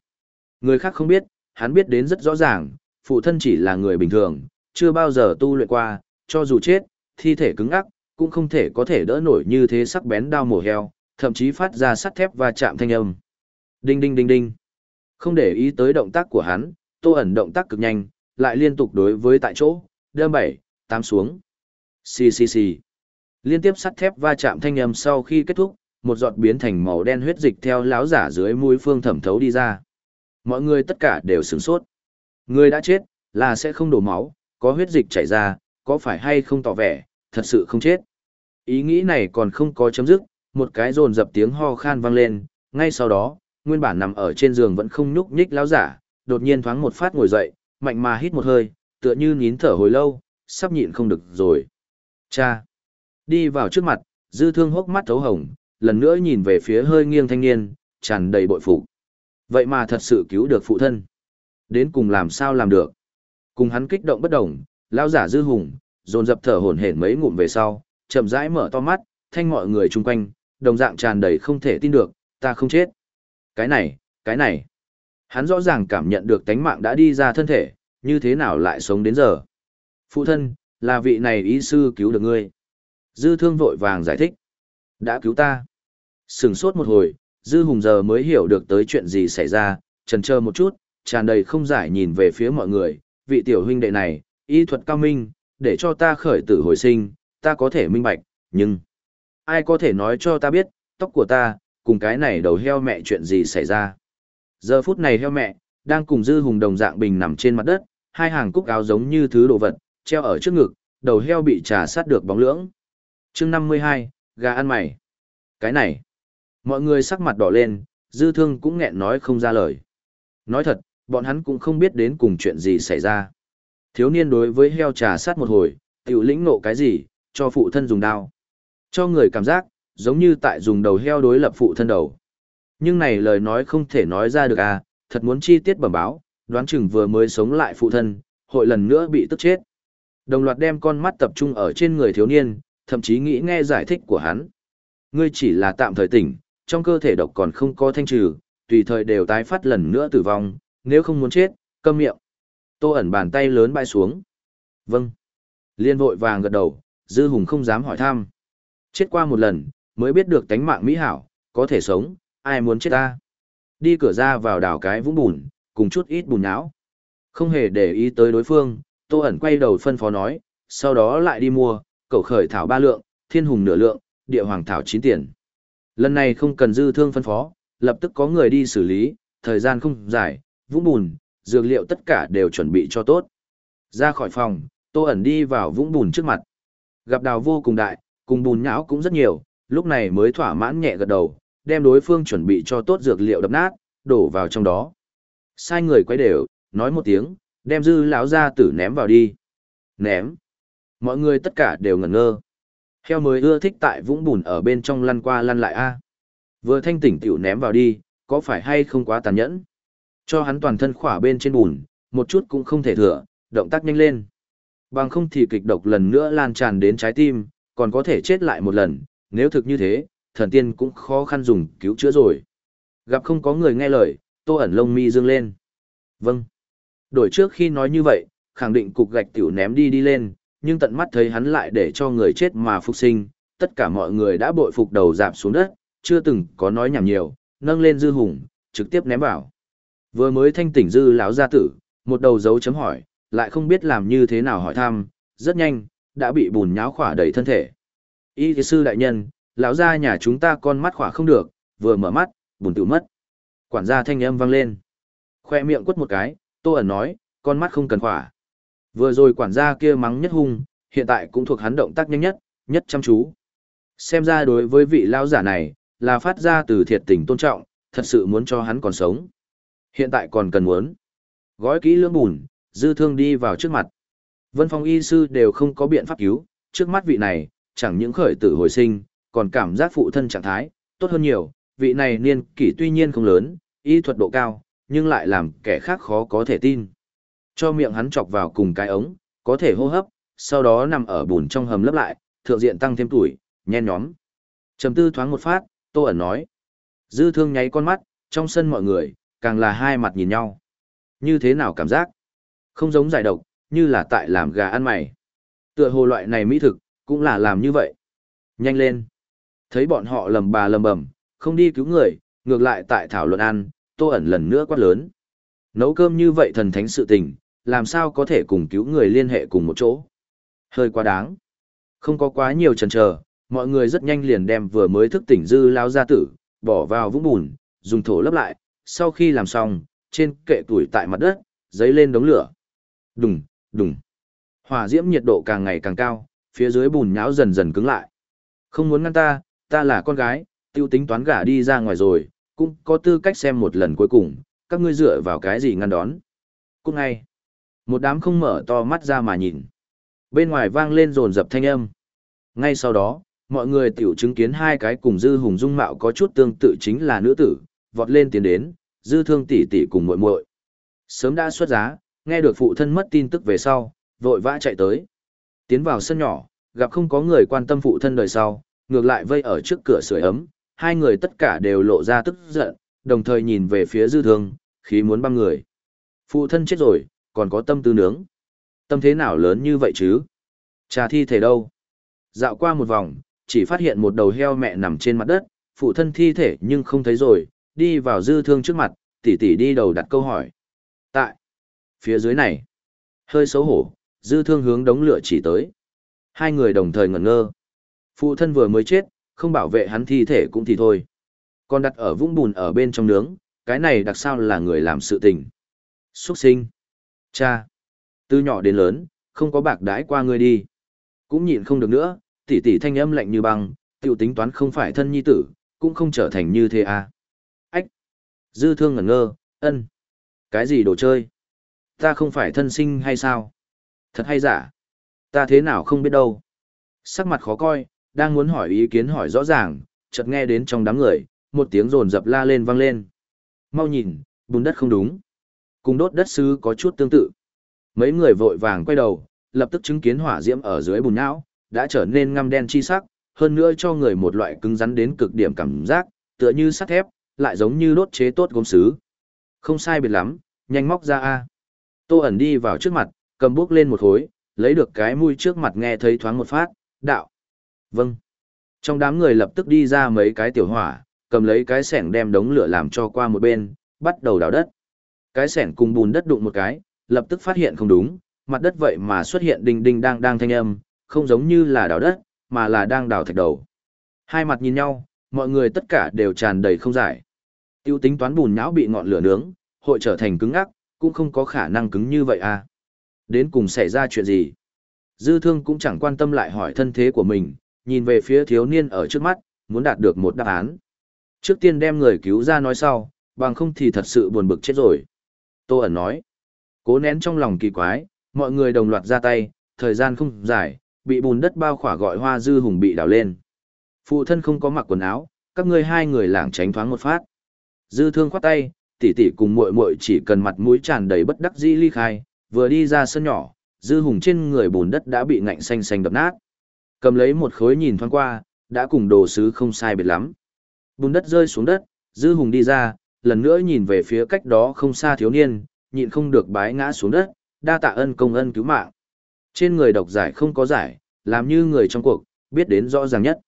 Người khác không biết, hắn biết đến rất rõ ràng, phụ thân chỉ là người bình thường, chưa bao giờ tu luyện qua, cho dù chết, thi thể cứng ắc, cũng không thể có thể đỡ nổi như thế sắc bén đao mổ heo, thậm chí phát ra sắt thép và chạm thanh âm. Đinh đinh đinh đinh. Không để ý tới động tác của hắn, Tô ẩn động tác cực nhanh, lại liên tục đối với tại chỗ, đâm bảy, tám xuống. Xì xì xì. Liên tiếp sắt thép va chạm thanh âm sau khi kết thúc, một giọt biến thành màu đen huyết dịch theo láo giả dưới mũi phương thẩm thấu đi ra. Mọi người tất cả đều sửng sốt. Người đã chết, là sẽ không đổ máu, có huyết dịch chảy ra, có phải hay không tỏ vẻ, thật sự không chết. Ý nghĩ này còn không có chấm dứt, một cái rồn dập tiếng ho khan vang lên, ngay sau đó, nguyên bản nằm ở trên giường vẫn không nhúc nhích lão giả, đột nhiên thoáng một phát ngồi dậy, mạnh mà hít một hơi, tựa như nín thở hồi lâu, sắp nhịn không được rồi. Cha! Đi vào trước mặt, dư thương hốc mắt thấu hồng, lần nữa nhìn về phía hơi nghiêng thanh niên, tràn đầy bội phụ. Vậy mà thật sự cứu được phụ thân. Đến cùng làm sao làm được. Cùng hắn kích động bất động, lão giả dư hùng, dồn dập thở hổn hển mấy ngụm về sau, chậm rãi mở to mắt, thanh mọi người chung quanh, đồng dạng tràn đầy không thể tin được, ta không chết. Cái này, cái này. Hắn rõ ràng cảm nhận được tánh mạng đã đi ra thân thể, như thế nào lại sống đến giờ. Phụ thân, là vị này ý sư cứu được ngươi. Dư thương vội vàng giải thích. Đã cứu ta. Sừng sốt một hồi, dư hùng giờ mới hiểu được tới chuyện gì xảy ra, trần chờ một chút, tràn đầy không giải nhìn về phía mọi người, vị tiểu huynh đệ này, y thuật cao minh, để cho ta khởi tử hồi sinh, ta có thể minh bạch, nhưng ai có thể nói cho ta biết, tóc của ta, cùng cái này đầu heo mẹ chuyện gì xảy ra. Giờ phút này heo mẹ, đang cùng dư hùng đồng dạng bình nằm trên mặt đất, hai hàng cúc áo giống như thứ đồ vật, treo ở trước ngực, đầu heo bị trà sát được bóng lưỡng. chương 52, gà ăn mày. Cái này, mọi người sắc mặt đỏ lên, dư thương cũng nghẹn nói không ra lời. Nói thật, bọn hắn cũng không biết đến cùng chuyện gì xảy ra. Thiếu niên đối với heo trà sát một hồi, tiểu lĩnh nộ cái gì, cho phụ thân dùng đao. Cho người cảm giác, giống như tại dùng đầu heo đối lập phụ thân đầu. Nhưng này lời nói không thể nói ra được à, thật muốn chi tiết bẩm báo, đoán chừng vừa mới sống lại phụ thân, hội lần nữa bị tức chết. Đồng loạt đem con mắt tập trung ở trên người thiếu niên, thậm chí nghĩ nghe giải thích của hắn. Ngươi chỉ là tạm thời tỉnh, trong cơ thể độc còn không có thanh trừ, tùy thời đều tái phát lần nữa tử vong, nếu không muốn chết, câm miệng. Tô ẩn bàn tay lớn bay xuống. Vâng. Liên vội vàng gật đầu, dư hùng không dám hỏi thăm. Chết qua một lần, mới biết được tánh mạng mỹ hảo, có thể sống, ai muốn chết ta. Đi cửa ra vào đảo cái vũng bùn, cùng chút ít bùn nhão. Không hề để ý tới đối phương, Tô ẩn quay đầu phân phó nói, sau đó lại đi mua, cẩu khởi thảo ba lượng, thiên hùng nửa lượng, địa hoàng thảo chín tiền. Lần này không cần dư thương phân phó, lập tức có người đi xử lý, thời gian không dài, vũng bùn, dược liệu tất cả đều chuẩn bị cho tốt. Ra khỏi phòng, Tô ẩn đi vào vũng bùn trước mặt. Gặp đào vô cùng đại, cùng bùn nhão cũng rất nhiều, lúc này mới thỏa mãn nhẹ gật đầu, đem đối phương chuẩn bị cho tốt dược liệu đập nát, đổ vào trong đó. Sai người quay đều, nói một tiếng, đem dư lão ra tử ném vào đi. Ném. Mọi người tất cả đều ngẩn ngơ. Heo mới ưa thích tại vũng bùn ở bên trong lăn qua lăn lại a. Vừa thanh tỉnh tiểu ném vào đi, có phải hay không quá tàn nhẫn? Cho hắn toàn thân khỏa bên trên bùn, một chút cũng không thể thừa, động tác nhanh lên. Bằng không thì kịch độc lần nữa lan tràn đến trái tim, còn có thể chết lại một lần, nếu thực như thế, thần tiên cũng khó khăn dùng cứu chữa rồi. Gặp không có người nghe lời, tô ẩn lông mi dương lên. Vâng. Đổi trước khi nói như vậy, khẳng định cục gạch tiểu ném đi đi lên, nhưng tận mắt thấy hắn lại để cho người chết mà phục sinh, tất cả mọi người đã bội phục đầu dạp xuống đất, chưa từng có nói nhảm nhiều, nâng lên dư hùng, trực tiếp ném vào. Vừa mới thanh tỉnh dư lão gia tử, một đầu dấu chấm hỏi, lại không biết làm như thế nào hỏi thăm, rất nhanh, đã bị bùn nháo khỏa đầy thân thể. Y sư đại nhân, lão gia nhà chúng ta con mắt khỏa không được, vừa mở mắt, bùn tự mất. Quản gia thanh âm vang lên. Khoe miệng quất một cái, tô ẩn nói, con mắt không cần khỏa. Vừa rồi quản gia kia mắng nhất hung, hiện tại cũng thuộc hắn động tác nhanh nhất, nhất chăm chú. Xem ra đối với vị lão giả này, là phát ra từ thiệt tình tôn trọng, thật sự muốn cho hắn còn sống. Hiện tại còn cần muốn. Gói kỹ lưỡng bùn, dư thương đi vào trước mặt. Vân phong y sư đều không có biện pháp cứu, trước mắt vị này, chẳng những khởi tử hồi sinh, còn cảm giác phụ thân trạng thái, tốt hơn nhiều, vị này niên kỷ tuy nhiên không lớn, y thuật độ cao, nhưng lại làm kẻ khác khó có thể tin. Cho miệng hắn chọc vào cùng cái ống, có thể hô hấp, sau đó nằm ở bùn trong hầm lấp lại, thượng diện tăng thêm tuổi, nhen nhóm. Trầm tư thoáng một phát, Tô ẩn nói. Dư thương nháy con mắt, trong sân mọi người, càng là hai mặt nhìn nhau. Như thế nào cảm giác? Không giống giải độc, như là tại làm gà ăn mày. Tựa hồ loại này mỹ thực, cũng là làm như vậy. Nhanh lên. Thấy bọn họ lầm bà lầm bầm, không đi cứu người, ngược lại tại thảo luận ăn, tô ẩn lần nữa quát lớn. Nấu cơm như vậy thần thánh sự tình, làm sao có thể cùng cứu người liên hệ cùng một chỗ. Hơi quá đáng. Không có quá nhiều chần chờ, mọi người rất nhanh liền đem vừa mới thức tỉnh dư lao gia tử, bỏ vào vũng bùn, dùng thổ lấp lại, sau khi làm xong, trên kệ tuổi tại mặt đất, giấy lên đống lửa. Đùng, đùng. Hỏa diễm nhiệt độ càng ngày càng cao, phía dưới bùn nhão dần dần cứng lại. Không muốn ngăn ta, ta là con gái, tiêu tính toán gả đi ra ngoài rồi, cũng có tư cách xem một lần cuối cùng, các ngươi dựa vào cái gì ngăn đón. Cũng ngay, một đám không mở to mắt ra mà nhìn. Bên ngoài vang lên rồn dập thanh âm. Ngay sau đó, mọi người tiểu chứng kiến hai cái cùng dư hùng dung mạo có chút tương tự chính là nữ tử, vọt lên tiến đến, dư thương tỷ tỷ cùng muội muội. Sớm đã xuất giá, nghe được phụ thân mất tin tức về sau, vội vã chạy tới. Tiến vào sân nhỏ, gặp không có người quan tâm phụ thân đời sau, ngược lại vây ở trước cửa sưởi ấm, hai người tất cả đều lộ ra tức giận, đồng thời nhìn về phía dư thương, khí muốn băng người. Phụ thân chết rồi, còn có tâm tư nướng. Tâm thế nào lớn như vậy chứ? Trà thi thể đâu? Dạo qua một vòng, chỉ phát hiện một đầu heo mẹ nằm trên mặt đất, phụ thân thi thể nhưng không thấy rồi, đi vào dư thương trước mặt, tỷ tỷ đi đầu đặt câu hỏi. Tại, phía dưới này, hơi xấu hổ, dư thương hướng đống lửa chỉ tới. Hai người đồng thời ngẩn ngơ. Phụ thân vừa mới chết, không bảo vệ hắn thi thể cũng thì thôi. Còn đặt ở vũng bùn ở bên trong nướng, cái này đặc sao là người làm sự tình. Xuất sinh. Cha. Từ nhỏ đến lớn, không có bạc đãi qua ngươi đi. Cũng nhịn không được nữa, tỷ tỷ thanh âm lạnh như băng, tiểu tính toán không phải thân nhi tử, cũng không trở thành như thế à. Ách! Dư thương ngẩn ngơ, ân. Cái gì đồ chơi? Ta không phải thân sinh hay sao? Thật hay giả? Ta thế nào không biết đâu. Sắc mặt khó coi, đang muốn hỏi ý kiến hỏi rõ ràng, chợt nghe đến trong đám người, một tiếng rồn dập la lên vang lên. Mau nhìn, bùn đất không đúng. Cùng đốt đất sứ có chút tương tự. Mấy người vội vàng quay đầu, lập tức chứng kiến hỏa diễm ở dưới bùn não, đã trở nên ngăm đen chi sắc, hơn nữa cho người một loại cứng rắn đến cực điểm cảm giác, tựa như sắt thép, lại giống như đốt chế tốt gốm sứ. Không sai biệt lắm, nhanh móc ra a. Tô ẩn đi vào trước mặt, cầm bước lên một khối, lấy được cái mũi trước mặt nghe thấy thoáng một phát, đạo. Vâng. Trong đám người lập tức đi ra mấy cái tiểu hỏa, cầm lấy cái sẻng đem đống lửa làm cho qua một bên, bắt đầu đào đất. Cái sẻng cùng bùn đất đụng một cái, lập tức phát hiện không đúng, mặt đất vậy mà xuất hiện đinh đinh đang đang thanh âm, không giống như là đào đất, mà là đang đào thạch đầu. Hai mặt nhìn nhau, mọi người tất cả đều tràn đầy không giải. Tiêu tính toán bùn nhão bị ngọn lửa nướng, hội trở thành cứng ngắc, cũng không có khả năng cứng như vậy à. Đến cùng xảy ra chuyện gì? Dư thương cũng chẳng quan tâm lại hỏi thân thế của mình, nhìn về phía thiếu niên ở trước mắt, muốn đạt được một đáp án. Trước tiên đem người cứu ra nói sau, bằng không thì thật sự buồn bực chết rồi. Tô ẩn nói. Cố nén trong lòng kỳ quái, mọi người đồng loạt ra tay, thời gian không dài, bị bùn đất bao khỏa gọi hoa dư hùng bị đào lên. Phụ thân không có mặc quần áo, các ngươi hai người lảng tránh thoáng một phát. Dư thương khoát tay, tỷ tỷ cùng muội muội chỉ cần mặt mũi tràn đầy bất đắc dĩ ly khai, vừa đi ra sân nhỏ, dư hùng trên người bùn đất đã bị ngạnh xanh xanh đập nát. Cầm lấy một khối nhìn thoáng qua, đã cùng đồ sứ không sai biệt lắm. Bùn đất rơi xuống đất, dư hùng đi ra, lần nữa nhìn về phía cách đó không xa thiếu niên, nhịn không được bái ngã xuống đất, đa tạ ân công ân cứu mạng. Trên người độc giải không có giải, làm như người trong cuộc, biết đến rõ ràng nhất.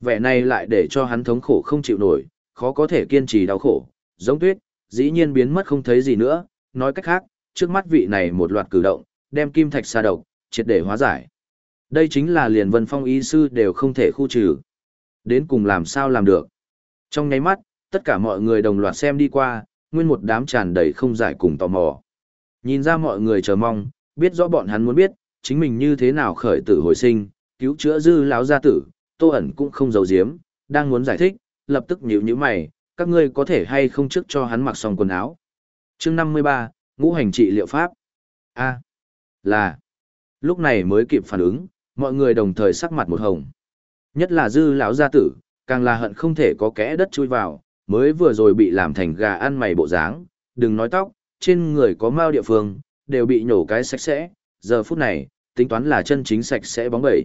Vẻ này lại để cho hắn thống khổ không chịu nổi, khó có thể kiên trì đau khổ, giống tuyết, dĩ nhiên biến mất không thấy gì nữa, nói cách khác, trước mắt vị này một loạt cử động, đem kim thạch xa độc, triệt để hóa giải. Đây chính là liền vân phong y sư đều không thể khu trừ. Đến cùng làm sao làm được. Trong nháy mắt, tất cả mọi người đồng loạt xem đi qua, nguyên một đám tràn đầy không giải cùng tò mò. Nhìn ra mọi người chờ mong, biết rõ bọn hắn muốn biết, chính mình như thế nào khởi tử hồi sinh, cứu chữa dư lão gia tử, tô ẩn cũng không giấu giếm, đang muốn giải thích, lập tức nhíu nhíu mày, các ngươi có thể hay không trước cho hắn mặc xong quần áo. chương 53, ngũ hành trị liệu pháp. a là. Lúc này mới kịp phản ứng, mọi người đồng thời sắc mặt một hồng. Nhất là dư lão gia tử, càng là hận không thể có kẽ đất chui vào, mới vừa rồi bị làm thành gà ăn mày bộ dáng, đừng nói tóc, trên người có mao địa phương, đều bị nhổ cái sạch sẽ, giờ phút này, tính toán là chân chính sạch sẽ bóng bẩy.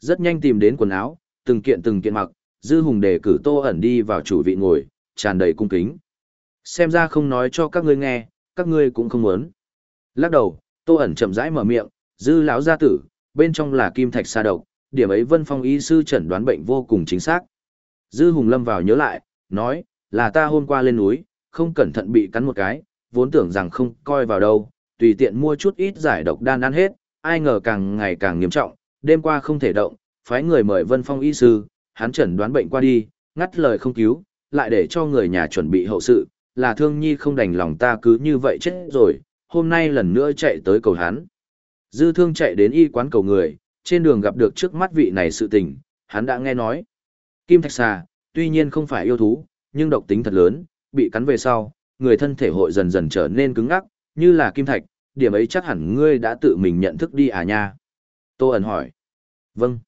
Rất nhanh tìm đến quần áo, từng kiện từng kiện mặc, dư hùng đề cử tô ẩn đi vào chủ vị ngồi, tràn đầy cung kính. Xem ra không nói cho các ngươi nghe, các ngươi cũng không muốn. Lắc đầu, tô ẩn chậm rãi mở miệng, dư lão gia tử, bên trong là kim thạch sa độc, điểm ấy vân phong y sư chẩn đoán bệnh vô cùng chính xác. Dư hùng lâm vào nhớ lại, nói, là ta hôm qua lên núi, không cẩn thận bị cắn một cái, vốn tưởng rằng không coi vào đâu, tùy tiện mua chút ít giải độc đan ăn hết, ai ngờ càng ngày càng nghiêm trọng, đêm qua không thể động, phái người mời Vân Phong y sư, hắn chẩn đoán bệnh qua đi, ngắt lời không cứu, lại để cho người nhà chuẩn bị hậu sự, là thương nhi không đành lòng ta cứ như vậy chết rồi, hôm nay lần nữa chạy tới cầu hắn. Dư thương chạy đến y quán cầu người, trên đường gặp được trước mắt vị này sự tình, hắn đã nghe nói. Kim Thạch Xà, tuy nhiên không phải yêu thú, nhưng độc tính thật lớn, bị cắn về sau, người thân thể hội dần dần trở nên cứng ngắc, như là kim thạch, điểm ấy chắc hẳn ngươi đã tự mình nhận thức đi à nha. Tô ẩn hỏi. Vâng.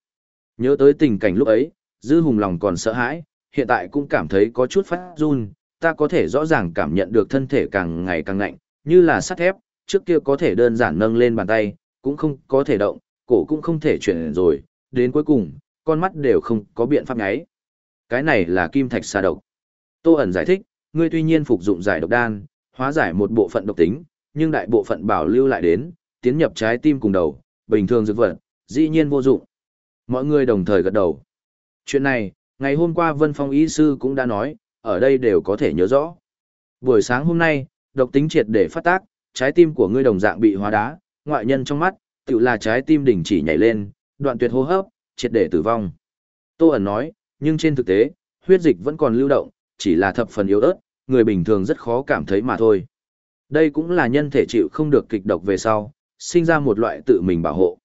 Nhớ tới tình cảnh lúc ấy, dư hùng lòng còn sợ hãi, hiện tại cũng cảm thấy có chút phát run, ta có thể rõ ràng cảm nhận được thân thể càng ngày càng lạnh, như là sắt thép, trước kia có thể đơn giản nâng lên bàn tay, cũng không có thể động, cổ cũng không thể chuyển rồi, đến cuối cùng, con mắt đều không có biện pháp nháy. Cái này là kim thạch xà độc. Tô ẩn giải thích, ngươi tuy nhiên phục dụng giải độc đan, hóa giải một bộ phận độc tính, nhưng đại bộ phận bảo lưu lại đến, tiến nhập trái tim cùng đầu, bình thường dược vật, dĩ nhiên vô dụng. Mọi người đồng thời gật đầu. Chuyện này, ngày hôm qua Vân Phong y sư cũng đã nói, ở đây đều có thể nhớ rõ. Buổi sáng hôm nay, độc tính triệt để phát tác, trái tim của ngươi đồng dạng bị hóa đá, ngoại nhân trong mắt, tự là trái tim đình chỉ nhảy lên, đoạn tuyệt hô hấp, triệt để tử vong. Tô ẩn nói, nhưng trên thực tế, huyết dịch vẫn còn lưu động, chỉ là thập phần yếu ớt, người bình thường rất khó cảm thấy mà thôi. Đây cũng là nhân thể chịu không được kịch độc về sau, sinh ra một loại tự mình bảo hộ.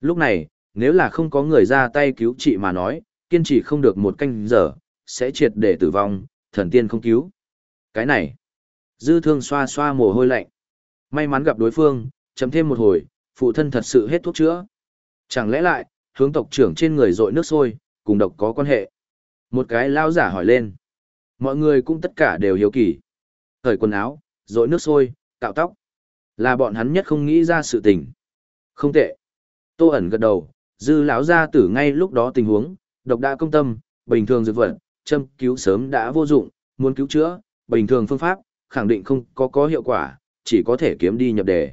Lúc này, nếu là không có người ra tay cứu trị mà nói, kiên trì không được một canh giờ, sẽ triệt để tử vong, thần tiên không cứu. Cái này, dư thương xoa xoa mồ hôi lạnh. May mắn gặp đối phương, chấm thêm một hồi, phụ thân thật sự hết thuốc chữa. Chẳng lẽ lại, hướng tộc trưởng trên người rội nước sôi, cùng độc có quan hệ. Một cái lao giả hỏi lên. Mọi người cũng tất cả đều hiếu kỳ. Thời quần áo, rội nước sôi, cạo tóc. Là bọn hắn nhất không nghĩ ra sự tình. Không tệ. Tô ẩn gật đầu, dư lão gia tử ngay lúc đó tình huống, độc đã công tâm, bình thường dược vật, châm cứu sớm đã vô dụng, muốn cứu chữa, bình thường phương pháp, khẳng định không có có hiệu quả, chỉ có thể kiếm đi nhập đề.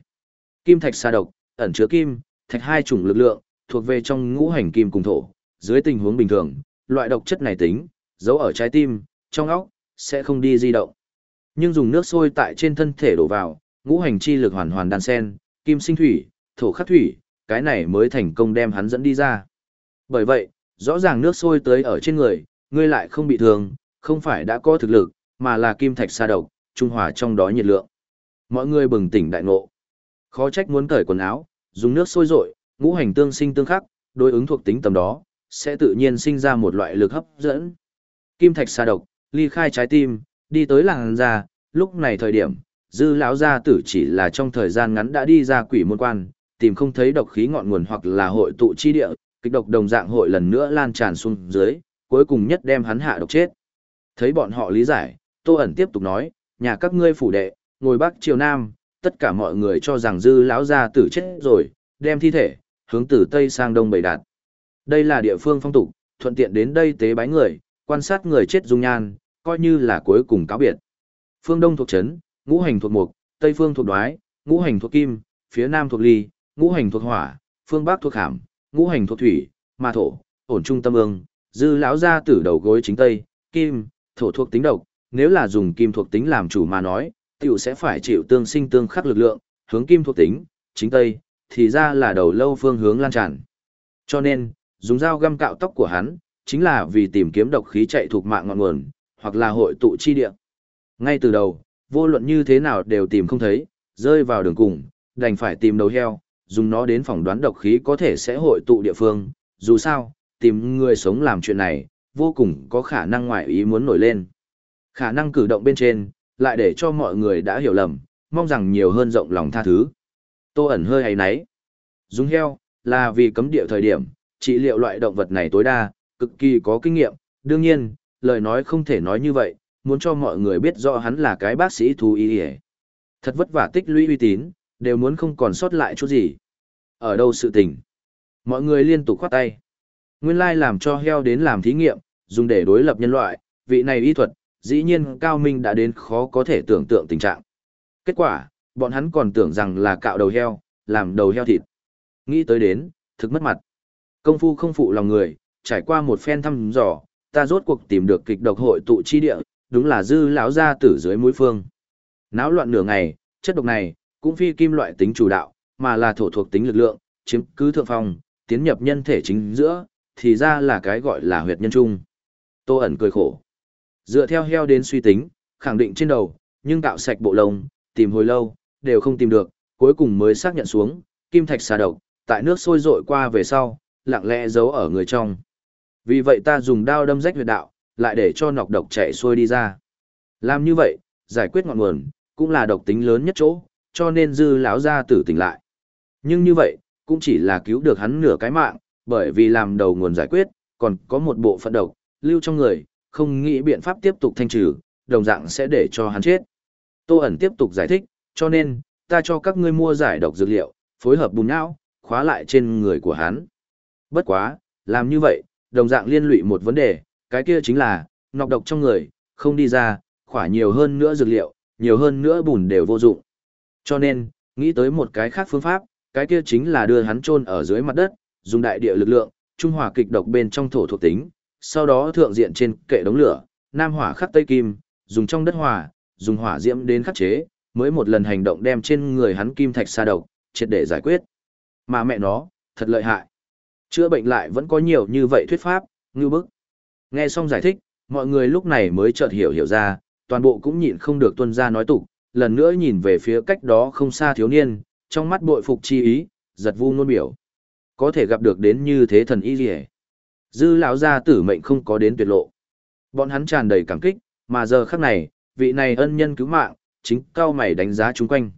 Kim thạch xa độc, ẩn chứa kim, thạch hai chủng lực lượng, thuộc về trong ngũ hành kim cùng thổ, dưới tình huống bình thường, loại độc chất này tính, giấu ở trái tim, trong óc, sẽ không đi di động. Nhưng dùng nước sôi tại trên thân thể đổ vào, ngũ hành chi lực hoàn hoàn đan sen, kim sinh thủy, thổ khắc thủy, cái này mới thành công đem hắn dẫn đi ra. Bởi vậy, rõ ràng nước sôi tới ở trên người, ngươi lại không bị thương, không phải đã có thực lực, mà là kim thạch sa độc, trung hòa trong đó nhiệt lượng. Mọi người bừng tỉnh đại ngộ. Khó trách muốn cởi quần áo, dùng nước sôi rội, ngũ hành tương sinh tương khắc, đối ứng thuộc tính tầm đó, sẽ tự nhiên sinh ra một loại lực hấp dẫn. Kim thạch sa độc, ly khai trái tim, đi tới làng ra, lúc này thời điểm, dư lão gia tử chỉ là trong thời gian ngắn đã đi ra quỷ môn quan, tìm không thấy độc khí ngọn nguồn hoặc là hội tụ chi địa, kịch độc đồng dạng hội lần nữa lan tràn xuống dưới, cuối cùng nhất đem hắn hạ độc chết. Thấy bọn họ lý giải, Tô ẩn tiếp tục nói, nhà các ngươi phủ đệ, ngồi bắc triều nam, tất cả mọi người cho rằng dư lão gia tử chết rồi, đem thi thể hướng từ tây sang đông bày đặt. Đây là địa phương phong tục, thuận tiện đến đây tế bái người, quan sát người chết dung nhan, coi như là cuối cùng cáo biệt. Phương Đông thuộc trấn, ngũ hành thuộc mục, Tây phương thuộc đoái, ngũ hành thuộc kim, phía Nam thuộc ly, ngũ hành thuộc hỏa, phương Bắc thuộc hàm, ngũ hành thuộc thủy, ma thổ, ổn trung tâm ương, dư lão gia tử đầu gối chính Tây, kim, thổ thuộc tính độc, nếu là dùng kim thuộc tính làm chủ mà nói, tiểu sẽ phải chịu tương sinh tương khắc lực lượng, hướng kim thuộc tính, chính Tây, thì ra là đầu lâu phương hướng lan tràn. Cho nên, dùng dao găm cạo tóc của hắn, chính là vì tìm kiếm độc khí chạy thuộc mạng ngọn nguồn, hoặc là hội tụ chi địa. Ngay từ đầu, vô luận như thế nào đều tìm không thấy, rơi vào đường cùng, đành phải tìm đầu heo, dùng nó đến phỏng đoán độc khí có thể sẽ hội tụ địa phương, dù sao, tìm người sống làm chuyện này, vô cùng có khả năng ngoại ý muốn nổi lên. Khả năng cử động bên trên, lại để cho mọi người đã hiểu lầm, mong rằng nhiều hơn rộng lòng tha thứ. Tô ẩn hơi hay náy. Dùng heo, là vì cấm địa thời điểm, trị liệu loại động vật này tối đa, cực kỳ có kinh nghiệm, đương nhiên, lời nói không thể nói như vậy, muốn cho mọi người biết rõ hắn là cái bác sĩ thú y y. Thật vất vả tích lũy uy tín, đều muốn không còn sót lại chút gì. Ở đâu sự tình? Mọi người liên tục khoát tay. Nguyên lai làm cho heo đến làm thí nghiệm, dùng để đối lập nhân loại, vị này y thuật, dĩ nhiên cao minh đã đến khó có thể tưởng tượng tình trạng. Kết quả, bọn hắn còn tưởng rằng là cạo đầu heo, làm đầu heo thịt. Nghĩ tới đến, thực mất mặt. Công phu không phụ lòng người, trải qua một phen thăm dò, ta rốt cuộc tìm được kịch độc hội tụ chi địa, đúng là dư lão gia tử dưới mũi phương. Náo loạn nửa ngày, chất độc này cũng phi kim loại tính chủ đạo, mà là thổ thuộc tính lực lượng, chiếm cứ thượng phong, tiến nhập nhân thể chính giữa, thì ra là cái gọi là huyệt nhân trung. Tô ẩn cười khổ. Dựa theo heo đến suy tính, khẳng định trên đầu, nhưng tạo sạch bộ lông, tìm hồi lâu, đều không tìm được, cuối cùng mới xác nhận xuống, kim thạch xà độc, tại nước sôi rội qua về sau, lặng lẽ giấu ở người trong. Vì vậy ta dùng đao đâm rách huyệt đạo, lại để cho nọc độc chạy xuôi đi ra. Làm như vậy, giải quyết ngọn nguồn, cũng là độc tính lớn nhất chỗ, cho nên dư lão gia tử tỉnh lại. Nhưng như vậy, cũng chỉ là cứu được hắn nửa cái mạng, bởi vì làm đầu nguồn giải quyết, còn có một bộ phận độc, lưu trong người, không nghĩ biện pháp tiếp tục thanh trừ, đồng dạng sẽ để cho hắn chết. Tô ẩn tiếp tục giải thích, cho nên, ta cho các ngươi mua giải độc dược liệu, phối hợp bùn não, khóa lại trên người của hắn. Bất quá, làm như vậy, đồng dạng liên lụy một vấn đề, cái kia chính là, nọc độc trong người, không đi ra, khỏa nhiều hơn nữa dược liệu, nhiều hơn nữa bùn đều vô dụng. Cho nên, nghĩ tới một cái khác phương pháp, cái kia chính là đưa hắn chôn ở dưới mặt đất, dùng đại địa lực lượng, trung hòa kịch độc bên trong thổ thuộc tính, sau đó thượng diện trên kệ đống lửa, nam hỏa khắc tây kim, dùng trong đất hỏa, dùng hỏa diễm đến khắc chế, mới một lần hành động đem trên người hắn kim thạch sa độc, triệt để giải quyết. Mà mẹ nó, thật lợi hại. Chữa bệnh lại vẫn có nhiều như vậy thuyết pháp, ngư bức. Nghe xong giải thích, mọi người lúc này mới chợt hiểu hiểu ra, toàn bộ cũng nhịn không được tuân ra nói tục, lần nữa nhìn về phía cách đó không xa thiếu niên, trong mắt bội phục chi ý, giật vu nôn biểu. Có thể gặp được đến như thế thần y gì Dư lão gia tử mệnh không có đến tuyệt lộ. Bọn hắn tràn đầy cảm kích, mà giờ khắc này, vị này ân nhân cứu mạng, chính cao mày đánh giá chúng quanh.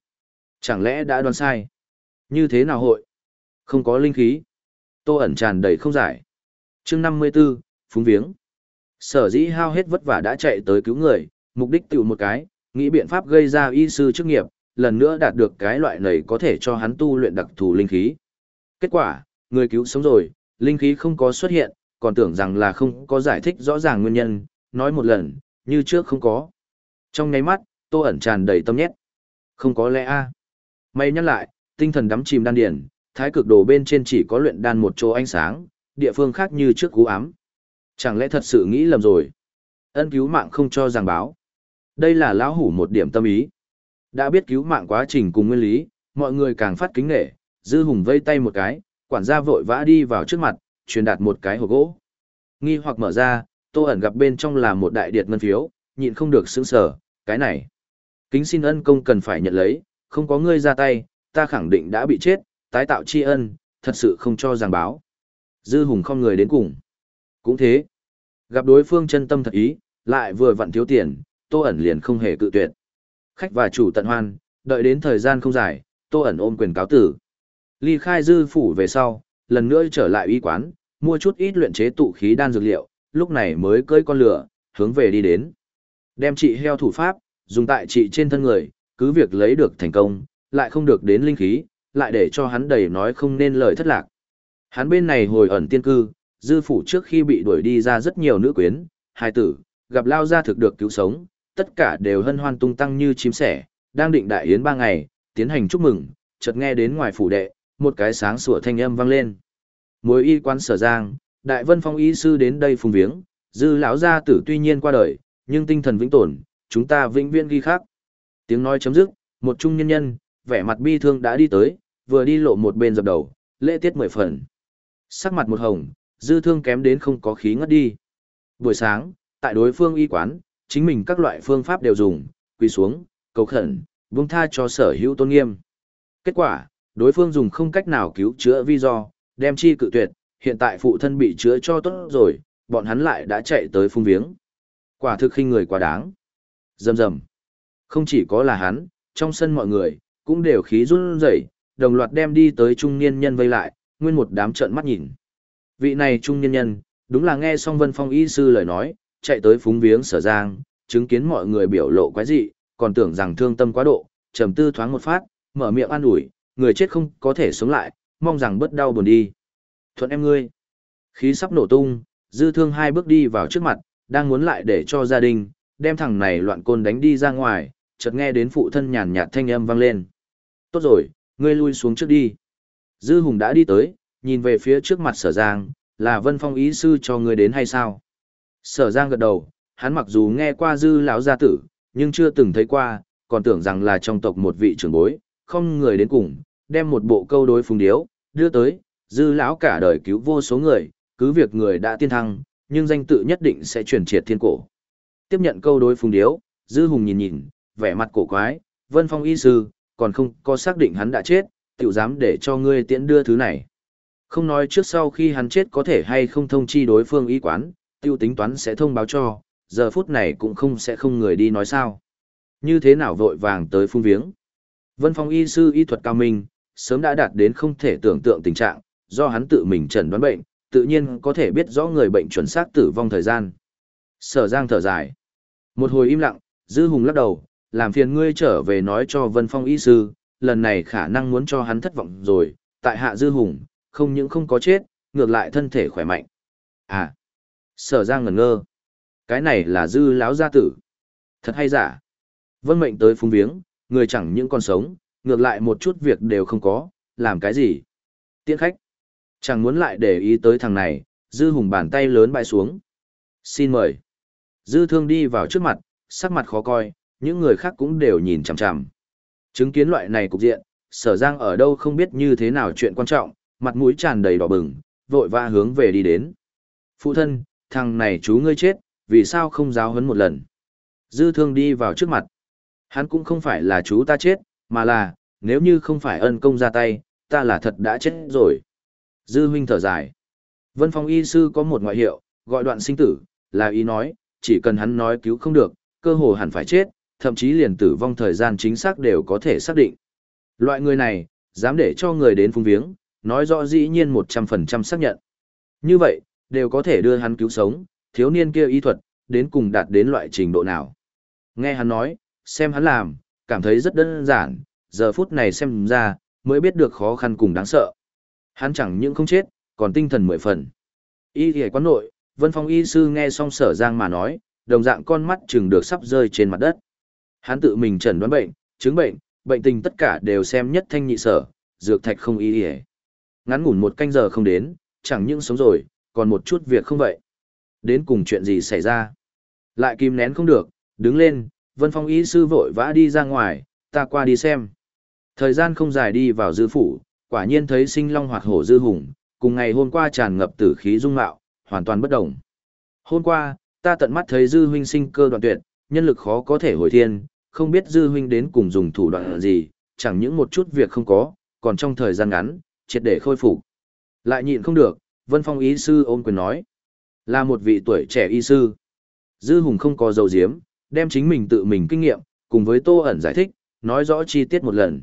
Chẳng lẽ đã đoán sai? Như thế nào hội? Không có linh khí. Tô ẩn tràn đầy không giải. chương 54, phúng viếng. Sở dĩ hao hết vất vả đã chạy tới cứu người, mục đích tự một cái, nghĩ biện pháp gây ra y sư chức nghiệp, lần nữa đạt được cái loại này có thể cho hắn tu luyện đặc thù linh khí. Kết quả, người cứu sống rồi, linh khí không có xuất hiện, còn tưởng rằng là không có giải thích rõ ràng nguyên nhân, nói một lần, như trước không có. Trong nháy mắt, tô ẩn tràn đầy tâm nhét. Không có lẽ a May nhắc lại, tinh thần đắm chìm đan điển, thái cực đồ bên trên chỉ có luyện đan một chỗ ánh sáng, địa phương khác như trước cú ám. Chẳng lẽ thật sự nghĩ lầm rồi? Ân cứu mạng không cho giảng báo. Đây là lão hủ một điểm tâm ý. Đã biết cứu mạng quá trình cùng nguyên lý, mọi người càng phát kính nể, dư hùng vây tay một cái, quản gia vội vã đi vào trước mặt, truyền đạt một cái hộp gỗ. Nghi hoặc mở ra, tô ẩn gặp bên trong là một đại điệt ngân phiếu, nhịn không được sững sờ, cái này. Kính xin ân công cần phải nhận lấy, không có ngươi ra tay, ta khẳng định đã bị chết, tái tạo tri ân, thật sự không cho giảng báo. Dư hùng không người đến cùng. Cũng thế. Gặp đối phương chân tâm thật ý, lại vừa vặn thiếu tiền, Tô ẩn liền không hề cự tuyệt. Khách và chủ tận hoan, đợi đến thời gian không dài, Tô ẩn ôm quyền cáo tử. Ly khai dư phủ về sau, lần nữa trở lại y quán, mua chút ít luyện chế tụ khí đan dược liệu, lúc này mới cưỡi con lửa, hướng về đi đến. Đem trị heo thủ pháp, dùng tại trị trên thân người, cứ việc lấy được thành công, lại không được đến linh khí, lại để cho hắn đầy nói không nên lời thất lạc. Hắn bên này hồi ẩn tiên cư, dư phủ trước khi bị đuổi đi ra rất nhiều nữ quyến, hai tử, gặp lao ra thực được cứu sống, tất cả đều hân hoan tung tăng như chim sẻ, đang định đại yến ba ngày, tiến hành chúc mừng, chợt nghe đến ngoài phủ đệ, một cái sáng sủa thanh âm vang lên. Mối y quan sở giang, đại vân phong y sư đến đây phùng viếng, dư lão gia tử tuy nhiên qua đời, nhưng tinh thần vĩnh tồn, chúng ta vĩnh viễn ghi khắc. Tiếng nói chấm dứt, một trung nhân nhân, vẻ mặt bi thương đã đi tới, vừa đi lộ một bên dập đầu, lễ tiết mười phần. Sắc mặt một hồng, dư thương kém đến không có khí ngất đi. Buổi sáng, tại đối phương y quán, chính mình các loại phương pháp đều dùng, quỳ xuống, cầu khẩn, buông tha cho sở hữu tôn nghiêm. Kết quả, đối phương dùng không cách nào cứu chữa vi do, đem chi cự tuyệt, hiện tại phụ thân bị chữa cho tốt rồi, bọn hắn lại đã chạy tới phung viếng. Quả thực khinh người quá đáng. Dầm dầm. Không chỉ có là hắn, trong sân mọi người, cũng đều khí run rẩy, đồng loạt đem đi tới trung niên nhân vây lại, nguyên một đám trợn mắt nhìn. Vị này trung niên nhân, đúng là nghe xong Vân Phong y sư lời nói, chạy tới phúng viếng sở giang, chứng kiến mọi người biểu lộ quái dị, còn tưởng rằng thương tâm quá độ, trầm tư thoáng một phát, mở miệng an ủi, người chết không có thể sống lại, mong rằng bớt đau buồn đi. Thuận em ngươi. Khí sắp nổ tung, dư thương hai bước đi vào trước mặt, đang muốn lại để cho gia đình, đem thằng này loạn côn đánh đi ra ngoài, chợt nghe đến phụ thân nhàn nhạt thanh âm vang lên. Tốt rồi, ngươi lui xuống trước đi. Dư Hùng đã đi tới, nhìn về phía trước mặt sở giang, là vân phong ý sư cho ngươi đến hay sao? Sở giang gật đầu, hắn mặc dù nghe qua dư lão gia tử, nhưng chưa từng thấy qua, còn tưởng rằng là trong tộc một vị trưởng bối, không người đến cùng, đem một bộ câu đối phùng điếu, đưa tới, dư lão cả đời cứu vô số người, cứ việc người đã tiên thăng, nhưng danh tự nhất định sẽ truyền triệt thiên cổ. Tiếp nhận câu đối phùng điếu, dư hùng nhìn nhìn, vẻ mặt cổ quái, vân phong y sư, còn không có xác định hắn đã chết, tiểu dám để cho ngươi tiễn đưa thứ này. Không nói trước sau khi hắn chết có thể hay không thông chi đối phương y quán, tiêu tính toán sẽ thông báo cho, giờ phút này cũng không sẽ không người đi nói sao. Như thế nào vội vàng tới phung viếng. Vân Phong y sư y thuật cao minh, sớm đã đạt đến không thể tưởng tượng tình trạng, do hắn tự mình chẩn đoán bệnh, tự nhiên có thể biết rõ người bệnh chuẩn xác tử vong thời gian. Sở Giang thở dài. Một hồi im lặng, Dư Hùng lắc đầu, làm phiền ngươi trở về nói cho Vân Phong y sư, lần này khả năng muốn cho hắn thất vọng rồi, tại hạ Dư Hùng, không những không có chết, ngược lại thân thể khỏe mạnh. À, sở Giang ngẩn ngơ. Cái này là Dư lão gia tử. Thật hay giả. Vân mệnh tới phung viếng, người chẳng những còn sống, ngược lại một chút việc đều không có, làm cái gì. Tiễn khách. Chẳng muốn lại để ý tới thằng này, Dư Hùng bàn tay lớn bại xuống. Xin mời. Dư Thương đi vào trước mặt, sắc mặt khó coi, những người khác cũng đều nhìn chằm chằm. Chứng kiến loại này cục diện, sở giang ở đâu không biết như thế nào chuyện quan trọng, mặt mũi tràn đầy đỏ bừng, vội vã hướng về đi đến. Phụ thân, thằng này chú ngươi chết, vì sao không giáo huấn một lần? Dư thương đi vào trước mặt. Hắn cũng không phải là chú ta chết, mà là, nếu như không phải ân công ra tay, ta là thật đã chết rồi. Dư huynh thở dài. Vân Phong y sư có một ngoại hiệu, gọi đoạn sinh tử, là ý nói, chỉ cần hắn nói cứu không được, cơ hồ hẳn phải chết, thậm chí liền tử vong thời gian chính xác đều có thể xác định. Loại người này, dám để cho người đến phung viếng, nói rõ dĩ nhiên 100% xác nhận. Như vậy, đều có thể đưa hắn cứu sống, thiếu niên kia y thuật, đến cùng đạt đến loại trình độ nào. Nghe hắn nói, xem hắn làm, cảm thấy rất đơn giản, giờ phút này xem ra, mới biết được khó khăn cùng đáng sợ. Hắn chẳng những không chết, còn tinh thần mười phần. Y thì quán nội, Vân Phong y sư nghe xong sở giang mà nói, đồng dạng con mắt chừng được sắp rơi trên mặt đất. Hắn tự mình chẩn đoán bệnh, chứng bệnh, bệnh tình tất cả đều xem nhất thanh nhị sở, dược thạch không y y. Ngắn ngủn một canh giờ không đến, chẳng những sống rồi, còn một chút việc không vậy. Đến cùng chuyện gì xảy ra? Lại kìm nén không được, đứng lên, Vân Phong y sư vội vã đi ra ngoài, ta qua đi xem. Thời gian không dài đi vào dư phủ, quả nhiên thấy sinh long hoạt hổ dư hùng, cùng ngày hôm qua tràn ngập tử khí dung mạo, hoàn toàn bất động. Hôm qua, ta tận mắt thấy dư huynh sinh cơ đoạn tuyệt, nhân lực khó có thể hồi thiên, không biết dư huynh đến cùng dùng thủ đoạn gì, chẳng những một chút việc không có, còn trong thời gian ngắn, triệt để khôi phục. Lại nhịn không được, Vân Phong y sư ôm quyền nói, là một vị tuổi trẻ y sư. Dư Hùng không có dầu diếm, đem chính mình tự mình kinh nghiệm, cùng với Tô ẩn giải thích, nói rõ chi tiết một lần.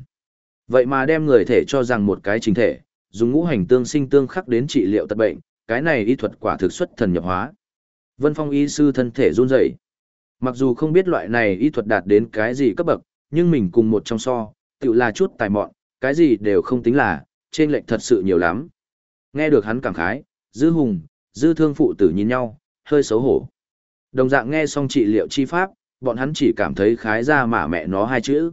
Vậy mà đem người thể cho rằng một cái chính thể, dùng ngũ hành tương sinh tương khắc đến trị liệu tật bệnh, cái này y thuật quả thực xuất thần nhập hóa. Vân Phong y sư thân thể run rẩy. Mặc dù không biết loại này y thuật đạt đến cái gì cấp bậc, nhưng mình cùng một trong so, tự là chút tài mọn, cái gì đều không tính là, trên lệnh thật sự nhiều lắm. Nghe được hắn cảm khái, dư hùng, dư thương phụ tử nhìn nhau, hơi xấu hổ. Đồng dạng nghe xong trị liệu chi pháp, bọn hắn chỉ cảm thấy khái ra mà mẹ nó hai chữ.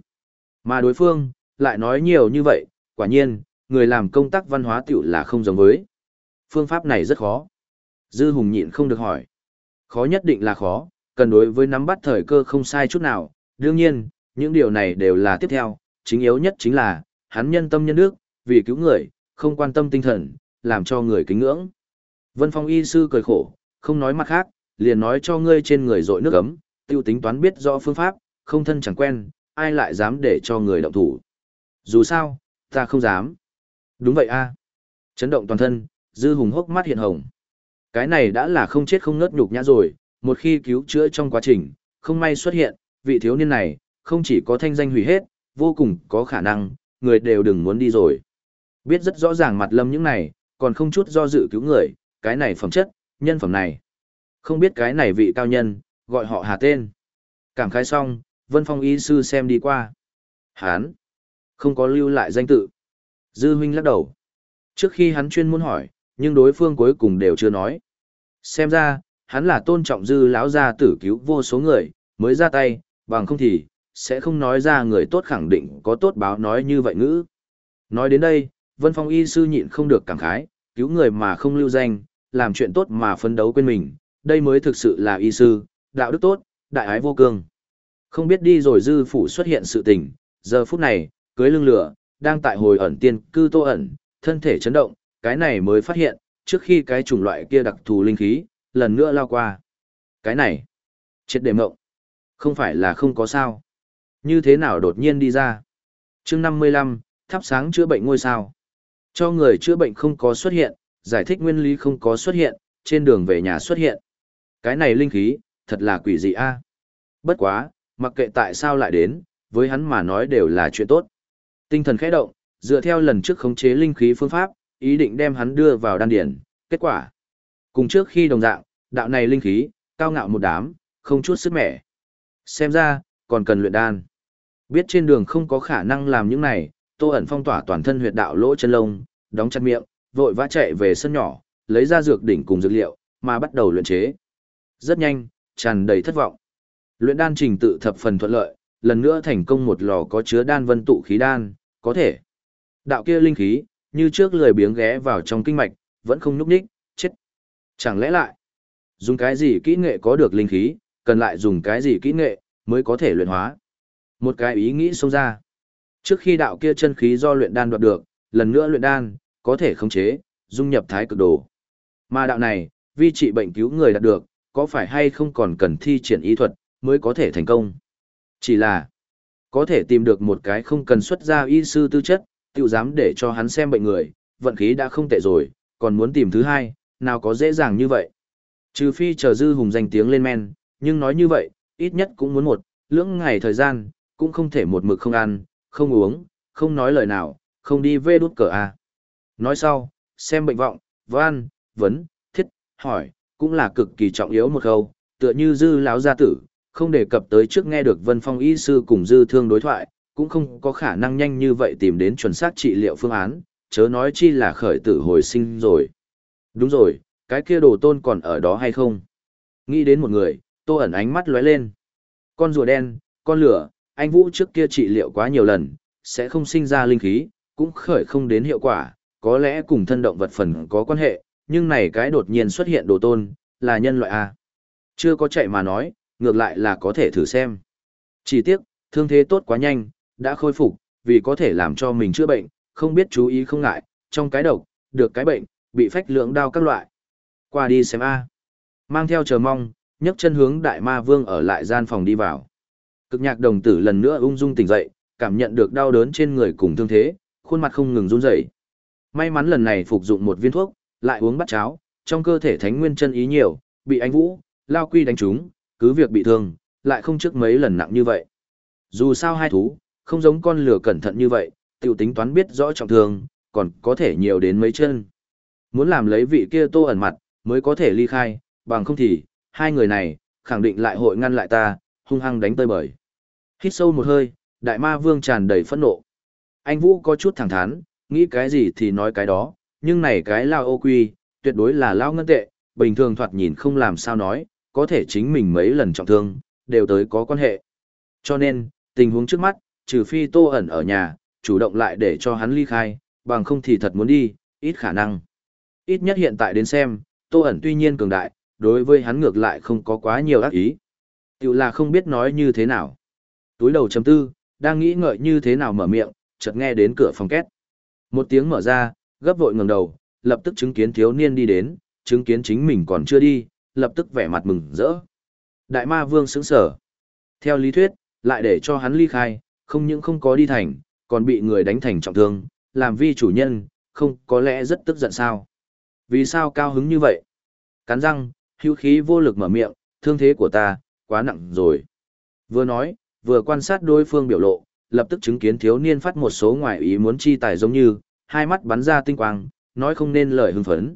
Mà đối phương, lại nói nhiều như vậy, quả nhiên, người làm công tác văn hóa tiểu là không giống với. Phương pháp này rất khó. Dư Hùng nhịn không được hỏi. Khó nhất định là khó, cần đối với nắm bắt thời cơ không sai chút nào. Đương nhiên, những điều này đều là tiếp theo, chính yếu nhất chính là, hắn nhân tâm nhân nước, vì cứu người, không quan tâm tinh thần, làm cho người kính ngưỡng. Vân Phong y sư cười khổ, không nói mặt khác, liền nói cho ngươi trên người dội nước ấm, tiêu tính toán biết rõ phương pháp, không thân chẳng quen, ai lại dám để cho người động thủ. Dù sao, ta không dám. Đúng vậy a à. Chấn động toàn thân, dư hùng hốc mắt hiện hồng. Cái này đã là không chết không ngớt nhục nhã rồi, một khi cứu chữa trong quá trình, không may xuất hiện, vị thiếu niên này, không chỉ có thanh danh hủy hết, vô cùng có khả năng, người đều đừng muốn đi rồi. Biết rất rõ ràng mặt lâm những này, còn không chút do dự cứu người, cái này phẩm chất, nhân phẩm này. Không biết cái này vị cao nhân, gọi họ hà tên. Cảm khái xong, Vân Phong y sư xem đi qua. Hán, không có lưu lại danh tự. Dư huynh lắc đầu. Trước khi hắn chuyên muốn hỏi, nhưng đối phương cuối cùng đều chưa nói. Xem ra, hắn là tôn trọng dư lão gia tử cứu vô số người, mới ra tay, bằng không thì, sẽ không nói ra người tốt khẳng định có tốt báo nói như vậy ngữ. Nói đến đây, Vân Phong y sư nhịn không được cảm khái, cứu người mà không lưu danh, làm chuyện tốt mà phấn đấu quên mình, đây mới thực sự là y sư, đạo đức tốt, đại ái vô cương. Không biết đi rồi dư phủ xuất hiện sự tình, giờ phút này, cưới lưng lửa, đang tại hồi ẩn tiên cư tô ẩn, thân thể chấn động, cái này mới phát hiện, trước khi cái chủng loại kia đặc thù linh khí, lần nữa lao qua. Cái này, chết đề mộng, không phải là không có sao. Như thế nào đột nhiên đi ra? chương 55, thắp sáng chữa bệnh ngôi sao. Cho người chữa bệnh không có xuất hiện, giải thích nguyên lý không có xuất hiện, trên đường về nhà xuất hiện. Cái này linh khí, thật là quỷ dị a. Bất quá, mặc kệ tại sao lại đến, với hắn mà nói đều là chuyện tốt. Tinh thần khẽ động, dựa theo lần trước khống chế linh khí phương pháp, ý định đem hắn đưa vào đan điển, kết quả. Cùng trước khi đồng dạng, đạo này linh khí, cao ngạo một đám, không chút sức mẻ. Xem ra, còn cần luyện đan. Biết trên đường không có khả năng làm những này, Tô ẩn phong tỏa toàn thân huyệt đạo lỗ chân lông, đóng chặt miệng, vội vã chạy về sân nhỏ, lấy ra dược đỉnh cùng dược liệu, mà bắt đầu luyện chế. Rất nhanh, tràn đầy thất vọng. Luyện đan trình tự thập phần thuận lợi, lần nữa thành công một lò có chứa đan vân tụ khí đan, có thể. Đạo kia linh khí, như trước lười biếng ghé vào trong kinh mạch, vẫn không nhúc nhích, chết. Chẳng lẽ lại, dùng cái gì kỹ nghệ có được linh khí, cần lại dùng cái gì kỹ nghệ, mới có thể luyện hóa. Một cái ý nghĩ xông ra. Trước khi đạo kia chân khí do luyện đan đoạt được, lần nữa luyện đan, có thể khống chế, dung nhập thái cực đồ. Mà đạo này, vi trị bệnh cứu người đạt được, có phải hay không còn cần thi triển ý thuật, mới có thể thành công. Chỉ là, có thể tìm được một cái không cần xuất ra y sư tư chất, tự dám để cho hắn xem bệnh người, vận khí đã không tệ rồi, còn muốn tìm thứ hai, nào có dễ dàng như vậy. Trừ phi chờ dư hùng danh tiếng lên men, nhưng nói như vậy, ít nhất cũng muốn một, lưỡng ngày thời gian, cũng không thể một mực không ăn, không uống, không nói lời nào, không đi vê đút cờ à. Nói sau, xem bệnh vọng, văn, vấn, thiết, hỏi, cũng là cực kỳ trọng yếu một câu, tựa như dư lão gia tử, không đề cập tới trước nghe được Vân Phong y sư cùng dư thương đối thoại, cũng không có khả năng nhanh như vậy tìm đến chuẩn xác trị liệu phương án, chớ nói chi là khởi tử hồi sinh rồi. Đúng rồi, cái kia đồ tôn còn ở đó hay không? Nghĩ đến một người, tô ẩn ánh mắt lóe lên. Con rùa đen, con lửa, anh Vũ trước kia trị liệu quá nhiều lần, sẽ không sinh ra linh khí, cũng khởi không đến hiệu quả, có lẽ cùng thân động vật phần có quan hệ, nhưng này cái đột nhiên xuất hiện đồ tôn, là nhân loại A. Chưa có chạy mà nói, ngược lại là có thể thử xem. Chỉ tiếc, thương thế tốt quá nhanh, đã khôi phục, vì có thể làm cho mình chữa bệnh, không biết chú ý không ngại, trong cái độc, được cái bệnh, bị phách lượng đau các loại. Qua đi xem A. Mang theo chờ mong, nhấc chân hướng đại ma vương ở lại gian phòng đi vào. Cực nhạc đồng tử lần nữa ung dung tỉnh dậy, cảm nhận được đau đớn trên người cùng thương thế, khuôn mặt không ngừng run rẩy. May mắn lần này phục dụng một viên thuốc, lại uống bát cháo, trong cơ thể thánh nguyên chân ý nhiều, bị anh Vũ, Lao Quy đánh trúng, cứ việc bị thương, lại không trước mấy lần nặng như vậy. Dù sao hai thú, không giống con lửa cẩn thận như vậy, tiểu tính toán biết rõ trọng thương, còn có thể nhiều đến mấy chân. Muốn làm lấy vị kia tô ẩn mặt, mới có thể ly khai, bằng không thì, hai người này, khẳng định lại hội ngăn lại ta, hung hăng đánh tơi bời. Hít sâu một hơi, đại ma vương tràn đầy phẫn nộ. Anh Vũ có chút thẳng thắn, nghĩ cái gì thì nói cái đó, nhưng này cái lao ô quy, tuyệt đối là lao ngân tệ, bình thường thoạt nhìn không làm sao nói, có thể chính mình mấy lần trọng thương, đều tới có quan hệ. Cho nên, tình huống trước mắt, trừ phi tô ẩn ở nhà, chủ động lại để cho hắn ly khai, bằng không thì thật muốn đi, ít khả năng. Ít nhất hiện tại đến xem, tô ẩn tuy nhiên cường đại, đối với hắn ngược lại không có quá nhiều ác ý. Tiểu là không biết nói như thế nào. Túi đầu chấm tư, đang nghĩ ngợi như thế nào mở miệng, chợt nghe đến cửa phòng két. Một tiếng mở ra, gấp vội ngẩng đầu, lập tức chứng kiến thiếu niên đi đến, chứng kiến chính mình còn chưa đi, lập tức vẻ mặt mừng rỡ. Đại ma vương sững sở. Theo lý thuyết, lại để cho hắn ly khai, không những không có đi thành, còn bị người đánh thành trọng thương, làm vi chủ nhân, không có lẽ rất tức giận sao. Vì sao cao hứng như vậy? Cắn răng, hữu khí vô lực mở miệng, thương thế của ta, quá nặng rồi. Vừa nói, vừa quan sát đối phương biểu lộ, lập tức chứng kiến thiếu niên phát một số ngoại ý muốn chi tài giống như, hai mắt bắn ra tinh quang, nói không nên lời hưng phấn.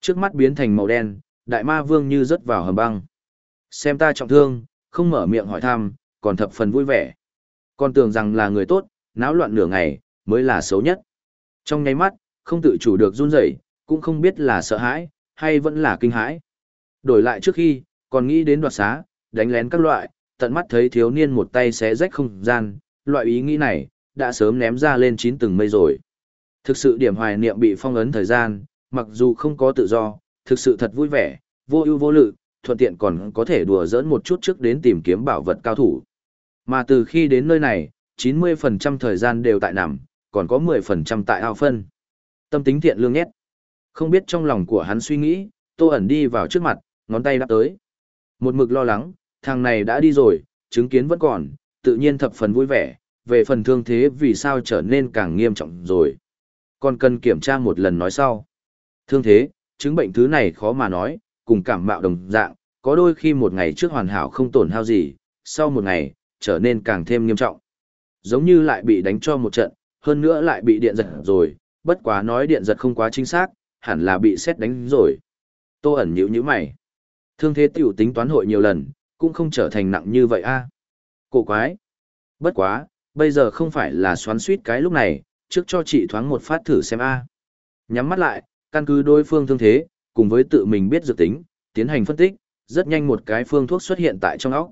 Trước mắt biến thành màu đen, đại ma vương như rớt vào hầm băng. Xem ta trọng thương, không mở miệng hỏi thăm, còn thập phần vui vẻ. Còn tưởng rằng là người tốt, náo loạn nửa ngày, mới là xấu nhất. Trong nháy mắt, không tự chủ được run rẩy, cũng không biết là sợ hãi, hay vẫn là kinh hãi. Đổi lại trước khi, còn nghĩ đến đoạt xá, đánh lén các loại, tận mắt thấy thiếu niên một tay xé rách không gian, loại ý nghĩ này, đã sớm ném ra lên chín từng mây rồi. Thực sự điểm hoài niệm bị phong ấn thời gian, mặc dù không có tự do, thực sự thật vui vẻ, vô ưu vô lự, thuận tiện còn có thể đùa giỡn một chút trước đến tìm kiếm bảo vật cao thủ. Mà từ khi đến nơi này, 90% thời gian đều tại nằm, còn có 10% tại ao phân. Tâm tính thiện lương nhét. Không biết trong lòng của hắn suy nghĩ, tô ẩn đi vào trước mặt, ngón tay đắp tới. Một mực lo lắng, thằng này đã đi rồi, chứng kiến vẫn còn, tự nhiên thập phần vui vẻ, về phần thương thế vì sao trở nên càng nghiêm trọng rồi. Còn cần kiểm tra một lần nói sau. Thương thế, chứng bệnh thứ này khó mà nói, cùng cảm mạo đồng dạng, có đôi khi một ngày trước hoàn hảo không tổn hao gì, sau một ngày, trở nên càng thêm nghiêm trọng. Giống như lại bị đánh cho một trận, hơn nữa lại bị điện giật rồi, bất quá nói điện giật không quá chính xác, hẳn là bị xét đánh rồi. Tô ẩn nhữ như mày. Thương thế tiểu tính toán hội nhiều lần, cũng không trở thành nặng như vậy a. Cổ quái. Bất quá, bây giờ không phải là xoắn suýt cái lúc này, trước cho chị thoáng một phát thử xem a. Nhắm mắt lại, căn cứ đối phương thương thế, cùng với tự mình biết dự tính, tiến hành phân tích, rất nhanh một cái phương thuốc xuất hiện tại trong óc.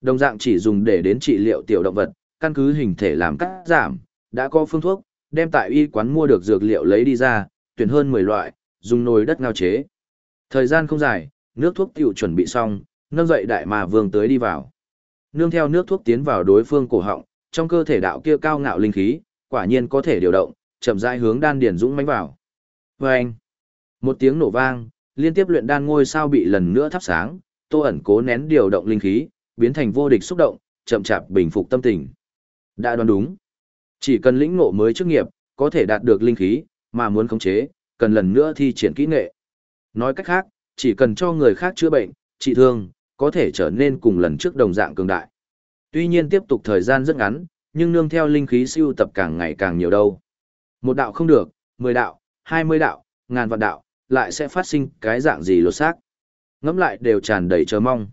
Đồng dạng chỉ dùng để đến trị liệu tiểu động vật, căn cứ hình thể làm cắt giảm, đã có phương thuốc, đem tại y quán mua được dược liệu lấy đi ra, tuyển hơn 10 loại, dùng nồi đất ngao chế. Thời gian không dài, nước thuốc tiểu chuẩn bị xong, nâng dậy đại mà vương tới đi vào. Nương theo nước thuốc tiến vào đối phương cổ họng, trong cơ thể đạo kia cao ngạo linh khí, quả nhiên có thể điều động, chậm rãi hướng đan điển dũng mãnh vào. Và anh, một tiếng nổ vang, liên tiếp luyện đan ngôi sao bị lần nữa thắp sáng, Tô ẩn cố nén điều động linh khí, biến thành vô địch xúc động, chậm chạp bình phục tâm tình. Đã đoán đúng. Chỉ cần lĩnh ngộ mới chức nghiệp, có thể đạt được linh khí, mà muốn khống chế, cần lần nữa thi triển kỹ nghệ. Nói cách khác, chỉ cần cho người khác chữa bệnh, trị thương, có thể trở nên cùng lần trước đồng dạng cường đại. Tuy nhiên tiếp tục thời gian rất ngắn, nhưng nương theo linh khí siêu tập càng ngày càng nhiều đâu. Một đạo không được, mười đạo, hai mươi đạo, ngàn vạn đạo, lại sẽ phát sinh cái dạng gì lột xác. Ngẫm lại đều tràn đầy chờ mong.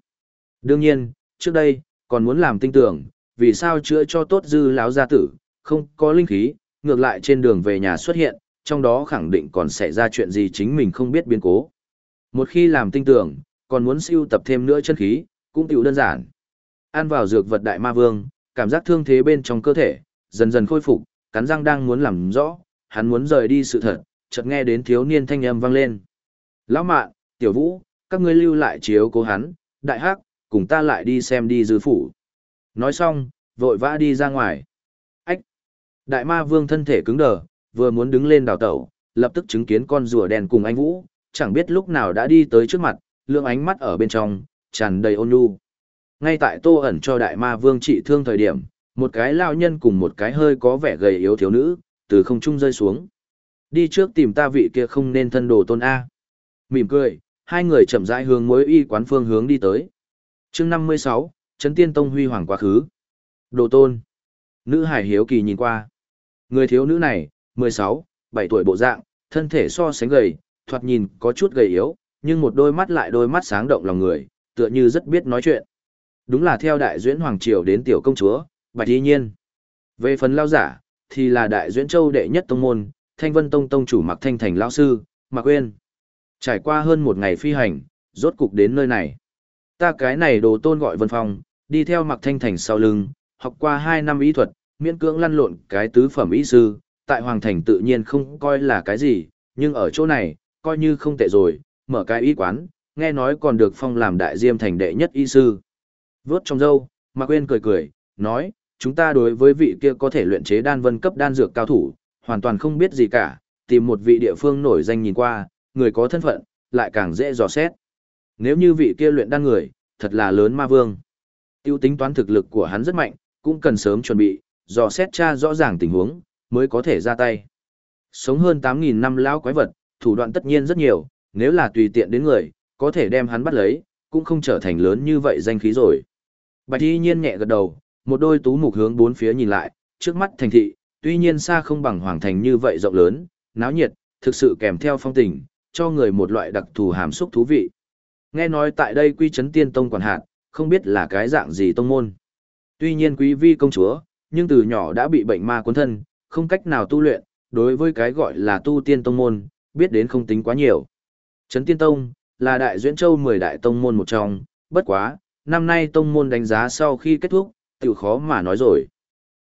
Đương nhiên, trước đây, còn muốn làm tinh tưởng, vì sao chữa cho tốt dư lão gia tử, không có linh khí, ngược lại trên đường về nhà xuất hiện, trong đó khẳng định còn xảy ra chuyện gì chính mình không biết biến cố. Một khi làm tinh tưởng, còn muốn siêu tập thêm nữa chân khí, cũng tiểu đơn giản. Ăn vào dược vật đại ma vương, cảm giác thương thế bên trong cơ thể, dần dần khôi phục, cắn răng đang muốn làm rõ, hắn muốn rời đi sự thật, chợt nghe đến thiếu niên thanh âm vang lên. Lão mạn, tiểu vũ, các ngươi lưu lại chiếu cố hắn, đại hắc, cùng ta lại đi xem đi dư phủ. Nói xong, vội vã đi ra ngoài. Ách! Đại ma vương thân thể cứng đờ, vừa muốn đứng lên đào tẩu, lập tức chứng kiến con rùa đen cùng anh Vũ, chẳng biết lúc nào đã đi tới trước mặt, lượng ánh mắt ở bên trong, tràn đầy ôn nhu. Ngay tại tô ẩn cho đại ma vương trị thương thời điểm, một cái lao nhân cùng một cái hơi có vẻ gầy yếu thiếu nữ, từ không trung rơi xuống. Đi trước tìm ta vị kia không nên thân đồ tôn A. Mỉm cười, hai người chậm rãi hướng mối y quán phương hướng đi tới. chương 56, Trấn Tiên Tông huy hoàng quá khứ. Đồ tôn. Nữ hải hiếu kỳ nhìn qua. Người thiếu nữ này, 16, 7 tuổi bộ dạng, thân thể so sánh gầy, thoạt nhìn có chút gầy yếu, nhưng một đôi mắt lại đôi mắt sáng động lòng người, tựa như rất biết nói chuyện. Đúng là theo đại duyễn Hoàng Triều đến tiểu công chúa, Bạch Y Nhiên. Về phần lao giả, thì là đại duyễn châu đệ nhất tông môn, Thanh Vân Tông Tông chủ Mạc Thanh Thành lao sư, Mạc Uyên. Trải qua hơn một ngày phi hành, rốt cục đến nơi này. Ta cái này đồ tôn gọi Vân Phong, đi theo Mạc Thanh Thành sau lưng, học qua 2 năm y thuật, miễn cưỡng lăn lộn cái tứ phẩm y sư, tại Hoàng Thành tự nhiên không coi là cái gì, nhưng ở chỗ này, coi như không tệ rồi, mở cái y quán, nghe nói còn được phong làm đại diêm thành đệ nhất y sư. vớt trong dâu, Mạc Uyên cười cười, nói, chúng ta đối với vị kia có thể luyện chế đan vân cấp đan dược cao thủ, hoàn toàn không biết gì cả, tìm một vị địa phương nổi danh nhìn qua, người có thân phận, lại càng dễ dò xét. Nếu như vị kia luyện đan người, thật là lớn ma vương. Tiêu tính toán thực lực của hắn rất mạnh, cũng cần sớm chuẩn bị, dò xét tra rõ ràng tình huống, mới có thể ra tay. Sống hơn 8.000 năm lão quái vật, thủ đoạn tất nhiên rất nhiều, nếu là tùy tiện đến người, có thể đem hắn bắt lấy, cũng không trở thành lớn như vậy danh khí rồi. Bạch y nhiên nhẹ gật đầu, một đôi tú mục hướng bốn phía nhìn lại, trước mắt thành thị, tuy nhiên xa không bằng hoàng thành như vậy rộng lớn, náo nhiệt, thực sự kèm theo phong tình, cho người một loại đặc thù hàm xúc thú vị. Nghe nói tại đây quy chấn tiên tông quản hạt, không biết là cái dạng gì tông môn. Tuy nhiên quý vi công chúa, nhưng từ nhỏ đã bị bệnh ma cuốn thân, không cách nào tu luyện, đối với cái gọi là tu tiên tông môn, biết đến không tính quá nhiều. Trấn Tiên Tông, là đại duyễn châu 10 đại tông môn một trong, bất quá, năm nay tông môn đánh giá sau khi kết thúc, tiểu khó mà nói rồi.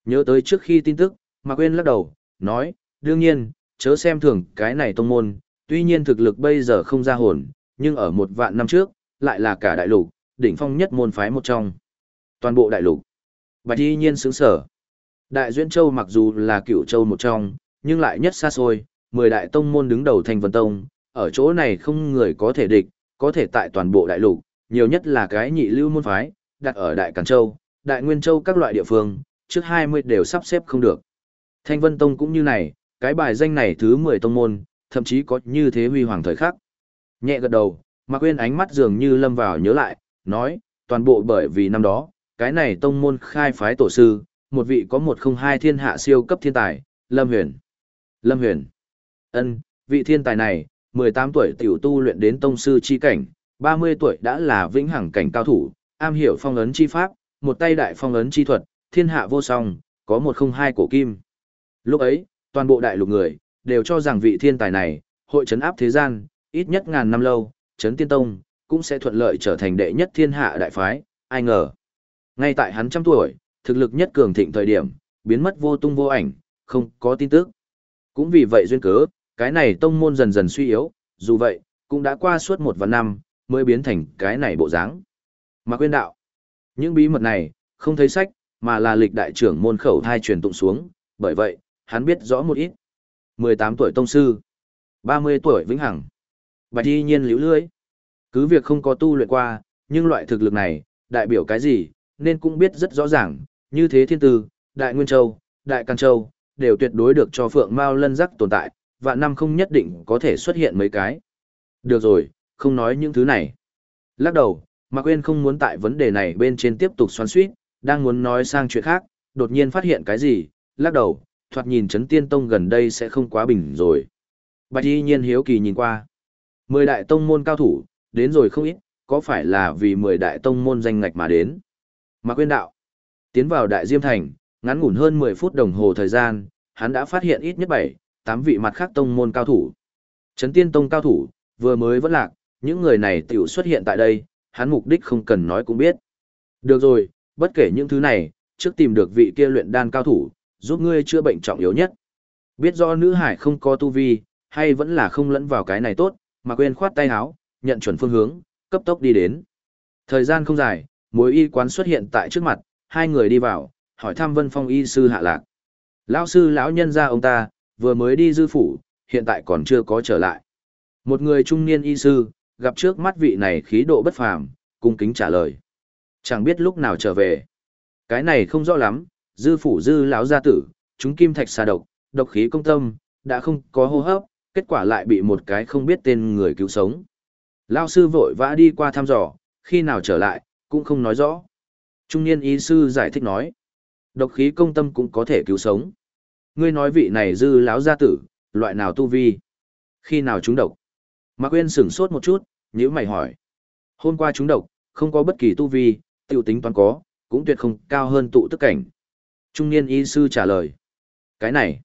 Nhớ tới trước khi tin tức, Mạc Quyên lắc đầu, nói, đương nhiên, chớ xem thường cái này tông môn, tuy nhiên thực lực bây giờ không ra hồn, nhưng ở một vạn năm trước, lại là cả đại lục, đỉnh phong nhất môn phái một trong. Toàn bộ đại lục. Bạch y nhiên sướng sở. Đại Duyên Châu mặc dù là cựu châu một trong, nhưng lại nhất xa xôi, mười đại tông môn đứng đầu thành vân tông, ở chỗ này không người có thể địch, có thể tại toàn bộ đại lục, nhiều nhất là cái nhị lưu môn phái, đặt ở Đại Càn Châu, Đại Nguyên Châu các loại địa phương, trước 20 đều sắp xếp không được. Thanh Vân Tông cũng như này, cái bài danh này thứ 10 tông môn, thậm chí có như thế huy hoàng thời khắc. Nhẹ gật đầu, Mạc Quyên ánh mắt dường như lâm vào nhớ lại, nói, toàn bộ bởi vì năm đó, cái này tông môn khai phái tổ sư, một vị có một không hai thiên hạ siêu cấp thiên tài, Lâm Huyền. Lâm Huyền. ân vị thiên tài này, 18 tuổi tiểu tu luyện đến tông sư chi cảnh, 30 tuổi đã là vĩnh hằng cảnh cao thủ, am hiểu phong ấn chi pháp, một tay đại phong ấn chi thuật, thiên hạ vô song, có một không hai cổ kim. Lúc ấy, toàn bộ đại lục người, đều cho rằng vị thiên tài này, hội chấn áp thế gian, ít nhất ngàn năm lâu, chấn tiên tông, cũng sẽ thuận lợi trở thành đệ nhất thiên hạ đại phái, ai ngờ. Ngay tại hắn trăm tuổi, thực lực nhất cường thịnh thời điểm, biến mất vô tung vô ảnh, không có tin tức. Cũng vì vậy duyên cớ, cái này tông môn dần dần suy yếu, dù vậy, cũng đã qua suốt một vạn năm, mới biến thành cái này bộ dáng. Mà quên đạo, những bí mật này, không thấy sách, mà là lịch đại trưởng môn khẩu thai truyền tụng xuống, bởi vậy, hắn biết rõ một ít. 18 tuổi tông sư, 30 tuổi vĩnh hằng. Bạch y nhiên liễu lưới. Cứ việc không có tu luyện qua, nhưng loại thực lực này, đại biểu cái gì, nên cũng biết rất rõ ràng, như thế thiên tư, đại nguyên châu, đại càn châu, đều tuyệt đối được cho phượng mao lân giác tồn tại, và năm không nhất định có thể xuất hiện mấy cái. Được rồi, không nói những thứ này. Lắc đầu, Mạc Quyên không muốn tại vấn đề này bên trên tiếp tục xoắn suýt, đang muốn nói sang chuyện khác, đột nhiên phát hiện cái gì, lắc đầu, thoạt nhìn chấn tiên tông gần đây sẽ không quá bình rồi. Bạch y nhiên hiếu kỳ nhìn qua. Mười đại tông môn cao thủ, đến rồi không ít, có phải là vì mười đại tông môn danh ngạch mà đến. Mạc Quyên đạo. Tiến vào đại diêm thành, ngắn ngủn hơn 10 phút đồng hồ thời gian, hắn đã phát hiện ít nhất 7, tám vị mặt khác tông môn cao thủ. Trấn tiên tông cao thủ, vừa mới vẫn lạc, những người này tiểu xuất hiện tại đây, hắn mục đích không cần nói cũng biết. Được rồi, bất kể những thứ này, trước tìm được vị kia luyện đan cao thủ, giúp ngươi chữa bệnh trọng yếu nhất. Biết do nữ hải không có tu vi, hay vẫn là không lẫn vào cái này tốt, mà quên khoát tay áo, nhận chuẩn phương hướng, cấp tốc đi đến. Thời gian không dài, mối y quán xuất hiện tại trước mặt, hai người đi vào, hỏi thăm Vân Phong y sư hạ lạc. Lão sư lão nhân gia ông ta, vừa mới đi dư phủ, hiện tại còn chưa có trở lại. Một người trung niên y sư, gặp trước mắt vị này khí độ bất phàm, cung kính trả lời. Chẳng biết lúc nào trở về. Cái này không rõ lắm, dư phủ dư lão gia tử, chúng kim thạch xà độc, độc khí công tâm, đã không có hô hấp, kết quả lại bị một cái không biết tên người cứu sống. Lao sư vội vã đi qua thăm dò, khi nào trở lại, cũng không nói rõ. Trung niên y sư giải thích nói, độc khí công tâm cũng có thể cứu sống. Ngươi nói vị này dư lão gia tử, loại nào tu vi? Khi nào trúng độc? Mạc Uyên sửng sốt một chút, nhíu mày hỏi. Hôm qua trúng độc, không có bất kỳ tu vi, tiểu tính toán có, cũng tuyệt không cao hơn tụ tức cảnh. Trung niên y sư trả lời. Cái này,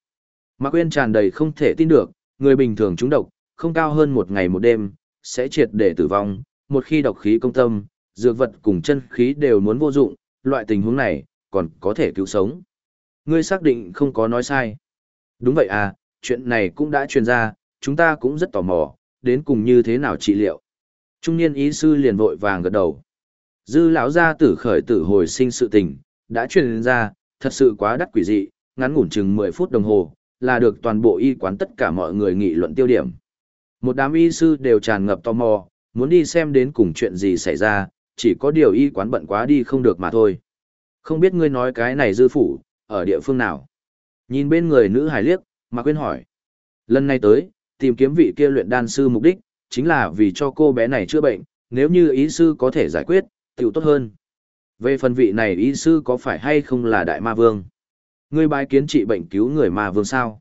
Mạc Quyên tràn đầy không thể tin được, người bình thường trúng độc, không cao hơn một ngày một đêm, sẽ triệt để tử vong, một khi độc khí công tâm, dược vật cùng chân khí đều muốn vô dụng, loại tình huống này, còn có thể cứu sống. Ngươi xác định không có nói sai. Đúng vậy à, chuyện này cũng đã truyền ra, chúng ta cũng rất tò mò, đến cùng như thế nào trị liệu. Trung niên ý sư liền vội vàng gật đầu. Dư lão gia tử khởi tử hồi sinh sự tình, đã truyền ra, thật sự quá đắt quỷ dị, ngắn ngủn chừng 10 phút đồng hồ, là được toàn bộ y quán tất cả mọi người nghị luận tiêu điểm. Một đám y sư đều tràn ngập tò mò, muốn đi xem đến cùng chuyện gì xảy ra, chỉ có điều y quán bận quá đi không được mà thôi. Không biết ngươi nói cái này dư phủ, ở địa phương nào? Nhìn bên người nữ hài liếc, mà quên hỏi. Lần này tới, tìm kiếm vị kia luyện đan sư mục đích, chính là vì cho cô bé này chữa bệnh, nếu như ý sư có thể giải quyết, tiểu tốt hơn. Về phần vị này ý sư có phải hay không là đại ma vương? Ngươi bái kiến trị bệnh cứu người ma vương sao?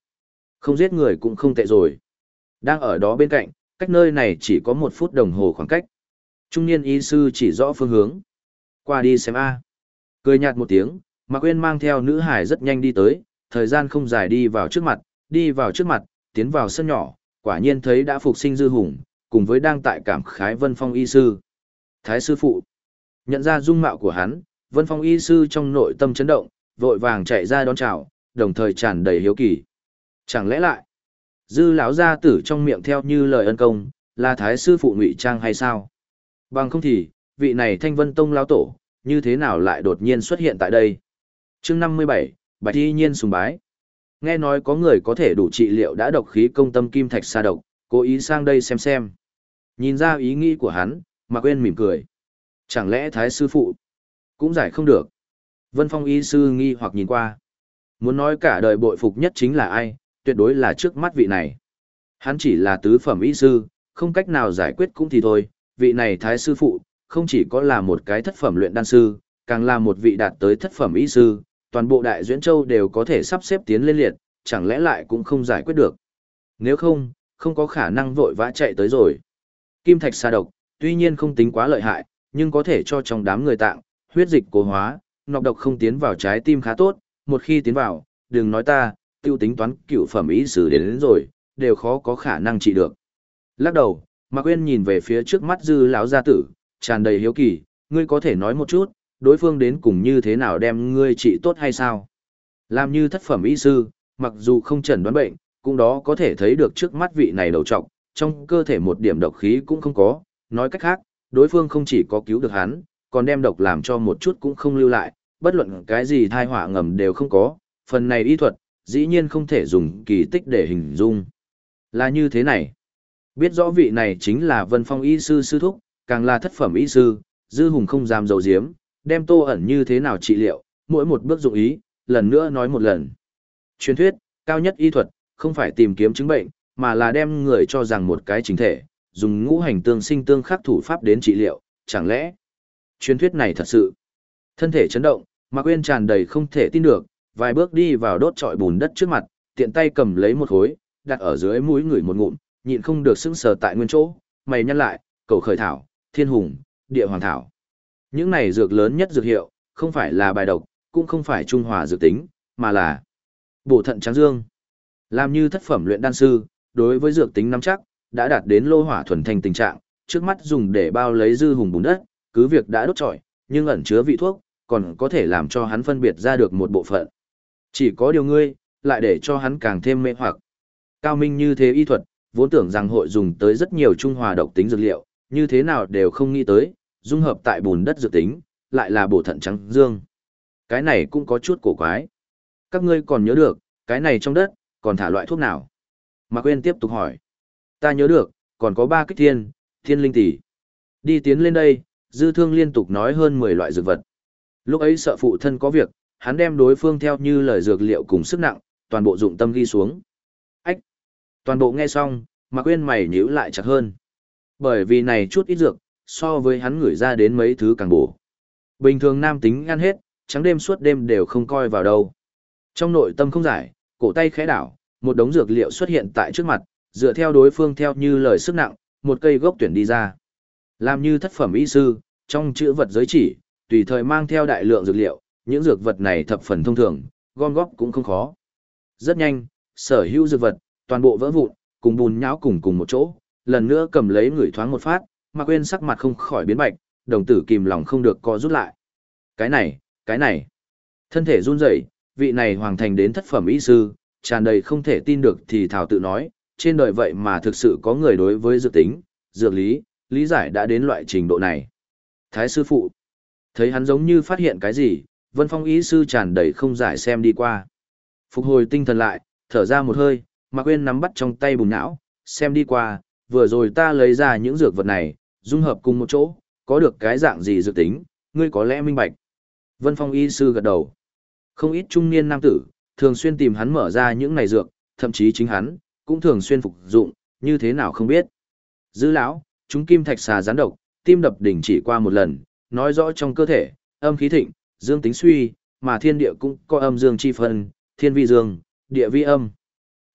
Không giết người cũng không tệ rồi. Đang ở đó bên cạnh, cách nơi này chỉ có một phút đồng hồ khoảng cách. Trung niên y sư chỉ rõ phương hướng. Qua đi xem A. Cười nhạt một tiếng, Mạc Quyên mang theo nữ hải rất nhanh đi tới, thời gian không dài đi vào trước mặt, đi vào trước mặt, tiến vào sân nhỏ, quả nhiên thấy đã phục sinh dư hùng, cùng với đang tại cảm khái vân phong y sư. Thái sư phụ. Nhận ra dung mạo của hắn, vân phong y sư trong nội tâm chấn động, vội vàng chạy ra đón chào, đồng thời tràn đầy hiếu kỳ. Chẳng lẽ lại, dư lão gia tử trong miệng theo như lời ân công, là thái sư phụ ngụy trang hay sao? Bằng không thì, vị này thanh vân tông lão tổ, như thế nào lại đột nhiên xuất hiện tại đây? Chương năm mươi bảy Bạch Thi Nhiên sùng bái. Nghe nói có người có thể đủ trị liệu đã độc khí công tâm kim thạch xa độc, cố ý sang đây xem xem. Nhìn ra ý nghĩ của hắn, mà quên mỉm cười. Chẳng lẽ thái sư phụ cũng giải không được. Vân Phong y sư nghi hoặc nhìn qua. Muốn nói cả đời bội phục nhất chính là ai, tuyệt đối là trước mắt vị này. Hắn chỉ là tứ phẩm y sư, không cách nào giải quyết cũng thì thôi, vị này thái sư phụ, không chỉ có là một cái thất phẩm luyện đan sư, càng là một vị đạt tới thất phẩm y sư, toàn bộ đại duyễn châu đều có thể sắp xếp tiến lên liệt, chẳng lẽ lại cũng không giải quyết được. Nếu không, không có khả năng vội vã chạy tới rồi. Kim thạch xa độc, tuy nhiên không tính quá lợi hại, nhưng có thể cho trong đám người tạng, huyết dịch cố hóa, nọc độc không tiến vào trái tim khá tốt, một khi tiến vào, đừng nói ta, tiêu tính toán cựu phẩm ý sử đến, đến rồi, đều khó có khả năng trị được. Lắc đầu, Mạc Quyên nhìn về phía trước mắt dư lão gia tử, tràn đầy hiếu kỳ, ngươi có thể nói một chút, đối phương đến cùng như thế nào đem ngươi trị tốt hay sao? Làm như thất phẩm y sư, mặc dù không chẩn đoán bệnh, cũng đó có thể thấy được trước mắt vị này đầu trọc, trong cơ thể một điểm độc khí cũng không có, nói cách khác, đối phương không chỉ có cứu được hắn, còn đem độc làm cho một chút cũng không lưu lại, bất luận cái gì thai họa ngầm đều không có, phần này y thuật, dĩ nhiên không thể dùng kỳ tích để hình dung. Là như thế này. Biết rõ vị này chính là Vân Phong y sư sư thúc, càng là thất phẩm y sư, dư hùng không dám dầu diếm, đem tô ẩn như thế nào trị liệu, mỗi một bước dụng ý, lần nữa nói một lần. Truyền thuyết, cao nhất y thuật, không phải tìm kiếm chứng bệnh, mà là đem người cho rằng một cái chính thể, dùng ngũ hành tương sinh tương khắc thủ pháp đến trị liệu, chẳng lẽ truyền thuyết này thật sự. Thân thể chấn động, Mạc Uyên tràn đầy không thể tin được, vài bước đi vào đốt trọi bùn đất trước mặt, tiện tay cầm lấy một khối, đặt ở dưới mũi người một ngụm, nhịn không được sững sờ tại nguyên chỗ, mày nhăn lại, cầu khởi thảo, thiên hùng, địa hoàng thảo. Những này dược lớn nhất dược hiệu, không phải là bài độc, cũng không phải trung hòa dược tính, mà là bổ thận trắng dương. Làm như thất phẩm luyện đan sư, đối với dược tính nắm chắc, đã đạt đến lô hỏa thuần thành tình trạng, trước mắt dùng để bao lấy dư hùng bùn đất, cứ việc đã đốt trọi, nhưng ẩn chứa vị thuốc, còn có thể làm cho hắn phân biệt ra được một bộ phận. Chỉ có điều ngươi, lại để cho hắn càng thêm mê hoặc. Cao minh như thế y thuật, vốn tưởng rằng hội dùng tới rất nhiều trung hòa độc tính dược liệu, như thế nào đều không nghĩ tới, dung hợp tại bùn đất dự tính, lại là bổ thận trắng dương. Cái này cũng có chút cổ quái. Các ngươi còn nhớ được, cái này trong đất, còn thả loại thuốc nào? Mạc Quyên tiếp tục hỏi. Ta nhớ được, còn có ba kích thiên, thiên linh tỷ. Đi tiến lên đây, dư thương liên tục nói hơn 10 loại dược vật. Lúc ấy sợ phụ thân có việc, hắn đem đối phương theo như lời dược liệu cùng sức nặng, toàn bộ dụng tâm ghi xuống. Ách! Toàn bộ nghe xong, Mạc Quyên mày nhíu lại chặt hơn. Bởi vì này chút ít dược, so với hắn ngửi ra đến mấy thứ càng bổ. Bình thường nam tính ăn hết, trắng đêm suốt đêm đều không coi vào đâu. Trong nội tâm không giải, cổ tay khẽ đảo, một đống dược liệu xuất hiện tại trước mặt, dựa theo đối phương theo như lời sức nặng, một cây gốc tuyển đi ra. Làm như thất phẩm y sư, trong chữ vật giới chỉ, tùy thời mang theo đại lượng dược liệu, những dược vật này thập phần thông thường, gom góp cũng không khó. Rất nhanh, sở hữu dược vật, toàn bộ vỡ vụn, cùng bùn nhão cùng cùng một chỗ, lần nữa cầm lấy người thoáng một phát, mà quên sắc mặt không khỏi biến bạch, đồng tử kìm lòng không được co rút lại. Cái này, cái này. Thân thể run rẩy, vị này hoàng thành đến thất phẩm y sư, tràn đầy không thể tin được thì thảo tự nói, trên đời vậy mà thực sự có người đối với dược tính, dược lý, lý giải đã đến loại trình độ này. Thái sư phụ, thấy hắn giống như phát hiện cái gì, vân phong ý sư tràn đầy không giải xem đi qua. Phục hồi tinh thần lại, thở ra một hơi, mà quên nắm bắt trong tay bùn não, xem đi qua, vừa rồi ta lấy ra những dược vật này, dung hợp cùng một chỗ, có được cái dạng gì dự tính, ngươi có lẽ minh bạch. Vân phong y sư gật đầu. Không ít trung niên nam tử, thường xuyên tìm hắn mở ra những này dược, thậm chí chính hắn, cũng thường xuyên phục dụng, như thế nào không biết. Dư lão, chúng kim thạch xà gián độc, tim đập đỉnh chỉ qua một lần, nói rõ trong cơ thể, âm khí thịnh, dương tính suy, mà thiên địa cũng có âm dương chi phân, thiên vi dương, địa vi âm.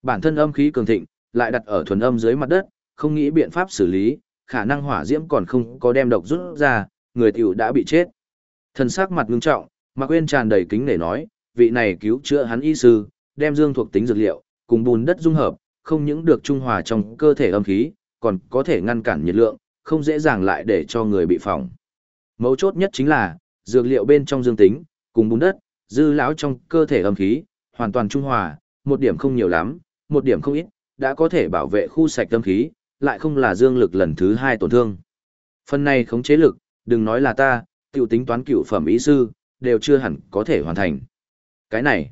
Bản thân âm khí cường thịnh, lại đặt ở thuần âm dưới mặt đất, không nghĩ biện pháp xử lý, khả năng hỏa diễm còn không có đem độc rút ra, người tiểu đã bị chết. Thần sắc mặt ngưng trọng, Mạc Uyên tràn đầy kính để nói, vị này cứu chữa hắn y sư, đem dương thuộc tính dược liệu, cùng bùn đất dung hợp, không những được trung hòa trong cơ thể âm khí, còn có thể ngăn cản nhiệt lượng, không dễ dàng lại để cho người bị phỏng. Mấu chốt nhất chính là, dược liệu bên trong dương tính, cùng bùn đất, dư lão trong cơ thể âm khí, hoàn toàn trung hòa, một điểm không nhiều lắm, một điểm không ít, đã có thể bảo vệ khu sạch âm khí, lại không là dương lực lần thứ hai tổn thương. Phần này khống chế lực, đừng nói là ta, tiểu tính toán cựu phẩm ý sư, đều chưa hẳn có thể hoàn thành. Cái này,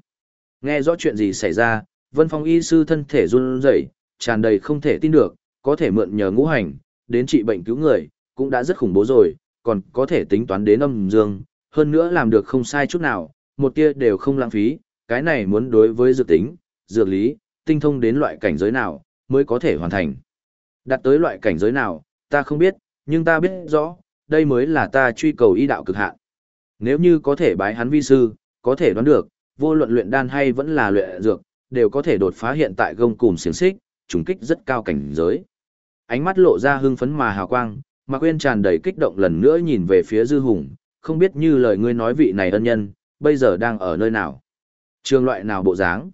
nghe rõ chuyện gì xảy ra, Vân Phong y sư thân thể run rẩy, tràn đầy không thể tin được, có thể mượn nhờ ngũ hành, đến trị bệnh cứu người, cũng đã rất khủng bố rồi, còn có thể tính toán đến âm dương, hơn nữa làm được không sai chút nào, một tia đều không lãng phí, cái này muốn đối với dược tính, dược lý, tinh thông đến loại cảnh giới nào, mới có thể hoàn thành. Đặt tới loại cảnh giới nào, ta không biết, nhưng ta biết rõ, đây mới là ta truy cầu y đạo cực hạn. Nếu như có thể bái hắn vi sư, có thể đoán được, vô luận luyện đan hay vẫn là luyện dược, đều có thể đột phá hiện tại gông cùm xiềng xích, trùng kích rất cao cảnh giới. Ánh mắt lộ ra hưng phấn mà hào quang, Mạc Uyên tràn đầy kích động lần nữa nhìn về phía Dư Hùng, không biết như lời ngươi nói vị này ân nhân, bây giờ đang ở nơi nào? Trường loại nào bộ dáng?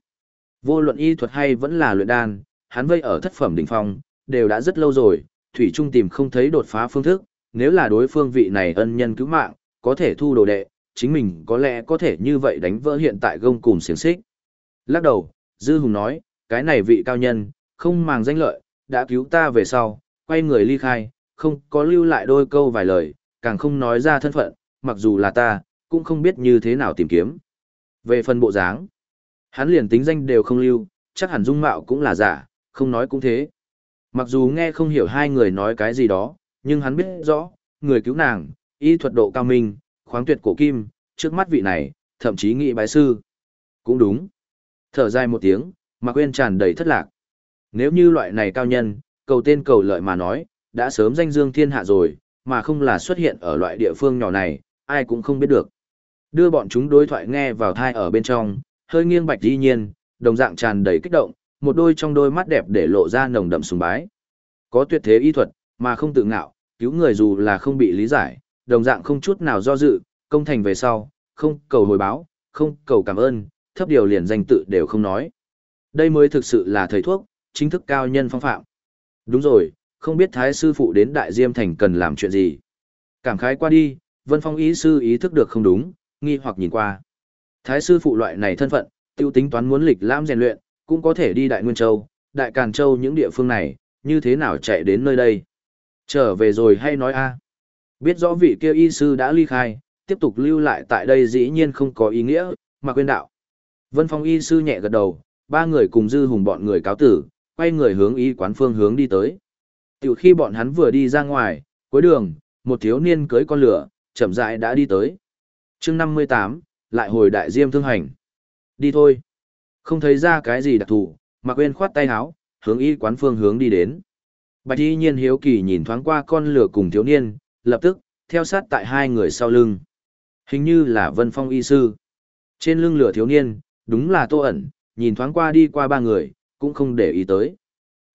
Vô luận y thuật hay vẫn là luyện đan, hắn vây ở thất phẩm đỉnh phong, đều đã rất lâu rồi, thủy trung tìm không thấy đột phá phương thức, nếu là đối phương vị này ân nhân cứu mạng, có thể thu đồ đệ, chính mình có lẽ có thể như vậy đánh vỡ hiện tại gông cùm xiềng xích. Lắc đầu, Dư Hùng nói, cái này vị cao nhân, không màng danh lợi, đã cứu ta về sau, quay người ly khai, không có lưu lại đôi câu vài lời, càng không nói ra thân phận, mặc dù là ta, cũng không biết như thế nào tìm kiếm. Về phần bộ dáng, hắn liền tính danh đều không lưu, chắc hẳn dung mạo cũng là giả, không nói cũng thế. Mặc dù nghe không hiểu hai người nói cái gì đó, nhưng hắn biết rõ, người cứu nàng, y thuật độ cao minh, khoáng tuyệt cổ kim, trước mắt vị này, thậm chí nghị bái sư. Cũng đúng. Thở dài một tiếng, Mạc uyên tràn đầy thất lạc. Nếu như loại này cao nhân, cầu tên cầu lợi mà nói, đã sớm danh dương thiên hạ rồi, mà không là xuất hiện ở loại địa phương nhỏ này, ai cũng không biết được. Đưa bọn chúng đối thoại nghe vào thai ở bên trong, hơi nghiêng bạch di nhiên, đồng dạng tràn đầy kích động, một đôi trong đôi mắt đẹp để lộ ra nồng đậm sùng bái. Có tuyệt thế y thuật, mà không tự ngạo, cứu người dù là không bị lý giải, đồng dạng không chút nào do dự, công thành về sau, không cầu hồi báo, không cầu cảm ơn, thấp điều liền danh tự đều không nói. Đây mới thực sự là thầy thuốc, chính thức cao nhân phong phạm. Đúng rồi, không biết Thái sư phụ đến Đại Diêm Thành cần làm chuyện gì. Cảm khái qua đi, Vân Phong ý sư ý thức được không đúng, nghi hoặc nhìn qua. Thái sư phụ loại này thân phận, tiêu tính toán muốn lịch lãm rèn luyện, cũng có thể đi Đại Nguyên Châu, Đại Càn Châu những địa phương này, như thế nào chạy đến nơi đây. Trở về rồi hay nói a Biết rõ vị kia y sư đã ly khai, tiếp tục lưu lại tại đây dĩ nhiên không có ý nghĩa, mà quên đạo. Vân Phong y sư nhẹ gật đầu, ba người cùng dư hùng bọn người cáo tử, quay người hướng y quán phương hướng đi tới. Tiểu khi bọn hắn vừa đi ra ngoài, cuối đường, một thiếu niên cưới con lửa, chậm rãi đã đi tới. chương 58, lại hồi đại diêm thương hành. Đi thôi. Không thấy ra cái gì đặc thù, mà quên khoát tay áo, hướng y quán phương hướng đi đến. Bạch y nhiên hiếu kỳ nhìn thoáng qua con lửa cùng thiếu niên, lập tức, theo sát tại hai người sau lưng. Hình như là Vân Phong y sư. Trên lưng lửa thiếu niên, đúng là Tô ẩn, nhìn thoáng qua đi qua ba người, cũng không để ý tới.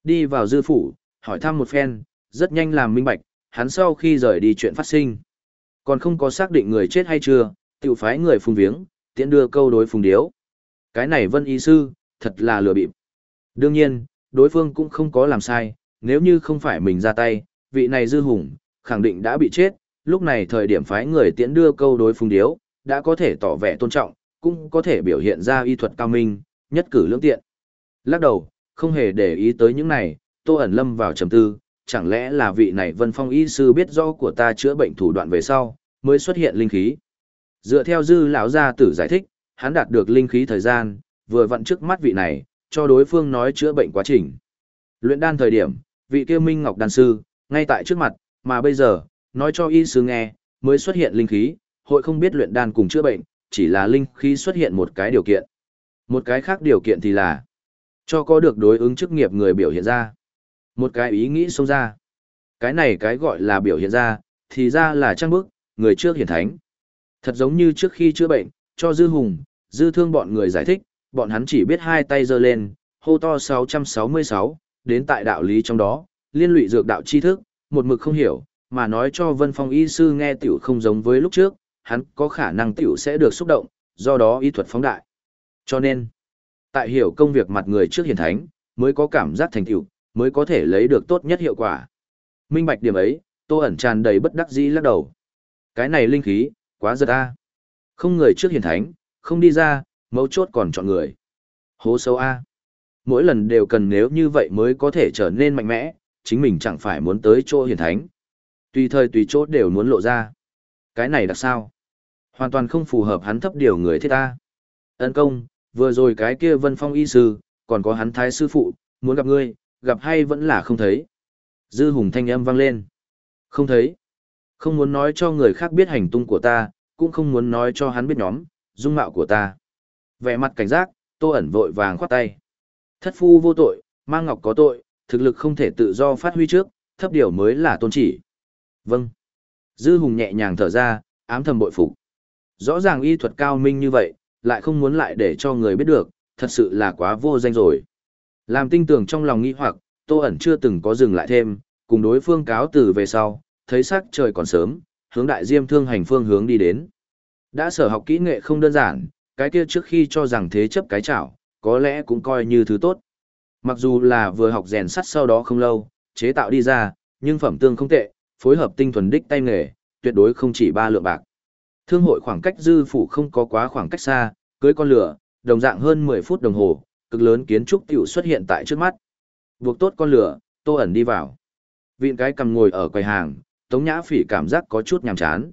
Đi vào dư phủ, hỏi thăm một phen, rất nhanh làm minh bạch, hắn sau khi rời đi chuyện phát sinh. Còn không có xác định người chết hay chưa, tiểu phái người phùng viếng, tiện đưa câu đối phùng điếu. Cái này vân y sư, thật là lừa bịp. Đương nhiên, đối phương cũng không có làm sai, nếu như không phải mình ra tay, vị này dư hùng, khẳng định đã bị chết, lúc này thời điểm phái người tiễn đưa câu đối phương điếu, đã có thể tỏ vẻ tôn trọng, cũng có thể biểu hiện ra y thuật cao minh, nhất cử lưỡng tiện. Lắc đầu, không hề để ý tới những này, Tô ẩn lâm vào trầm tư, chẳng lẽ là vị này Vân Phong y sư biết rõ của ta chữa bệnh thủ đoạn về sau, mới xuất hiện linh khí. Dựa theo dư lão gia tử giải thích, hắn đạt được linh khí thời gian, vừa vặn trước mắt vị này, cho đối phương nói chữa bệnh quá trình. Luyện đan thời điểm, vị kia Minh Ngọc đan sư, ngay tại trước mặt, mà bây giờ, nói cho y sư nghe, mới xuất hiện linh khí, hội không biết luyện đan cùng chữa bệnh, chỉ là linh khí xuất hiện một cái điều kiện. Một cái khác điều kiện thì là cho có được đối ứng chức nghiệp người biểu hiện ra. Một cái ý nghĩ xông ra. Cái này cái gọi là biểu hiện ra, thì ra là trang bức, người trước hiển thánh. Thật giống như trước khi chữa bệnh, cho dư hùng, dư thương bọn người giải thích, bọn hắn chỉ biết hai tay giơ lên, hô to 666, đến tại đạo lý trong đó, liên lụy dược đạo tri thức, một mực không hiểu, mà nói cho Vân Phong y sư nghe tiểu không giống với lúc trước, hắn có khả năng tiểu sẽ được xúc động, do đó y thuật phóng đại. Cho nên, tại hiểu công việc mặt người trước hiển thánh, mới có cảm giác thành tựu, mới có thể lấy được tốt nhất hiệu quả. Minh bạch điểm ấy, Tô ẩn tràn đầy bất đắc dĩ lắc đầu. Cái này linh khí, quá giật a. Không người trước hiển thánh, không đi ra, mấu chốt còn chọn người. Hố sâu a. Mỗi lần đều cần nếu như vậy mới có thể trở nên mạnh mẽ, chính mình chẳng phải muốn tới chỗ hiển thánh. Tùy thời tùy chỗ đều muốn lộ ra. Cái này đặc sao? Hoàn toàn không phù hợp hắn thấp điều người thiết ta. Ân công, vừa rồi cái kia vân phong y sư, còn có hắn thái sư phụ, muốn gặp ngươi, gặp hay vẫn là không thấy. Dư hùng thanh âm vang lên. Không thấy. Không muốn nói cho người khác biết hành tung của ta, cũng không muốn nói cho hắn biết nhóm, dung mạo của ta. Vẻ mặt cảnh giác, tô ẩn vội vàng khoát tay. Thất phu vô tội, mang ngọc có tội, thực lực không thể tự do phát huy trước, thấp điều mới là tôn chỉ. Vâng. Dư hùng nhẹ nhàng thở ra, ám thầm bội phục. Rõ ràng y thuật cao minh như vậy, lại không muốn lại để cho người biết được, thật sự là quá vô danh rồi. Làm tinh tưởng trong lòng nghĩ hoặc, Tô ẩn chưa từng có dừng lại thêm, cùng đối phương cáo từ về sau, thấy sắc trời còn sớm, hướng đại diêm thương hành phương hướng đi đến. Đã sở học kỹ nghệ không đơn giản, cái kia trước khi cho rằng thế chấp cái chảo, có lẽ cũng coi như thứ tốt. Mặc dù là vừa học rèn sắt sau đó không lâu, chế tạo đi ra, nhưng phẩm tương không tệ, phối hợp tinh thuần đích tay nghề, tuyệt đối không chỉ ba lượng bạc. Thương hội khoảng cách dư phủ không có quá khoảng cách xa, cưới con lửa, đồng dạng hơn 10 phút đồng hồ, cực lớn kiến trúc tiểu xuất hiện tại trước mắt. Buộc tốt con lửa, Tô ẩn đi vào. Vịn cái cầm ngồi ở quầy hàng, Tống Nhã Phỉ cảm giác có chút nhàm chán.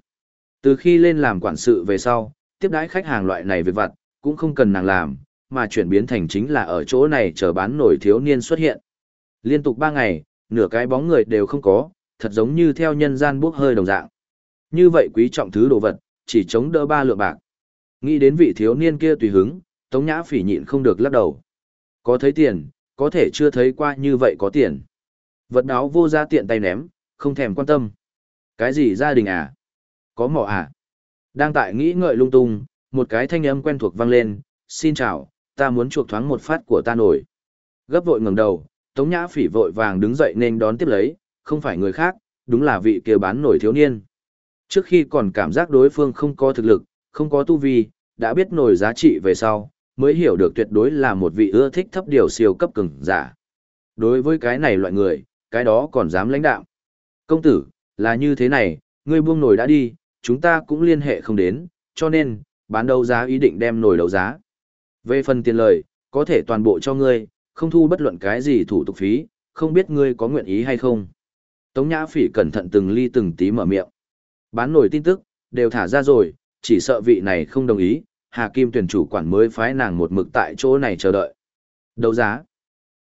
Từ khi lên làm quản sự về sau, tiếp đãi khách hàng loại này việc vặt, cũng không cần nàng làm, mà chuyển biến thành chính là ở chỗ này chờ bán nổi thiếu niên xuất hiện. Liên tục 3 ngày, nửa cái bóng người đều không có, thật giống như theo nhân gian bước hơi đồng dạng. Như vậy quý trọng thứ đồ vật, chỉ chống đỡ ba lượng bạc. Nghĩ đến vị thiếu niên kia tùy hứng, Tống Nhã phỉ nhịn không được lắc đầu. Có thấy tiền, có thể chưa thấy qua như vậy có tiền. Vật đáo vô ra tiện tay ném, không thèm quan tâm. Cái gì gia đình à? Có mỏ à? Đang tại nghĩ ngợi lung tung, một cái thanh âm quen thuộc vang lên, xin chào, ta muốn chuộc thoáng một phát của ta nổi. Gấp vội ngẩng đầu, Tống Nhã phỉ vội vàng đứng dậy nên đón tiếp lấy, không phải người khác, đúng là vị kia bán nổi thiếu niên. Trước khi còn cảm giác đối phương không có thực lực, không có tu vi, đã biết nổi giá trị về sau, mới hiểu được tuyệt đối là một vị ưa thích thấp điều siêu cấp cường giả. Đối với cái này loại người, cái đó còn dám lãnh đạo. Công tử, là như thế này, ngươi buông nổi đã đi, chúng ta cũng liên hệ không đến, cho nên, bán đấu giá ý định đem nổi đấu giá. Về phần tiền lời, có thể toàn bộ cho ngươi, không thu bất luận cái gì thủ tục phí, không biết ngươi có nguyện ý hay không. Tống Nhã Phỉ cẩn thận từng ly từng tí mở miệng. Bán nổi tin tức, đều thả ra rồi, chỉ sợ vị này không đồng ý, Hà Kim tuyển chủ quản mới phái nàng một mực tại chỗ này chờ đợi. Đấu giá.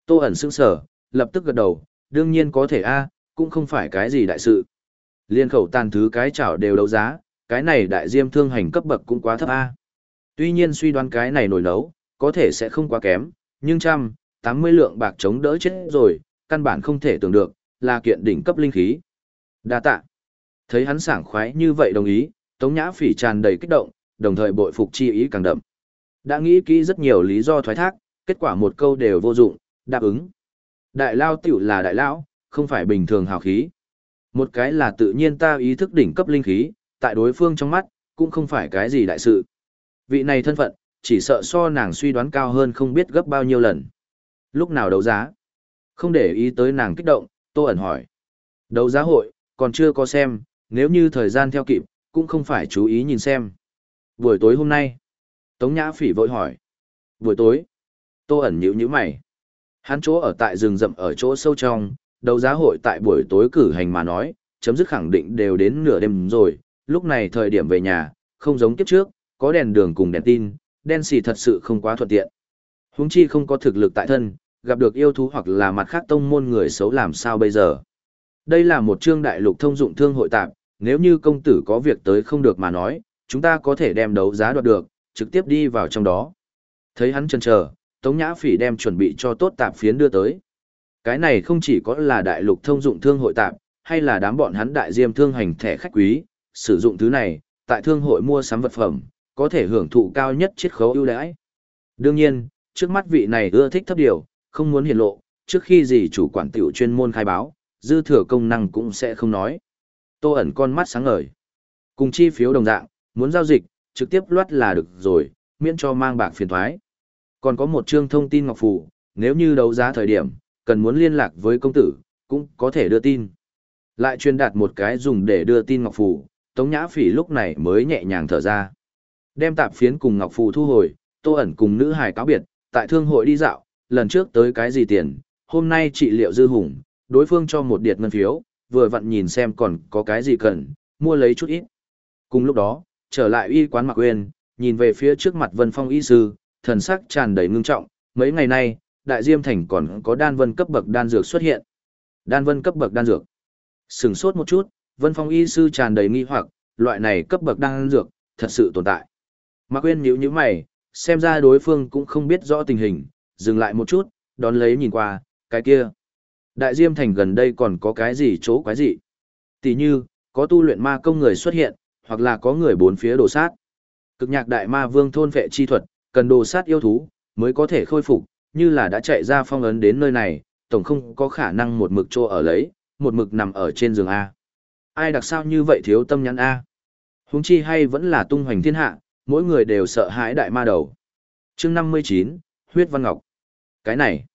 Tô ẩn sững sở, lập tức gật đầu, đương nhiên có thể a, cũng không phải cái gì đại sự. Liên khẩu tàn thứ cái chảo đều đấu giá, cái này đại diêm thương hành cấp bậc cũng quá thấp a. Tuy nhiên suy đoán cái này nổi nấu, có thể sẽ không quá kém, nhưng trăm, tám mươi lượng bạc chống đỡ chết rồi, căn bản không thể tưởng được, là kiện đỉnh cấp linh khí. Đa tạ. Thấy hắn sảng khoái như vậy đồng ý, Tống Nhã Phỉ tràn đầy kích động, đồng thời bội phục chi ý càng đậm. Đã nghĩ kỹ rất nhiều lý do thoái thác, kết quả một câu đều vô dụng, đáp ứng. Đại lao tiểu là đại lão, không phải bình thường hào khí. Một cái là tự nhiên ta ý thức đỉnh cấp linh khí, tại đối phương trong mắt, cũng không phải cái gì đại sự. Vị này thân phận, chỉ sợ so nàng suy đoán cao hơn không biết gấp bao nhiêu lần. Lúc nào đấu giá? Không để ý tới nàng kích động, Tô ẩn hỏi. Đấu giá hội, còn chưa có xem, nếu như thời gian theo kịp, cũng không phải chú ý nhìn xem. Buổi tối hôm nay, Tống Nhã Phỉ vội hỏi. Buổi tối, Tô ẩn nhíu nhíu mày. Hắn chỗ ở tại rừng rậm ở chỗ sâu trong, đấu giá hội tại buổi tối cử hành mà nói, chấm dứt khẳng định đều đến nửa đêm rồi, lúc này thời điểm về nhà, không giống kiếp trước, có đèn đường cùng đèn tin, đen xì thật sự không quá thuận tiện. Huống chi không có thực lực tại thân, gặp được yêu thú hoặc là mặt khác tông môn người xấu làm sao bây giờ. Đây là một chương đại lục thông dụng thương hội tạp, nếu như công tử có việc tới không được mà nói, chúng ta có thể đem đấu giá đoạt được, trực tiếp đi vào trong đó. Thấy hắn chần chờ, Tống Nhã Phỉ đem chuẩn bị cho tốt tạp phiến đưa tới. Cái này không chỉ có là đại lục thông dụng thương hội tạp, hay là đám bọn hắn đại diêm thương hành thẻ khách quý, sử dụng thứ này, tại thương hội mua sắm vật phẩm, có thể hưởng thụ cao nhất chiết khấu ưu đãi. Đương nhiên, trước mắt vị này ưa thích thấp điều, không muốn hiển lộ, trước khi gì chủ quản tiểu chuyên môn khai báo, dư thừa công năng cũng sẽ không nói. Tô ẩn con mắt sáng ngời. Cùng chi phiếu đồng dạng, muốn giao dịch, trực tiếp loát là được rồi, miễn cho mang bạc phiền thoái. Còn có một chương thông tin ngọc phủ nếu như đấu giá thời điểm, cần muốn liên lạc với công tử, cũng có thể đưa tin. Lại truyền đạt một cái dùng để đưa tin ngọc phù, Tống Nhã Phỉ lúc này mới nhẹ nhàng thở ra. Đem tạp phiến cùng ngọc phù thu hồi, Tô ẩn cùng nữ hài cáo biệt, tại thương hội đi dạo, lần trước tới cái gì tiền, hôm nay trị liệu dư hùng, đối phương cho một điệt ngân phiếu, vừa vặn nhìn xem còn có cái gì cần, mua lấy chút ít. Cùng lúc đó, trở lại y quán Mạc Uyên, nhìn về phía trước mặt Vân Phong y sư, thần sắc tràn đầy ngưng trọng, mấy ngày nay, đại diêm thành còn có đan vân cấp bậc đan dược xuất hiện. Đan vân cấp bậc đan dược. Sừng sốt một chút, Vân Phong y sư tràn đầy nghi hoặc, loại này cấp bậc đan dược, thật sự tồn tại. Mạc quên nhíu nhíu mày, xem ra đối phương cũng không biết rõ tình hình, dừng lại một chút, đón lấy nhìn qua, cái kia. Đại Diêm Thành gần đây còn có cái gì chỗ quái gì? Tỷ như, có tu luyện ma công người xuất hiện, hoặc là có người bốn phía đồ sát. Cực nhạc đại ma vương thôn vệ chi thuật, cần đồ sát yêu thú, mới có thể khôi phục, như là đã chạy ra phong ấn đến nơi này, tổng không có khả năng một mực trô ở lấy, một mực nằm ở trên giường A. Ai đặc sao như vậy thiếu tâm nhắn A? Húng chi hay vẫn là tung hoành thiên hạ, mỗi người đều sợ hãi đại ma đầu. chương 59, Huyết Văn Ngọc. Cái này,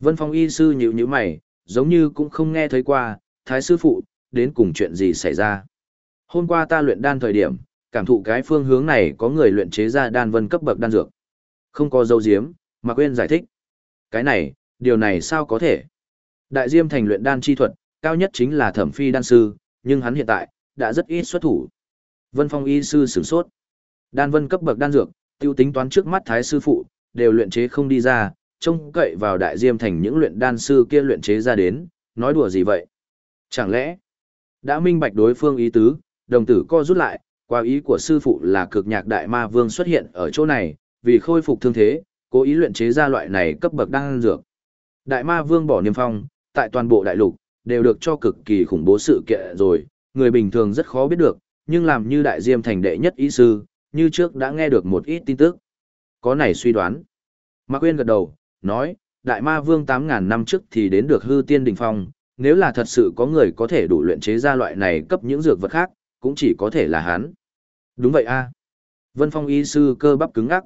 Vân Phong y sư nhịu như mày, giống như cũng không nghe thấy qua, thái sư phụ, đến cùng chuyện gì xảy ra. Hôm qua ta luyện đan thời điểm, cảm thụ cái phương hướng này có người luyện chế ra đan vân cấp bậc đan dược. Không có dấu diếm, mà quên giải thích. Cái này, điều này sao có thể? Đại diêm thành luyện đan chi thuật, cao nhất chính là thẩm phi đan sư, nhưng hắn hiện tại, đã rất ít xuất thủ. Vân Phong y sư sửng sốt. Đan vân cấp bậc đan dược, tiêu tính toán trước mắt thái sư phụ, đều luyện chế không đi ra, trông cậy vào đại diêm thành những luyện đan sư kia luyện chế ra đến, nói đùa gì vậy? Chẳng lẽ, đã minh bạch đối phương ý tứ, đồng tử co rút lại, qua ý của sư phụ là cực nhạc đại ma vương xuất hiện ở chỗ này, vì khôi phục thương thế, cố ý luyện chế ra loại này cấp bậc đan dược. Đại ma vương bỏ niêm phong, tại toàn bộ đại lục, đều được cho cực kỳ khủng bố sự kiện rồi, người bình thường rất khó biết được, nhưng làm như đại diêm thành đệ nhất ý sư, như trước đã nghe được một ít tin tức. Có này suy đoán. Mạc Quyên gật đầu, nói, đại ma vương 8.000 năm trước thì đến được hư tiên đỉnh phong, nếu là thật sự có người có thể đủ luyện chế ra loại này cấp những dược vật khác, cũng chỉ có thể là hắn. Đúng vậy a Vân Phong y sư cơ bắp cứng ngắc.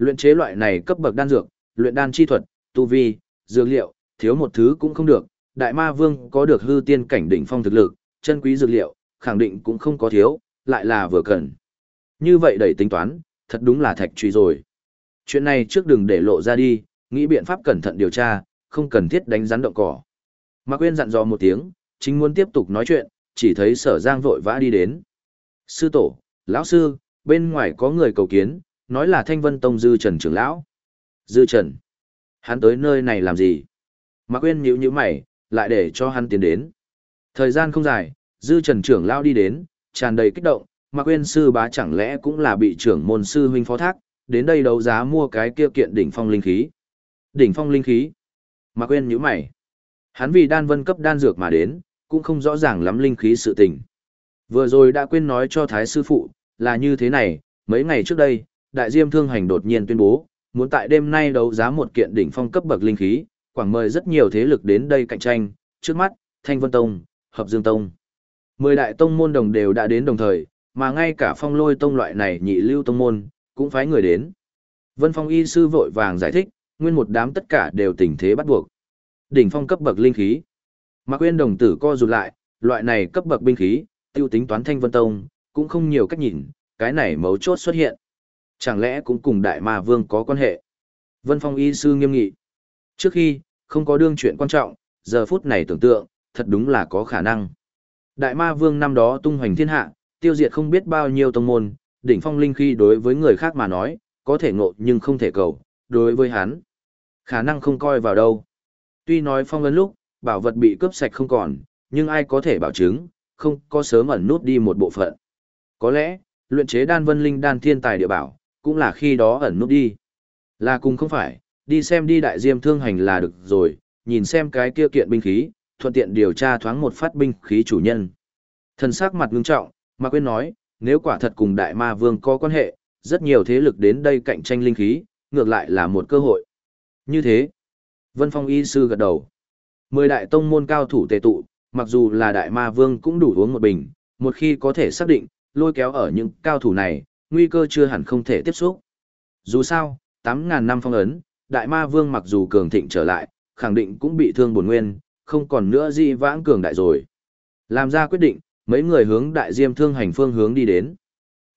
Luyện chế loại này cấp bậc đan dược, luyện đan chi thuật, tu vi, dược liệu, thiếu một thứ cũng không được. Đại ma vương có được hư tiên cảnh đỉnh phong thực lực, chân quý dược liệu, khẳng định cũng không có thiếu, lại là vừa cần. Như vậy đẩy tính toán, thật đúng là thạch truy rồi. Chuyện này trước đừng để lộ ra đi, nghĩ biện pháp cẩn thận điều tra, không cần thiết đánh rắn động cỏ. Mạc Quyên dặn dò một tiếng, chính muốn tiếp tục nói chuyện, chỉ thấy sở giang vội vã đi đến. Sư tổ, lão sư, bên ngoài có người cầu kiến, nói là thanh vân tông dư trần trưởng lão. Dư trần? Hắn tới nơi này làm gì? Mạc Uyên nhíu nhíu mày, lại để cho hắn tiến đến. Thời gian không dài, dư trần trưởng lão đi đến, tràn đầy kích động, Mạc Uyên sư bá chẳng lẽ cũng là bị trưởng môn sư huynh phó thác, đến đây đấu giá mua cái kia kiện đỉnh phong linh khí. Đỉnh phong linh khí. Mạc Uyên nhíu mày. Hắn vì đan vân cấp đan dược mà đến, cũng không rõ ràng lắm linh khí sự tình. Vừa rồi đã quên nói cho Thái sư phụ, là như thế này, mấy ngày trước đây, Đại Diêm Thương Hành đột nhiên tuyên bố, muốn tại đêm nay đấu giá một kiện đỉnh phong cấp bậc linh khí, quảng mời rất nhiều thế lực đến đây cạnh tranh, trước mắt, Thanh Vân Tông, Hợp Dương Tông. Mười đại tông môn đồng đều đã đến đồng thời, mà ngay cả phong lôi tông loại này nhị lưu tông môn, cũng phái người đến. Vân Phong y sư vội vàng giải thích, nguyên một đám tất cả đều tình thế bắt buộc. Đỉnh phong cấp bậc linh khí. Mạc Quyên đồng tử co rụt lại, loại này cấp bậc binh khí, tiêu tính toán Thanh Vân Tông, cũng không nhiều cách nhìn, cái này mấu chốt xuất hiện. Chẳng lẽ cũng cùng Đại Ma Vương có quan hệ? Vân Phong y sư nghiêm nghị. Trước khi, không có đương chuyện quan trọng, giờ phút này tưởng tượng, thật đúng là có khả năng. Đại Ma Vương năm đó tung hoành thiên hạ, tiêu diệt không biết bao nhiêu tông môn, đỉnh phong linh khi đối với người khác mà nói, có thể ngộ nhưng không thể cầu, đối với hắn. Khả năng không coi vào đâu. Tuy nói phong ấn lúc, bảo vật bị cướp sạch không còn, nhưng ai có thể bảo chứng, không có sớm ẩn nút đi một bộ phận. Có lẽ, luyện chế đan vân linh đan thiên tài địa bảo, cũng là khi đó ẩn nút đi. Là cùng không phải, đi xem đi đại diêm thương hành là được rồi, nhìn xem cái kia kiện binh khí, thuận tiện điều tra thoáng một phát binh khí chủ nhân. Thần sắc mặt ngưng trọng, mà quên nói, nếu quả thật cùng đại ma vương có quan hệ, rất nhiều thế lực đến đây cạnh tranh linh khí, ngược lại là một cơ hội. Như thế, Vân Phong y sư gật đầu. Mười đại tông môn cao thủ tề tụ, mặc dù là đại ma vương cũng đủ uống một bình, một khi có thể xác định, lôi kéo ở những cao thủ này, nguy cơ chưa hẳn không thể tiếp xúc. Dù sao, 8.000 năm phong ấn, đại ma vương mặc dù cường thịnh trở lại, khẳng định cũng bị thương bổn nguyên, không còn nữa gì vãng cường đại rồi. Làm ra quyết định, mấy người hướng đại diêm thương hành phương hướng đi đến.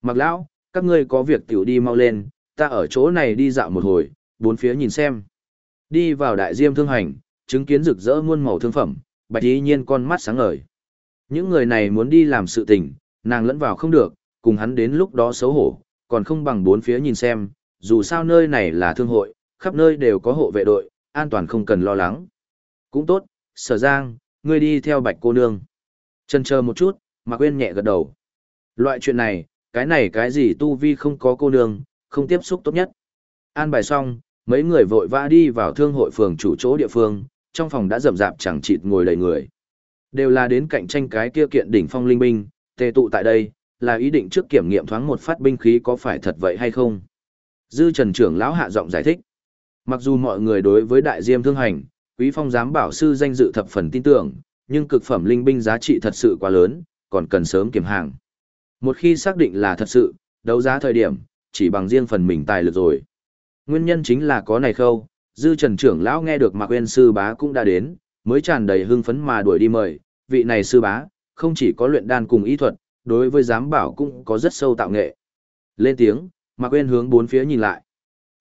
Mặc lão, các ngươi có việc tiểu đi mau lên, ta ở chỗ này đi dạo một hồi, bốn phía nhìn xem. Đi vào đại diêm thương hành, chứng kiến rực rỡ muôn màu thương phẩm, bạch y nhiên con mắt sáng ngời. Những người này muốn đi làm sự tình, nàng lẫn vào không được, cùng hắn đến lúc đó xấu hổ, còn không bằng bốn phía nhìn xem, dù sao nơi này là thương hội, khắp nơi đều có hộ vệ đội, an toàn không cần lo lắng. Cũng tốt, sở giang, ngươi đi theo bạch cô nương. Chân chờ một chút, mà quên nhẹ gật đầu. Loại chuyện này, cái này cái gì tu vi không có cô nương, không tiếp xúc tốt nhất. An bài xong, mấy người vội vã đi vào thương hội phường chủ chỗ địa phương, trong phòng đã rậm rạp chẳng chịt ngồi đầy người. Đều là đến cạnh tranh cái kia kiện đỉnh phong linh binh, tề tụ tại đây, là ý định trước kiểm nghiệm thoáng một phát binh khí có phải thật vậy hay không. Dư Trần trưởng lão hạ giọng giải thích. Mặc dù mọi người đối với đại diêm thương hành, quý phong giám bảo sư danh dự thập phần tin tưởng, nhưng cực phẩm linh binh giá trị thật sự quá lớn, còn cần sớm kiểm hàng. Một khi xác định là thật sự, đấu giá thời điểm, chỉ bằng riêng phần mình tài lực rồi. Nguyên nhân chính là có này khâu, dư trần trưởng lão nghe được Mạc Quyên sư bá cũng đã đến, mới tràn đầy hưng phấn mà đuổi đi mời, vị này sư bá, không chỉ có luyện đan cùng y thuật, đối với giám bảo cũng có rất sâu tạo nghệ. Lên tiếng, Mạc Quyên hướng bốn phía nhìn lại.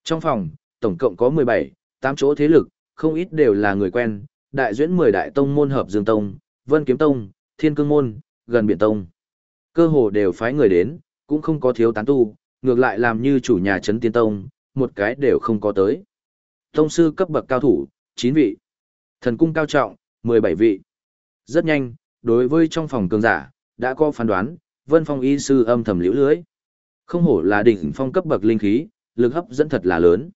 Trong phòng, tổng cộng có 17, 8 chỗ thế lực, không ít đều là người quen, đại duyễn 10 đại tông môn hợp Dương Tông, Vân Kiếm Tông, Thiên Cương Môn, gần Biển Tông. Cơ hồ đều phái người đến, cũng không có thiếu tán tu, ngược lại làm như chủ nhà trấn tiên tông, một cái đều không có tới. Tông sư cấp bậc cao thủ, 9 vị. Thần cung cao trọng, 17 vị. Rất nhanh, đối với trong phòng cường giả, đã có phán đoán, vân phong y sư âm thầm liễu lưới. Không hổ là đỉnh phong cấp bậc linh khí, lực hấp dẫn thật là lớn.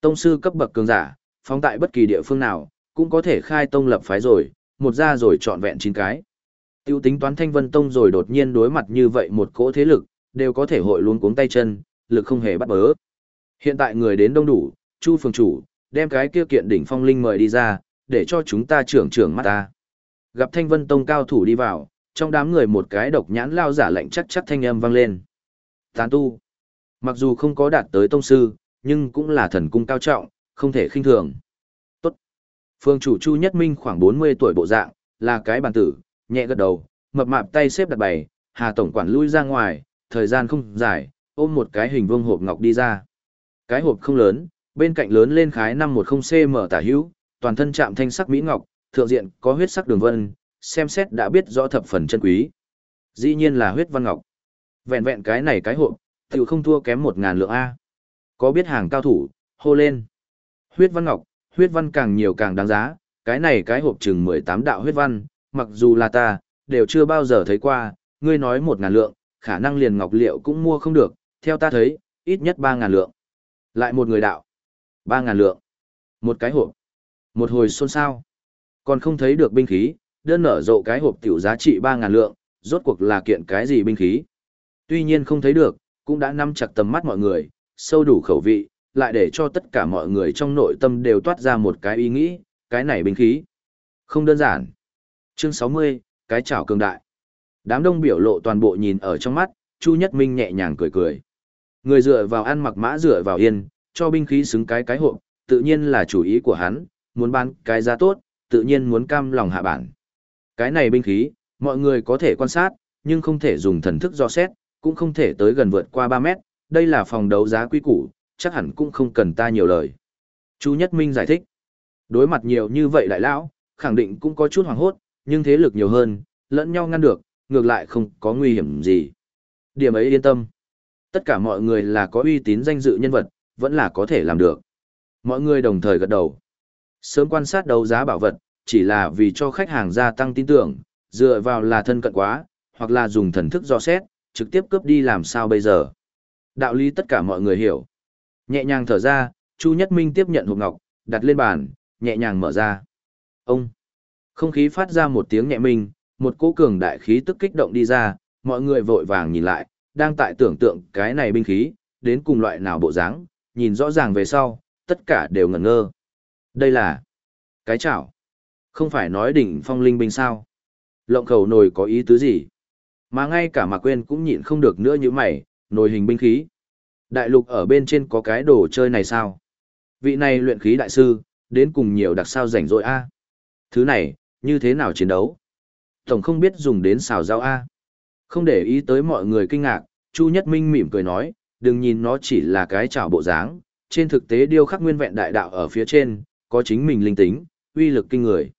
Tông sư cấp bậc cường giả, phóng tại bất kỳ địa phương nào, cũng có thể khai tông lập phái rồi, một ra rồi chọn vẹn chín cái. Tiêu tính toán thanh vân tông rồi đột nhiên đối mặt như vậy một cỗ thế lực, đều có thể hội luôn cuống tay chân, lực không hề bắt bớ. Hiện tại người đến đông đủ, Chu phường chủ, đem cái kia kiện đỉnh phong linh mời đi ra, để cho chúng ta trưởng trưởng mắt ta. Gặp thanh vân tông cao thủ đi vào, trong đám người một cái độc nhãn lao giả lạnh chắc chắc thanh âm vang lên. Tán tu. Mặc dù không có đạt tới tông sư, nhưng cũng là thần cung cao trọng, không thể khinh thường. Tốt. Phương chủ Chu Nhất Minh khoảng 40 tuổi bộ dạng, là cái bàn tử, nhẹ gật đầu, mập mạp tay xếp đặt bày, Hà tổng quản lui ra ngoài, thời gian không dài, ôm một cái hình vuông hộp ngọc đi ra. Cái hộp không lớn, bên cạnh lớn lên khái 510cm tả hữu, toàn thân chạm thanh sắc mỹ ngọc, thượng diện có huyết sắc đường vân, xem xét đã biết rõ thập phần chân quý. Dĩ nhiên là huyết văn ngọc. Vẹn vẹn cái này cái hộp, tiểu không thua kém một ngàn lượng A. Có biết hàng cao thủ, hô lên. Huyết văn ngọc, huyết văn càng nhiều càng đáng giá, cái này cái hộp chừng 18 đạo huyết văn, mặc dù là ta, đều chưa bao giờ thấy qua, ngươi nói một ngàn lượng, khả năng liền ngọc liệu cũng mua không được, theo ta thấy, ít nhất ba ngàn lượng. Lại một người đạo, ba ngàn lượng, một cái hộp, một hồi xôn xao, còn không thấy được binh khí, đơn nở rộ cái hộp tiểu giá trị ba ngàn lượng, rốt cuộc là kiện cái gì binh khí. Tuy nhiên không thấy được, cũng đã nắm chặt tầm mắt mọi người, sâu đủ khẩu vị, lại để cho tất cả mọi người trong nội tâm đều toát ra một cái ý nghĩ, cái này binh khí. Không đơn giản. Chương 60, cái chảo cường đại. Đám đông biểu lộ toàn bộ nhìn ở trong mắt, Chu Nhất Minh nhẹ nhàng cười cười. Người dựa vào ăn mặc mã dựa vào yên, cho binh khí xứng cái cái hộp, tự nhiên là chủ ý của hắn, muốn bán cái giá tốt, tự nhiên muốn cam lòng hạ bản. Cái này binh khí, mọi người có thể quan sát, nhưng không thể dùng thần thức do xét, cũng không thể tới gần vượt qua 3 mét, đây là phòng đấu giá quý củ, chắc hẳn cũng không cần ta nhiều lời. Chu Nhất Minh giải thích, đối mặt nhiều như vậy đại lão, khẳng định cũng có chút hoàng hốt, nhưng thế lực nhiều hơn, lẫn nhau ngăn được, ngược lại không có nguy hiểm gì. Điểm ấy yên tâm. Tất cả mọi người là có uy tín danh dự nhân vật, vẫn là có thể làm được. Mọi người đồng thời gật đầu. Sớm quan sát đấu giá bảo vật, chỉ là vì cho khách hàng gia tăng tin tưởng, dựa vào là thân cận quá, hoặc là dùng thần thức do xét, trực tiếp cướp đi làm sao bây giờ. Đạo lý tất cả mọi người hiểu. Nhẹ nhàng thở ra, Chu Nhất Minh tiếp nhận hộp ngọc, đặt lên bàn, nhẹ nhàng mở ra. Ông! Không khí phát ra một tiếng nhẹ minh, một cỗ cường đại khí tức kích động đi ra, mọi người vội vàng nhìn lại, đang tại tưởng tượng cái này binh khí, đến cùng loại nào bộ dáng, nhìn rõ ràng về sau, tất cả đều ngẩn ngơ. Đây là cái chảo. Không phải nói đỉnh phong linh binh sao? Lộng khẩu nồi có ý tứ gì? Mà ngay cả Mạc Quyên cũng nhịn không được nữa như mày, nồi hình binh khí. Đại lục ở bên trên có cái đồ chơi này sao? Vị này luyện khí đại sư, đến cùng nhiều đặc sao rảnh rỗi a. Thứ này, như thế nào chiến đấu? Tổng không biết dùng đến xào rau a. Không để ý tới mọi người kinh ngạc, Chu Nhất Minh mỉm cười nói, đừng nhìn nó chỉ là cái chảo bộ dáng, trên thực tế điêu khắc nguyên vẹn đại đạo ở phía trên, có chính mình linh tính, uy lực kinh người.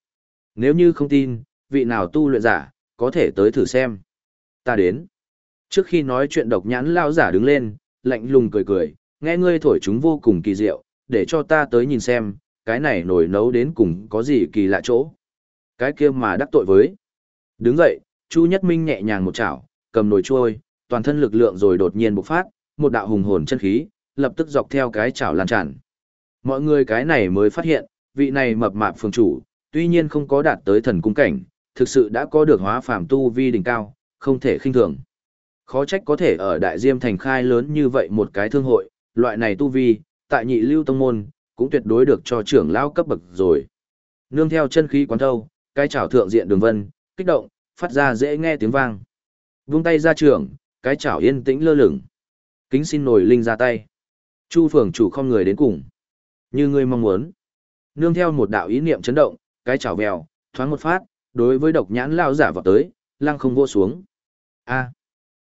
Nếu như không tin, vị nào tu luyện giả, có thể tới thử xem. Ta đến. Trước khi nói chuyện độc nhãn lao giả đứng lên, lạnh lùng cười cười, nghe ngươi thổi chúng vô cùng kỳ diệu, để cho ta tới nhìn xem, cái này nổi nấu đến cùng có gì kỳ lạ chỗ. Cái kia mà đắc tội với. Đứng dậy, Chu Nhất Minh nhẹ nhàng một chảo, cầm nồi chuôi toàn thân lực lượng rồi đột nhiên bộc phát, một đạo hùng hồn chân khí, lập tức dọc theo cái chảo lan tràn. Mọi người cái này mới phát hiện, vị này mập mạp phương chủ, tuy nhiên không có đạt tới thần cung cảnh, thực sự đã có được hóa phàm tu vi đỉnh cao, không thể khinh thường. Khó trách có thể ở đại diêm thành khai lớn như vậy một cái thương hội, loại này tu vi, tại nhị lưu tông môn, cũng tuyệt đối được cho trưởng lao cấp bậc rồi. Nương theo chân khí quán thâu, cái chảo thượng diện đường vân, kích động, phát ra dễ nghe tiếng vang. Vung tay ra trường, cái chảo yên tĩnh lơ lửng. Kính xin nổi linh ra tay. Chu phường chủ không người đến cùng. Như ngươi mong muốn. Nương theo một đạo ý niệm chấn động, cái chảo vèo, thoáng một phát, đối với độc nhãn lao giả vào tới, lăng không vô xuống. A.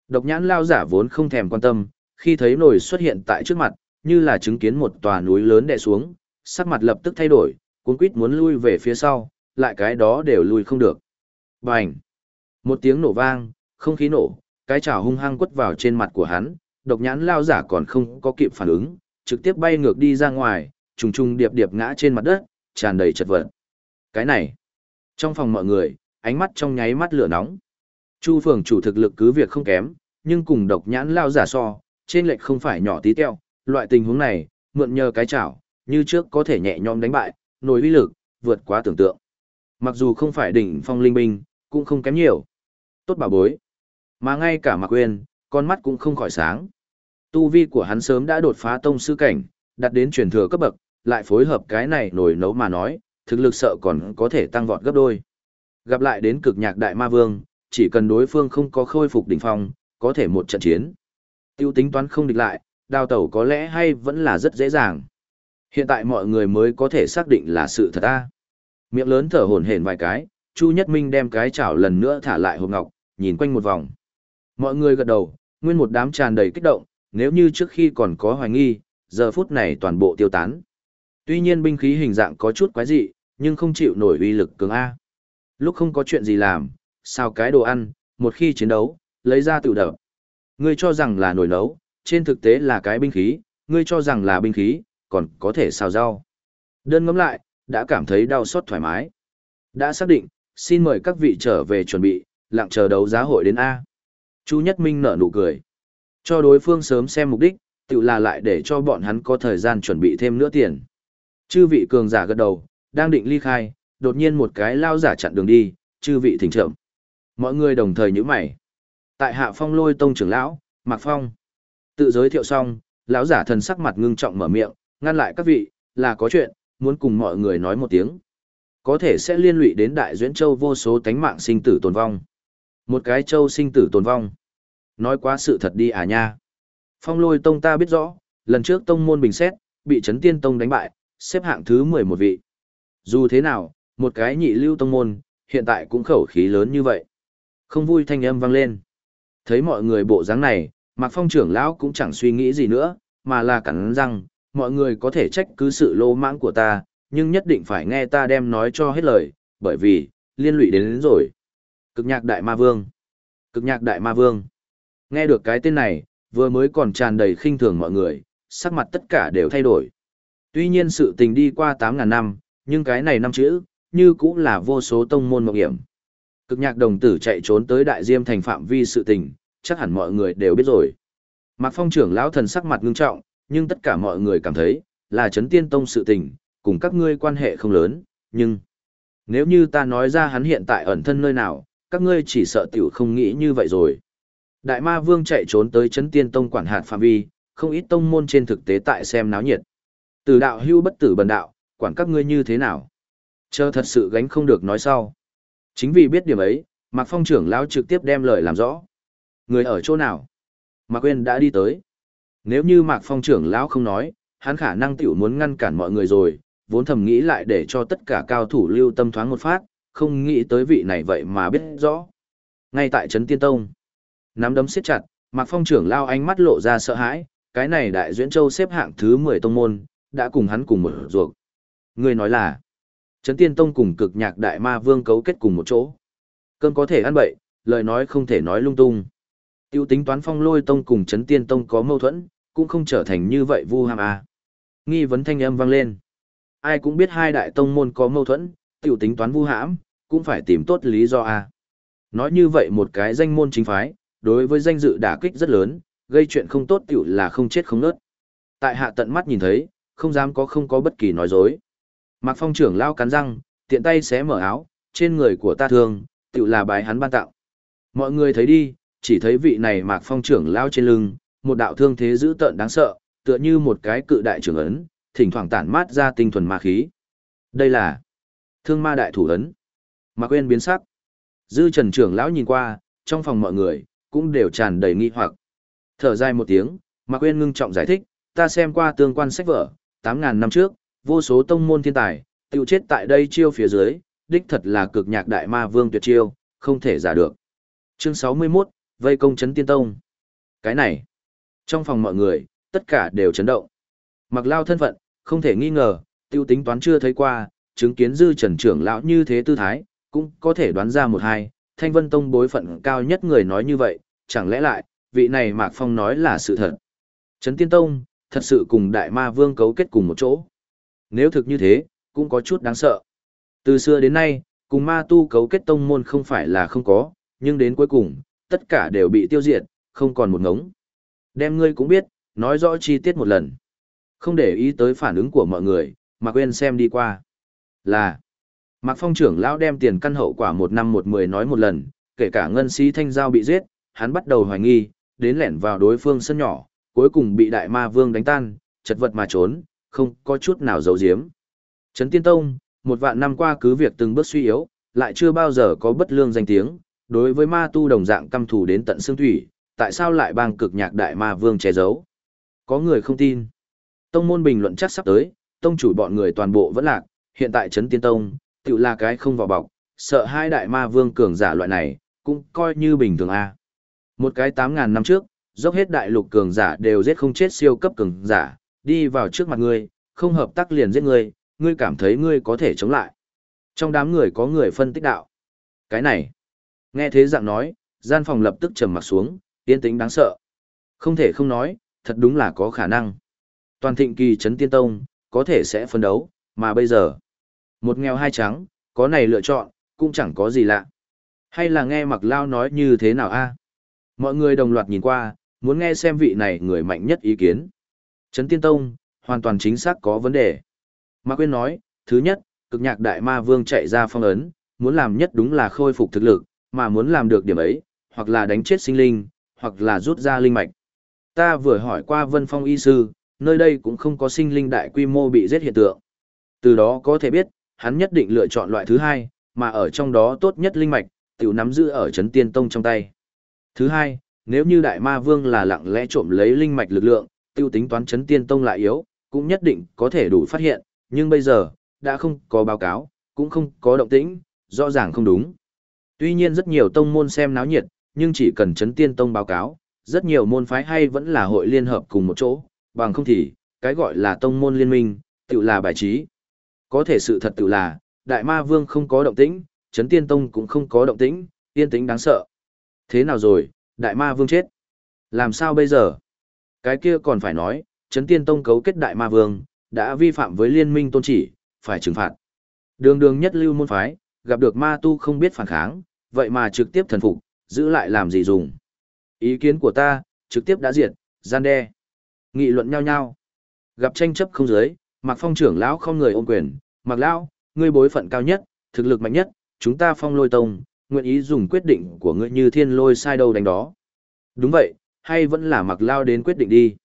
Độc nhãn lao giả vốn không thèm quan tâm, khi thấy nồi xuất hiện tại trước mặt, như là chứng kiến một tòa núi lớn đè xuống, sắc mặt lập tức thay đổi, cuốn quýt muốn lui về phía sau, lại cái đó đều lui không được. Bành! Một tiếng nổ vang, không khí nổ, cái chảo hung hăng quất vào trên mặt của hắn, độc nhãn lao giả còn không có kịp phản ứng, trực tiếp bay ngược đi ra ngoài, trùng trùng điệp điệp ngã trên mặt đất, tràn đầy chật vật. Cái này, trong phòng mọi người, ánh mắt trong nháy mắt lửa nóng. Chu phường chủ thực lực cứ việc không kém, nhưng cùng độc nhãn lao giả so, trên lệch không phải nhỏ tí teo, loại tình huống này, mượn nhờ cái chảo, như trước có thể nhẹ nhõm đánh bại, nổi uy lực, vượt quá tưởng tượng. Mặc dù không phải đỉnh phong linh binh, cũng không kém nhiều. Tốt bà bối. Mà ngay cả Mạc Quyên, con mắt cũng không khỏi sáng. Tu vi của hắn sớm đã đột phá tông sư cảnh, đặt đến truyền thừa cấp bậc, lại phối hợp cái này nổi nấu mà nói, thực lực sợ còn có thể tăng vọt gấp đôi. Gặp lại đến cực nhạc đại ma vương, chỉ cần đối phương không có khôi phục đỉnh phong, có thể một trận chiến. Tiêu tính toán không địch lại, đào tẩu có lẽ hay vẫn là rất dễ dàng. Hiện tại mọi người mới có thể xác định là sự thật a. Miệng lớn thở hổn hển vài cái, Chu Nhất Minh đem cái chảo lần nữa thả lại hộp ngọc, nhìn quanh một vòng. Mọi người gật đầu, nguyên một đám tràn đầy kích động, nếu như trước khi còn có hoài nghi, giờ phút này toàn bộ tiêu tán. Tuy nhiên binh khí hình dạng có chút quái dị, nhưng không chịu nổi uy lực cường A. Lúc không có chuyện gì làm, sao cái đồ ăn, một khi chiến đấu, lấy ra tự đập. Ngươi cho rằng là nồi nấu, trên thực tế là cái binh khí, ngươi cho rằng là binh khí, còn có thể xào rau. Đơn ngắm lại, đã cảm thấy đau xót thoải mái. Đã xác định, xin mời các vị trở về chuẩn bị, lặng chờ đấu giá hội đến A. Chu Nhất Minh nở nụ cười. Cho đối phương sớm xem mục đích, tự là lại để cho bọn hắn có thời gian chuẩn bị thêm nữa tiền. Chư vị cường giả gật đầu, đang định ly khai, đột nhiên một cái lao giả chặn đường đi, chư vị thỉnh chậm. Mọi người đồng thời nhíu mày. Tại Hạ Phong Lôi tông trưởng lão, Mạc Phong. Tự giới thiệu xong, lão giả thần sắc mặt ngưng trọng mở miệng, ngăn lại các vị, là có chuyện, muốn cùng mọi người nói một tiếng. Có thể sẽ liên lụy đến Đại Duyễn Châu vô số tánh mạng sinh tử tồn vong. Một cái châu sinh tử tồn vong. Nói quá sự thật đi à nha. Phong lôi tông ta biết rõ, lần trước tông môn bình xét, bị Trấn Tiên Tông đánh bại, xếp hạng thứ 11 vị. Dù thế nào, một cái nhị lưu tông môn, hiện tại cũng khẩu khí lớn như vậy. Không vui thanh âm vang lên. Thấy mọi người bộ dáng này, Mạc Phong trưởng lão cũng chẳng suy nghĩ gì nữa, mà là cắn răng, mọi người có thể trách cứ sự lô mãng của ta, nhưng nhất định phải nghe ta đem nói cho hết lời, bởi vì, liên lụy đến, đến rồi. Cực nhạc đại ma vương. Cực nhạc đại ma vương. Nghe được cái tên này, vừa mới còn tràn đầy khinh thường mọi người, sắc mặt tất cả đều thay đổi. Tuy nhiên sự tình đi qua 8.000 năm, nhưng cái này năm chữ, như cũng là vô số tông môn mộng hiểm. Cực nhạc đồng tử chạy trốn tới đại diêm thành phạm vi sự tình, chắc hẳn mọi người đều biết rồi. Mạc Phong trưởng lão thần sắc mặt ngưng trọng, nhưng tất cả mọi người cảm thấy, là chấn tiên tông sự tình, cùng các ngươi quan hệ không lớn, nhưng... Nếu như ta nói ra hắn hiện tại ẩn thân nơi nào, các ngươi chỉ sợ tiểu không nghĩ như vậy rồi. Đại ma vương chạy trốn tới chấn tiên tông quản hạt phạm vi, không ít tông môn trên thực tế tại xem náo nhiệt. Từ đạo hưu bất tử bần đạo, quản các ngươi như thế nào? Chờ thật sự gánh không được nói sau. Chính vì biết điểm ấy, Mạc Phong trưởng lão trực tiếp đem lời làm rõ. Người ở chỗ nào? Mạc Quyên đã đi tới. Nếu như Mạc Phong trưởng lão không nói, hắn khả năng tiểu muốn ngăn cản mọi người rồi, vốn thầm nghĩ lại để cho tất cả cao thủ lưu tâm thoáng một phát, không nghĩ tới vị này vậy mà biết rõ. Ngay tại Trấn Tiên Tông, nắm đấm siết chặt, Mạc Phong trưởng lao ánh mắt lộ ra sợ hãi, cái này Đại Duyễn Châu xếp hạng thứ 10 tông môn, đã cùng hắn cùng một ruột. Ngươi nói là, Trấn Tiên Tông cùng cực nhạc Đại Ma Vương cấu kết cùng một chỗ. Cơm có thể ăn bậy, lời nói không thể nói lung tung. Tiêu tính toán phong lôi tông cùng Trấn Tiên Tông có mâu thuẫn, cũng không trở thành như vậy vu ham à. Nghi vấn thanh âm vang lên. Ai cũng biết hai đại tông môn có mâu thuẫn, Tiêu tính toán vu hãm, cũng phải tìm tốt lý do à. Nói như vậy một cái danh môn chính phái, đối với danh dự đả kích rất lớn, gây chuyện không tốt tiểu là không chết không nớt. Tại hạ tận mắt nhìn thấy, không dám có không có bất kỳ nói dối. Mạc Phong trưởng lao cắn răng, tiện tay xé mở áo, trên người của ta thương, tự là bài hắn ban tạo. Mọi người thấy đi, chỉ thấy vị này Mạc Phong trưởng lao trên lưng, một đạo thương thế dữ tợn đáng sợ, tựa như một cái cự đại trưởng ấn, thỉnh thoảng tản mát ra tinh thuần ma khí. Đây là thương ma đại thủ ấn. Mạc Quyên biến sắc. Dư Trần trưởng lão nhìn qua, trong phòng mọi người cũng đều tràn đầy nghi hoặc. Thở dài một tiếng, Mạc Quyên ngưng trọng giải thích, ta xem qua tương quan sách vở, 8000 năm trước, vô số tông môn thiên tài, tiêu chết tại đây chiêu phía dưới, đích thật là cực nhạc đại ma vương tuyệt chiêu, không thể giả được. Chương 61, vây công chấn tiên tông. Cái này, trong phòng mọi người, tất cả đều chấn động. Mặc lao thân phận, không thể nghi ngờ, tiêu tính toán chưa thấy qua, chứng kiến dư trần trưởng lão như thế tư thái, cũng có thể đoán ra một hai, thanh vân tông bối phận cao nhất người nói như vậy, chẳng lẽ lại, vị này Mạc Phong nói là sự thật. Trấn Tiên Tông, thật sự cùng đại ma vương cấu kết cùng một chỗ. Nếu thực như thế, cũng có chút đáng sợ. Từ xưa đến nay, cùng ma tu cấu kết tông môn không phải là không có, nhưng đến cuối cùng, tất cả đều bị tiêu diệt, không còn một ngống. Đem ngươi cũng biết, nói rõ chi tiết một lần. Không để ý tới phản ứng của mọi người, mà quên xem đi qua. Là, Mạc Phong trưởng lão đem tiền căn hậu quả một năm một mười nói một lần, kể cả ngân sĩ thanh giao bị giết, hắn bắt đầu hoài nghi, đến lẻn vào đối phương sân nhỏ, cuối cùng bị đại ma vương đánh tan, chật vật mà trốn, không có chút nào giấu giếm. Trấn Tiên Tông, một vạn năm qua cứ việc từng bước suy yếu, lại chưa bao giờ có bất lương danh tiếng, đối với ma tu đồng dạng căm thù đến tận xương thủy, tại sao lại bang cực nhạc đại ma vương che giấu? Có người không tin. Tông môn bình luận chắc sắp tới, tông chủ bọn người toàn bộ vẫn lạc, hiện tại Trấn Tiên Tông, tự là cái không vào bọc, sợ hai đại ma vương cường giả loại này, cũng coi như bình thường a. Một cái 8.000 năm trước, dốc hết đại lục cường giả đều giết không chết siêu cấp cường giả, đi vào trước mặt ngươi, không hợp tác liền giết ngươi, ngươi cảm thấy ngươi có thể chống lại. Trong đám người có người phân tích đạo. Cái này, nghe thế dạng nói, gian phòng lập tức trầm mặt xuống, yên tĩnh đáng sợ. Không thể không nói, thật đúng là có khả năng. Toàn thịnh kỳ trấn tiên tông, có thể sẽ phân đấu, mà bây giờ, một nghèo hai trắng, có này lựa chọn, cũng chẳng có gì lạ. Hay là nghe mặc lao nói như thế nào a? Mọi người đồng loạt nhìn qua, muốn nghe xem vị này người mạnh nhất ý kiến. Trấn Tiên Tông, hoàn toàn chính xác có vấn đề. Mạc Quyên nói, thứ nhất, cực nhạc đại ma vương chạy ra phong ấn, muốn làm nhất đúng là khôi phục thực lực, mà muốn làm được điểm ấy, hoặc là đánh chết sinh linh, hoặc là rút ra linh mạch. Ta vừa hỏi qua Vân Phong y sư, nơi đây cũng không có sinh linh đại quy mô bị giết hiện tượng. Từ đó có thể biết, hắn nhất định lựa chọn loại thứ hai, mà ở trong đó tốt nhất linh mạch, tiểu nắm giữ ở chấn tiên tông trong tay. Thứ hai, nếu như đại ma vương là lặng lẽ trộm lấy linh mạch lực lượng, tiêu tính toán chấn tiên tông lại yếu, cũng nhất định có thể đủ phát hiện, nhưng bây giờ, đã không có báo cáo, cũng không có động tĩnh, rõ ràng không đúng. Tuy nhiên rất nhiều tông môn xem náo nhiệt, nhưng chỉ cần chấn tiên tông báo cáo, rất nhiều môn phái hay vẫn là hội liên hợp cùng một chỗ, bằng không thì, cái gọi là tông môn liên minh, tự là bài trí. Có thể sự thật tự là, đại ma vương không có động tĩnh, chấn tiên tông cũng không có động tĩnh, yên tĩnh đáng sợ. Thế nào rồi, đại ma vương chết? Làm sao bây giờ? Cái kia còn phải nói, chấn tiên tông cấu kết đại ma vương, đã vi phạm với liên minh tôn chỉ, phải trừng phạt. Đường đường nhất lưu môn phái, gặp được ma tu không biết phản kháng, vậy mà trực tiếp thần phục, giữ lại làm gì dùng. Ý kiến của ta, trực tiếp đã diệt, gian đe. Nghị luận nhau nhau. Gặp tranh chấp không giới, Mạc Phong trưởng lão không người ôm quyền, Mạc lão, ngươi bối phận cao nhất, thực lực mạnh nhất, chúng ta Phong Lôi Tông, nguyện ý dùng quyết định của ngươi như thiên lôi sai đâu đánh đó. Đúng vậy, hay vẫn là mặc lao đến quyết định đi.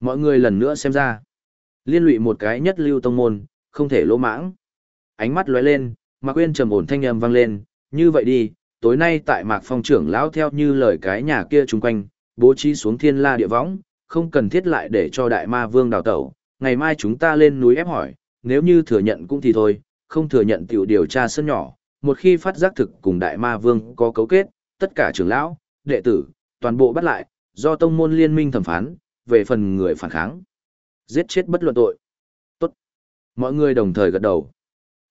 Mọi người lần nữa xem ra. Liên lụy một cái nhất lưu tông môn, không thể lỗ mãng. Ánh mắt lóe lên, Mạc Quyên trầm ổn thanh âm vang lên, như vậy đi, tối nay tại Mạc Phong trưởng lão theo như lời cái nhà kia chung quanh, bố trí xuống thiên la địa võng, không cần thiết lại để cho đại ma vương đào tẩu, ngày mai chúng ta lên núi ép hỏi, nếu như thừa nhận cũng thì thôi, không thừa nhận tiểu điều tra sân nhỏ, một khi phát giác thực cùng đại ma vương có cấu kết, tất cả trưởng lão, đệ tử, toàn bộ bắt lại, do tông môn liên minh thẩm phán, về phần người phản kháng. Giết chết bất luận tội. Tốt. Mọi người đồng thời gật đầu.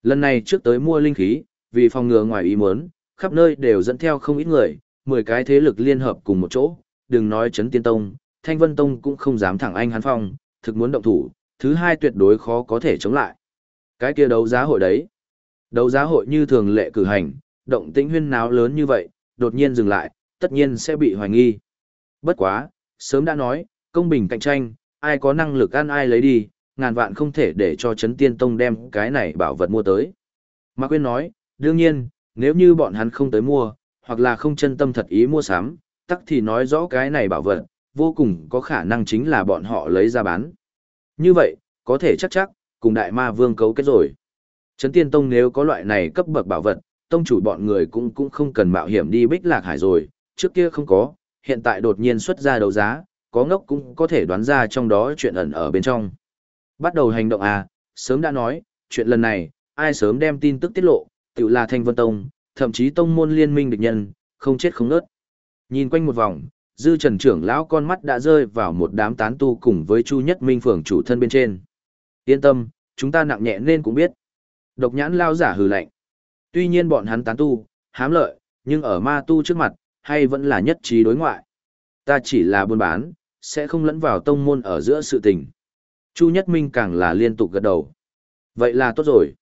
Lần này trước tới mua linh khí, vì phòng ngừa ngoài ý muốn, khắp nơi đều dẫn theo không ít người, 10 cái thế lực liên hợp cùng một chỗ, đừng nói chấn tiên tông, thanh vân tông cũng không dám thẳng anh hắn phong, thực muốn động thủ, thứ hai tuyệt đối khó có thể chống lại. Cái kia đấu giá hội đấy. Đấu giá hội như thường lệ cử hành, động tĩnh huyên náo lớn như vậy, đột nhiên dừng lại, tất nhiên sẽ bị hoài nghi. Bất quá, sớm đã nói, công bình cạnh tranh, ai có năng lực ăn ai lấy đi, ngàn vạn không thể để cho chấn tiên tông đem cái này bảo vật mua tới. Mạc Quyên nói, đương nhiên, nếu như bọn hắn không tới mua, hoặc là không chân tâm thật ý mua sắm, tắc thì nói rõ cái này bảo vật, vô cùng có khả năng chính là bọn họ lấy ra bán. Như vậy, có thể chắc chắc, cùng đại ma vương cấu kết rồi. Trấn Tiên Tông nếu có loại này cấp bậc bảo vật, tông chủ bọn người cũng cũng không cần mạo hiểm đi bích lạc hải rồi, trước kia không có, hiện tại đột nhiên xuất ra đấu giá, có ngốc cũng có thể đoán ra trong đó chuyện ẩn ở bên trong. Bắt đầu hành động à, sớm đã nói, chuyện lần này, ai sớm đem tin tức tiết lộ, tự là Thanh Vân Tông, thậm chí tông môn liên minh địch nhân, không chết không nớt. Nhìn quanh một vòng, dư trần trưởng lão con mắt đã rơi vào một đám tán tu cùng với Chu Nhất Minh phường chủ thân bên trên. Yên tâm, chúng ta nặng nhẹ nên cũng biết. Độc nhãn lao giả hừ lạnh. Tuy nhiên bọn hắn tán tu, hám lợi, nhưng ở ma tu trước mặt, hay vẫn là nhất trí đối ngoại. Ta chỉ là buôn bán, sẽ không lẫn vào tông môn ở giữa sự tình. Chu Nhất Minh càng là liên tục gật đầu. Vậy là tốt rồi.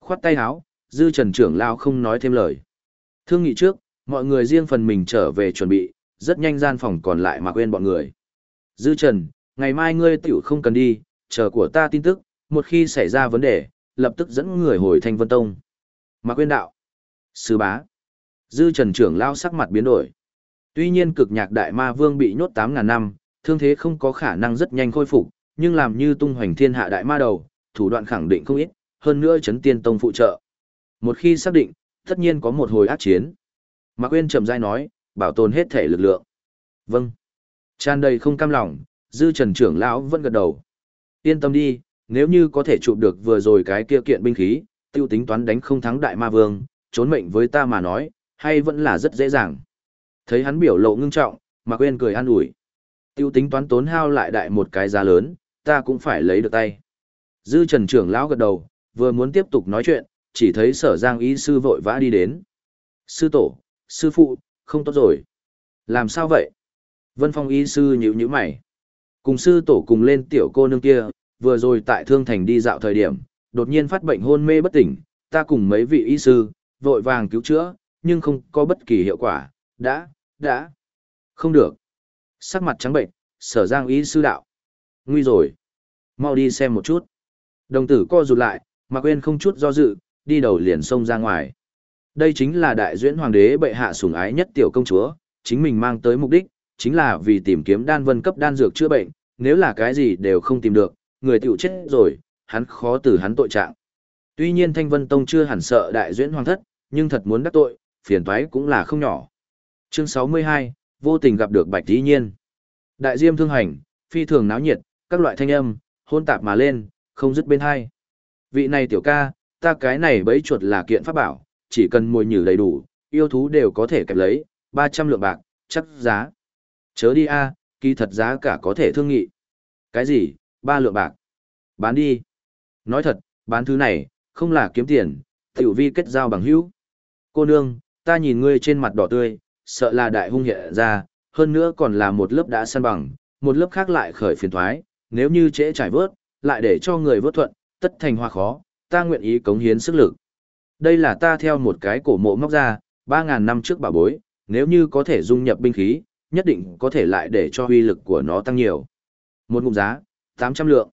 Khoát tay áo, dư trần trưởng lao không nói thêm lời. Thương nghị trước, mọi người riêng phần mình trở về chuẩn bị, rất nhanh gian phòng còn lại mà quên bọn người. Dư trần, ngày mai ngươi tiểu không cần đi, chờ của ta tin tức, một khi xảy ra vấn đề, lập tức dẫn người hồi thanh vân tông. Mạc quên đạo. Sư bá. Dư trần trưởng lao sắc mặt biến đổi. Tuy nhiên cực nhạc đại ma vương bị nhốt 8.000 năm, thương thế không có khả năng rất nhanh khôi phục, nhưng làm như tung hoành thiên hạ đại ma đầu, thủ đoạn khẳng định không ít, hơn nữa chấn tiên tông phụ trợ. Một khi xác định, tất nhiên có một hồi ác chiến. Mạc Quyên chậm rãi nói, bảo tồn hết thể lực lượng. Vâng. Tràn đầy không cam lòng, dư trần trưởng lão vẫn gật đầu. Yên tâm đi, nếu như có thể chụp được vừa rồi cái kia kiện binh khí, tiêu tính toán đánh không thắng đại ma vương, trốn mệnh với ta mà nói, hay vẫn là rất dễ dàng. Thấy hắn biểu lộ ngưng trọng, Mạc Quyên cười an ủi. Tiêu tính toán tốn hao lại đại một cái giá lớn, ta cũng phải lấy được tay. Dư trần trưởng lão gật đầu, vừa muốn tiếp tục nói chuyện, chỉ thấy sở giang ý sư vội vã đi đến. Sư tổ, sư phụ, không tốt rồi. Làm sao vậy? Vân phong ý sư nhíu nhíu mày. Cùng sư tổ cùng lên tiểu cô nương kia, vừa rồi tại thương thành đi dạo thời điểm, đột nhiên phát bệnh hôn mê bất tỉnh, ta cùng mấy vị y sư, vội vàng cứu chữa, nhưng không có bất kỳ hiệu quả, đã, đã, không được. Sắc mặt trắng bệnh, sở giang ý sư đạo. Nguy rồi. Mau đi xem một chút. Đồng tử co rụt lại, mà quên không chút do dự, đi đầu liền xông ra ngoài. Đây chính là đại duyễn hoàng đế bệ hạ sủng ái nhất tiểu công chúa, chính mình mang tới mục đích, chính là vì tìm kiếm đan vân cấp đan dược chữa bệnh, nếu là cái gì đều không tìm được, người tiểu chết rồi, hắn khó từ hắn tội trạng. Tuy nhiên Thanh Vân Tông chưa hẳn sợ đại duyễn hoàng thất, nhưng thật muốn đắc tội, phiền toái cũng là không nhỏ. Chương 62, vô tình gặp được Bạch Tí Nhiên. Đại diêm thương hành, phi thường náo nhiệt, các loại thanh âm, hôn tạp mà lên, không dứt bên hai. Vị này tiểu ca, ta cái này bấy chuột là kiện pháp bảo, chỉ cần mồi nhử đầy đủ, yêu thú đều có thể kẹp lấy, 300 lượng bạc, chắc giá. Chớ đi a, kỳ thật giá cả có thể thương nghị. Cái gì, ba lượng bạc. Bán đi. Nói thật, bán thứ này, không là kiếm tiền, tiểu vi kết giao bằng hữu. Cô nương, ta nhìn ngươi trên mặt đỏ tươi, sợ là đại hung hiện ra, hơn nữa còn là một lớp đã săn bằng, một lớp khác lại khởi phiền thoái, nếu như trễ trải vớt, lại để cho người vớt thuận, tất thành hoa khó, ta nguyện ý cống hiến sức lực. Đây là ta theo một cái cổ mộ móc ra, 3.000 năm trước bảo bối, nếu như có thể dung nhập binh khí, nhất định có thể lại để cho uy lực của nó tăng nhiều. Một ngụm giá, 800 lượng.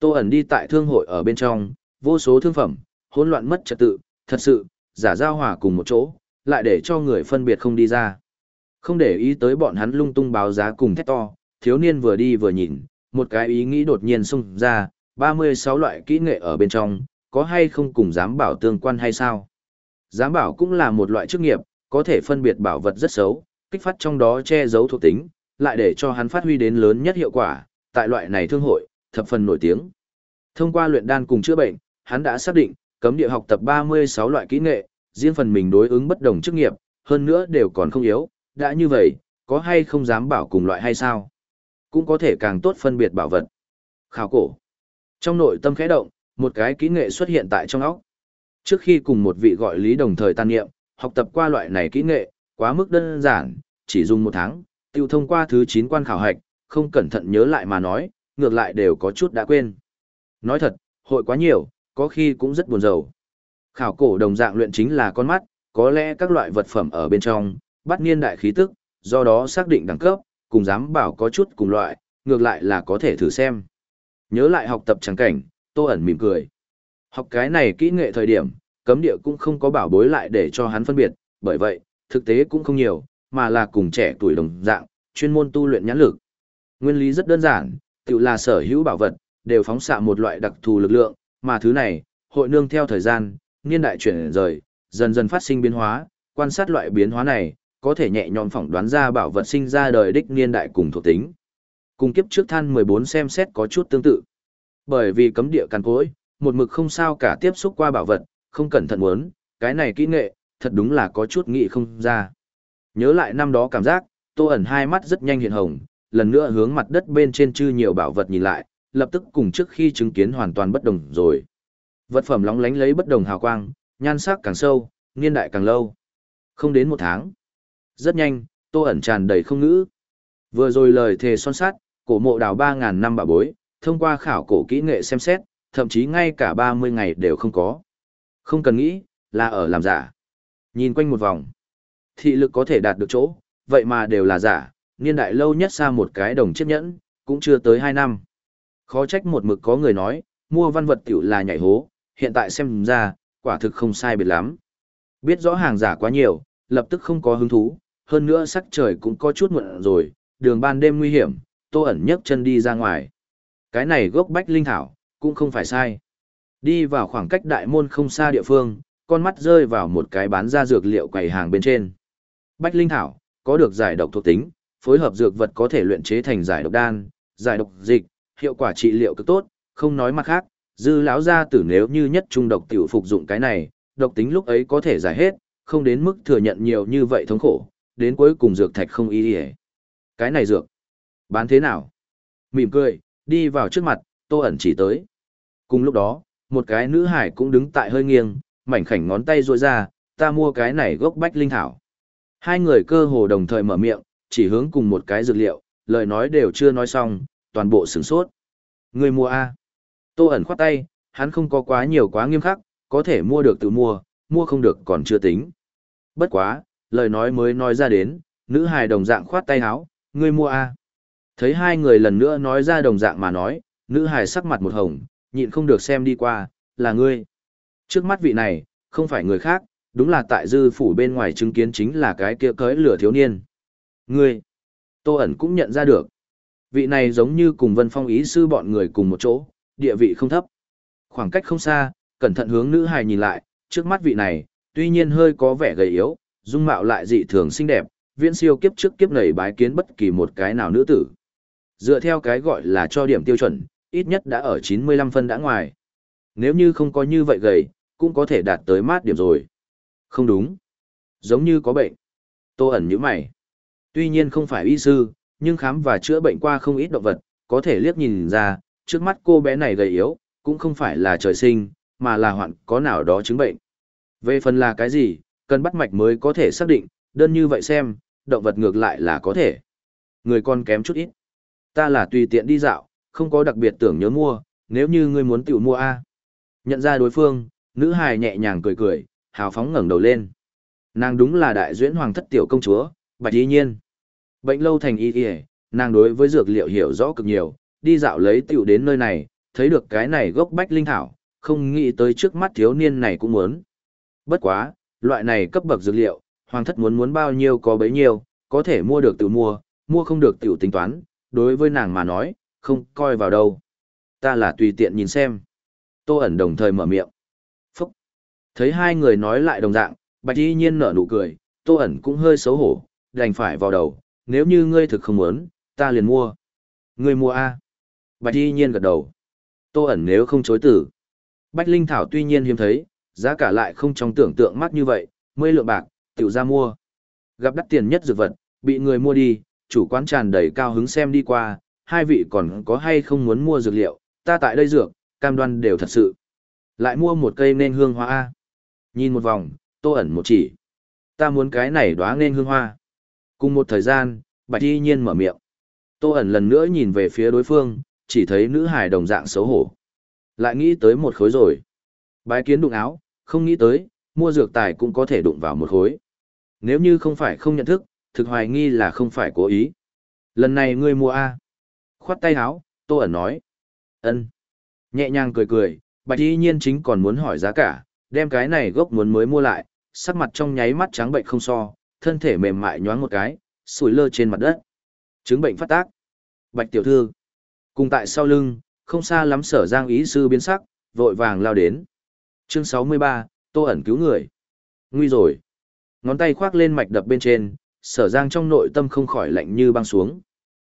Tô ẩn đi tại thương hội ở bên trong, vô số thương phẩm, hỗn loạn mất trật tự, thật sự, giả giao hòa cùng một chỗ, lại để cho người phân biệt không đi ra. Không để ý tới bọn hắn lung tung báo giá cùng thét to, thiếu niên vừa đi vừa nhìn, một cái ý nghĩ đột nhiên xông ra, 36 loại kỹ nghệ ở bên trong, có hay không cùng giám bảo tương quan hay sao? Giám bảo cũng là một loại chức nghiệp, có thể phân biệt bảo vật rất xấu, kích phát trong đó che giấu thuộc tính, lại để cho hắn phát huy đến lớn nhất hiệu quả, tại loại này thương hội, thập phần nổi tiếng. Thông qua luyện đan cùng chữa bệnh, hắn đã xác định, cấm địa học tập 36 loại kỹ nghệ, riêng phần mình đối ứng bất đồng chức nghiệp, hơn nữa đều còn không yếu, đã như vậy, có hay không dám bảo cùng loại hay sao? Cũng có thể càng tốt phân biệt bảo vật. Khảo cổ. Trong nội tâm khẽ động, một cái kỹ nghệ xuất hiện tại trong óc. Trước khi cùng một vị gọi lý đồng thời tan nghiệm, học tập qua loại này kỹ nghệ, quá mức đơn giản, chỉ dùng một tháng, tiêu thông qua thứ 9 quan khảo hạch, không cẩn thận nhớ lại mà nói, ngược lại đều có chút đã quên. Nói thật, hội quá nhiều, có khi cũng rất buồn rầu. Khảo cổ đồng dạng luyện chính là con mắt, có lẽ các loại vật phẩm ở bên trong, bắt niên đại khí tức, do đó xác định đẳng cấp, cùng dám bảo có chút cùng loại, ngược lại là có thể thử xem. Nhớ lại học tập trắng cảnh, tô ẩn mỉm cười. Học cái này kỹ nghệ thời điểm, cấm địa cũng không có bảo bối lại để cho hắn phân biệt, bởi vậy, thực tế cũng không nhiều, mà là cùng trẻ tuổi đồng dạng, chuyên môn tu luyện nhãn lực. Nguyên lý rất đơn giản, tự là sở hữu bảo vật, đều phóng xạ một loại đặc thù lực lượng, mà thứ này, hội nương theo thời gian, niên đại chuyển rời, dần dần phát sinh biến hóa, quan sát loại biến hóa này, có thể nhẹ nhõm phỏng đoán ra bảo vật sinh ra đời đích niên đại cùng thuộc tính. Cùng kiếp trước than 14 xem xét có chút tương tự. Bởi vì cấm địa càn cối, một mực không sao cả tiếp xúc qua bảo vật, không cẩn thận muốn, cái này kỹ nghệ, thật đúng là có chút nghị không ra. Nhớ lại năm đó cảm giác, tô ẩn hai mắt rất nhanh hiện hồng, lần nữa hướng mặt đất bên trên chư nhiều bảo vật nhìn lại, lập tức cùng trước khi chứng kiến hoàn toàn bất đồng rồi. Vật phẩm lóng lánh lấy bất đồng hào quang, nhan sắc càng sâu, niên đại càng lâu. Không đến một tháng. Rất nhanh, tô ẩn tràn đầy không ngữ. Vừa rồi lời thề son sát, cổ mộ đào 3.000 năm bà bối, thông qua khảo cổ kỹ nghệ xem xét, thậm chí ngay cả 30 ngày đều không có. Không cần nghĩ, là ở làm giả. Nhìn quanh một vòng, thị lực có thể đạt được chỗ, vậy mà đều là giả, niên đại lâu nhất xa một cái đồng chiếc nhẫn, cũng chưa tới 2 năm. Khó trách một mực có người nói, mua văn vật tiểu là nhảy hố, hiện tại xem ra, quả thực không sai biệt lắm. Biết rõ hàng giả quá nhiều, lập tức không có hứng thú, hơn nữa sắc trời cũng có chút muộn rồi, đường ban đêm nguy hiểm, tô ẩn nhấc chân đi ra ngoài. Cái này gốc bách linh thảo, cũng không phải sai. Đi vào khoảng cách đại môn không xa địa phương, con mắt rơi vào một cái bán ra dược liệu quầy hàng bên trên. Bách linh thảo, có được giải độc thuộc tính, phối hợp dược vật có thể luyện chế thành giải độc đan, giải độc dịch, hiệu quả trị liệu cực tốt, không nói mặt khác, dư lão gia tử nếu như nhất trung độc tiểu phục dụng cái này, độc tính lúc ấy có thể giải hết, không đến mức thừa nhận nhiều như vậy thống khổ, đến cuối cùng dược thạch không ý ý. Cái này dược, bán thế nào? Mỉm cười, đi vào trước mặt, tô ẩn chỉ tới. Cùng lúc đó, một cái nữ hải cũng đứng tại hơi nghiêng, mảnh khảnh ngón tay ruôi ra, ta mua cái này gốc bách linh thảo. Hai người cơ hồ đồng thời mở miệng, chỉ hướng cùng một cái dược liệu, lời nói đều chưa nói xong, toàn bộ sửng sốt. Người mua A. Tô ẩn khoát tay, hắn không có quá nhiều quá nghiêm khắc, có thể mua được tự mua, mua không được còn chưa tính. Bất quá, lời nói mới nói ra đến, nữ hài đồng dạng khoát tay háo, ngươi mua A. Thấy hai người lần nữa nói ra đồng dạng mà nói, nữ hài sắc mặt một hồng, nhịn không được xem đi qua, là ngươi. Trước mắt vị này, không phải người khác, đúng là tại dư phủ bên ngoài chứng kiến chính là cái kia cưới lửa thiếu niên. Ngươi, Tô ẩn cũng nhận ra được. Vị này giống như cùng Vân Phong ý sư bọn người cùng một chỗ, địa vị không thấp. Khoảng cách không xa, cẩn thận hướng nữ hài nhìn lại, trước mắt vị này, tuy nhiên hơi có vẻ gầy yếu, dung mạo lại dị thường xinh đẹp, viễn siêu kiếp trước kiếp này bái kiến bất kỳ một cái nào nữ tử. Dựa theo cái gọi là cho điểm tiêu chuẩn, ít nhất đã ở 95 phân đã ngoài. Nếu như không có như vậy gầy, cũng có thể đạt tới mát điểm rồi. Không đúng. Giống như có bệnh. Tô ẩn như mày. Tuy nhiên không phải y sư, nhưng khám và chữa bệnh qua không ít động vật, có thể liếc nhìn ra, trước mắt cô bé này gầy yếu, cũng không phải là trời sinh, mà là hoạn có nào đó chứng bệnh. Về phần là cái gì, cần bắt mạch mới có thể xác định, đơn như vậy xem, động vật ngược lại là có thể. Người con kém chút ít. Ta là tùy tiện đi dạo, không có đặc biệt tưởng nhớ mua, nếu như ngươi muốn tiểu mua A. Nhận ra đối phương, nữ hài nhẹ nhàng cười cười, hào phóng ngẩng đầu lên. Nàng đúng là đại duyễn hoàng thất tiểu công chúa, Bạch Y Nhiên. Bệnh lâu thành y y, nàng đối với dược liệu hiểu rõ cực nhiều, đi dạo lấy tiểu đến nơi này, thấy được cái này gốc bách linh thảo, không nghĩ tới trước mắt thiếu niên này cũng muốn. Bất quá, loại này cấp bậc dược liệu, hoàng thất muốn muốn bao nhiêu có bấy nhiêu, có thể mua được tự mua, mua không được tiểu tính toán, đối với nàng mà nói, không coi vào đâu. Ta là tùy tiện nhìn xem. Tô ẩn đồng thời mở miệng. Phúc. Thấy hai người nói lại đồng dạng, bạch y nhiên nở nụ cười, tô ẩn cũng hơi xấu hổ, đành phải vào đầu, nếu như ngươi thực không muốn, ta liền mua. Ngươi mua A. Bạch y nhiên gật đầu. Tô ẩn nếu không chối tử. Bách Linh Thảo tuy nhiên hiếm thấy, giá cả lại không trong tưởng tượng mắt như vậy, mươi lượng bạc, tiểu ra mua. Gặp đắt tiền nhất dược vật, bị người mua đi, chủ quán tràn đầy cao hứng xem đi qua, hai vị còn có hay không muốn mua dược liệu, ta tại đây dược, cam đoan đều thật sự. Lại mua một cây nên hương hoa A. Nhìn một vòng, tô ẩn một chỉ. Ta muốn cái này đóa nên hương hoa. Cùng một thời gian, bạch y nhiên mở miệng. Tô ẩn lần nữa nhìn về phía đối phương, chỉ thấy nữ hài đồng dạng xấu hổ. Lại nghĩ tới một khối rồi. Bái kiến đụng áo, không nghĩ tới, mua dược tài cũng có thể đụng vào một khối. Nếu như không phải không nhận thức, thực hoài nghi là không phải cố ý. Lần này ngươi mua A. Khoát tay áo, Tô ẩn nói. ân Nhẹ nhàng cười cười, bạch y nhiên chính còn muốn hỏi giá cả, đem cái này gốc muốn mới mua lại, sắc mặt trong nháy mắt trắng bệnh không so, thân thể mềm mại nhoáng một cái, sủi lơ trên mặt đất. Chứng bệnh phát tác. Bạch tiểu thư. Cùng tại sau lưng, không xa lắm sở giang ý sư biến sắc, vội vàng lao đến. Chương 63, Tô ẩn cứu người. Nguy rồi. Ngón tay khoác lên mạch đập bên trên, sở giang trong nội tâm không khỏi lạnh như băng xuống.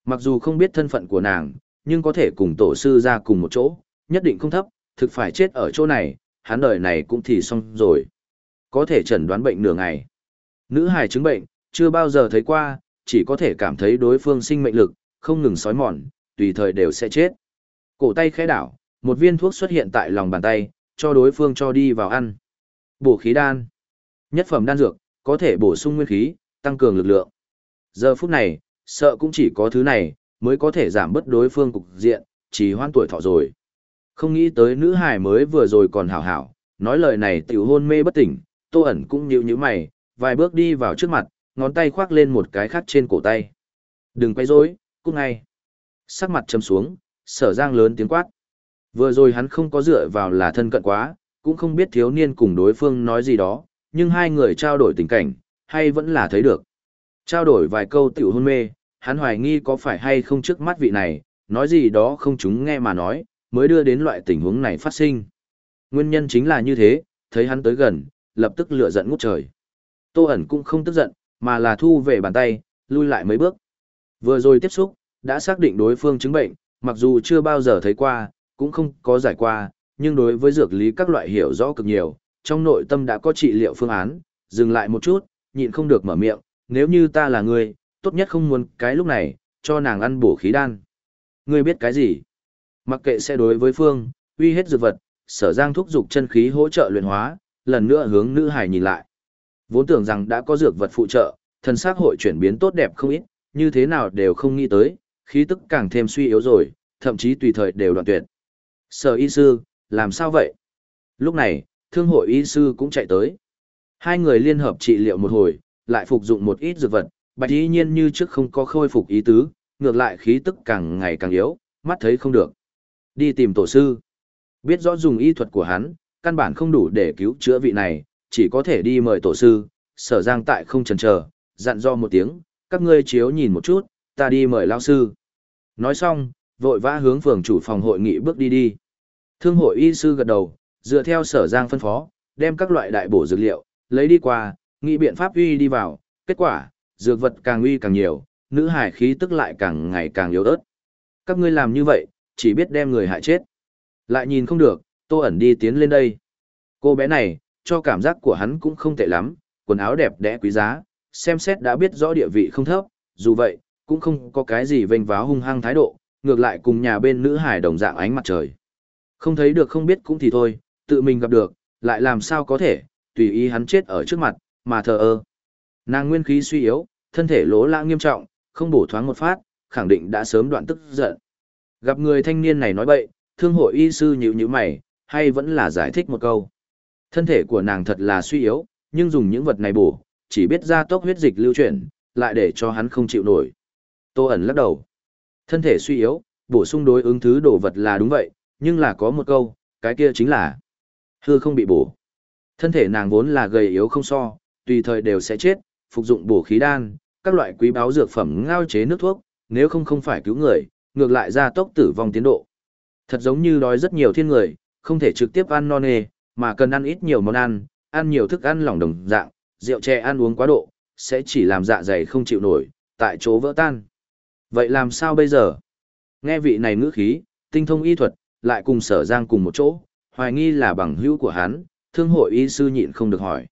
Mặc dù không biết thân phận của nàng, nhưng có thể cùng tổ sư ra cùng một chỗ, nhất định không thấp, thực phải chết ở chỗ này, hắn đời này cũng thì xong rồi. Có thể chẩn đoán bệnh nửa ngày. Nữ hài chứng bệnh, chưa bao giờ thấy qua, chỉ có thể cảm thấy đối phương sinh mệnh lực, không ngừng sói mòn, tùy thời đều sẽ chết. Cổ tay khẽ đảo, một viên thuốc xuất hiện tại lòng bàn tay, cho đối phương cho đi vào ăn. Bổ khí đan. Nhất phẩm đan dược, có thể bổ sung nguyên khí, tăng cường lực lượng. Giờ phút này, sợ cũng chỉ có thứ này, mới có thể giảm bớt đối phương cục diện, chỉ hoan tuổi thọ rồi. Không nghĩ tới nữ hải mới vừa rồi còn hảo hảo, nói lời này tiểu hôn mê bất tỉnh, tô ẩn cũng nhíu nhíu mày, vài bước đi vào trước mặt, ngón tay khoác lên một cái khác trên cổ tay. Đừng quay rối, cút ngay. Sắc mặt châm xuống, sở giang lớn tiếng quát. Vừa rồi hắn không có dựa vào là thân cận quá, cũng không biết thiếu niên cùng đối phương nói gì đó, nhưng hai người trao đổi tình cảnh, hay vẫn là thấy được. Trao đổi vài câu tiểu hôn mê, hắn hoài nghi có phải hay không trước mắt vị này, nói gì đó không chúng nghe mà nói, mới đưa đến loại tình huống này phát sinh. Nguyên nhân chính là như thế, thấy hắn tới gần, lập tức lửa giận ngút trời. Tô ẩn cũng không tức giận, mà là thu về bàn tay, lui lại mấy bước. Vừa rồi tiếp xúc, đã xác định đối phương chứng bệnh, mặc dù chưa bao giờ thấy qua, cũng không có giải qua, nhưng đối với dược lý các loại hiểu rõ cực nhiều, trong nội tâm đã có trị liệu phương án, dừng lại một chút, nhịn không được mở miệng, nếu như ta là người, tốt nhất không muốn cái lúc này, cho nàng ăn bổ khí đan. Ngươi biết cái gì? Mặc kệ sẽ đối với phương, uy hết dược vật, sở giang thúc dục chân khí hỗ trợ luyện hóa, lần nữa hướng nữ hải nhìn lại. Vốn tưởng rằng đã có dược vật phụ trợ, thần sắc hội chuyển biến tốt đẹp không ít, như thế nào đều không nghĩ tới, khí tức càng thêm suy yếu rồi, thậm chí tùy thời đều đoạn tuyệt. Sở y sư, làm sao vậy? Lúc này, thương hội y sư cũng chạy tới. Hai người liên hợp trị liệu một hồi, lại phục dụng một ít dược vật, bạch y nhiên như trước không có khôi phục ý tứ, ngược lại khí tức càng ngày càng yếu, mắt thấy không được. Đi tìm tổ sư. Biết rõ dùng y thuật của hắn, căn bản không đủ để cứu chữa vị này, chỉ có thể đi mời tổ sư, sở giang tại không chần chờ, dặn do một tiếng, các ngươi chiếu nhìn một chút, ta đi mời lao sư. Nói xong, vội vã hướng phường chủ phòng hội nghị bước đi đi. Thương hội y sư gật đầu, dựa theo sở giang phân phó, đem các loại đại bổ dược liệu, lấy đi qua, nghị biện pháp uy đi vào, kết quả, dược vật càng uy càng nhiều, nữ hải khí tức lại càng ngày càng yếu ớt. Các ngươi làm như vậy, chỉ biết đem người hại chết. Lại nhìn không được, tô ẩn đi tiến lên đây. Cô bé này, cho cảm giác của hắn cũng không tệ lắm, quần áo đẹp đẽ quý giá, xem xét đã biết rõ địa vị không thấp, dù vậy, cũng không có cái gì vênh váo hung hăng thái độ, ngược lại cùng nhà bên nữ hải đồng dạng ánh mặt trời. Không thấy được không biết cũng thì thôi, tự mình gặp được, lại làm sao có thể, tùy ý hắn chết ở trước mặt, mà thờ ơ. Nàng nguyên khí suy yếu, thân thể lỗ lã nghiêm trọng, không bổ thoáng một phát, khẳng định đã sớm đoạn tức giận. Gặp người thanh niên này nói bậy, thương hội y sư nhíu nhíu mày, hay vẫn là giải thích một câu. Thân thể của nàng thật là suy yếu, nhưng dùng những vật này bổ, chỉ biết ra tốc huyết dịch lưu chuyển, lại để cho hắn không chịu nổi. Tô ẩn lắc đầu. Thân thể suy yếu, bổ sung đối ứng thứ đồ vật là đúng vậy, nhưng là có một câu, cái kia chính là hư không bị bổ. Thân thể nàng vốn là gầy yếu không so, tùy thời đều sẽ chết, phục dụng bổ khí đan, các loại quý báo dược phẩm ngao chế nước thuốc, nếu không không phải cứu người, ngược lại ra tốc tử vong tiến độ. Thật giống như đói rất nhiều thiên người, không thể trực tiếp ăn non nê, mà cần ăn ít nhiều món ăn, ăn nhiều thức ăn lỏng đồng dạng, rượu chè ăn uống quá độ, sẽ chỉ làm dạ dày không chịu nổi, tại chỗ vỡ tan. Vậy làm sao bây giờ? Nghe vị này ngữ khí, tinh thông y thuật, lại cùng sở giang cùng một chỗ, hoài nghi là bằng hữu của hắn, thương hội y sư nhịn không được hỏi.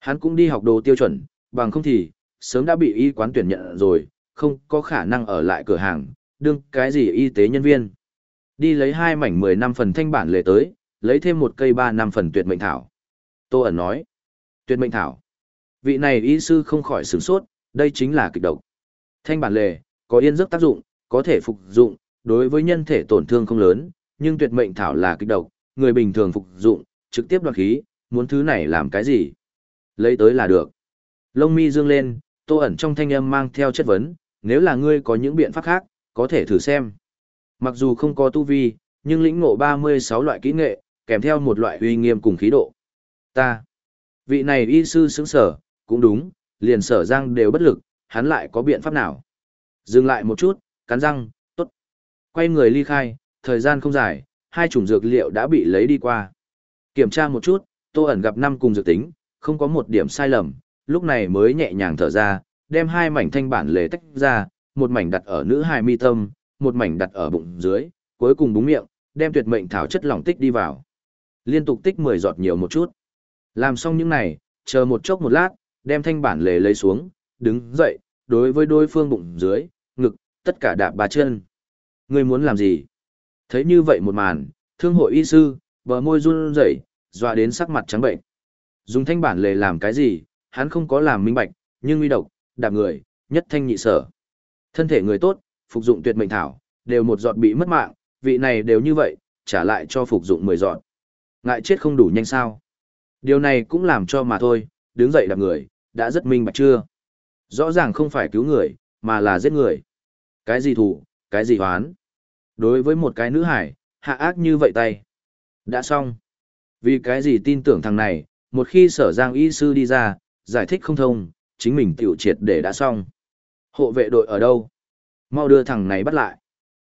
Hắn cũng đi học đồ tiêu chuẩn, bằng không thì, sớm đã bị y quán tuyển nhận rồi, không có khả năng ở lại cửa hàng, đương cái gì y tế nhân viên. Đi lấy hai mảnh 10 năm phần thanh bản lệ tới, lấy thêm một cây 3 năm phần tuyệt mệnh thảo. Tô ẩn nói, tuyệt mệnh thảo. Vị này y sư không khỏi sửng sốt, đây chính là kịch độc. Thanh bản lề, có yên giấc tác dụng, có thể phục dụng, đối với nhân thể tổn thương không lớn, nhưng tuyệt mệnh thảo là kịch độc, người bình thường phục dụng, trực tiếp đoạt khí, muốn thứ này làm cái gì? Lấy tới là được. Lông mi dương lên, tô ẩn trong thanh âm mang theo chất vấn, nếu là ngươi có những biện pháp khác, có thể thử xem. Mặc dù không có tu vi, nhưng lĩnh ngộ 36 loại kỹ nghệ, kèm theo một loại uy nghiêm cùng khí độ. Ta, vị này y sư xứng sở, cũng đúng, liền sở Giang đều bất lực, hắn lại có biện pháp nào. Dừng lại một chút, cắn răng, tốt. Quay người ly khai, thời gian không dài, hai chủng dược liệu đã bị lấy đi qua. Kiểm tra một chút, tô ẩn gặp năm cùng dược tính, không có một điểm sai lầm, lúc này mới nhẹ nhàng thở ra, đem hai mảnh thanh bản lề tách ra, một mảnh đặt ở nữ hài mi tâm, một mảnh đặt ở bụng dưới, cuối cùng búng miệng, đem tuyệt mệnh thảo chất lỏng tích đi vào. Liên tục tích 10 giọt nhiều một chút. Làm xong những này, chờ một chốc một lát, đem thanh bản lề lấy xuống, đứng dậy, đối với đối phương bụng dưới, tất cả đạp ba chân. Ngươi muốn làm gì? Thấy như vậy một màn, thương hội y sư, bờ môi run rẩy, dọa đến sắc mặt trắng bệnh. Dùng thanh bản lề làm cái gì, hắn không có làm minh bạch, nhưng uy độc, đạp người, nhất thanh nhị sở. Thân thể người tốt, phục dụng tuyệt mệnh thảo, đều một giọt bị mất mạng, vị này đều như vậy, trả lại cho phục dụng 10 giọt. Ngại chết không đủ nhanh sao? Điều này cũng làm cho mà thôi, đứng dậy đạp người, đã rất minh bạch chưa? Rõ ràng không phải cứu người, mà là giết người. Cái gì thủ, cái gì hoán? Đối với một cái nữ hải, hạ ác như vậy tay. Đã xong. Vì cái gì tin tưởng thằng này, một khi sở giang y sư đi ra, giải thích không thông, chính mình tiểu triệt để đã xong. Hộ vệ đội ở đâu? Mau đưa thằng này bắt lại.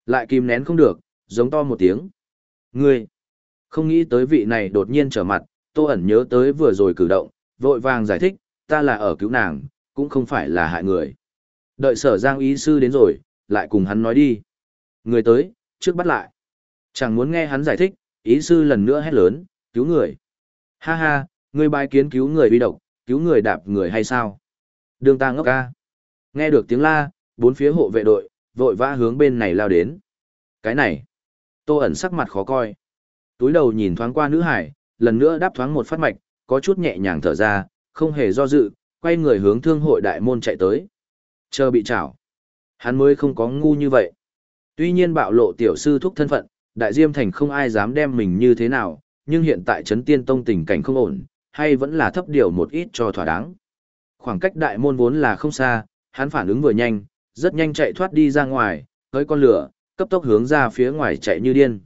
Lại kìm nén không được, giống to một tiếng. Ngươi! Không nghĩ tới vị này đột nhiên trở mặt, tô ẩn nhớ tới vừa rồi cử động, vội vàng giải thích, ta là ở cứu nàng, cũng không phải là hại người. Đợi sở giang y sư đến rồi, lại cùng hắn nói đi. Người tới, trước bắt lại. Chẳng muốn nghe hắn giải thích, ý sư lần nữa hét lớn, cứu người. Ha ha, ngươi bài kiến cứu người uy độc, cứu người đạp người hay sao? Đường ta ngốc ca. Nghe được tiếng la, bốn phía hộ vệ đội, vội vã hướng bên này lao đến. Cái này, tô ẩn sắc mặt khó coi. Túi đầu nhìn thoáng qua nữ hải, lần nữa đáp thoáng một phát mạch, có chút nhẹ nhàng thở ra, không hề do dự, quay người hướng thương hội đại môn chạy tới. Chờ bị chảo. Hắn mới không có ngu như vậy. Tuy nhiên bạo lộ tiểu sư thúc thân phận, đại diêm thành không ai dám đem mình như thế nào, nhưng hiện tại chấn tiên tông tình cảnh không ổn, hay vẫn là thấp điều một ít cho thỏa đáng. Khoảng cách đại môn vốn là không xa, hắn phản ứng vừa nhanh, rất nhanh chạy thoát đi ra ngoài, với con lửa, cấp tốc hướng ra phía ngoài chạy như điên.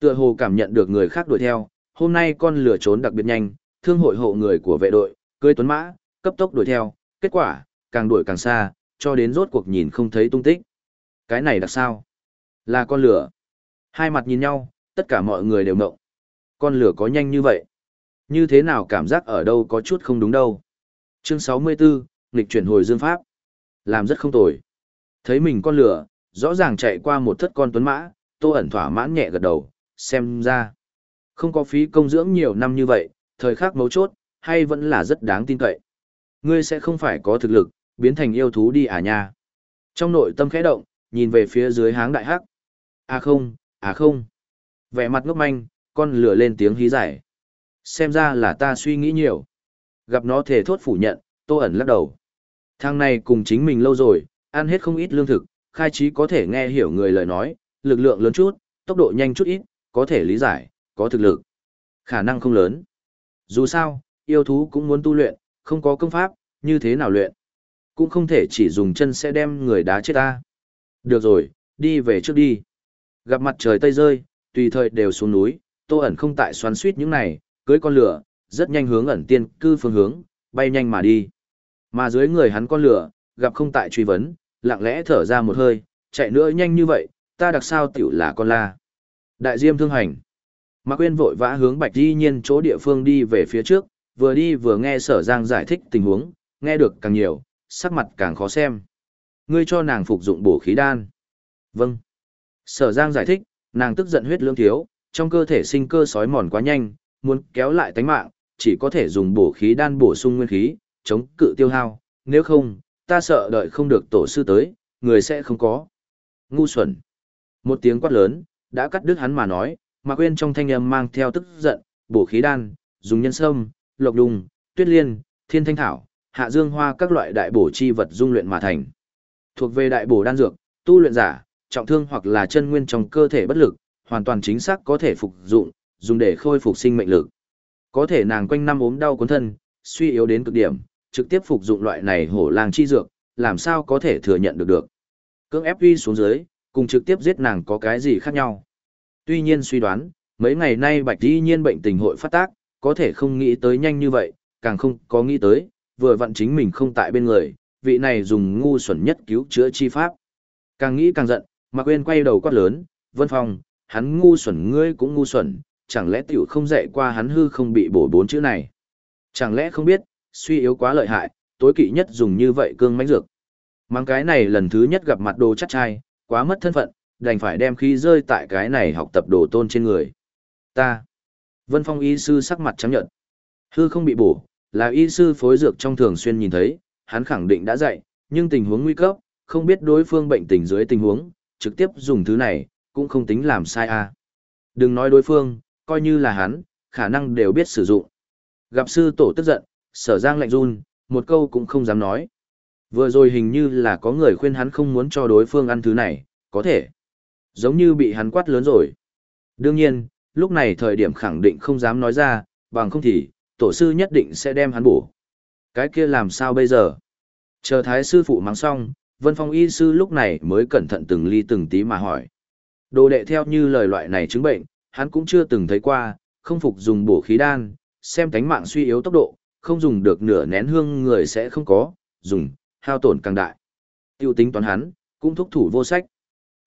Tựa hồ cảm nhận được người khác đuổi theo, hôm nay con lửa trốn đặc biệt nhanh, thương hội hộ người của vệ đội, cưới tuấn mã, cấp tốc đuổi theo, kết quả, càng đuổi càng xa, cho đến rốt cuộc nhìn không thấy tung tích. Cái này là sao? Là con lửa. Hai mặt nhìn nhau, tất cả mọi người đều mộng. Con lửa có nhanh như vậy? Như thế nào cảm giác ở đâu có chút không đúng đâu? Chương 64, nghịch chuyển hồi dương pháp. Làm rất không tồi. Thấy mình con lửa, rõ ràng chạy qua một thất con tuấn mã, tô ẩn thỏa mãn nhẹ gật đầu, xem ra. Không có phí công dưỡng nhiều năm như vậy, thời khắc mấu chốt, hay vẫn là rất đáng tin cậy. Ngươi sẽ không phải có thực lực, biến thành yêu thú đi à nha. Trong nội tâm khẽ động, nhìn về phía dưới háng đại hắc. À không, à không. Vẻ mặt ngốc manh, con lửa lên tiếng hí giải. Xem ra là ta suy nghĩ nhiều. Gặp nó thể thốt phủ nhận, tô ẩn lắc đầu. Thằng này cùng chính mình lâu rồi, ăn hết không ít lương thực, khai trí có thể nghe hiểu người lời nói, lực lượng lớn chút, tốc độ nhanh chút ít, có thể lý giải, có thực lực. Khả năng không lớn. Dù sao, yêu thú cũng muốn tu luyện, không có công pháp, như thế nào luyện. Cũng không thể chỉ dùng chân sẽ đem người đá chết ta. Được rồi, đi về trước đi. Gặp mặt trời tây rơi, tùy thời đều xuống núi, tô ẩn không tại xoắn suýt những này, cưới con lửa, rất nhanh hướng ẩn tiên cư phương hướng, bay nhanh mà đi. Mà dưới người hắn con lửa, gặp không tại truy vấn, lặng lẽ thở ra một hơi, chạy nữa nhanh như vậy, ta đặc sao tiểu là con la. Đại diêm thương hành. Mạc Quyên vội vã hướng Bạch Di Nhiên chỗ địa phương đi về phía trước, vừa đi vừa nghe Sở Giang giải thích tình huống, nghe được càng nhiều, sắc mặt càng khó xem. Ngươi cho nàng phục dụng bổ khí đan. Vâng. Sở Giang giải thích, nàng tức giận huyết lương thiếu, trong cơ thể sinh cơ sói mòn quá nhanh, muốn kéo lại tánh mạng, chỉ có thể dùng bổ khí đan bổ sung nguyên khí, chống cự tiêu hao, nếu không, ta sợ đợi không được tổ sư tới, người sẽ không có. Ngu xuẩn. Một tiếng quát lớn, đã cắt đứt hắn mà nói, mà quên trong thanh âm mang theo tức giận, bổ khí đan, dùng nhân sâm, lộc đùng, tuyết liên, thiên thanh thảo, hạ dương hoa các loại đại bổ chi vật dung luyện mà thành. Thuộc về đại bổ đan dược, tu luyện giả, trọng thương hoặc là chân nguyên trong cơ thể bất lực, hoàn toàn chính xác có thể phục dụng, dùng để khôi phục sinh mệnh lực. Có thể nàng quanh năm ốm đau cuốn thân, suy yếu đến cực điểm, trực tiếp phục dụng loại này hổ lang chi dược, làm sao có thể thừa nhận được được. Cưỡng ép uy xuống dưới, cùng trực tiếp giết nàng có cái gì khác nhau. Tuy nhiên suy đoán, mấy ngày nay bạch y nhiên bệnh tình hội phát tác, có thể không nghĩ tới nhanh như vậy, càng không có nghĩ tới, vừa vặn chính mình không tại bên người, vị này dùng ngu xuẩn nhất cứu chữa chi pháp. Càng nghĩ càng giận, Mạc Uyên quay đầu quát lớn, Vân Phong, hắn ngu xuẩn ngươi cũng ngu xuẩn, chẳng lẽ tiểu không dạy qua hắn hư không bị bổ bốn chữ này. Chẳng lẽ không biết, suy yếu quá lợi hại, tối kỵ nhất dùng như vậy cương mãnh dược. Mang cái này lần thứ nhất gặp mặt đồ chắc trai, quá mất thân phận, đành phải đem khí rơi tại cái này học tập đồ tôn trên người. Ta. Vân Phong y sư sắc mặt trắng nhợt. Hư không bị bổ, là y sư phối dược trong thường xuyên nhìn thấy, hắn khẳng định đã dạy, nhưng tình huống nguy cấp, không biết đối phương bệnh tình dưới tình huống, trực tiếp dùng thứ này, cũng không tính làm sai a. À. Đừng nói đối phương, coi như là hắn, khả năng đều biết sử dụng. Gặp sư tổ tức giận, sở giang lạnh run, một câu cũng không dám nói. Vừa rồi hình như là có người khuyên hắn không muốn cho đối phương ăn thứ này, có thể. Giống như bị hắn quát lớn rồi. Đương nhiên, lúc này thời điểm khẳng định không dám nói ra, bằng không thì, tổ sư nhất định sẽ đem hắn bổ. Cái kia làm sao bây giờ? Chờ thái sư phụ mắng xong, vân phong y sư lúc này mới cẩn thận từng ly từng tí mà hỏi. Đồ đệ theo như lời loại này chứng bệnh, hắn cũng chưa từng thấy qua, không phục dùng bổ khí đan, xem cánh mạng suy yếu tốc độ, không dùng được nửa nén hương người sẽ không có, dùng, hao tổn càng đại. Tiêu tính toán hắn, cũng thúc thủ vô sách.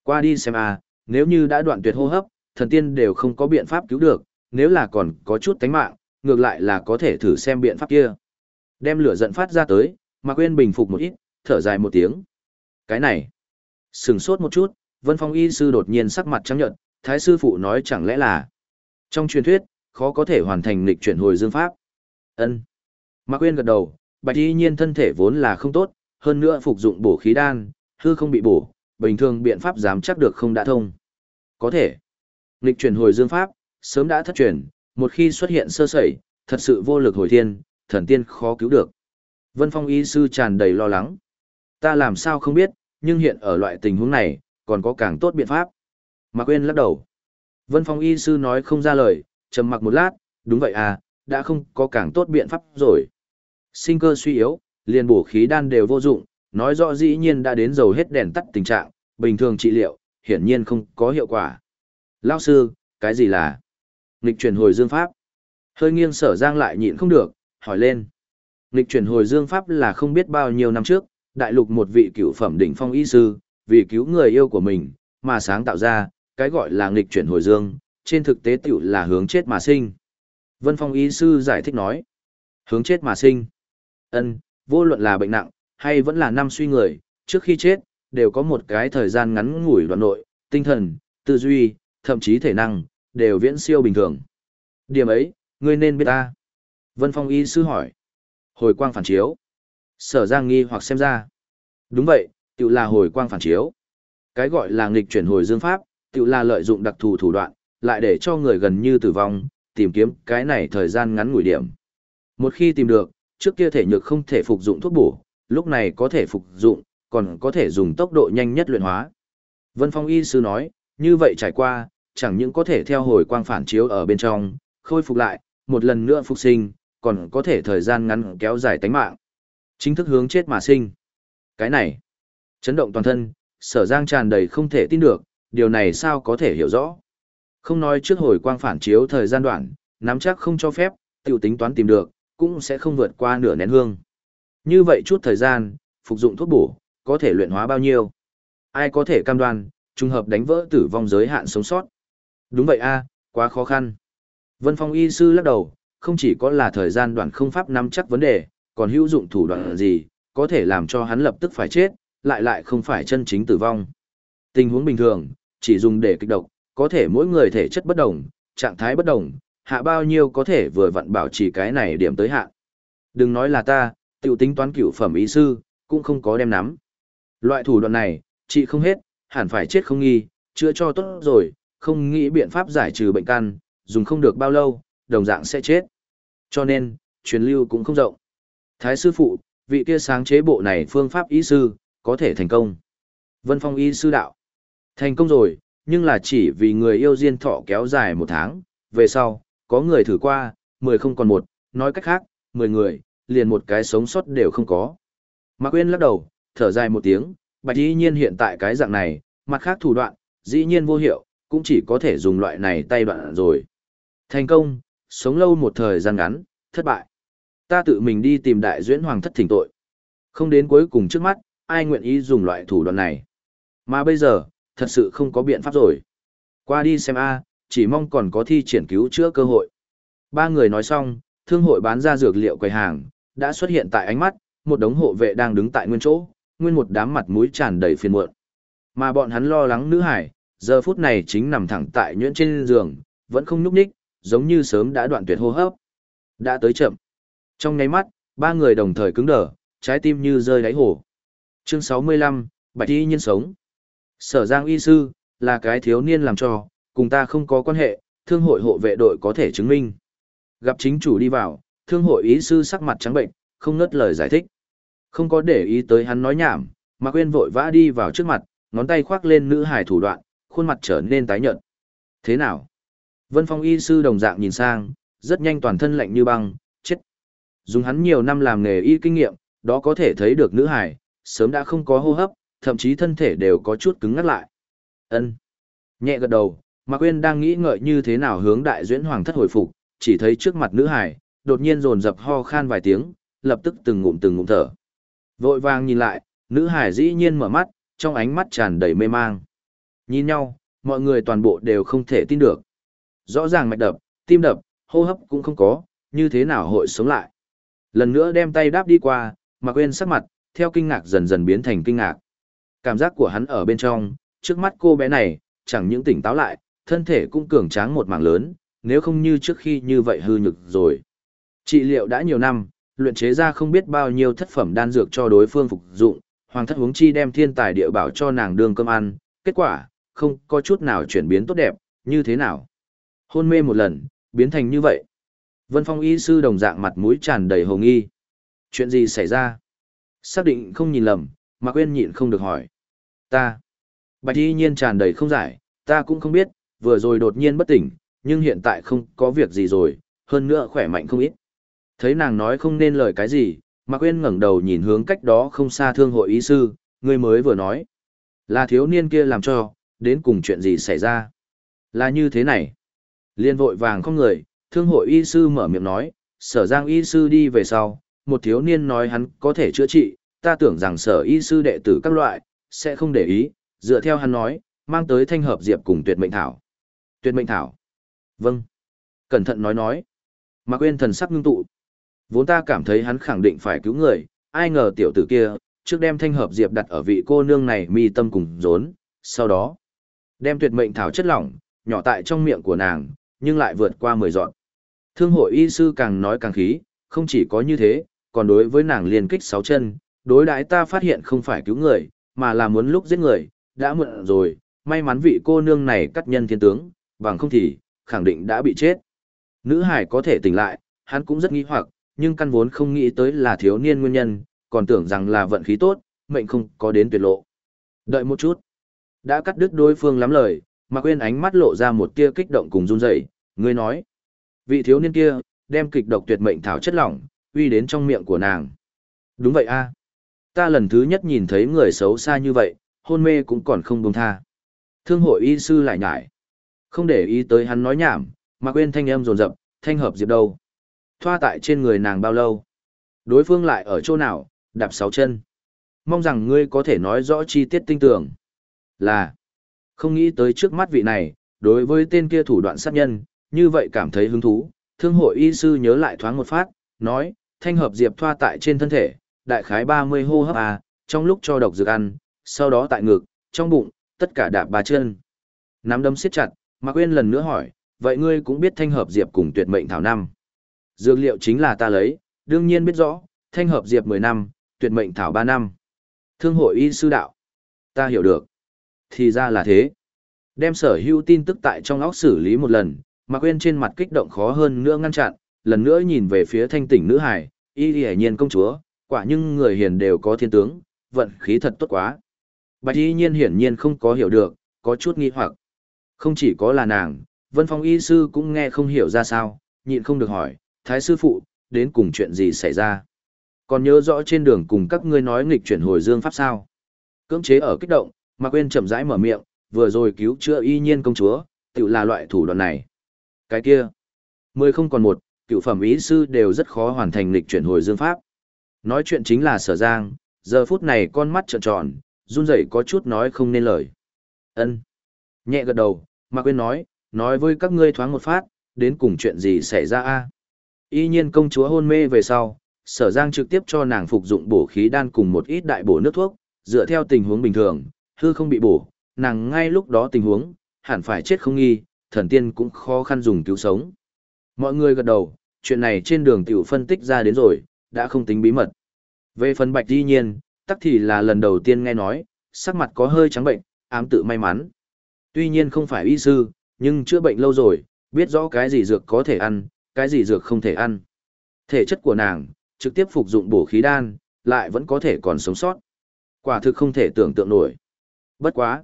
Qua đi xem à, nếu như đã đoạn tuyệt hô hấp, thần tiên đều không có biện pháp cứu được, nếu là còn có chút tánh mạng, ngược lại là có thể thử xem biện pháp kia. Đem lửa giận phát ra tới, mà quên bình phục một ít, thở dài một tiếng. Cái này, sừng sốt một chút, Vân Phong y sư đột nhiên sắc mặt trắng nhợt, thái sư phụ nói chẳng lẽ là trong truyền thuyết, khó có thể hoàn thành lịch chuyển hồi dương pháp. Ân. Mạc Quyên gật đầu, Bạch Y Nhiên thân thể vốn là không tốt, hơn nữa phục dụng bổ khí đan, hư không bị bổ, bình thường biện pháp dám chắc được không đã thông. Có thể. Lịch chuyển hồi dương pháp, sớm đã thất truyền, một khi xuất hiện sơ sẩy, thật sự vô lực hồi thiên, thần tiên khó cứu được. Vân Phong y sư tràn đầy lo lắng. Ta làm sao không biết, nhưng hiện ở loại tình huống này, còn có càng tốt biện pháp. Mạc Quyên lắc đầu. Vân Phong y sư nói không ra lời, trầm mặc một lát, đúng vậy à, đã không có càng tốt biện pháp rồi. Sinh cơ suy yếu, liền bổ khí đan đều vô dụng, nói rõ dĩ nhiên đã đến dầu hết đèn tắt tình trạng, bình thường trị liệu, hiển nhiên không có hiệu quả. Lao sư, cái gì là nghịch chuyển hồi dương pháp? Hơi nghiêng sở giang lại nhịn không được, hỏi lên. Nghịch chuyển hồi dương pháp là không biết bao nhiêu năm trước, đại lục một vị cựu phẩm đỉnh phong y sư, vì cứu người yêu của mình, mà sáng tạo ra, cái gọi là nghịch chuyển hồi dương, trên thực tế tiểu là hướng chết mà sinh. Vân Phong y sư giải thích nói, hướng chết mà sinh. ân vô luận là bệnh nặng, hay vẫn là năm suy người, trước khi chết, đều có một cái thời gian ngắn ngủi đoạn nội, tinh thần, tư duy, thậm chí thể năng, đều viễn siêu bình thường. Điểm ấy, ngươi nên biết ta. Vân Phong y sư hỏi. Hồi quang phản chiếu. Sở Giang nghi hoặc xem ra. Đúng vậy, tự là hồi quang phản chiếu. Cái gọi là nghịch chuyển hồi dương pháp, tự là lợi dụng đặc thù thủ đoạn, lại để cho người gần như tử vong, tìm kiếm cái này thời gian ngắn ngủi điểm. Một khi tìm được, trước kia thể nhược không thể phục dụng thuốc bổ, lúc này có thể phục dụng, còn có thể dùng tốc độ nhanh nhất luyện hóa. Vân Phong y sư nói, như vậy trải qua, chẳng những có thể theo hồi quang phản chiếu ở bên trong, khôi phục lại, một lần nữa phục sinh, còn có thể thời gian ngắn kéo dài tánh mạng. Chính thức hướng chết mà sinh. Cái này, chấn động toàn thân, sở giang tràn đầy không thể tin được, điều này sao có thể hiểu rõ. Không nói trước hồi quang phản chiếu thời gian đoạn, nắm chắc không cho phép, tiểu tính toán tìm được, cũng sẽ không vượt qua nửa nén hương. Như vậy chút thời gian, phục dụng thuốc bổ, có thể luyện hóa bao nhiêu? Ai có thể cam đoan, trùng hợp đánh vỡ tử vong giới hạn sống sót? Đúng vậy a, quá khó khăn. Vân Phong y sư lắc đầu, không chỉ có là thời gian đoạn không pháp nắm chắc vấn đề, còn hữu dụng thủ đoạn gì, có thể làm cho hắn lập tức phải chết, lại lại không phải chân chính tử vong. Tình huống bình thường, chỉ dùng để kích độc, có thể mỗi người thể chất bất đồng, trạng thái bất đồng, hạ bao nhiêu có thể vừa vặn bảo trì cái này điểm tới hạn. Đừng nói là ta, tiểu tính toán cửu phẩm ý sư, cũng không có đem nắm. Loại thủ đoạn này, chị không hết, hẳn phải chết không nghi, chữa cho tốt rồi, không nghĩ biện pháp giải trừ bệnh căn, dùng không được bao lâu, đồng dạng sẽ chết. Cho nên, truyền lưu cũng không rộng. Thái sư phụ, vị kia sáng chế bộ này phương pháp y sư, có thể thành công. Vân Phong y sư đạo. Thành công rồi, nhưng là chỉ vì người yêu diên thọ kéo dài một tháng, về sau, có người thử qua, mười không còn một, nói cách khác, mười người, liền một cái sống sót đều không có. Mạc Quyên lắc đầu, thở dài một tiếng, bạch y nhiên hiện tại cái dạng này, mặt khác thủ đoạn, dĩ nhiên vô hiệu, cũng chỉ có thể dùng loại này tay đoạn rồi. Thành công, sống lâu một thời gian ngắn, thất bại. Ta tự mình đi tìm đại duyễn hoàng thất thỉnh tội. Không đến cuối cùng trước mắt, ai nguyện ý dùng loại thủ đoạn này. Mà bây giờ, thật sự không có biện pháp rồi. Qua đi xem a, chỉ mong còn có thi triển cứu chữa cơ hội. Ba người nói xong, thương hội bán ra dược liệu quầy hàng, đã xuất hiện tại ánh mắt, một đống hộ vệ đang đứng tại nguyên chỗ, nguyên một đám mặt mũi tràn đầy phiền muộn. Mà bọn hắn lo lắng nữ hải, giờ phút này chính nằm thẳng tại nhuyễn trên giường, vẫn không nhúc nhích, giống như sớm đã đoạn tuyệt hô hấp. Đã tới chậm. Trong nháy mắt, ba người đồng thời cứng đờ, trái tim như rơi đáy hồ. Chương 65, Bạch Y nhân sống. Sở Giang y sư, là cái thiếu niên làm cho, cùng ta không có quan hệ, thương hội hộ vệ đội có thể chứng minh. Gặp chính chủ đi vào, thương hội y sư sắc mặt trắng bệnh, không ngớt lời giải thích. Không có để ý tới hắn nói nhảm, mà quên vội vã đi vào trước mặt, ngón tay khoác lên nữ hải thủ đoạn, khuôn mặt trở nên tái nhợt. Thế nào? Vân Phong y sư đồng dạng nhìn sang, rất nhanh toàn thân lạnh như băng, chết. Dùng hắn nhiều năm làm nghề y kinh nghiệm, đó có thể thấy được nữ hải, sớm đã không có hô hấp, thậm chí thân thể đều có chút cứng ngắt lại. Ân. Nhẹ gật đầu, Mạc Quyên đang nghĩ ngợi như thế nào hướng đại duyễn hoàng thất hồi phục, chỉ thấy trước mặt nữ hải, đột nhiên rồn dập ho khan vài tiếng, lập tức từng ngụm từng ngụm thở. Vội vàng nhìn lại, nữ hải dĩ nhiên mở mắt, trong ánh mắt tràn đầy mê mang. Nhìn nhau, mọi người toàn bộ đều không thể tin được. Rõ ràng mạch đập, tim đập, hô hấp cũng không có, như thế nào hội sống lại. Lần nữa đem tay đáp đi qua, mà quên sắc mặt, theo kinh ngạc dần dần biến thành kinh ngạc. Cảm giác của hắn ở bên trong, trước mắt cô bé này, chẳng những tỉnh táo lại, thân thể cũng cường tráng một mảng lớn, nếu không như trước khi như vậy hư nhực rồi. Trị liệu đã nhiều năm, luyện chế ra không biết bao nhiêu thất phẩm đan dược cho đối phương phục dụng, hoàng thất huống chi đem thiên tài địa bảo cho nàng đương cơm ăn, kết quả, không có chút nào chuyển biến tốt đẹp, như thế nào. Hôn mê một lần, biến thành như vậy. Vân Phong y sư đồng dạng mặt mũi tràn đầy hồ nghi. Chuyện gì xảy ra? Xác định không nhìn lầm, mà quên nhịn không được hỏi. Ta. Bạch y nhiên tràn đầy không giải, ta cũng không biết, vừa rồi đột nhiên bất tỉnh, nhưng hiện tại không có việc gì rồi, hơn nữa khỏe mạnh không ít. Thấy nàng nói không nên lời cái gì, Mạc Quyên ngẩng đầu nhìn hướng cách đó không xa thương hội y sư, người mới vừa nói. Là thiếu niên kia làm cho, đến cùng chuyện gì xảy ra. Là như thế này. Liên vội vàng không người, thương hội y sư mở miệng nói, sở giang y sư đi về sau, một thiếu niên nói hắn có thể chữa trị, ta tưởng rằng sở y sư đệ tử các loại, sẽ không để ý, dựa theo hắn nói, mang tới thanh hợp diệp cùng tuyệt mệnh thảo. Tuyệt mệnh thảo. Vâng. Cẩn thận nói nói. Mạc Uyên thần sắc ngưng tụ. Vốn ta cảm thấy hắn khẳng định phải cứu người, ai ngờ tiểu tử kia, trước đem thanh hợp diệp đặt ở vị cô nương này mi tâm cùng rốn, sau đó, đem tuyệt mệnh thảo chất lỏng, nhỏ tại trong miệng của nàng, nhưng lại vượt qua mười dọn. Thương hội y sư càng nói càng khí, không chỉ có như thế, còn đối với nàng liên kích sáu chân, đối đãi ta phát hiện không phải cứu người, mà là muốn lúc giết người, đã muộn rồi, may mắn vị cô nương này cắt nhân thiên tướng, bằng không thì, khẳng định đã bị chết. Nữ hải có thể tỉnh lại, hắn cũng rất nghi hoặc, nhưng căn vốn không nghĩ tới là thiếu niên nguyên nhân, còn tưởng rằng là vận khí tốt, mệnh không có đến tuyệt lộ. Đợi một chút. Đã cắt đứt đối phương lắm lời, mà quên ánh mắt lộ ra một tia kích động cùng run rẩy, Ngươi nói. Vị thiếu niên kia, đem kịch độc tuyệt mệnh thảo chất lỏng, uy đến trong miệng của nàng. Đúng vậy a à. Ta lần thứ nhất nhìn thấy người xấu xa như vậy, hôn mê cũng còn không buông tha. Thương hội y sư lại nhải. Không để ý tới hắn nói nhảm, mà quên thanh âm rồn rập, thanh hợp diệp đâu. Thoa tại trên người nàng bao lâu? Đối phương lại ở chỗ nào, đạp sáu chân. Mong rằng ngươi có thể nói rõ chi tiết tinh tường. Là, không nghĩ tới trước mắt vị này, đối với tên kia thủ đoạn sát nhân, như vậy cảm thấy hứng thú. Thương hội y sư nhớ lại thoáng một phát, nói, thanh hợp diệp thoa tại trên thân thể, đại khái 30 hô hấp à, trong lúc cho độc dược ăn, sau đó tại ngực, trong bụng, tất cả đạp ba chân. Nắm đấm siết chặt, Mạc Quyên lần nữa hỏi, vậy ngươi cũng biết thanh hợp diệp cùng tuyệt mệnh thảo năm. Dược liệu chính là ta lấy, đương nhiên biết rõ, thanh hợp diệp 10 năm, tuyệt mệnh thảo 3 năm. Thương hội y sư đạo. Ta hiểu được. Thì ra là thế. Đem sở hữu tin tức tại trong óc xử lý một lần, Mạc quên trên mặt kích động khó hơn nữa ngăn chặn, lần nữa nhìn về phía thanh tỉnh nữ hải, y y nhiên công chúa, quả nhưng người hiền đều có thiên tướng, vận khí thật tốt quá. Bạch y nhiên hiển nhiên không có hiểu được, có chút nghi hoặc. Không chỉ có là nàng, Vân Phong y sư cũng nghe không hiểu ra sao, nhịn không được hỏi, Thái sư phụ, đến cùng chuyện gì xảy ra? Còn nhớ rõ trên đường cùng các ngươi nói nghịch chuyển hồi dương pháp sao? Cưỡng chế ở kích động, mà quên chậm rãi mở miệng, vừa rồi cứu chữa y nhiên công chúa, tự là loại thủ đoạn này. Cái kia, mười không còn một, cựu phẩm ý sư đều rất khó hoàn thành lịch chuyển hồi dương pháp. Nói chuyện chính là sở giang, giờ phút này con mắt trợn tròn, run rẩy có chút nói không nên lời. ân Nhẹ gật đầu, mà quên nói, nói với các ngươi thoáng một phát, đến cùng chuyện gì xảy ra a Y nhiên công chúa hôn mê về sau, sở giang trực tiếp cho nàng phục dụng bổ khí đan cùng một ít đại bổ nước thuốc, dựa theo tình huống bình thường, hư không bị bổ, nàng ngay lúc đó tình huống, hẳn phải chết không nghi, thần tiên cũng khó khăn dùng cứu sống. Mọi người gật đầu, chuyện này trên đường tiểu phân tích ra đến rồi, đã không tính bí mật. Về phần bạch tuy nhiên, tắc thì là lần đầu tiên nghe nói, sắc mặt có hơi trắng bệnh, ám tự may mắn. Tuy nhiên không phải y sư, nhưng chữa bệnh lâu rồi, biết rõ cái gì dược có thể ăn, cái gì dược không thể ăn. Thể chất của nàng, trực tiếp phục dụng bổ khí đan, lại vẫn có thể còn sống sót. Quả thực không thể tưởng tượng nổi. Bất quá.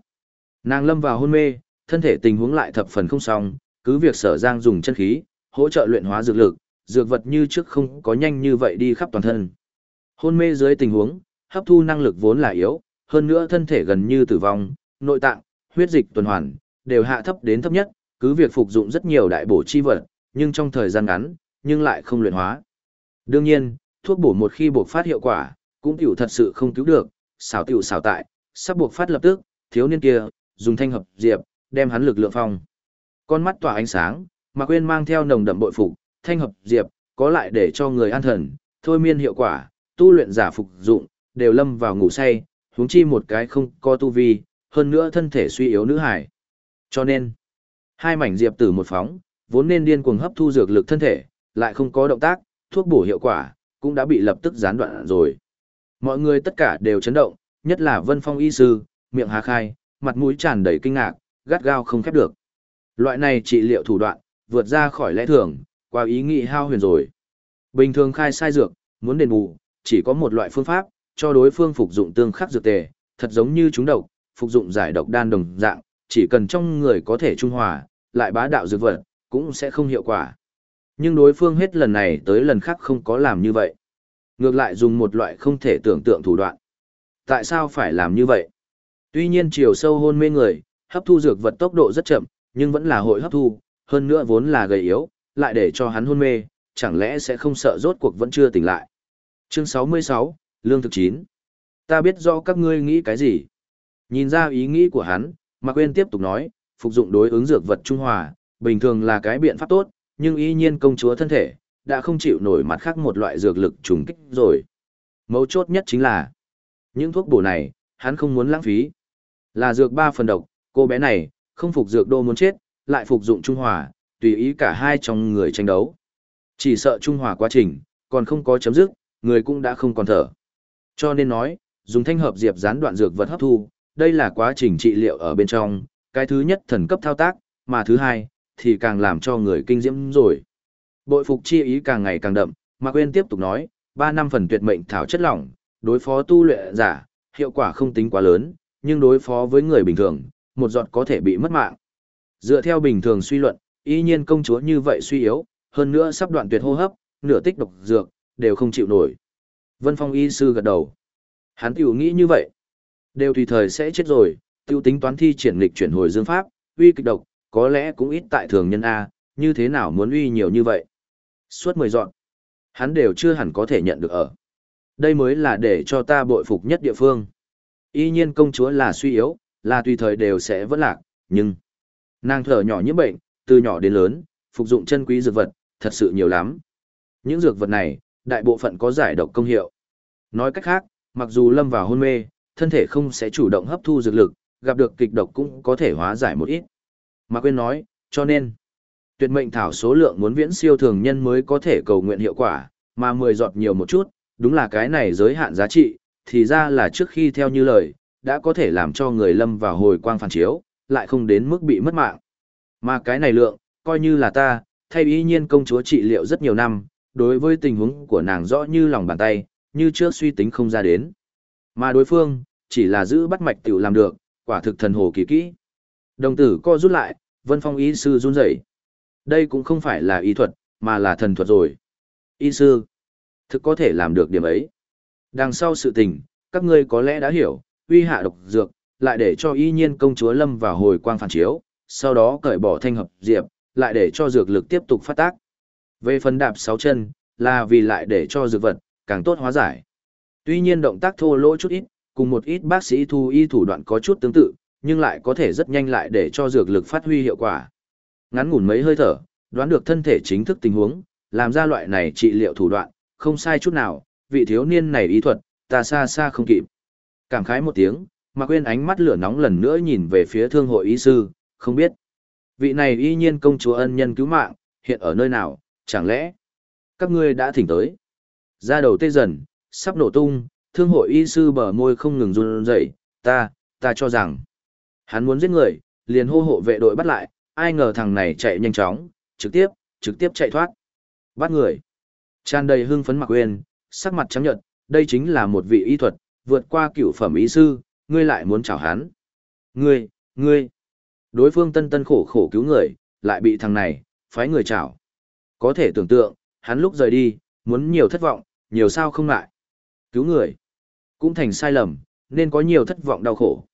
Nàng lâm vào hôn mê, thân thể tình huống lại thập phần không xong, cứ việc sở giang dùng chân khí, hỗ trợ luyện hóa dược lực, dược vật như trước không có nhanh như vậy đi khắp toàn thân. Hôn mê dưới tình huống, hấp thu năng lực vốn là yếu, hơn nữa thân thể gần như tử vong, nội tạng, huyết dịch tuần hoàn, đều hạ thấp đến thấp nhất, cứ việc phục dụng rất nhiều đại bổ chi vật, nhưng trong thời gian ngắn, nhưng lại không luyện hóa. Đương nhiên, thuốc bổ một khi buộc phát hiệu quả, cũng tiểu thật sự không cứu được, xảo tiểu xảo tại, sắp buộc phát lập tức, thiếu niên kia, dùng thanh hợp diệp, đem hắn lực lượng phong. Con mắt tỏa ánh sáng, mà quên mang theo nồng đậm bội phục, thanh hợp diệp, có lại để cho người an thần, thôi miên hiệu quả, tu luyện giả phục dụng, đều lâm vào ngủ say, huống chi một cái không có tu vi, hơn nữa thân thể suy yếu nữ hải. Cho nên, hai mảnh diệp tử một phóng, vốn nên điên cuồng hấp thu dược lực thân thể, lại không có động tác, thuốc bổ hiệu quả, cũng đã bị lập tức gián đoạn rồi. Mọi người tất cả đều chấn động, nhất là Vân Phong y sư, miệng há khai, mặt mũi tràn đầy kinh ngạc, gắt gao không khép được. Loại này trị liệu thủ đoạn, vượt ra khỏi lẽ thường, qua ý nghĩ hao huyền rồi. Bình thường khai sai dược, muốn đền bù, chỉ có một loại phương pháp, cho đối phương phục dụng tương khắc dược tề, thật giống như chúng độc, phục dụng giải độc đan đồng dạng, chỉ cần trong người có thể trung hòa, lại bá đạo dược vật, cũng sẽ không hiệu quả. Nhưng đối phương hết lần này tới lần khác không có làm như vậy. Ngược lại dùng một loại không thể tưởng tượng thủ đoạn. Tại sao phải làm như vậy? Tuy nhiên chiều sâu hôn mê người, hấp thu dược vật tốc độ rất chậm, nhưng vẫn là hội hấp thu, hơn nữa vốn là gầy yếu, lại để cho hắn hôn mê, chẳng lẽ sẽ không sợ rốt cuộc vẫn chưa tỉnh lại. Chương 66, Lương thực chín. Ta biết rõ các ngươi nghĩ cái gì. Nhìn ra ý nghĩ của hắn, Mạc Quyên tiếp tục nói, phục dụng đối ứng dược vật trung hòa, bình thường là cái biện pháp tốt, nhưng y nhiên công chúa thân thể, đã không chịu nổi mặt khác một loại dược lực trùng kích rồi. Mấu chốt nhất chính là, những thuốc bổ này, hắn không muốn lãng phí. Là dược ba phần độc, cô bé này, không phục dược đô muốn chết, lại phục dụng trung hòa, tùy ý cả hai trong người tranh đấu. Chỉ sợ trung hòa quá trình, còn không có chấm dứt, người cũng đã không còn thở. Cho nên nói, dùng thanh hợp diệp gián đoạn dược vật hấp thu, đây là quá trình trị liệu ở bên trong, cái thứ nhất thần cấp thao tác, mà thứ hai, thì càng làm cho người kinh diễm rồi. Bội phục chi ý càng ngày càng đậm, mà quên tiếp tục nói, 3 năm phần tuyệt mệnh thảo chất lỏng, đối phó tu luyện giả, hiệu quả không tính quá lớn, nhưng đối phó với người bình thường, một giọt có thể bị mất mạng. Dựa theo bình thường suy luận, y nhiên công chúa như vậy suy yếu, hơn nữa sắp đoạn tuyệt hô hấp, nửa tích độc dược, đều không chịu nổi. Vân Phong y sư gật đầu. Hắn tiểu nghĩ như vậy. Đều tùy thời sẽ chết rồi, tiêu tính toán thi triển lịch chuyển hồi dương pháp, uy kịch độc, có lẽ cũng ít tại thường nhân A, như thế nào muốn uy nhiều như vậy. Suốt mười dọn, hắn đều chưa hẳn có thể nhận được ở. Đây mới là để cho ta bội phục nhất địa phương. Y nhiên công chúa là suy yếu, là tùy thời đều sẽ vỡ lạc, nhưng nàng thở nhỏ nhiễm bệnh, từ nhỏ đến lớn, phục dụng chân quý dược vật, thật sự nhiều lắm. Những dược vật này, đại bộ phận có giải độc công hiệu. Nói cách khác, mặc dù lâm vào hôn mê, thân thể không sẽ chủ động hấp thu dược lực, gặp được kịch độc cũng có thể hóa giải một ít. Mà quên nói, cho nên, tuyệt mệnh thảo số lượng muốn viễn siêu thường nhân mới có thể cầu nguyện hiệu quả, mà 10 giọt nhiều một chút, đúng là cái này giới hạn giá trị, thì ra là trước khi theo như lời, đã có thể làm cho người lâm vào hồi quang phản chiếu, lại không đến mức bị mất mạng. Mà cái này lượng, coi như là ta, thay ý nhiên công chúa trị liệu rất nhiều năm, đối với tình huống của nàng rõ như lòng bàn tay, như trước suy tính không ra đến. Mà đối phương, chỉ là giữ bắt mạch tiểu làm được, quả thực thần hồ kỳ kỹ. Đồng tử co rút lại, vân phong y sư run rẩy. Đây cũng không phải là y thuật, mà là thần thuật rồi. Y sư, thực có thể làm được điểm ấy. Đằng sau sự tình, các ngươi có lẽ đã hiểu, uy hạ độc dược, lại để cho y nhiên công chúa lâm vào hồi quang phản chiếu, sau đó cởi bỏ thanh hợp diệp, lại để cho dược lực tiếp tục phát tác. Về phần đạp sáu chân, là vì lại để cho dược vật, càng tốt hóa giải. Tuy nhiên động tác thô lỗ chút ít, cùng một ít bác sĩ thu y thủ đoạn có chút tương tự, nhưng lại có thể rất nhanh lại để cho dược lực phát huy hiệu quả. Ngắn ngủn mấy hơi thở, đoán được thân thể chính thức tình huống, làm ra loại này trị liệu thủ đoạn, không sai chút nào, vị thiếu niên này ý thuật, ta xa xa không kịp. Cảm khái một tiếng, mà quên ánh mắt lửa nóng lần nữa nhìn về phía thương hội y sư, không biết. Vị này y nhiên công chúa ân nhân cứu mạng, hiện ở nơi nào, chẳng lẽ các ngươi đã thỉnh tới. Ra đầu tê dần, sắp nổ tung, thương hội y sư bờ môi không ngừng run rẩy, ta, ta cho rằng, hắn muốn giết người, liền hô hộ vệ đội bắt lại, ai ngờ thằng này chạy nhanh chóng, trực tiếp, trực tiếp chạy thoát. Bắt người. Tràn đầy hưng phấn mặc quên, sắc mặt trắng nhợt, đây chính là một vị y thuật, vượt qua cửu phẩm y sư, ngươi lại muốn chào hắn. Ngươi, ngươi. Đối phương tân tân khổ khổ cứu người, lại bị thằng này, phái người chào. Có thể tưởng tượng, hắn lúc rời đi, muốn nhiều thất vọng, nhiều sao không lại. Cứu người, cũng thành sai lầm, nên có nhiều thất vọng đau khổ.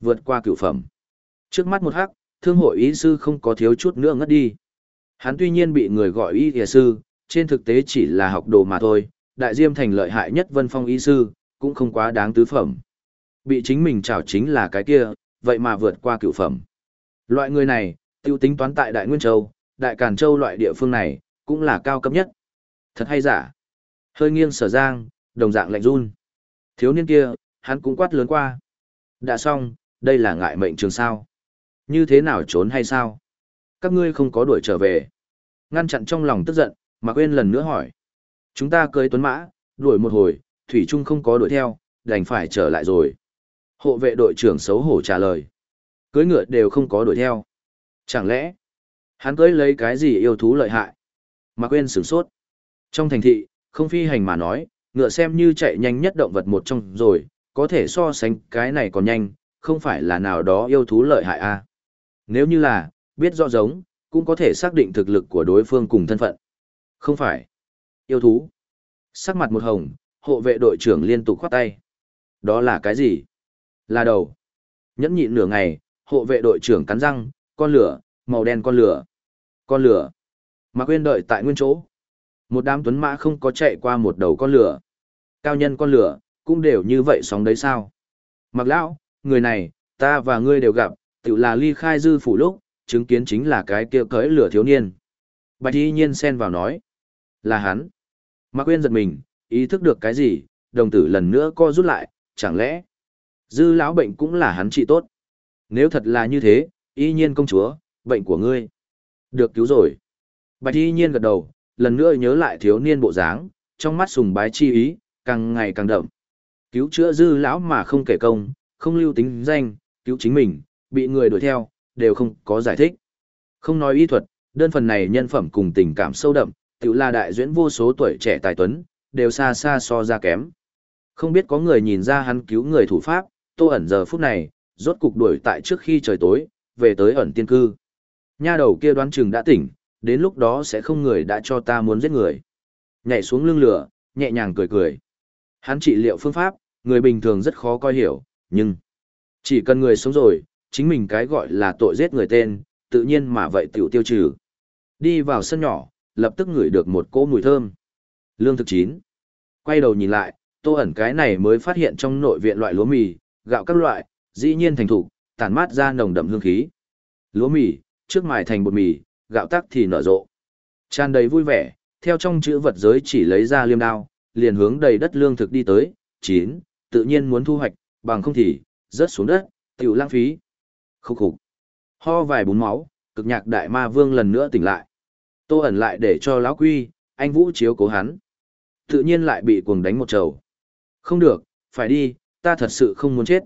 Vượt qua cửu phẩm. Trước mắt một hắc, thương hội y sư không có thiếu chút nữa ngất đi. Hắn tuy nhiên bị người gọi y y sư, trên thực tế chỉ là học đồ mà thôi, đại diêm thành lợi hại nhất vân phong y sư, cũng không quá đáng tứ phẩm. Bị chính mình chảo chính là cái kia, vậy mà vượt qua cửu phẩm. Loại người này, tiêu tính toán tại Đại Nguyên Châu, Đại Càn Châu loại địa phương này, cũng là cao cấp nhất. Thật hay giả? Hơi nghiêng sở giang, đồng dạng lạnh run. Thiếu niên kia, hắn cũng quát lớn qua. Đã xong, đây là ngại mệnh trường sao. Như thế nào trốn hay sao? Các ngươi không có đuổi trở về. Ngăn chặn trong lòng tức giận, mà quên lần nữa hỏi. Chúng ta cưới tuấn mã, đuổi một hồi, Thủy Trung không có đuổi theo, đành phải trở lại rồi. Hộ vệ đội trưởng xấu hổ trả lời. Cưới ngựa đều không có đuổi theo. Chẳng lẽ, hắn cưới lấy cái gì yêu thú lợi hại? Mà quên sửng sốt. Trong thành thị, không phi hành mà nói, ngựa xem như chạy nhanh nhất động vật một trong rồi, có thể so sánh cái này còn nhanh, không phải là nào đó yêu thú lợi hại a. À. Nếu như là, biết rõ giống, cũng có thể xác định thực lực của đối phương cùng thân phận. Không phải. Yêu thú. Sắc mặt một hồng, hộ vệ đội trưởng liên tục khoát tay. Đó là cái gì? Là đầu. Nhẫn nhịn nửa ngày, hộ vệ đội trưởng cắn răng, con lửa, màu đen con lửa. Con lửa. Mạc quên đợi tại nguyên chỗ. Một đám tuấn mã không có chạy qua một đầu con lửa. Cao nhân con lửa, cũng đều như vậy sóng đấy sao? Mạc Lão, người này, ta và ngươi đều gặp, tự là ly khai dư phủ lúc, chứng kiến chính là cái kia cưỡi lửa thiếu niên. Bạch y nhiên xen vào nói. Là hắn. Mạc Quyên giật mình, ý thức được cái gì, đồng tử lần nữa co rút lại, chẳng lẽ dư lão bệnh cũng là hắn trị tốt. Nếu thật là như thế, y nhiên công chúa, bệnh của ngươi. Được cứu rồi. Bạch y nhiên gật đầu, lần nữa nhớ lại thiếu niên bộ dáng, trong mắt sùng bái chi ý, càng ngày càng đậm. Cứu chữa dư lão mà không kể công, không lưu tính danh, cứu chính mình, bị người đuổi theo, đều không có giải thích. Không nói y thuật, đơn phần này nhân phẩm cùng tình cảm sâu đậm, tự là đại duyễn vô số tuổi trẻ tài tuấn, đều xa xa so ra kém. Không biết có người nhìn ra hắn cứu người thủ pháp, tô ẩn giờ phút này, rốt cục đuổi tại trước khi trời tối, về tới ẩn tiên cư. Nha đầu kia đoán chừng đã tỉnh, đến lúc đó sẽ không người đã cho ta muốn giết người. Nhảy xuống lưng lửa, nhẹ nhàng cười cười. Hắn trị liệu phương pháp, người bình thường rất khó coi hiểu, nhưng chỉ cần người sống rồi, chính mình cái gọi là tội giết người tên, tự nhiên mà vậy tiểu tiêu trừ. Đi vào sân nhỏ, lập tức ngửi được một cỗ mùi thơm. Lương thực chín. Quay đầu nhìn lại, tô ẩn cái này mới phát hiện trong nội viện loại lúa mì, gạo các loại, dĩ nhiên thành thủ, tản mát ra nồng đậm hương khí. Lúa mì, trước mài thành bột mì, gạo tắc thì nở rộ. Tràn đầy vui vẻ, theo trong chữ vật giới chỉ lấy ra liêm đao, liền hướng đầy đất lương thực đi tới, chín, tự nhiên muốn thu hoạch, bằng không thì, rớt xuống đất, tiểu lãng phí. Khúc khục. Ho vài bún máu, cực nhạc đại ma vương lần nữa tỉnh lại. Tô ẩn lại để cho lão quy, anh Vũ chiếu cố hắn. Tự nhiên lại bị cuồng đánh một trầu. Không được, phải đi, ta thật sự không muốn chết.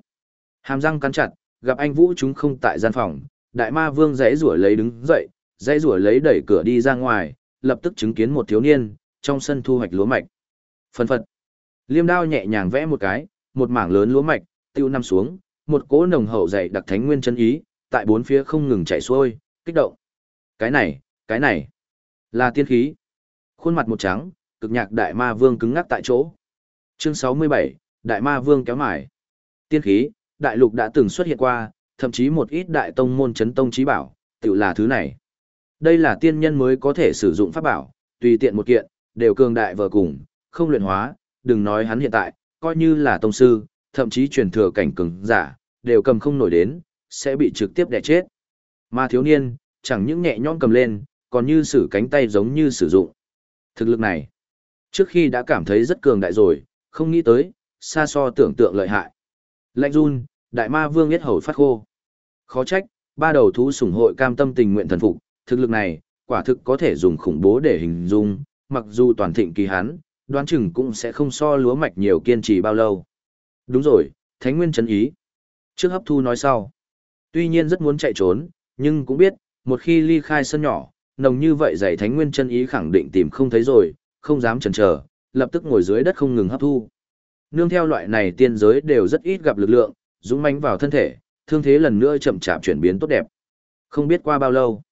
Hàm răng cắn chặt, gặp anh Vũ chúng không tại gian phòng, đại ma vương dãy rủa lấy đứng dậy, dãy rủa lấy đẩy cửa đi ra ngoài, lập tức chứng kiến một thiếu niên, trong sân thu hoạch lúa mạch. Phân phật. Liêm đao nhẹ nhàng vẽ một cái, một mảng lớn lúa mạch, tiêu nằm xuống, một cỗ nồng hậu dày đặc thánh nguyên chân ý, tại bốn phía không ngừng chảy xuôi, kích động. Cái này, cái này, là tiên khí. Khuôn mặt một trắng, cực nhạc đại ma vương cứng ngắc tại chỗ. Chương 67, đại ma vương kéo mải. Tiên khí, đại lục đã từng xuất hiện qua, thậm chí một ít đại tông môn chấn tông trí bảo, tự là thứ này. Đây là tiên nhân mới có thể sử dụng pháp bảo, tùy tiện một kiện, đều cường đại vờ cùng, không luyện hóa, đừng nói hắn hiện tại, coi như là tông sư, thậm chí truyền thừa cảnh cường giả, đều cầm không nổi đến, sẽ bị trực tiếp đè chết. Mà thiếu niên, chẳng những nhẹ nhõm cầm lên, còn như sử cánh tay giống như sử dụng. Thực lực này, trước khi đã cảm thấy rất cường đại rồi, không nghĩ tới, xa so tưởng tượng lợi hại. Lạnh run, đại ma vương yết hầu phát khô. Khó trách, ba đầu thú sủng hội cam tâm tình nguyện thần phục, thực lực này, quả thực có thể dùng khủng bố để hình dung, mặc dù toàn thịnh kỳ hắn, đoán chừng cũng sẽ không so lúa mạch nhiều kiên trì bao lâu. Đúng rồi, Thánh Nguyên chấn ý. Trước hấp thu nói sau. Tuy nhiên rất muốn chạy trốn, nhưng cũng biết, một khi ly khai sân nhỏ, nồng như vậy dạy Thánh Nguyên chân ý khẳng định tìm không thấy rồi, không dám chần chờ, lập tức ngồi dưới đất không ngừng hấp thu. Nương theo loại này tiên giới đều rất ít gặp lực lượng, dũng mãnh vào thân thể, thương thế lần nữa chậm chạp chuyển biến tốt đẹp. Không biết qua bao lâu,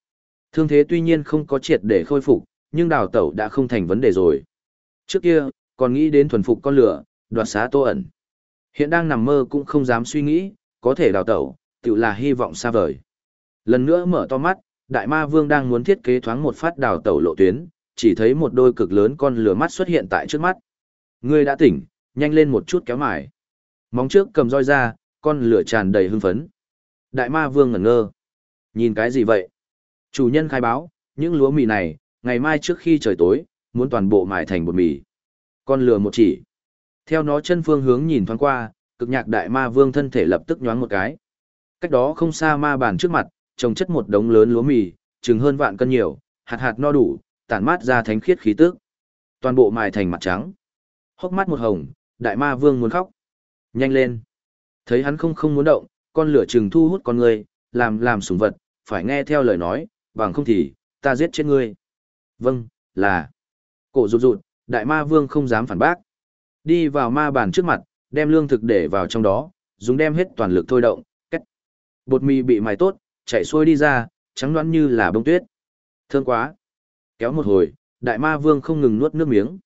thương thế tuy nhiên không có triệt để khôi phục, nhưng đào tẩu đã không thành vấn đề rồi. Trước kia, còn nghĩ đến thuần phục con lửa, đoạt xá tô ẩn. Hiện đang nằm mơ cũng không dám suy nghĩ, có thể đào tẩu, tự là hy vọng xa vời. Lần nữa mở to mắt, đại ma vương đang muốn thiết kế thoáng một phát đào tẩu lộ tuyến, chỉ thấy một đôi cực lớn con lửa mắt xuất hiện tại trước mắt. Ngươi đã tỉnh, nhanh lên một chút kéo mải. Móng trước cầm roi ra, con lửa tràn đầy hưng phấn. Đại ma vương ngẩn ngơ. Nhìn cái gì vậy? Chủ nhân khai báo, những lúa mì này, ngày mai trước khi trời tối, muốn toàn bộ mài thành bột mì. Con lửa một chỉ. Theo nó chân phương hướng nhìn thoáng qua, cực nhạc đại ma vương thân thể lập tức nhoáng một cái. Cách đó không xa ma bàn trước mặt, trồng chất một đống lớn lúa mì, chừng hơn vạn cân nhiều, hạt hạt no đủ, tản mát ra thánh khiết khí tức. Toàn bộ mài thành mặt trắng. Hốc mắt một hồng, đại ma vương muốn khóc. Nhanh lên. Thấy hắn không không muốn động, con lửa chừng thu hút con người, làm làm sủng vật, phải nghe theo lời nói, bằng không thì, ta giết chết ngươi. Vâng, là. Cổ rụt rụt, đại ma vương không dám phản bác. Đi vào ma bàn trước mặt, đem lương thực để vào trong đó, dùng đem hết toàn lực thôi động, cách. Bột mì bị mài tốt, chạy xuôi đi ra, trắng đoán như là bông tuyết. Thương quá. Kéo một hồi, đại ma vương không ngừng nuốt nước miếng.